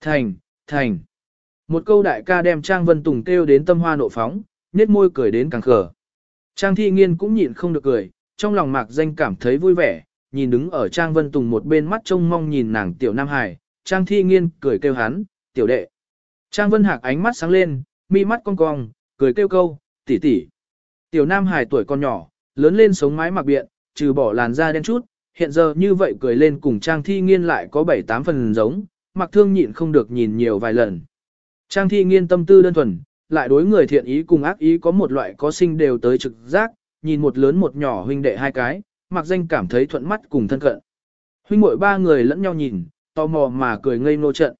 Thành, thành. Một câu đại ca đem Trang Vân Tùng kêu đến tâm hoa nộ phóng, nét môi cười đến càng khờ. Trang Thi Nghiên cũng nhịn không được cười, trong lòng mạc danh cảm thấy vui vẻ, nhìn đứng ở Trang Vân Tùng một bên mắt trông mong nhìn nàng tiểu Nam Hải, Trang Thi Nghiên cười kêu hắn, tiểu đệ. Trang Vân Hạc ánh mắt sáng lên, mi mắt cong cong, cười kêu câu, tỷ tỷ. Tiểu Nam Hải tuổi còn nhỏ, lớn lên sống mái mặc biện, trừ bỏ làn da đen chút, hiện giờ như vậy cười lên cùng Trang Thi Nghiên lại có 7-8 phần giống, mặc thương nhịn không được nhìn nhiều vài lần. Trang Thi Nghiên tâm tư đơn thuần, lại đối người thiện ý cùng ác ý có một loại có sinh đều tới trực giác, nhìn một lớn một nhỏ huynh đệ hai cái, mặc danh cảm thấy thuận mắt cùng thân cận. Huynh muội ba người lẫn nhau nhìn, tò mò mà cười ngây ngô trận.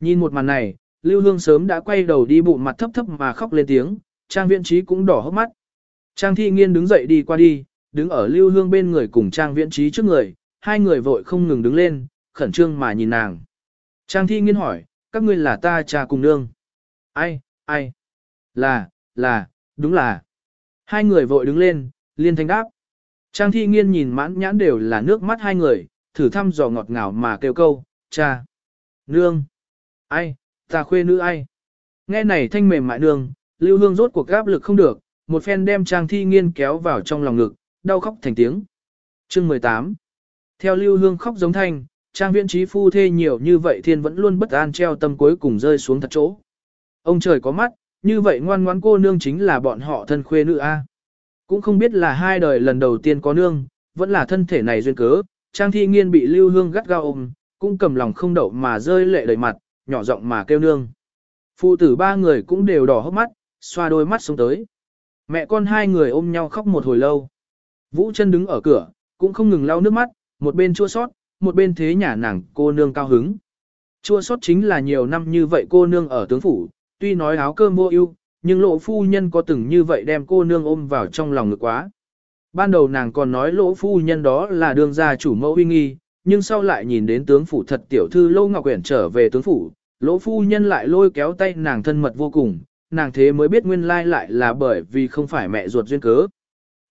Nhìn một màn này, Lưu Hương sớm đã quay đầu đi bụng mặt thấp thấp mà khóc lên tiếng, Trang Viễn Trí cũng đỏ hốc mắt. Trang Thi Nghiên đứng dậy đi qua đi, đứng ở Lưu Hương bên người cùng Trang Viễn Trí trước người, hai người vội không ngừng đứng lên, khẩn trương mà nhìn nàng. Trang Thi Nghiên hỏi, các ngươi là ta cha cùng nương. Ai, ai? Là, là, đúng là. Hai người vội đứng lên, liên thanh đáp. Trang Thi Nghiên nhìn mãn nhãn đều là nước mắt hai người, thử thăm dò ngọt ngào mà kêu câu, cha, nương, ai, ta khuê nữ ai. Nghe này thanh mềm mại nương, Lưu Hương rốt cuộc gáp lực không được, một phen đem Trang Thi Nghiên kéo vào trong lòng ngực, đau khóc thành tiếng. Chương 18 Theo Lưu Hương khóc giống thanh, Trang Viễn Trí phu thê nhiều như vậy thiên vẫn luôn bất an treo tâm cuối cùng rơi xuống thật chỗ. Ông trời có mắt, như vậy ngoan ngoãn cô nương chính là bọn họ thân khuê nữ A. Cũng không biết là hai đời lần đầu tiên có nương, vẫn là thân thể này duyên cớ, Trang Thi Nghiên bị Lưu Hương gắt gao ôm, cũng cầm lòng không đậu mà rơi lệ đầy mặt, nhỏ giọng mà kêu nương. Phụ tử ba người cũng đều đỏ hốc mắt, xoa đôi mắt xuống tới. Mẹ con hai người ôm nhau khóc một hồi lâu. Vũ chân đứng ở cửa, cũng không ngừng lau nước mắt, một bên chua sót, một bên thế nhà nàng cô nương cao hứng. Chua sót chính là nhiều năm như vậy cô nương ở tướng phủ, tuy nói áo cơm mua ưu, nhưng lỗ phu nhân có từng như vậy đem cô nương ôm vào trong lòng ngực quá. Ban đầu nàng còn nói lỗ phu nhân đó là đương gia chủ mẫu uy nghi, nhưng sau lại nhìn đến tướng phủ thật tiểu thư Lô Ngọc Uyển trở về tướng phủ, lỗ phu nhân lại lôi kéo tay nàng thân mật vô cùng, nàng thế mới biết nguyên lai lại là bởi vì không phải mẹ ruột duyên cớ.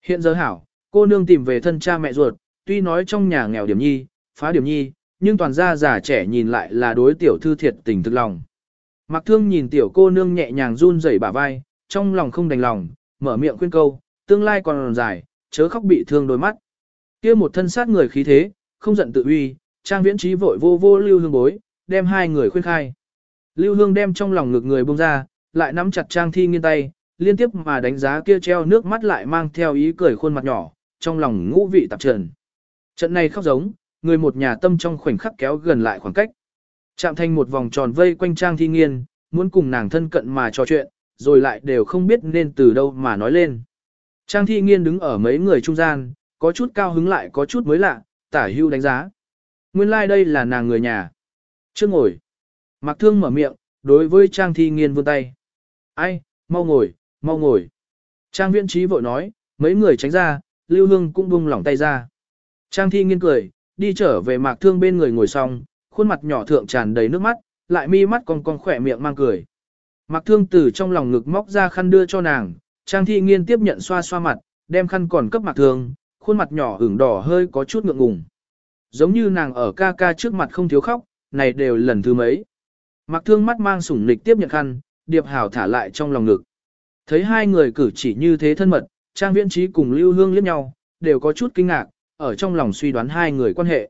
Hiện giờ hảo, cô nương tìm về thân cha mẹ ruột, tuy nói trong nhà nghèo điểm nhi, phá điểm nhi, nhưng toàn gia già trẻ nhìn lại là đối tiểu thư thiệt tình thực lòng. Mặc thương nhìn tiểu cô nương nhẹ nhàng run rẩy bả vai, trong lòng không đành lòng, mở miệng khuyên câu, tương lai còn dài, chớ khóc bị thương đôi mắt. kia một thân sát người khí thế, không giận tự uy, trang viễn trí vội vô vô lưu hương bối, đem hai người khuyên khai. Lưu hương đem trong lòng ngực người buông ra, lại nắm chặt trang thi nghiên tay, liên tiếp mà đánh giá kia treo nước mắt lại mang theo ý cười khuôn mặt nhỏ, trong lòng ngũ vị tạp trần. Trận này khóc giống, người một nhà tâm trong khoảnh khắc kéo gần lại khoảng cách. Chạm thành một vòng tròn vây quanh trang thi nghiên, muốn cùng nàng thân cận mà trò chuyện, rồi lại đều không biết nên từ đâu mà nói lên. Trang thi nghiên đứng ở mấy người trung gian, có chút cao hứng lại có chút mới lạ, tả hưu đánh giá. Nguyên lai like đây là nàng người nhà. Chưa ngồi. Mặc thương mở miệng, đối với Trang thi nghiên vươn tay. Ai, mau ngồi, mau ngồi. Trang viễn trí vội nói, mấy người tránh ra, lưu hương cũng buông lỏng tay ra. Trang thi nghiên cười, đi trở về mạc thương bên người ngồi xong, khuôn mặt nhỏ thượng tràn đầy nước mắt, lại mi mắt còn con khỏe miệng mang cười. Mạc thương từ trong lòng ngực móc ra khăn đưa cho nàng, trang thi nghiên tiếp nhận xoa xoa mặt, đem khăn còn cấp mạc thương, khuôn mặt nhỏ ửng đỏ hơi có chút ngượng ngùng. Giống như nàng ở ca ca trước mặt không thiếu khóc, này đều lần thứ mấy. mặc thương mắt mang sủng nịch tiếp nhận khăn, điệp hảo thả lại trong lòng ngực. Thấy hai người cử chỉ như thế thân mật, trang viễn trí cùng lưu hương liếc nhau, đều có chút kinh ngạc, ở trong lòng suy đoán hai người quan hệ.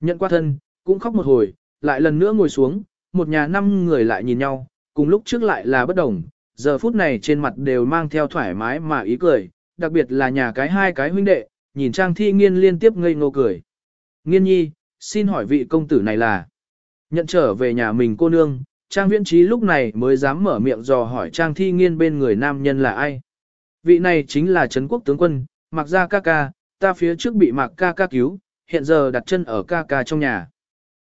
Nhận qua thân, cũng khóc một hồi, lại lần nữa ngồi xuống, một nhà năm người lại nhìn nhau, cùng lúc trước lại là bất đồng, giờ phút này trên mặt đều mang theo thoải mái mà ý cười, đặc biệt là nhà cái hai cái huynh đệ, nhìn Trang Thi Nghiên liên tiếp ngây ngô cười. Nghiên nhi, xin hỏi vị công tử này là... Nhận trở về nhà mình cô nương, Trang Viễn Trí lúc này mới dám mở miệng dò hỏi Trang Thi Nghiên bên người nam nhân là ai. Vị này chính là Trấn Quốc tướng quân, Mạc Gia ca ca, ta phía trước bị Mạc ca ca cứu, hiện giờ đặt chân ở ca ca trong nhà.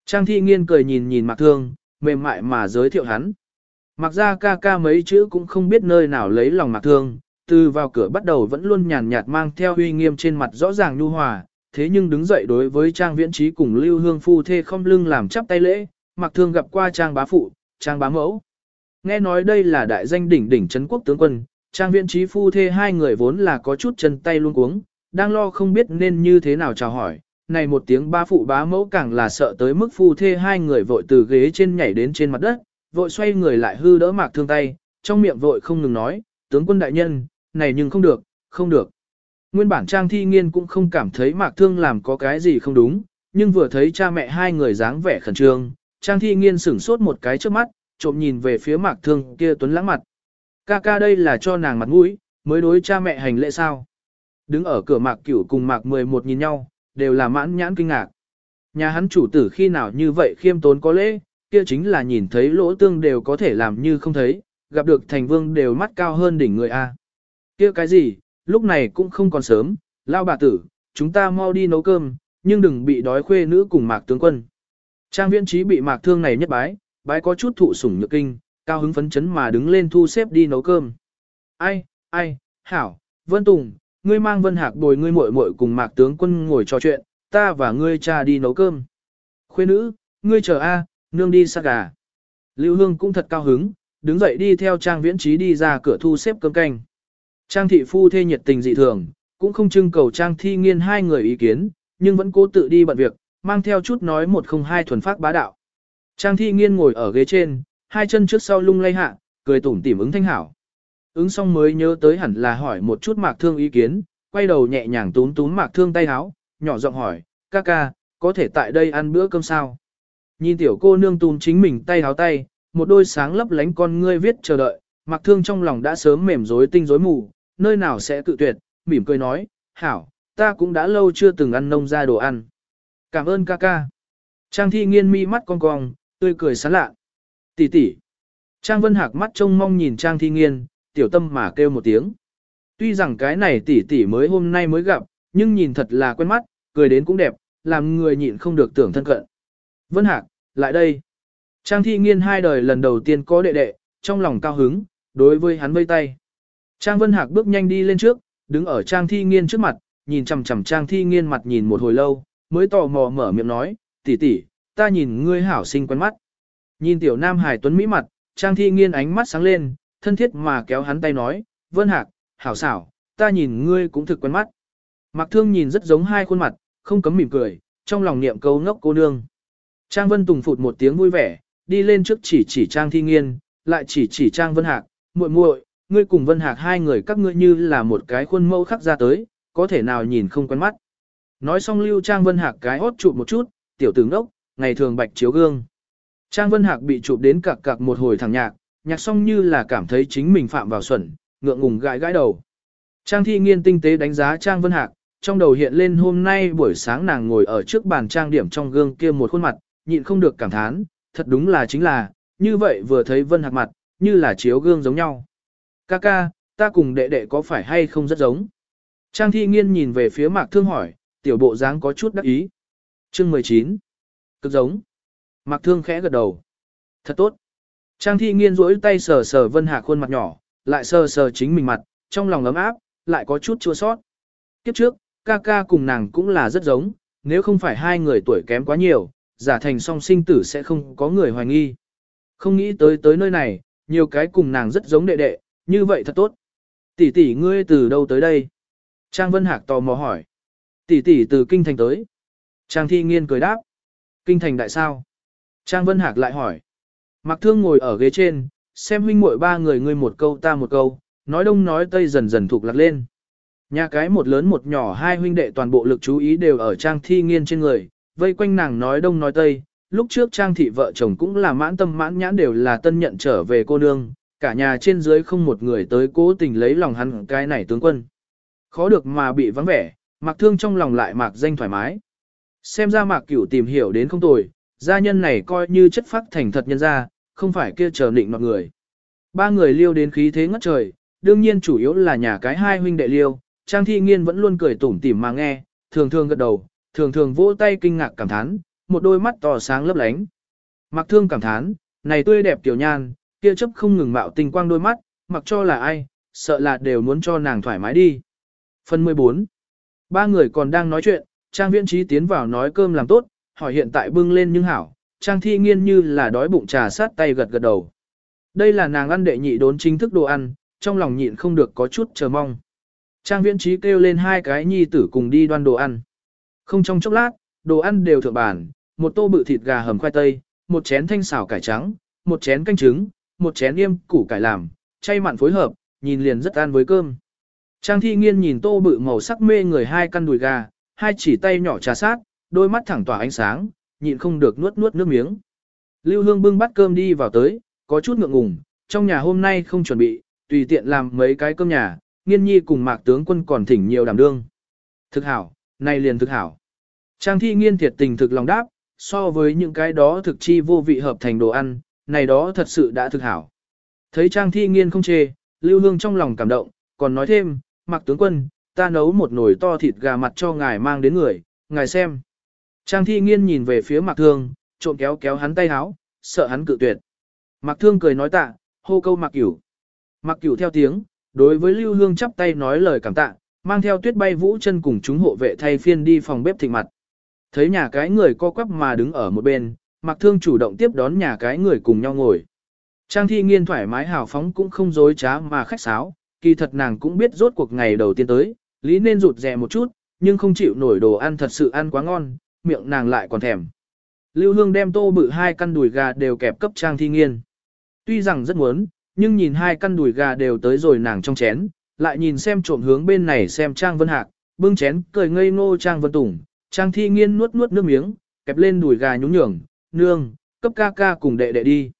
Trang Thi Nghiên cười nhìn nhìn Mạc Thương, mềm mại mà giới thiệu hắn. Mạc Gia ca ca mấy chữ cũng không biết nơi nào lấy lòng Mạc Thương, từ vào cửa bắt đầu vẫn luôn nhàn nhạt mang theo uy nghiêm trên mặt rõ ràng nhu hòa, thế nhưng đứng dậy đối với Trang Viễn Trí cùng Lưu Hương Phu thê không lưng làm chắp tay lễ, mặc Thương gặp qua Trang bá phụ, Trang bá mẫu. Nghe nói đây là đại danh đỉnh đỉnh Trấn quốc tướng quân, Trang Viễn Trí Phu thê hai người vốn là có chút chân tay luôn cuống, đang lo không biết nên như thế nào chào hỏi. Này một tiếng ba phụ bá mẫu càng là sợ tới mức phu thê hai người vội từ ghế trên nhảy đến trên mặt đất, vội xoay người lại hư đỡ mạc thương tay, trong miệng vội không ngừng nói, tướng quân đại nhân, này nhưng không được, không được. Nguyên bản Trang Thi Nghiên cũng không cảm thấy Mạc Thương làm có cái gì không đúng, nhưng vừa thấy cha mẹ hai người dáng vẻ khẩn trương, Trang Thi Nghiên sửng sốt một cái trước mắt, trộm nhìn về phía Mạc Thương kia tuấn lãng mặt. Ca ca đây là cho nàng mặt mũi, mới đối cha mẹ hành lễ sao. Đứng ở cửa Mạc Cửu cùng Mạc 11 nhìn nhau, đều là mãn nhãn kinh ngạc. Nhà hắn chủ tử khi nào như vậy khiêm tốn có lễ, kia chính là nhìn thấy lỗ tương đều có thể làm như không thấy, gặp được thành vương đều mắt cao hơn đỉnh người A kia cái gì, lúc này cũng không còn sớm, lao bà tử, chúng ta mau đi nấu cơm, nhưng đừng bị đói khuê nữ cùng mạc tướng quân. Trang viễn trí bị mạc thương này nhất bái, bái có chút thụ sủng nhược kinh, cao hứng phấn chấn mà đứng lên thu xếp đi nấu cơm. Ai, ai, hảo, Vân Tùng, ngươi mang Vân Hạc bồi ngươi muội muội cùng mạc tướng quân ngồi trò chuyện, ta và ngươi cha đi nấu cơm. Khuê nữ, ngươi chờ a, nương đi sát gà. Lưu Hương cũng thật cao hứng, đứng dậy đi theo Trang Viễn Trí đi ra cửa thu xếp cơm canh. Trang thị phu thê nhiệt tình dị thường, cũng không trưng cầu Trang thi nghiên hai người ý kiến, nhưng vẫn cố tự đi bận việc, mang theo chút nói một không hai thuần phát bá đạo. Trang thi nghiên ngồi ở ghế trên, hai chân trước sau lung lay hạ, cười tủm tỉm ứng thanh hảo. Ứng xong mới nhớ tới hẳn là hỏi một chút mạc thương ý kiến, quay đầu nhẹ nhàng tún tún mạc thương tay háo, nhỏ giọng hỏi, ca ca, có thể tại đây ăn bữa cơm sao? Nhìn tiểu cô nương tún chính mình tay háo tay, một đôi sáng lấp lánh con ngươi viết chờ đợi, mạc thương trong lòng đã sớm mềm rối tinh rối mù, nơi nào sẽ cự tuyệt, mỉm cười nói, hảo, ta cũng đã lâu chưa từng ăn nông ra đồ ăn. Cảm ơn ca ca. Trang thi nghiên mi mắt cong cong, tươi cười sán lạ. Tỷ tỷ. Trang Vân Hạc mắt trông mong nhìn Trang thi nghiên, tiểu tâm mà kêu một tiếng. Tuy rằng cái này tỷ tỷ mới hôm nay mới gặp, nhưng nhìn thật là quen mắt, cười đến cũng đẹp, làm người nhịn không được tưởng thân cận. Vân Hạc, lại đây. Trang thi nghiên hai đời lần đầu tiên có đệ đệ, trong lòng cao hứng, đối với hắn vây tay. Trang Vân Hạc bước nhanh đi lên trước, đứng ở Trang Thi Nghiên trước mặt, nhìn chằm chằm Trang Thi Nghiên mặt nhìn một hồi lâu, mới tò mò mở miệng nói, tỷ tỷ, ta nhìn ngươi hảo sinh quen mắt. Nhìn tiểu nam hải tuấn mỹ mặt, Trang Thi Nghiên ánh mắt sáng lên, thân thiết mà kéo hắn tay nói, Vân Hạc, hảo xảo, ta nhìn ngươi cũng thực quen mắt. Mạc Thương nhìn rất giống hai khuôn mặt, không cấm mỉm cười, trong lòng niệm câu ngốc cô nương. Trang Vân Tùng phụt một tiếng vui vẻ, đi lên trước chỉ chỉ Trang Thi Nghiên, lại chỉ chỉ Trang Vân Hạc, muội muội, ngươi cùng Vân Hạc hai người các ngươi như là một cái khuôn mẫu khắc ra tới, có thể nào nhìn không quen mắt. Nói xong Lưu Trang Vân Hạc cái hốt chụp một chút, tiểu tử ngốc, ngày thường bạch chiếu gương. Trang Vân Hạc bị chụp đến cặc cặc một hồi thẳng nhạc, nhạc xong như là cảm thấy chính mình phạm vào xuẩn, ngượng ngùng gãi gãi đầu. Trang Thi Nghiên tinh tế đánh giá Trang Vân Hạc, trong đầu hiện lên hôm nay buổi sáng nàng ngồi ở trước bàn trang điểm trong gương kia một khuôn mặt, nhịn không được cảm thán, thật đúng là chính là, như vậy vừa thấy Vân Hạc mặt, như là chiếu gương giống nhau. Ca ca, ta cùng đệ đệ có phải hay không rất giống? Trang thi nghiên nhìn về phía mạc thương hỏi, tiểu bộ dáng có chút đắc ý. Chương 19. Cực giống. Mạc thương khẽ gật đầu. Thật tốt. Trang thi nghiên rỗi tay sờ sờ vân hạ khuôn mặt nhỏ, lại sờ sờ chính mình mặt, trong lòng ấm áp, lại có chút chua sót. Kiếp trước, ca ca cùng nàng cũng là rất giống, nếu không phải hai người tuổi kém quá nhiều, giả thành song sinh tử sẽ không có người hoài nghi. Không nghĩ tới tới nơi này, nhiều cái cùng nàng rất giống đệ đệ, như vậy thật tốt. Tỷ tỷ ngươi từ đâu tới đây? Trang Vân Hạc tò mò hỏi. Tỷ tỷ từ Kinh Thành tới. Trang Thi Nghiên cười đáp. Kinh Thành đại sao? Trang Vân Hạc lại hỏi. Mạc Thương ngồi ở ghế trên, xem huynh muội ba người ngươi một câu ta một câu, nói đông nói tây dần dần thuộc lạc lên. Nhà cái một lớn một nhỏ hai huynh đệ toàn bộ lực chú ý đều ở Trang Thi Nghiên trên người, vây quanh nàng nói đông nói tây. Lúc trước Trang thị vợ chồng cũng là mãn tâm mãn nhãn đều là tân nhận trở về cô nương, cả nhà trên dưới không một người tới cố tình lấy lòng hắn cái này tướng quân. Khó được mà bị vắng vẻ, mặc thương trong lòng lại mạc danh thoải mái. Xem ra mạc cửu tìm hiểu đến không tồi, gia nhân này coi như chất phác thành thật nhân ra, không phải kia chờ định mọi người. Ba người liêu đến khí thế ngất trời, đương nhiên chủ yếu là nhà cái hai huynh đệ liêu, Trang Thi Nghiên vẫn luôn cười tủm tỉm mà nghe, thường thường gật đầu, thường thường vỗ tay kinh ngạc cảm thán, một đôi mắt to sáng lấp lánh. Mặc thương cảm thán, này tươi đẹp tiểu nhan, kia chấp không ngừng mạo tình quang đôi mắt, mặc cho là ai, sợ là đều muốn cho nàng thoải mái đi. Phần 14 Ba người còn đang nói chuyện, Trang Viễn Trí tiến vào nói cơm làm tốt, hỏi hiện tại bưng lên nhưng hảo, Trang Thi Nghiên như là đói bụng trà sát tay gật gật đầu. Đây là nàng ăn đệ nhị đốn chính thức đồ ăn, trong lòng nhịn không được có chút chờ mong. Trang Viễn Trí kêu lên hai cái nhi tử cùng đi đoan đồ ăn. Không trong chốc lát, đồ ăn đều thượng bản, một tô bự thịt gà hầm khoai tây, một chén thanh xào cải trắng, một chén canh trứng, một chén yêm củ cải làm, chay mặn phối hợp, nhìn liền rất ăn với cơm. Trang thi nghiên nhìn tô bự màu sắc mê người hai căn đùi gà, hai chỉ tay nhỏ trà sát, đôi mắt thẳng tỏa ánh sáng, nhịn không được nuốt nuốt nước miếng. Lưu Hương bưng bát cơm đi vào tới, có chút ngượng ngùng, trong nhà hôm nay không chuẩn bị, tùy tiện làm mấy cái cơm nhà, nghiên nhi cùng mạc tướng quân còn thỉnh nhiều đảm đương. Thực hảo, này liền thực hảo. Trang thi nghiên thiệt tình thực lòng đáp, so với những cái đó thực chi vô vị hợp thành đồ ăn, này đó thật sự đã thực hảo. Thấy Trang thi nghiên không chê, Lưu Hương trong lòng cảm động, còn nói thêm, mặc tướng quân, ta nấu một nồi to thịt gà mặt cho ngài mang đến người, ngài xem. Trang thi nghiên nhìn về phía mặc thương, trộm kéo kéo hắn tay háo, sợ hắn cự tuyệt. Mặc thương cười nói tạ, hô câu mặc cửu. Mặc cửu theo tiếng, đối với Lưu Hương chắp tay nói lời cảm tạ, mang theo tuyết bay vũ chân cùng chúng hộ vệ thay phiên đi phòng bếp thịnh mặt. Thấy nhà cái người co quắp mà đứng ở một bên, Mạc thương chủ động tiếp đón nhà cái người cùng nhau ngồi. Trang thi nghiên thoải mái hào phóng cũng không dối trá mà khách sáo, kỳ thật nàng cũng biết rốt cuộc ngày đầu tiên tới, lý nên rụt rè một chút, nhưng không chịu nổi đồ ăn thật sự ăn quá ngon, miệng nàng lại còn thèm. Lưu Hương đem tô bự hai căn đùi gà đều kẹp cấp Trang Thi Nghiên. Tuy rằng rất muốn, nhưng nhìn hai căn đùi gà đều tới rồi nàng trong chén, lại nhìn xem trộm hướng bên này xem Trang Vân Hạc, bưng chén cười ngây ngô Trang Vân Tùng, Trang Thi Nghiên nuốt nuốt nước miếng, kẹp lên đùi gà nhún nhường, nương, cấp ca ca cùng đệ đệ đi.